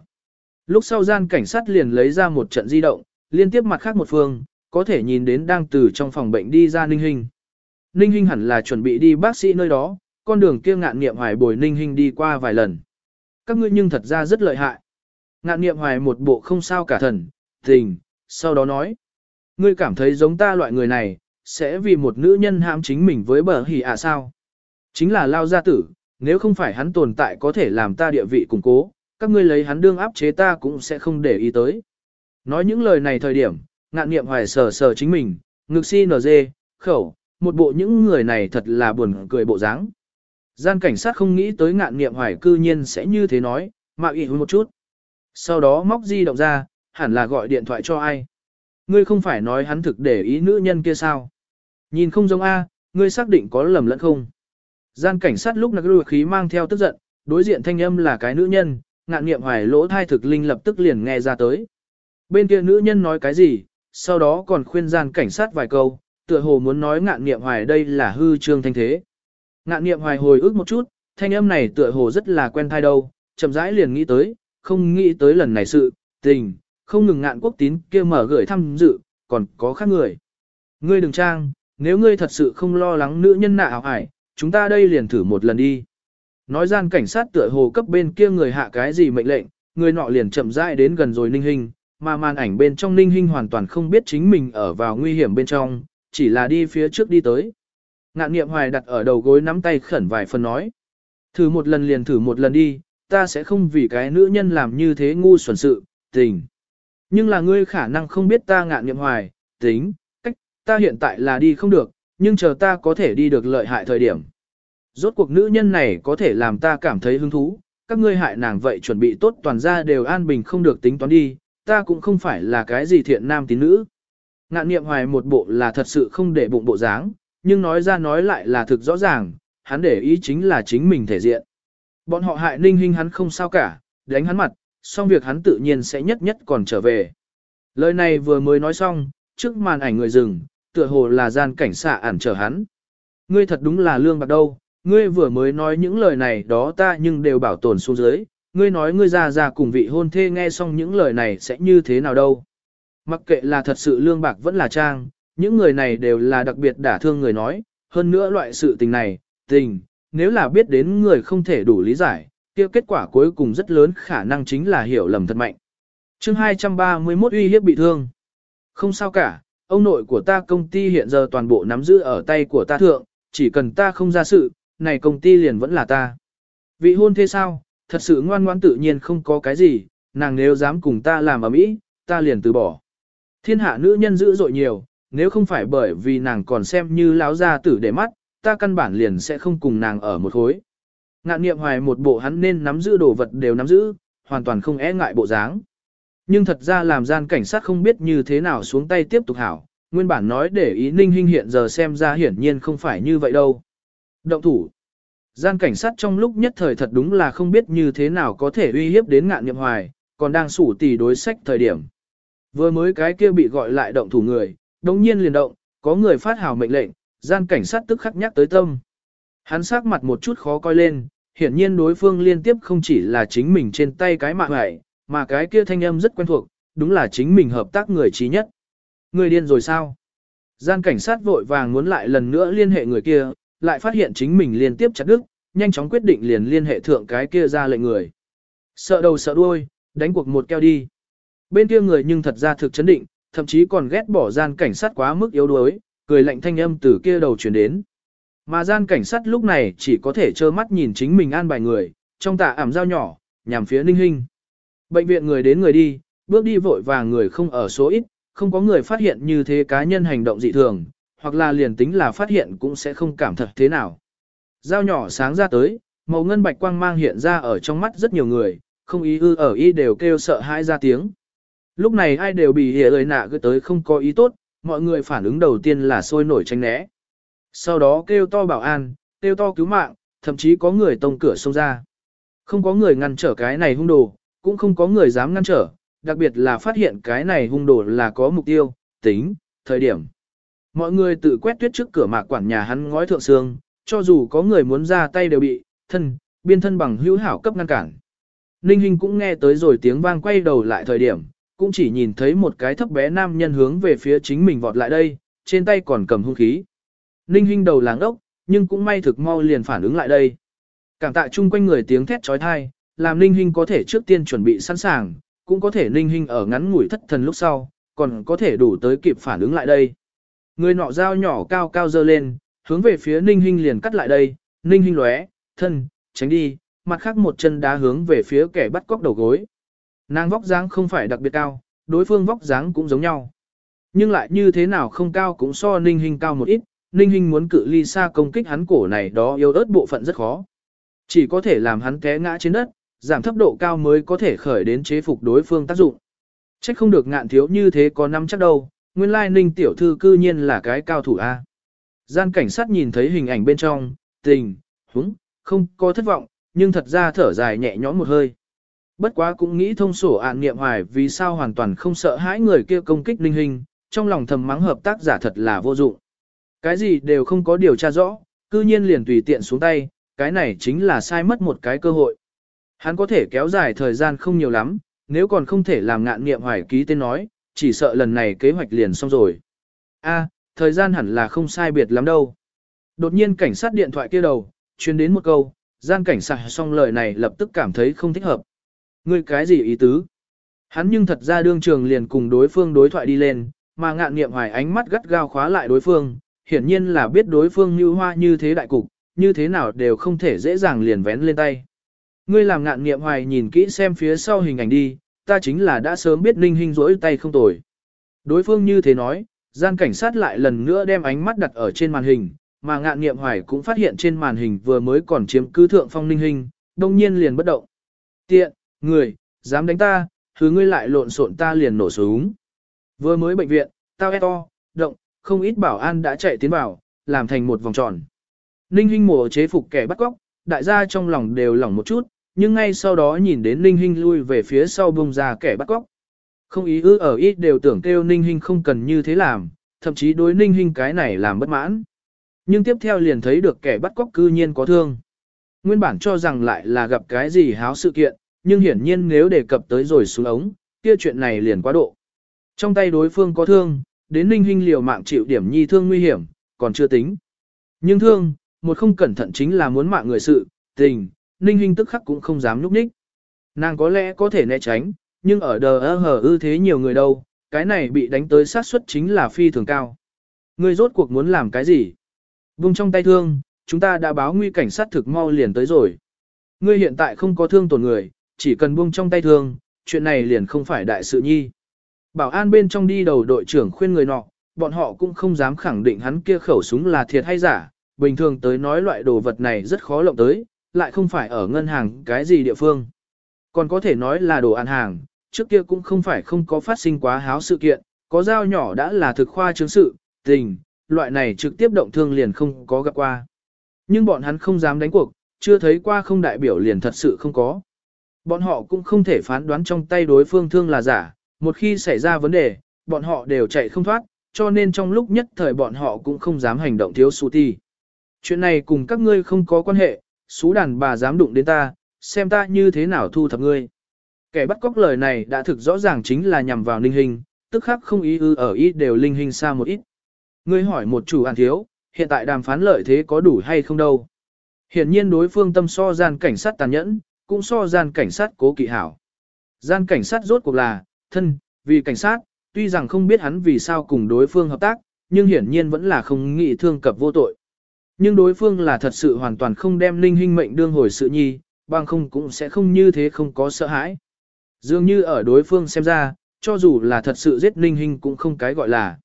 Lúc sau gian cảnh sát liền lấy ra một trận di động, liên tiếp mặt khác một phương, có thể nhìn đến đang từ trong phòng bệnh đi ra Ninh Hinh. Ninh Hinh hẳn là chuẩn bị đi bác sĩ nơi đó, con đường kia ngạn nghiệm hoài bồi Ninh hình đi qua vài lần. Các ngươi nhưng thật ra rất lợi hại. Ngạn nghiệm hoài một bộ không sao cả thần, tình, sau đó nói. Ngươi cảm thấy giống ta loại người này, sẽ vì một nữ nhân hãm chính mình với bờ hỉ à sao? Chính là lao gia tử, nếu không phải hắn tồn tại có thể làm ta địa vị củng cố, các ngươi lấy hắn đương áp chế ta cũng sẽ không để ý tới. Nói những lời này thời điểm, ngạn nghiệm hoài sờ sờ chính mình, ngực si nở dê, khẩu, một bộ những người này thật là buồn cười bộ dáng. Gian cảnh sát không nghĩ tới ngạn nghiệm hoài cư nhiên sẽ như thế nói, mà ý một chút. Sau đó móc di động ra, hẳn là gọi điện thoại cho ai. Ngươi không phải nói hắn thực để ý nữ nhân kia sao? Nhìn không giống A, ngươi xác định có lầm lẫn không? Gian cảnh sát lúc nạc lùi khí mang theo tức giận, đối diện thanh âm là cái nữ nhân, ngạn nghiệm hoài lỗ thai thực linh lập tức liền nghe ra tới. Bên kia nữ nhân nói cái gì, sau đó còn khuyên gian cảnh sát vài câu, tựa hồ muốn nói ngạn nghiệm hoài đây là hư trương thanh thế. Ngạn niệm hoài hồi ức một chút, thanh âm này tựa hồ rất là quen thai đâu, chậm rãi liền nghĩ tới, không nghĩ tới lần này sự, tình, không ngừng ngạn quốc tín kia mở gửi thăm dự, còn có khác người. Ngươi đừng trang, nếu ngươi thật sự không lo lắng nữ nhân nạ ảo ải, chúng ta đây liền thử một lần đi. Nói gian cảnh sát tựa hồ cấp bên kia người hạ cái gì mệnh lệnh, người nọ liền chậm rãi đến gần rồi ninh hình, mà màn ảnh bên trong ninh hình hoàn toàn không biết chính mình ở vào nguy hiểm bên trong, chỉ là đi phía trước đi tới. Ngạn niệm hoài đặt ở đầu gối nắm tay khẩn vài phần nói. Thử một lần liền thử một lần đi, ta sẽ không vì cái nữ nhân làm như thế ngu xuẩn sự, tình. Nhưng là ngươi khả năng không biết ta ngạn niệm hoài, tính, cách, ta hiện tại là đi không được, nhưng chờ ta có thể đi được lợi hại thời điểm. Rốt cuộc nữ nhân này có thể làm ta cảm thấy hứng thú, các ngươi hại nàng vậy chuẩn bị tốt toàn ra đều an bình không được tính toán đi, ta cũng không phải là cái gì thiện nam tín nữ. Ngạn niệm hoài một bộ là thật sự không để bụng bộ dáng, nhưng nói ra nói lại là thực rõ ràng, hắn để ý chính là chính mình thể diện. Bọn họ hại ninh hình hắn không sao cả, đánh hắn mặt, xong việc hắn tự nhiên sẽ nhất nhất còn trở về. Lời này vừa mới nói xong, trước màn ảnh người dừng, tựa hồ là gian cảnh xạ ản trở hắn. Ngươi thật đúng là lương bạc đâu, ngươi vừa mới nói những lời này đó ta nhưng đều bảo tồn xuống dưới, ngươi nói ngươi ra ra cùng vị hôn thê nghe xong những lời này sẽ như thế nào đâu. Mặc kệ là thật sự lương bạc vẫn là trang, những người này đều là đặc biệt đả thương người nói, hơn nữa loại sự tình này, tình, nếu là biết đến người không thể đủ lý giải, kia kết quả cuối cùng rất lớn khả năng chính là hiểu lầm thật mạnh. chương 231 uy hiếp bị thương. Không sao cả, ông nội của ta công ty hiện giờ toàn bộ nắm giữ ở tay của ta thượng, chỉ cần ta không ra sự, này công ty liền vẫn là ta. Vị hôn thế sao, thật sự ngoan ngoãn tự nhiên không có cái gì, nàng nếu dám cùng ta làm ở mỹ, ta liền từ bỏ. Thiên hạ nữ nhân dữ dội nhiều, nếu không phải bởi vì nàng còn xem như láo gia tử để mắt, ta căn bản liền sẽ không cùng nàng ở một khối. Ngạn niệm hoài một bộ hắn nên nắm giữ đồ vật đều nắm giữ, hoàn toàn không e ngại bộ dáng. Nhưng thật ra làm gian cảnh sát không biết như thế nào xuống tay tiếp tục hảo, nguyên bản nói để ý ninh Hinh hiện giờ xem ra hiển nhiên không phải như vậy đâu. Động thủ. Gian cảnh sát trong lúc nhất thời thật đúng là không biết như thế nào có thể uy hiếp đến ngạn niệm hoài, còn đang sủ tỷ đối sách thời điểm. Vừa mới cái kia bị gọi lại động thủ người, đồng nhiên liền động, có người phát hào mệnh lệnh, gian cảnh sát tức khắc nhắc tới tâm. Hắn sắc mặt một chút khó coi lên, hiển nhiên đối phương liên tiếp không chỉ là chính mình trên tay cái mạng hại, mà cái kia thanh âm rất quen thuộc, đúng là chính mình hợp tác người trí nhất. Người điên rồi sao? Gian cảnh sát vội vàng muốn lại lần nữa liên hệ người kia, lại phát hiện chính mình liên tiếp chặt đứt, nhanh chóng quyết định liền liên hệ thượng cái kia ra lệnh người. Sợ đầu sợ đuôi, đánh cuộc một keo đi. Bên kia người nhưng thật ra thực chấn định, thậm chí còn ghét bỏ gian cảnh sát quá mức yếu đuối, cười lạnh thanh âm từ kia đầu chuyển đến. Mà gian cảnh sát lúc này chỉ có thể trơ mắt nhìn chính mình an bài người, trong tạ ảm dao nhỏ, nhằm phía Ninh Hinh. Bệnh viện người đến người đi, bước đi vội vàng người không ở số ít, không có người phát hiện như thế cá nhân hành động dị thường, hoặc là liền tính là phát hiện cũng sẽ không cảm thật thế nào. Dao nhỏ sáng ra tới, màu ngân bạch quang mang hiện ra ở trong mắt rất nhiều người, không ý ư ở ý đều kêu sợ hãi ra tiếng. Lúc này ai đều bị hệ lời nạ gửi tới không có ý tốt, mọi người phản ứng đầu tiên là sôi nổi tranh né. Sau đó kêu to bảo an, kêu to cứu mạng, thậm chí có người tông cửa xông ra. Không có người ngăn trở cái này hung đồ, cũng không có người dám ngăn trở, đặc biệt là phát hiện cái này hung đồ là có mục tiêu, tính, thời điểm. Mọi người tự quét tuyết trước cửa mạc quản nhà hắn ngói thượng xương, cho dù có người muốn ra tay đều bị, thân, biên thân bằng hữu hảo cấp ngăn cản. Ninh Hinh cũng nghe tới rồi tiếng vang quay đầu lại thời điểm, cũng chỉ nhìn thấy một cái thấp bé nam nhân hướng về phía chính mình vọt lại đây, trên tay còn cầm hung khí. Ninh Hinh đầu làng ốc, nhưng cũng may thực mau liền phản ứng lại đây. Cảm tạ chung quanh người tiếng thét trói thai, làm Ninh Hinh có thể trước tiên chuẩn bị sẵn sàng, cũng có thể Ninh Hinh ở ngắn ngủi thất thần lúc sau, còn có thể đủ tới kịp phản ứng lại đây. Người nọ dao nhỏ cao cao dơ lên, hướng về phía Ninh Hinh liền cắt lại đây, Ninh Hinh lóe, thân, tránh đi, mặt khác một chân đá hướng về phía kẻ bắt cóc đầu gối. Nàng vóc dáng không phải đặc biệt cao, đối phương vóc dáng cũng giống nhau. Nhưng lại như thế nào không cao cũng so Ninh Hinh cao một ít, Ninh Hinh muốn cự ly xa công kích hắn cổ này đó yếu ớt bộ phận rất khó. Chỉ có thể làm hắn té ngã trên đất, giảm thấp độ cao mới có thể khởi đến chế phục đối phương tác dụng. Trách không được ngạn thiếu như thế có năm chắc đâu, nguyên lai Ninh tiểu thư cư nhiên là cái cao thủ A. Gian cảnh sát nhìn thấy hình ảnh bên trong, tình, húng, không có thất vọng, nhưng thật ra thở dài nhẹ nhõm một hơi. Bất quá cũng nghĩ thông sổ ạn niệm hoài vì sao hoàn toàn không sợ hãi người kia công kích linh hình, trong lòng thầm mắng hợp tác giả thật là vô dụng. Cái gì đều không có điều tra rõ, cư nhiên liền tùy tiện xuống tay, cái này chính là sai mất một cái cơ hội. Hắn có thể kéo dài thời gian không nhiều lắm, nếu còn không thể làm ngạn niệm hoài ký tên nói, chỉ sợ lần này kế hoạch liền xong rồi. A, thời gian hẳn là không sai biệt lắm đâu. Đột nhiên cảnh sát điện thoại kia đầu, truyền đến một câu, gian cảnh sát xong lời này lập tức cảm thấy không thích hợp. Ngươi cái gì ý tứ? Hắn nhưng thật ra đương trường liền cùng đối phương đối thoại đi lên, mà ngạn nghiệm hoài ánh mắt gắt gao khóa lại đối phương, hiển nhiên là biết đối phương như hoa như thế đại cục, như thế nào đều không thể dễ dàng liền vén lên tay. Ngươi làm ngạn nghiệm hoài nhìn kỹ xem phía sau hình ảnh đi, ta chính là đã sớm biết ninh hình rỗi tay không tồi. Đối phương như thế nói, gian cảnh sát lại lần nữa đem ánh mắt đặt ở trên màn hình, mà ngạn nghiệm hoài cũng phát hiện trên màn hình vừa mới còn chiếm cứ thượng phong ninh hình, đông nhiên liền bất động. Tiện, người, dám đánh ta, thứ ngươi lại lộn xộn ta liền nổ súng. Vừa mới bệnh viện, tao to, động, không ít bảo an đã chạy tiến vào, làm thành một vòng tròn. Ninh Hinh mổ chế phục kẻ bắt cóc, đại gia trong lòng đều lỏng một chút, nhưng ngay sau đó nhìn đến Ninh Hinh lui về phía sau bông ra kẻ bắt cóc. Không ý ư ở ít đều tưởng kêu Ninh Hinh không cần như thế làm, thậm chí đối Ninh Hinh cái này làm bất mãn. Nhưng tiếp theo liền thấy được kẻ bắt cóc cư nhiên có thương. Nguyên bản cho rằng lại là gặp cái gì háo sự kiện, nhưng hiển nhiên nếu đề cập tới rồi xuống ống, kia chuyện này liền quá độ. Trong tay đối phương có thương, đến Ninh hình liều mạng chịu điểm nhi thương nguy hiểm, còn chưa tính. Nhưng thương, một không cẩn thận chính là muốn mạng người sự, tình, Ninh hình tức khắc cũng không dám nhúc nhích. Nàng có lẽ có thể né tránh, nhưng ở đờ hờ ư thế nhiều người đâu, cái này bị đánh tới sát suất chính là phi thường cao. Ngươi rốt cuộc muốn làm cái gì? Vung trong tay thương, chúng ta đã báo nguy cảnh sát thực mau liền tới rồi. Ngươi hiện tại không có thương tổn người, chỉ cần buông trong tay thương, chuyện này liền không phải đại sự nhi. Bảo an bên trong đi đầu đội trưởng khuyên người nọ, bọn họ cũng không dám khẳng định hắn kia khẩu súng là thiệt hay giả, bình thường tới nói loại đồ vật này rất khó lộng tới, lại không phải ở ngân hàng cái gì địa phương. Còn có thể nói là đồ ăn hàng, trước kia cũng không phải không có phát sinh quá háo sự kiện, có dao nhỏ đã là thực khoa chứng sự, tình, loại này trực tiếp động thương liền không có gặp qua. Nhưng bọn hắn không dám đánh cuộc, chưa thấy qua không đại biểu liền thật sự không có. Bọn họ cũng không thể phán đoán trong tay đối phương thương là giả, một khi xảy ra vấn đề, bọn họ đều chạy không thoát, cho nên trong lúc nhất thời bọn họ cũng không dám hành động thiếu su ti. Chuyện này cùng các ngươi không có quan hệ, xú đàn bà dám đụng đến ta, xem ta như thế nào thu thập ngươi. Kẻ bắt cóc lời này đã thực rõ ràng chính là nhằm vào ninh hình, tức khắc không ý ư ở ít đều linh hình xa một ít. Ngươi hỏi một chủ an thiếu, hiện tại đàm phán lợi thế có đủ hay không đâu. Hiển nhiên đối phương tâm so gian cảnh sát tàn nhẫn, cũng so gian cảnh sát cố kỵ hảo. Gian cảnh sát rốt cuộc là, thân, vì cảnh sát, tuy rằng không biết hắn vì sao cùng đối phương hợp tác, nhưng hiển nhiên vẫn là không nghĩ thương cập vô tội. Nhưng đối phương là thật sự hoàn toàn không đem linh hình mệnh đương hồi sự nhi, bằng không cũng sẽ không như thế không có sợ hãi. Dường như ở đối phương xem ra, cho dù là thật sự giết linh Hinh cũng không cái gọi là.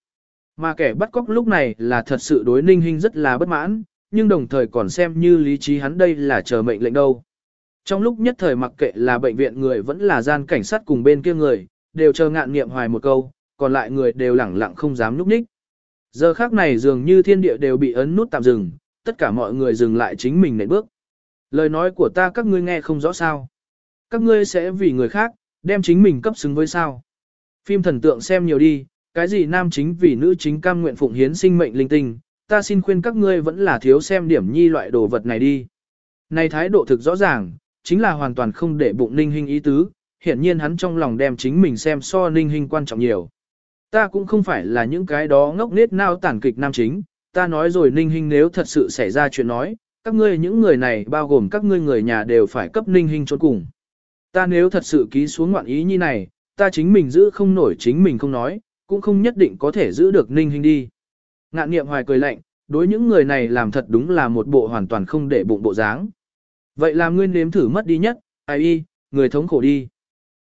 Mà kẻ bắt cóc lúc này là thật sự đối linh Hinh rất là bất mãn, nhưng đồng thời còn xem như lý trí hắn đây là chờ mệnh lệnh đâu. Trong lúc nhất thời mặc kệ là bệnh viện người vẫn là gian cảnh sát cùng bên kia người, đều chờ ngạn nghiệm hoài một câu, còn lại người đều lẳng lặng không dám núp ních. Giờ khác này dường như thiên địa đều bị ấn nút tạm dừng, tất cả mọi người dừng lại chính mình nệm bước. Lời nói của ta các ngươi nghe không rõ sao. Các ngươi sẽ vì người khác, đem chính mình cấp xứng với sao. Phim thần tượng xem nhiều đi, cái gì nam chính vì nữ chính cam nguyện phụng hiến sinh mệnh linh tinh, ta xin khuyên các ngươi vẫn là thiếu xem điểm nhi loại đồ vật này đi. Này thái độ thực rõ ràng, chính là hoàn toàn không để bụng ninh hình ý tứ, hiển nhiên hắn trong lòng đem chính mình xem so ninh hình quan trọng nhiều. Ta cũng không phải là những cái đó ngốc nết nao tản kịch nam chính, ta nói rồi ninh hình nếu thật sự xảy ra chuyện nói, các ngươi những người này bao gồm các ngươi người nhà đều phải cấp ninh hình trốn cùng. Ta nếu thật sự ký xuống ngoạn ý như này, ta chính mình giữ không nổi chính mình không nói, cũng không nhất định có thể giữ được ninh hình đi. Ngạn niệm hoài cười lạnh, đối những người này làm thật đúng là một bộ hoàn toàn không để bụng bộ dáng. Vậy làm ngươi nếm thử mất đi nhất, ai y, người thống khổ đi.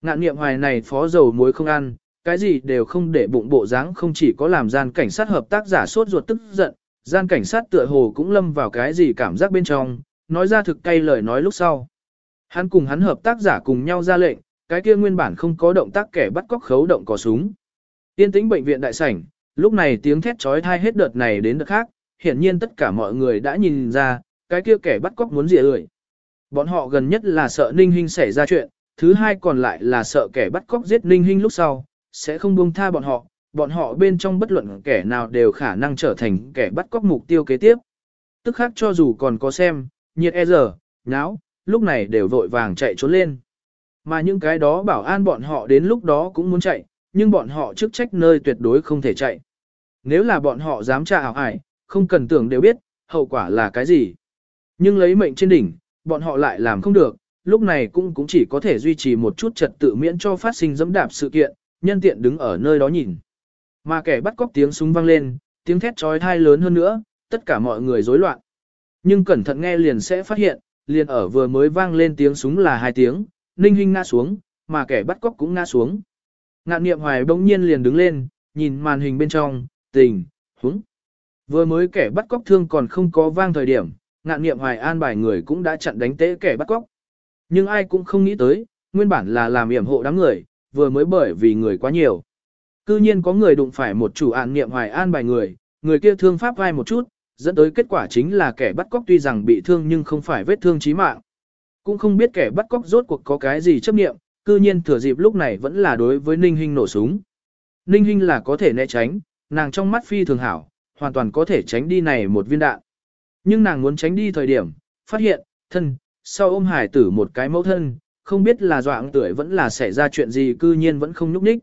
Ngạn niệm hoài này phó dầu muối không ăn, cái gì đều không để bụng bộ dáng không chỉ có làm gian cảnh sát hợp tác giả sốt ruột tức giận, gian cảnh sát tựa hồ cũng lâm vào cái gì cảm giác bên trong, nói ra thực cay lời nói lúc sau. Hắn cùng hắn hợp tác giả cùng nhau ra lệnh, cái kia nguyên bản không có động tác kẻ bắt cóc khấu động cò súng. Tiên tĩnh bệnh viện đại sảnh, lúc này tiếng thét trói thai hết đợt này đến đợt khác, hiển nhiên tất cả mọi người đã nhìn ra, cái kia kẻ bắt cóc muốn rỉa lưỡi. Bọn họ gần nhất là sợ Ninh Hinh xảy ra chuyện, thứ hai còn lại là sợ kẻ bắt cóc giết Ninh Hinh lúc sau, sẽ không buông tha bọn họ, bọn họ bên trong bất luận kẻ nào đều khả năng trở thành kẻ bắt cóc mục tiêu kế tiếp. Tức khác cho dù còn có xem, nhiệt e giờ, nháo, lúc này đều vội vàng chạy trốn lên. Mà những cái đó bảo an bọn họ đến lúc đó cũng muốn chạy, nhưng bọn họ chức trách nơi tuyệt đối không thể chạy. Nếu là bọn họ dám trả ảo ải, không cần tưởng đều biết, hậu quả là cái gì. Nhưng lấy mệnh trên đỉnh, bọn họ lại làm không được, lúc này cũng cũng chỉ có thể duy trì một chút trật tự miễn cho phát sinh dẫm đạp sự kiện, nhân tiện đứng ở nơi đó nhìn. Mà kẻ bắt cóc tiếng súng vang lên, tiếng thét trói thai lớn hơn nữa, tất cả mọi người rối loạn. Nhưng cẩn thận nghe liền sẽ phát hiện, liền ở vừa mới vang lên tiếng súng là hai tiếng, Ninh Hinh ngã xuống, mà kẻ bắt cóc cũng ngã xuống. Ngạn niệm hoài bỗng nhiên liền đứng lên, nhìn màn hình bên trong, tình, húng. Vừa mới kẻ bắt cóc thương còn không có vang thời điểm, ngạn niệm hoài an bài người cũng đã chặn đánh tế kẻ bắt cóc. Nhưng ai cũng không nghĩ tới, nguyên bản là làm yểm hộ đám người, vừa mới bởi vì người quá nhiều. Cư nhiên có người đụng phải một chủ án niệm hoài an bài người, người kia thương pháp vai một chút, dẫn tới kết quả chính là kẻ bắt cóc tuy rằng bị thương nhưng không phải vết thương chí mạng. Cũng không biết kẻ bắt cóc rốt cuộc có cái gì chấp niệm, cư nhiên thừa dịp lúc này vẫn là đối với Ninh Hinh nổ súng. Ninh Hinh là có thể né tránh, nàng trong mắt phi thường hảo, hoàn toàn có thể tránh đi này một viên đạn. Nhưng nàng muốn tránh đi thời điểm, phát hiện, thân, sau ôm hải tử một cái mẫu thân, không biết là doạng tuổi vẫn là xảy ra chuyện gì cư nhiên vẫn không nhúc nhích.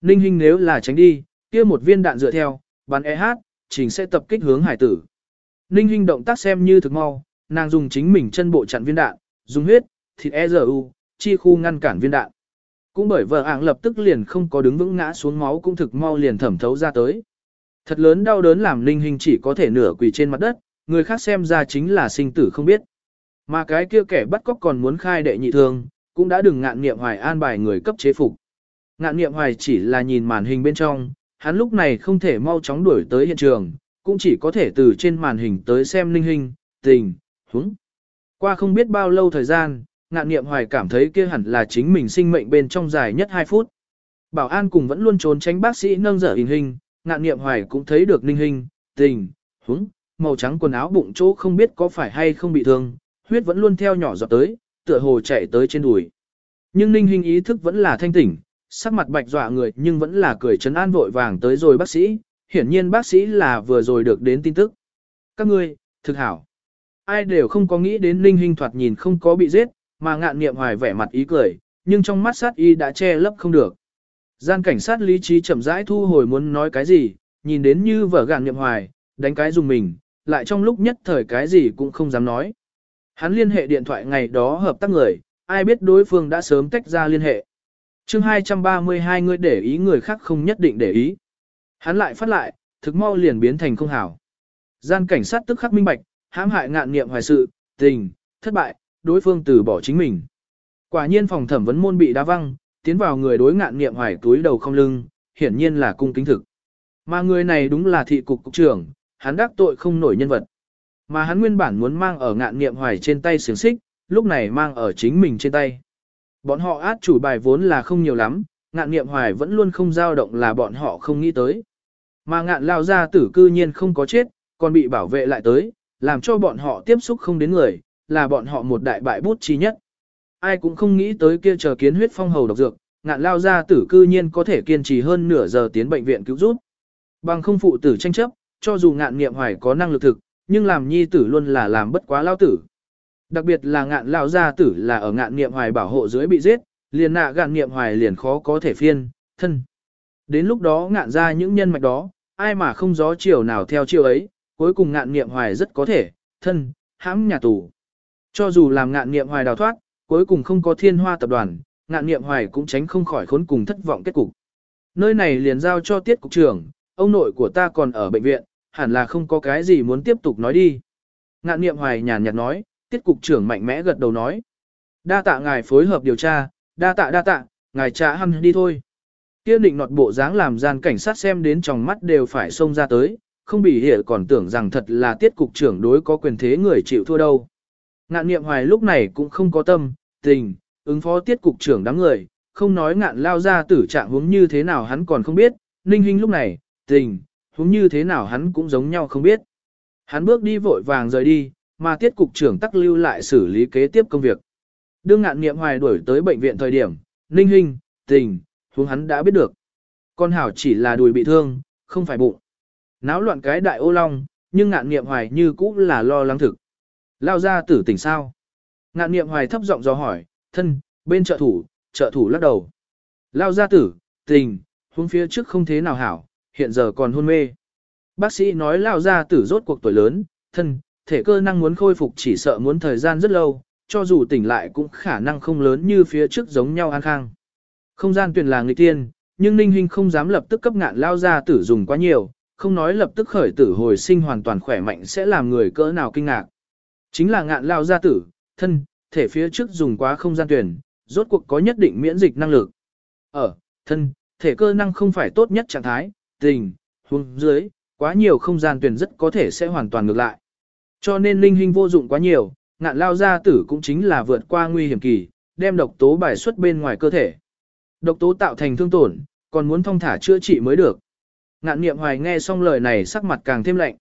Ninh Hinh nếu là tránh đi, kia một viên đạn dựa theo, bắn EH, trình sẽ tập kích hướng hải tử. Ninh Hinh động tác xem như thực mau, nàng dùng chính mình chân bộ chặn viên đạn, dùng huyết, thịt EZU, chi khu ngăn cản viên đạn. Cũng bởi vợ ảng lập tức liền không có đứng vững ngã xuống máu cũng thực mau liền thẩm thấu ra tới. Thật lớn đau đớn làm Ninh Hinh chỉ có thể nửa quỳ trên mặt đất, người khác xem ra chính là sinh tử không biết. Mà cái kia kẻ bắt cóc còn muốn khai đệ nhị thương, cũng đã đừng ngạn nghiệm hoài an bài người cấp chế phục. Ngạn nghiệm hoài chỉ là nhìn màn hình bên trong, hắn lúc này không thể mau chóng đuổi tới hiện trường, cũng chỉ có thể từ trên màn hình tới xem linh hình, tình, húng. Qua không biết bao lâu thời gian, ngạn nghiệm hoài cảm thấy kia hẳn là chính mình sinh mệnh bên trong dài nhất 2 phút. Bảo an cùng vẫn luôn trốn tránh bác sĩ nâng dở hình hình, ngạn nghiệm hoài cũng thấy được linh hình, tình, húng, màu trắng quần áo bụng chỗ không biết có phải hay không bị thương, huyết vẫn luôn theo nhỏ giọt tới, tựa hồ chạy tới trên đùi. Nhưng ninh Hinh ý thức vẫn là thanh tỉnh, sắc mặt bạch dọa người nhưng vẫn là cười trấn an vội vàng tới rồi bác sĩ, hiển nhiên bác sĩ là vừa rồi được đến tin tức. Các ngươi, thực hảo. Ai đều không có nghĩ đến ninh Hinh thoạt nhìn không có bị giết, mà ngạn niệm hoài vẻ mặt ý cười, nhưng trong mắt sát y đã che lấp không được. Gian cảnh sát lý trí chậm rãi thu hồi muốn nói cái gì, nhìn đến như vở gạn niệm hoài, đánh cái dùng mình, lại trong lúc nhất thời cái gì cũng không dám nói. Hắn liên hệ điện thoại ngày đó hợp tác người, ai biết đối phương đã sớm tách ra liên hệ. chương 232 người để ý người khác không nhất định để ý. Hắn lại phát lại, thực mau liền biến thành không hảo. Gian cảnh sát tức khắc minh bạch, hãm hại ngạn nghiệm hoài sự, tình, thất bại, đối phương từ bỏ chính mình. Quả nhiên phòng thẩm vấn môn bị đá văng, tiến vào người đối ngạn nghiệm hoài túi đầu không lưng, hiển nhiên là cung kính thực. Mà người này đúng là thị cục cục trưởng, hắn đắc tội không nổi nhân vật. Mà hắn nguyên bản muốn mang ở ngạn nghiệm hoài trên tay xiềng xích, lúc này mang ở chính mình trên tay. Bọn họ át chủ bài vốn là không nhiều lắm, ngạn nghiệm hoài vẫn luôn không dao động là bọn họ không nghĩ tới. Mà ngạn lao ra tử cư nhiên không có chết, còn bị bảo vệ lại tới, làm cho bọn họ tiếp xúc không đến người, là bọn họ một đại bại bút chi nhất. Ai cũng không nghĩ tới kia chờ kiến huyết phong hầu độc dược, ngạn lao ra tử cư nhiên có thể kiên trì hơn nửa giờ tiến bệnh viện cứu giúp. Bằng không phụ tử tranh chấp, cho dù ngạn nghiệm hoài có năng lực thực, nhưng làm nhi tử luôn là làm bất quá lao tử. Đặc biệt là ngạn lao gia tử là ở ngạn nghiệm hoài bảo hộ dưới bị giết, liền nạ gạn nghiệm hoài liền khó có thể phiên, thân. Đến lúc đó ngạn ra những nhân mạch đó, ai mà không gió chiều nào theo chiều ấy, cuối cùng ngạn nghiệm hoài rất có thể, thân, hãm nhà tù. Cho dù làm ngạn nghiệm hoài đào thoát, cuối cùng không có thiên hoa tập đoàn, ngạn nghiệm hoài cũng tránh không khỏi khốn cùng thất vọng kết cục. Nơi này liền giao cho tiết cục trưởng, ông nội của ta còn ở bệnh viện, hẳn là không có cái gì muốn tiếp tục nói đi. Ngạn niệm hoài nhàn nhạt nói, tiết cục trưởng mạnh mẽ gật đầu nói. Đa tạ ngài phối hợp điều tra, đa tạ đa tạ, ngài trả hăm đi thôi. Kia định nọt bộ dáng làm gian cảnh sát xem đến trong mắt đều phải xông ra tới, không bị hiểu còn tưởng rằng thật là tiết cục trưởng đối có quyền thế người chịu thua đâu. Ngạn niệm hoài lúc này cũng không có tâm, tình, ứng phó tiết cục trưởng đám người, không nói ngạn lao ra tử trạng hướng như thế nào hắn còn không biết, ninh hình lúc này, tình, huống như thế nào hắn cũng giống nhau không biết. Hắn bước đi vội vàng rời đi, mà tiết cục trưởng tắc lưu lại xử lý kế tiếp công việc. Đương ngạn nghiệm hoài đuổi tới bệnh viện thời điểm, ninh hình, tình, huống hắn đã biết được. Con hảo chỉ là đùi bị thương, không phải bụng. Náo loạn cái đại ô long, nhưng ngạn nghiệm hoài như cũ là lo lắng thực. Lao ra tử tỉnh sao? Ngạn nghiệm hoài thấp giọng do hỏi, thân, bên trợ thủ, trợ thủ lắc đầu. Lao ra tử, tình, huống phía trước không thế nào hảo, hiện giờ còn hôn mê. Bác sĩ nói lao ra tử rốt cuộc tuổi lớn, thân, thể cơ năng muốn khôi phục chỉ sợ muốn thời gian rất lâu, cho dù tỉnh lại cũng khả năng không lớn như phía trước giống nhau an khang. Không gian tuyển là người tiên, nhưng Ninh Hinh không dám lập tức cấp ngạn lao ra tử dùng quá nhiều, không nói lập tức khởi tử hồi sinh hoàn toàn khỏe mạnh sẽ làm người cỡ nào kinh ngạc. Chính là ngạn lao ra tử, thân, thể phía trước dùng quá không gian tuyển, rốt cuộc có nhất định miễn dịch năng lực. Ở, thân, thể cơ năng không phải tốt nhất trạng thái, tình, huống dưới, quá nhiều không gian tuyển rất có thể sẽ hoàn toàn ngược lại. Cho nên linh hình vô dụng quá nhiều, ngạn lao gia tử cũng chính là vượt qua nguy hiểm kỳ, đem độc tố bài xuất bên ngoài cơ thể. Độc tố tạo thành thương tổn, còn muốn thông thả chữa trị mới được. Ngạn niệm hoài nghe xong lời này sắc mặt càng thêm lạnh.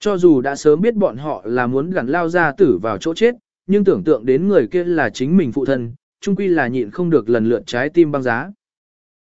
Cho dù đã sớm biết bọn họ là muốn gắn lao gia tử vào chỗ chết, nhưng tưởng tượng đến người kia là chính mình phụ thân, chung quy là nhịn không được lần lượt trái tim băng giá.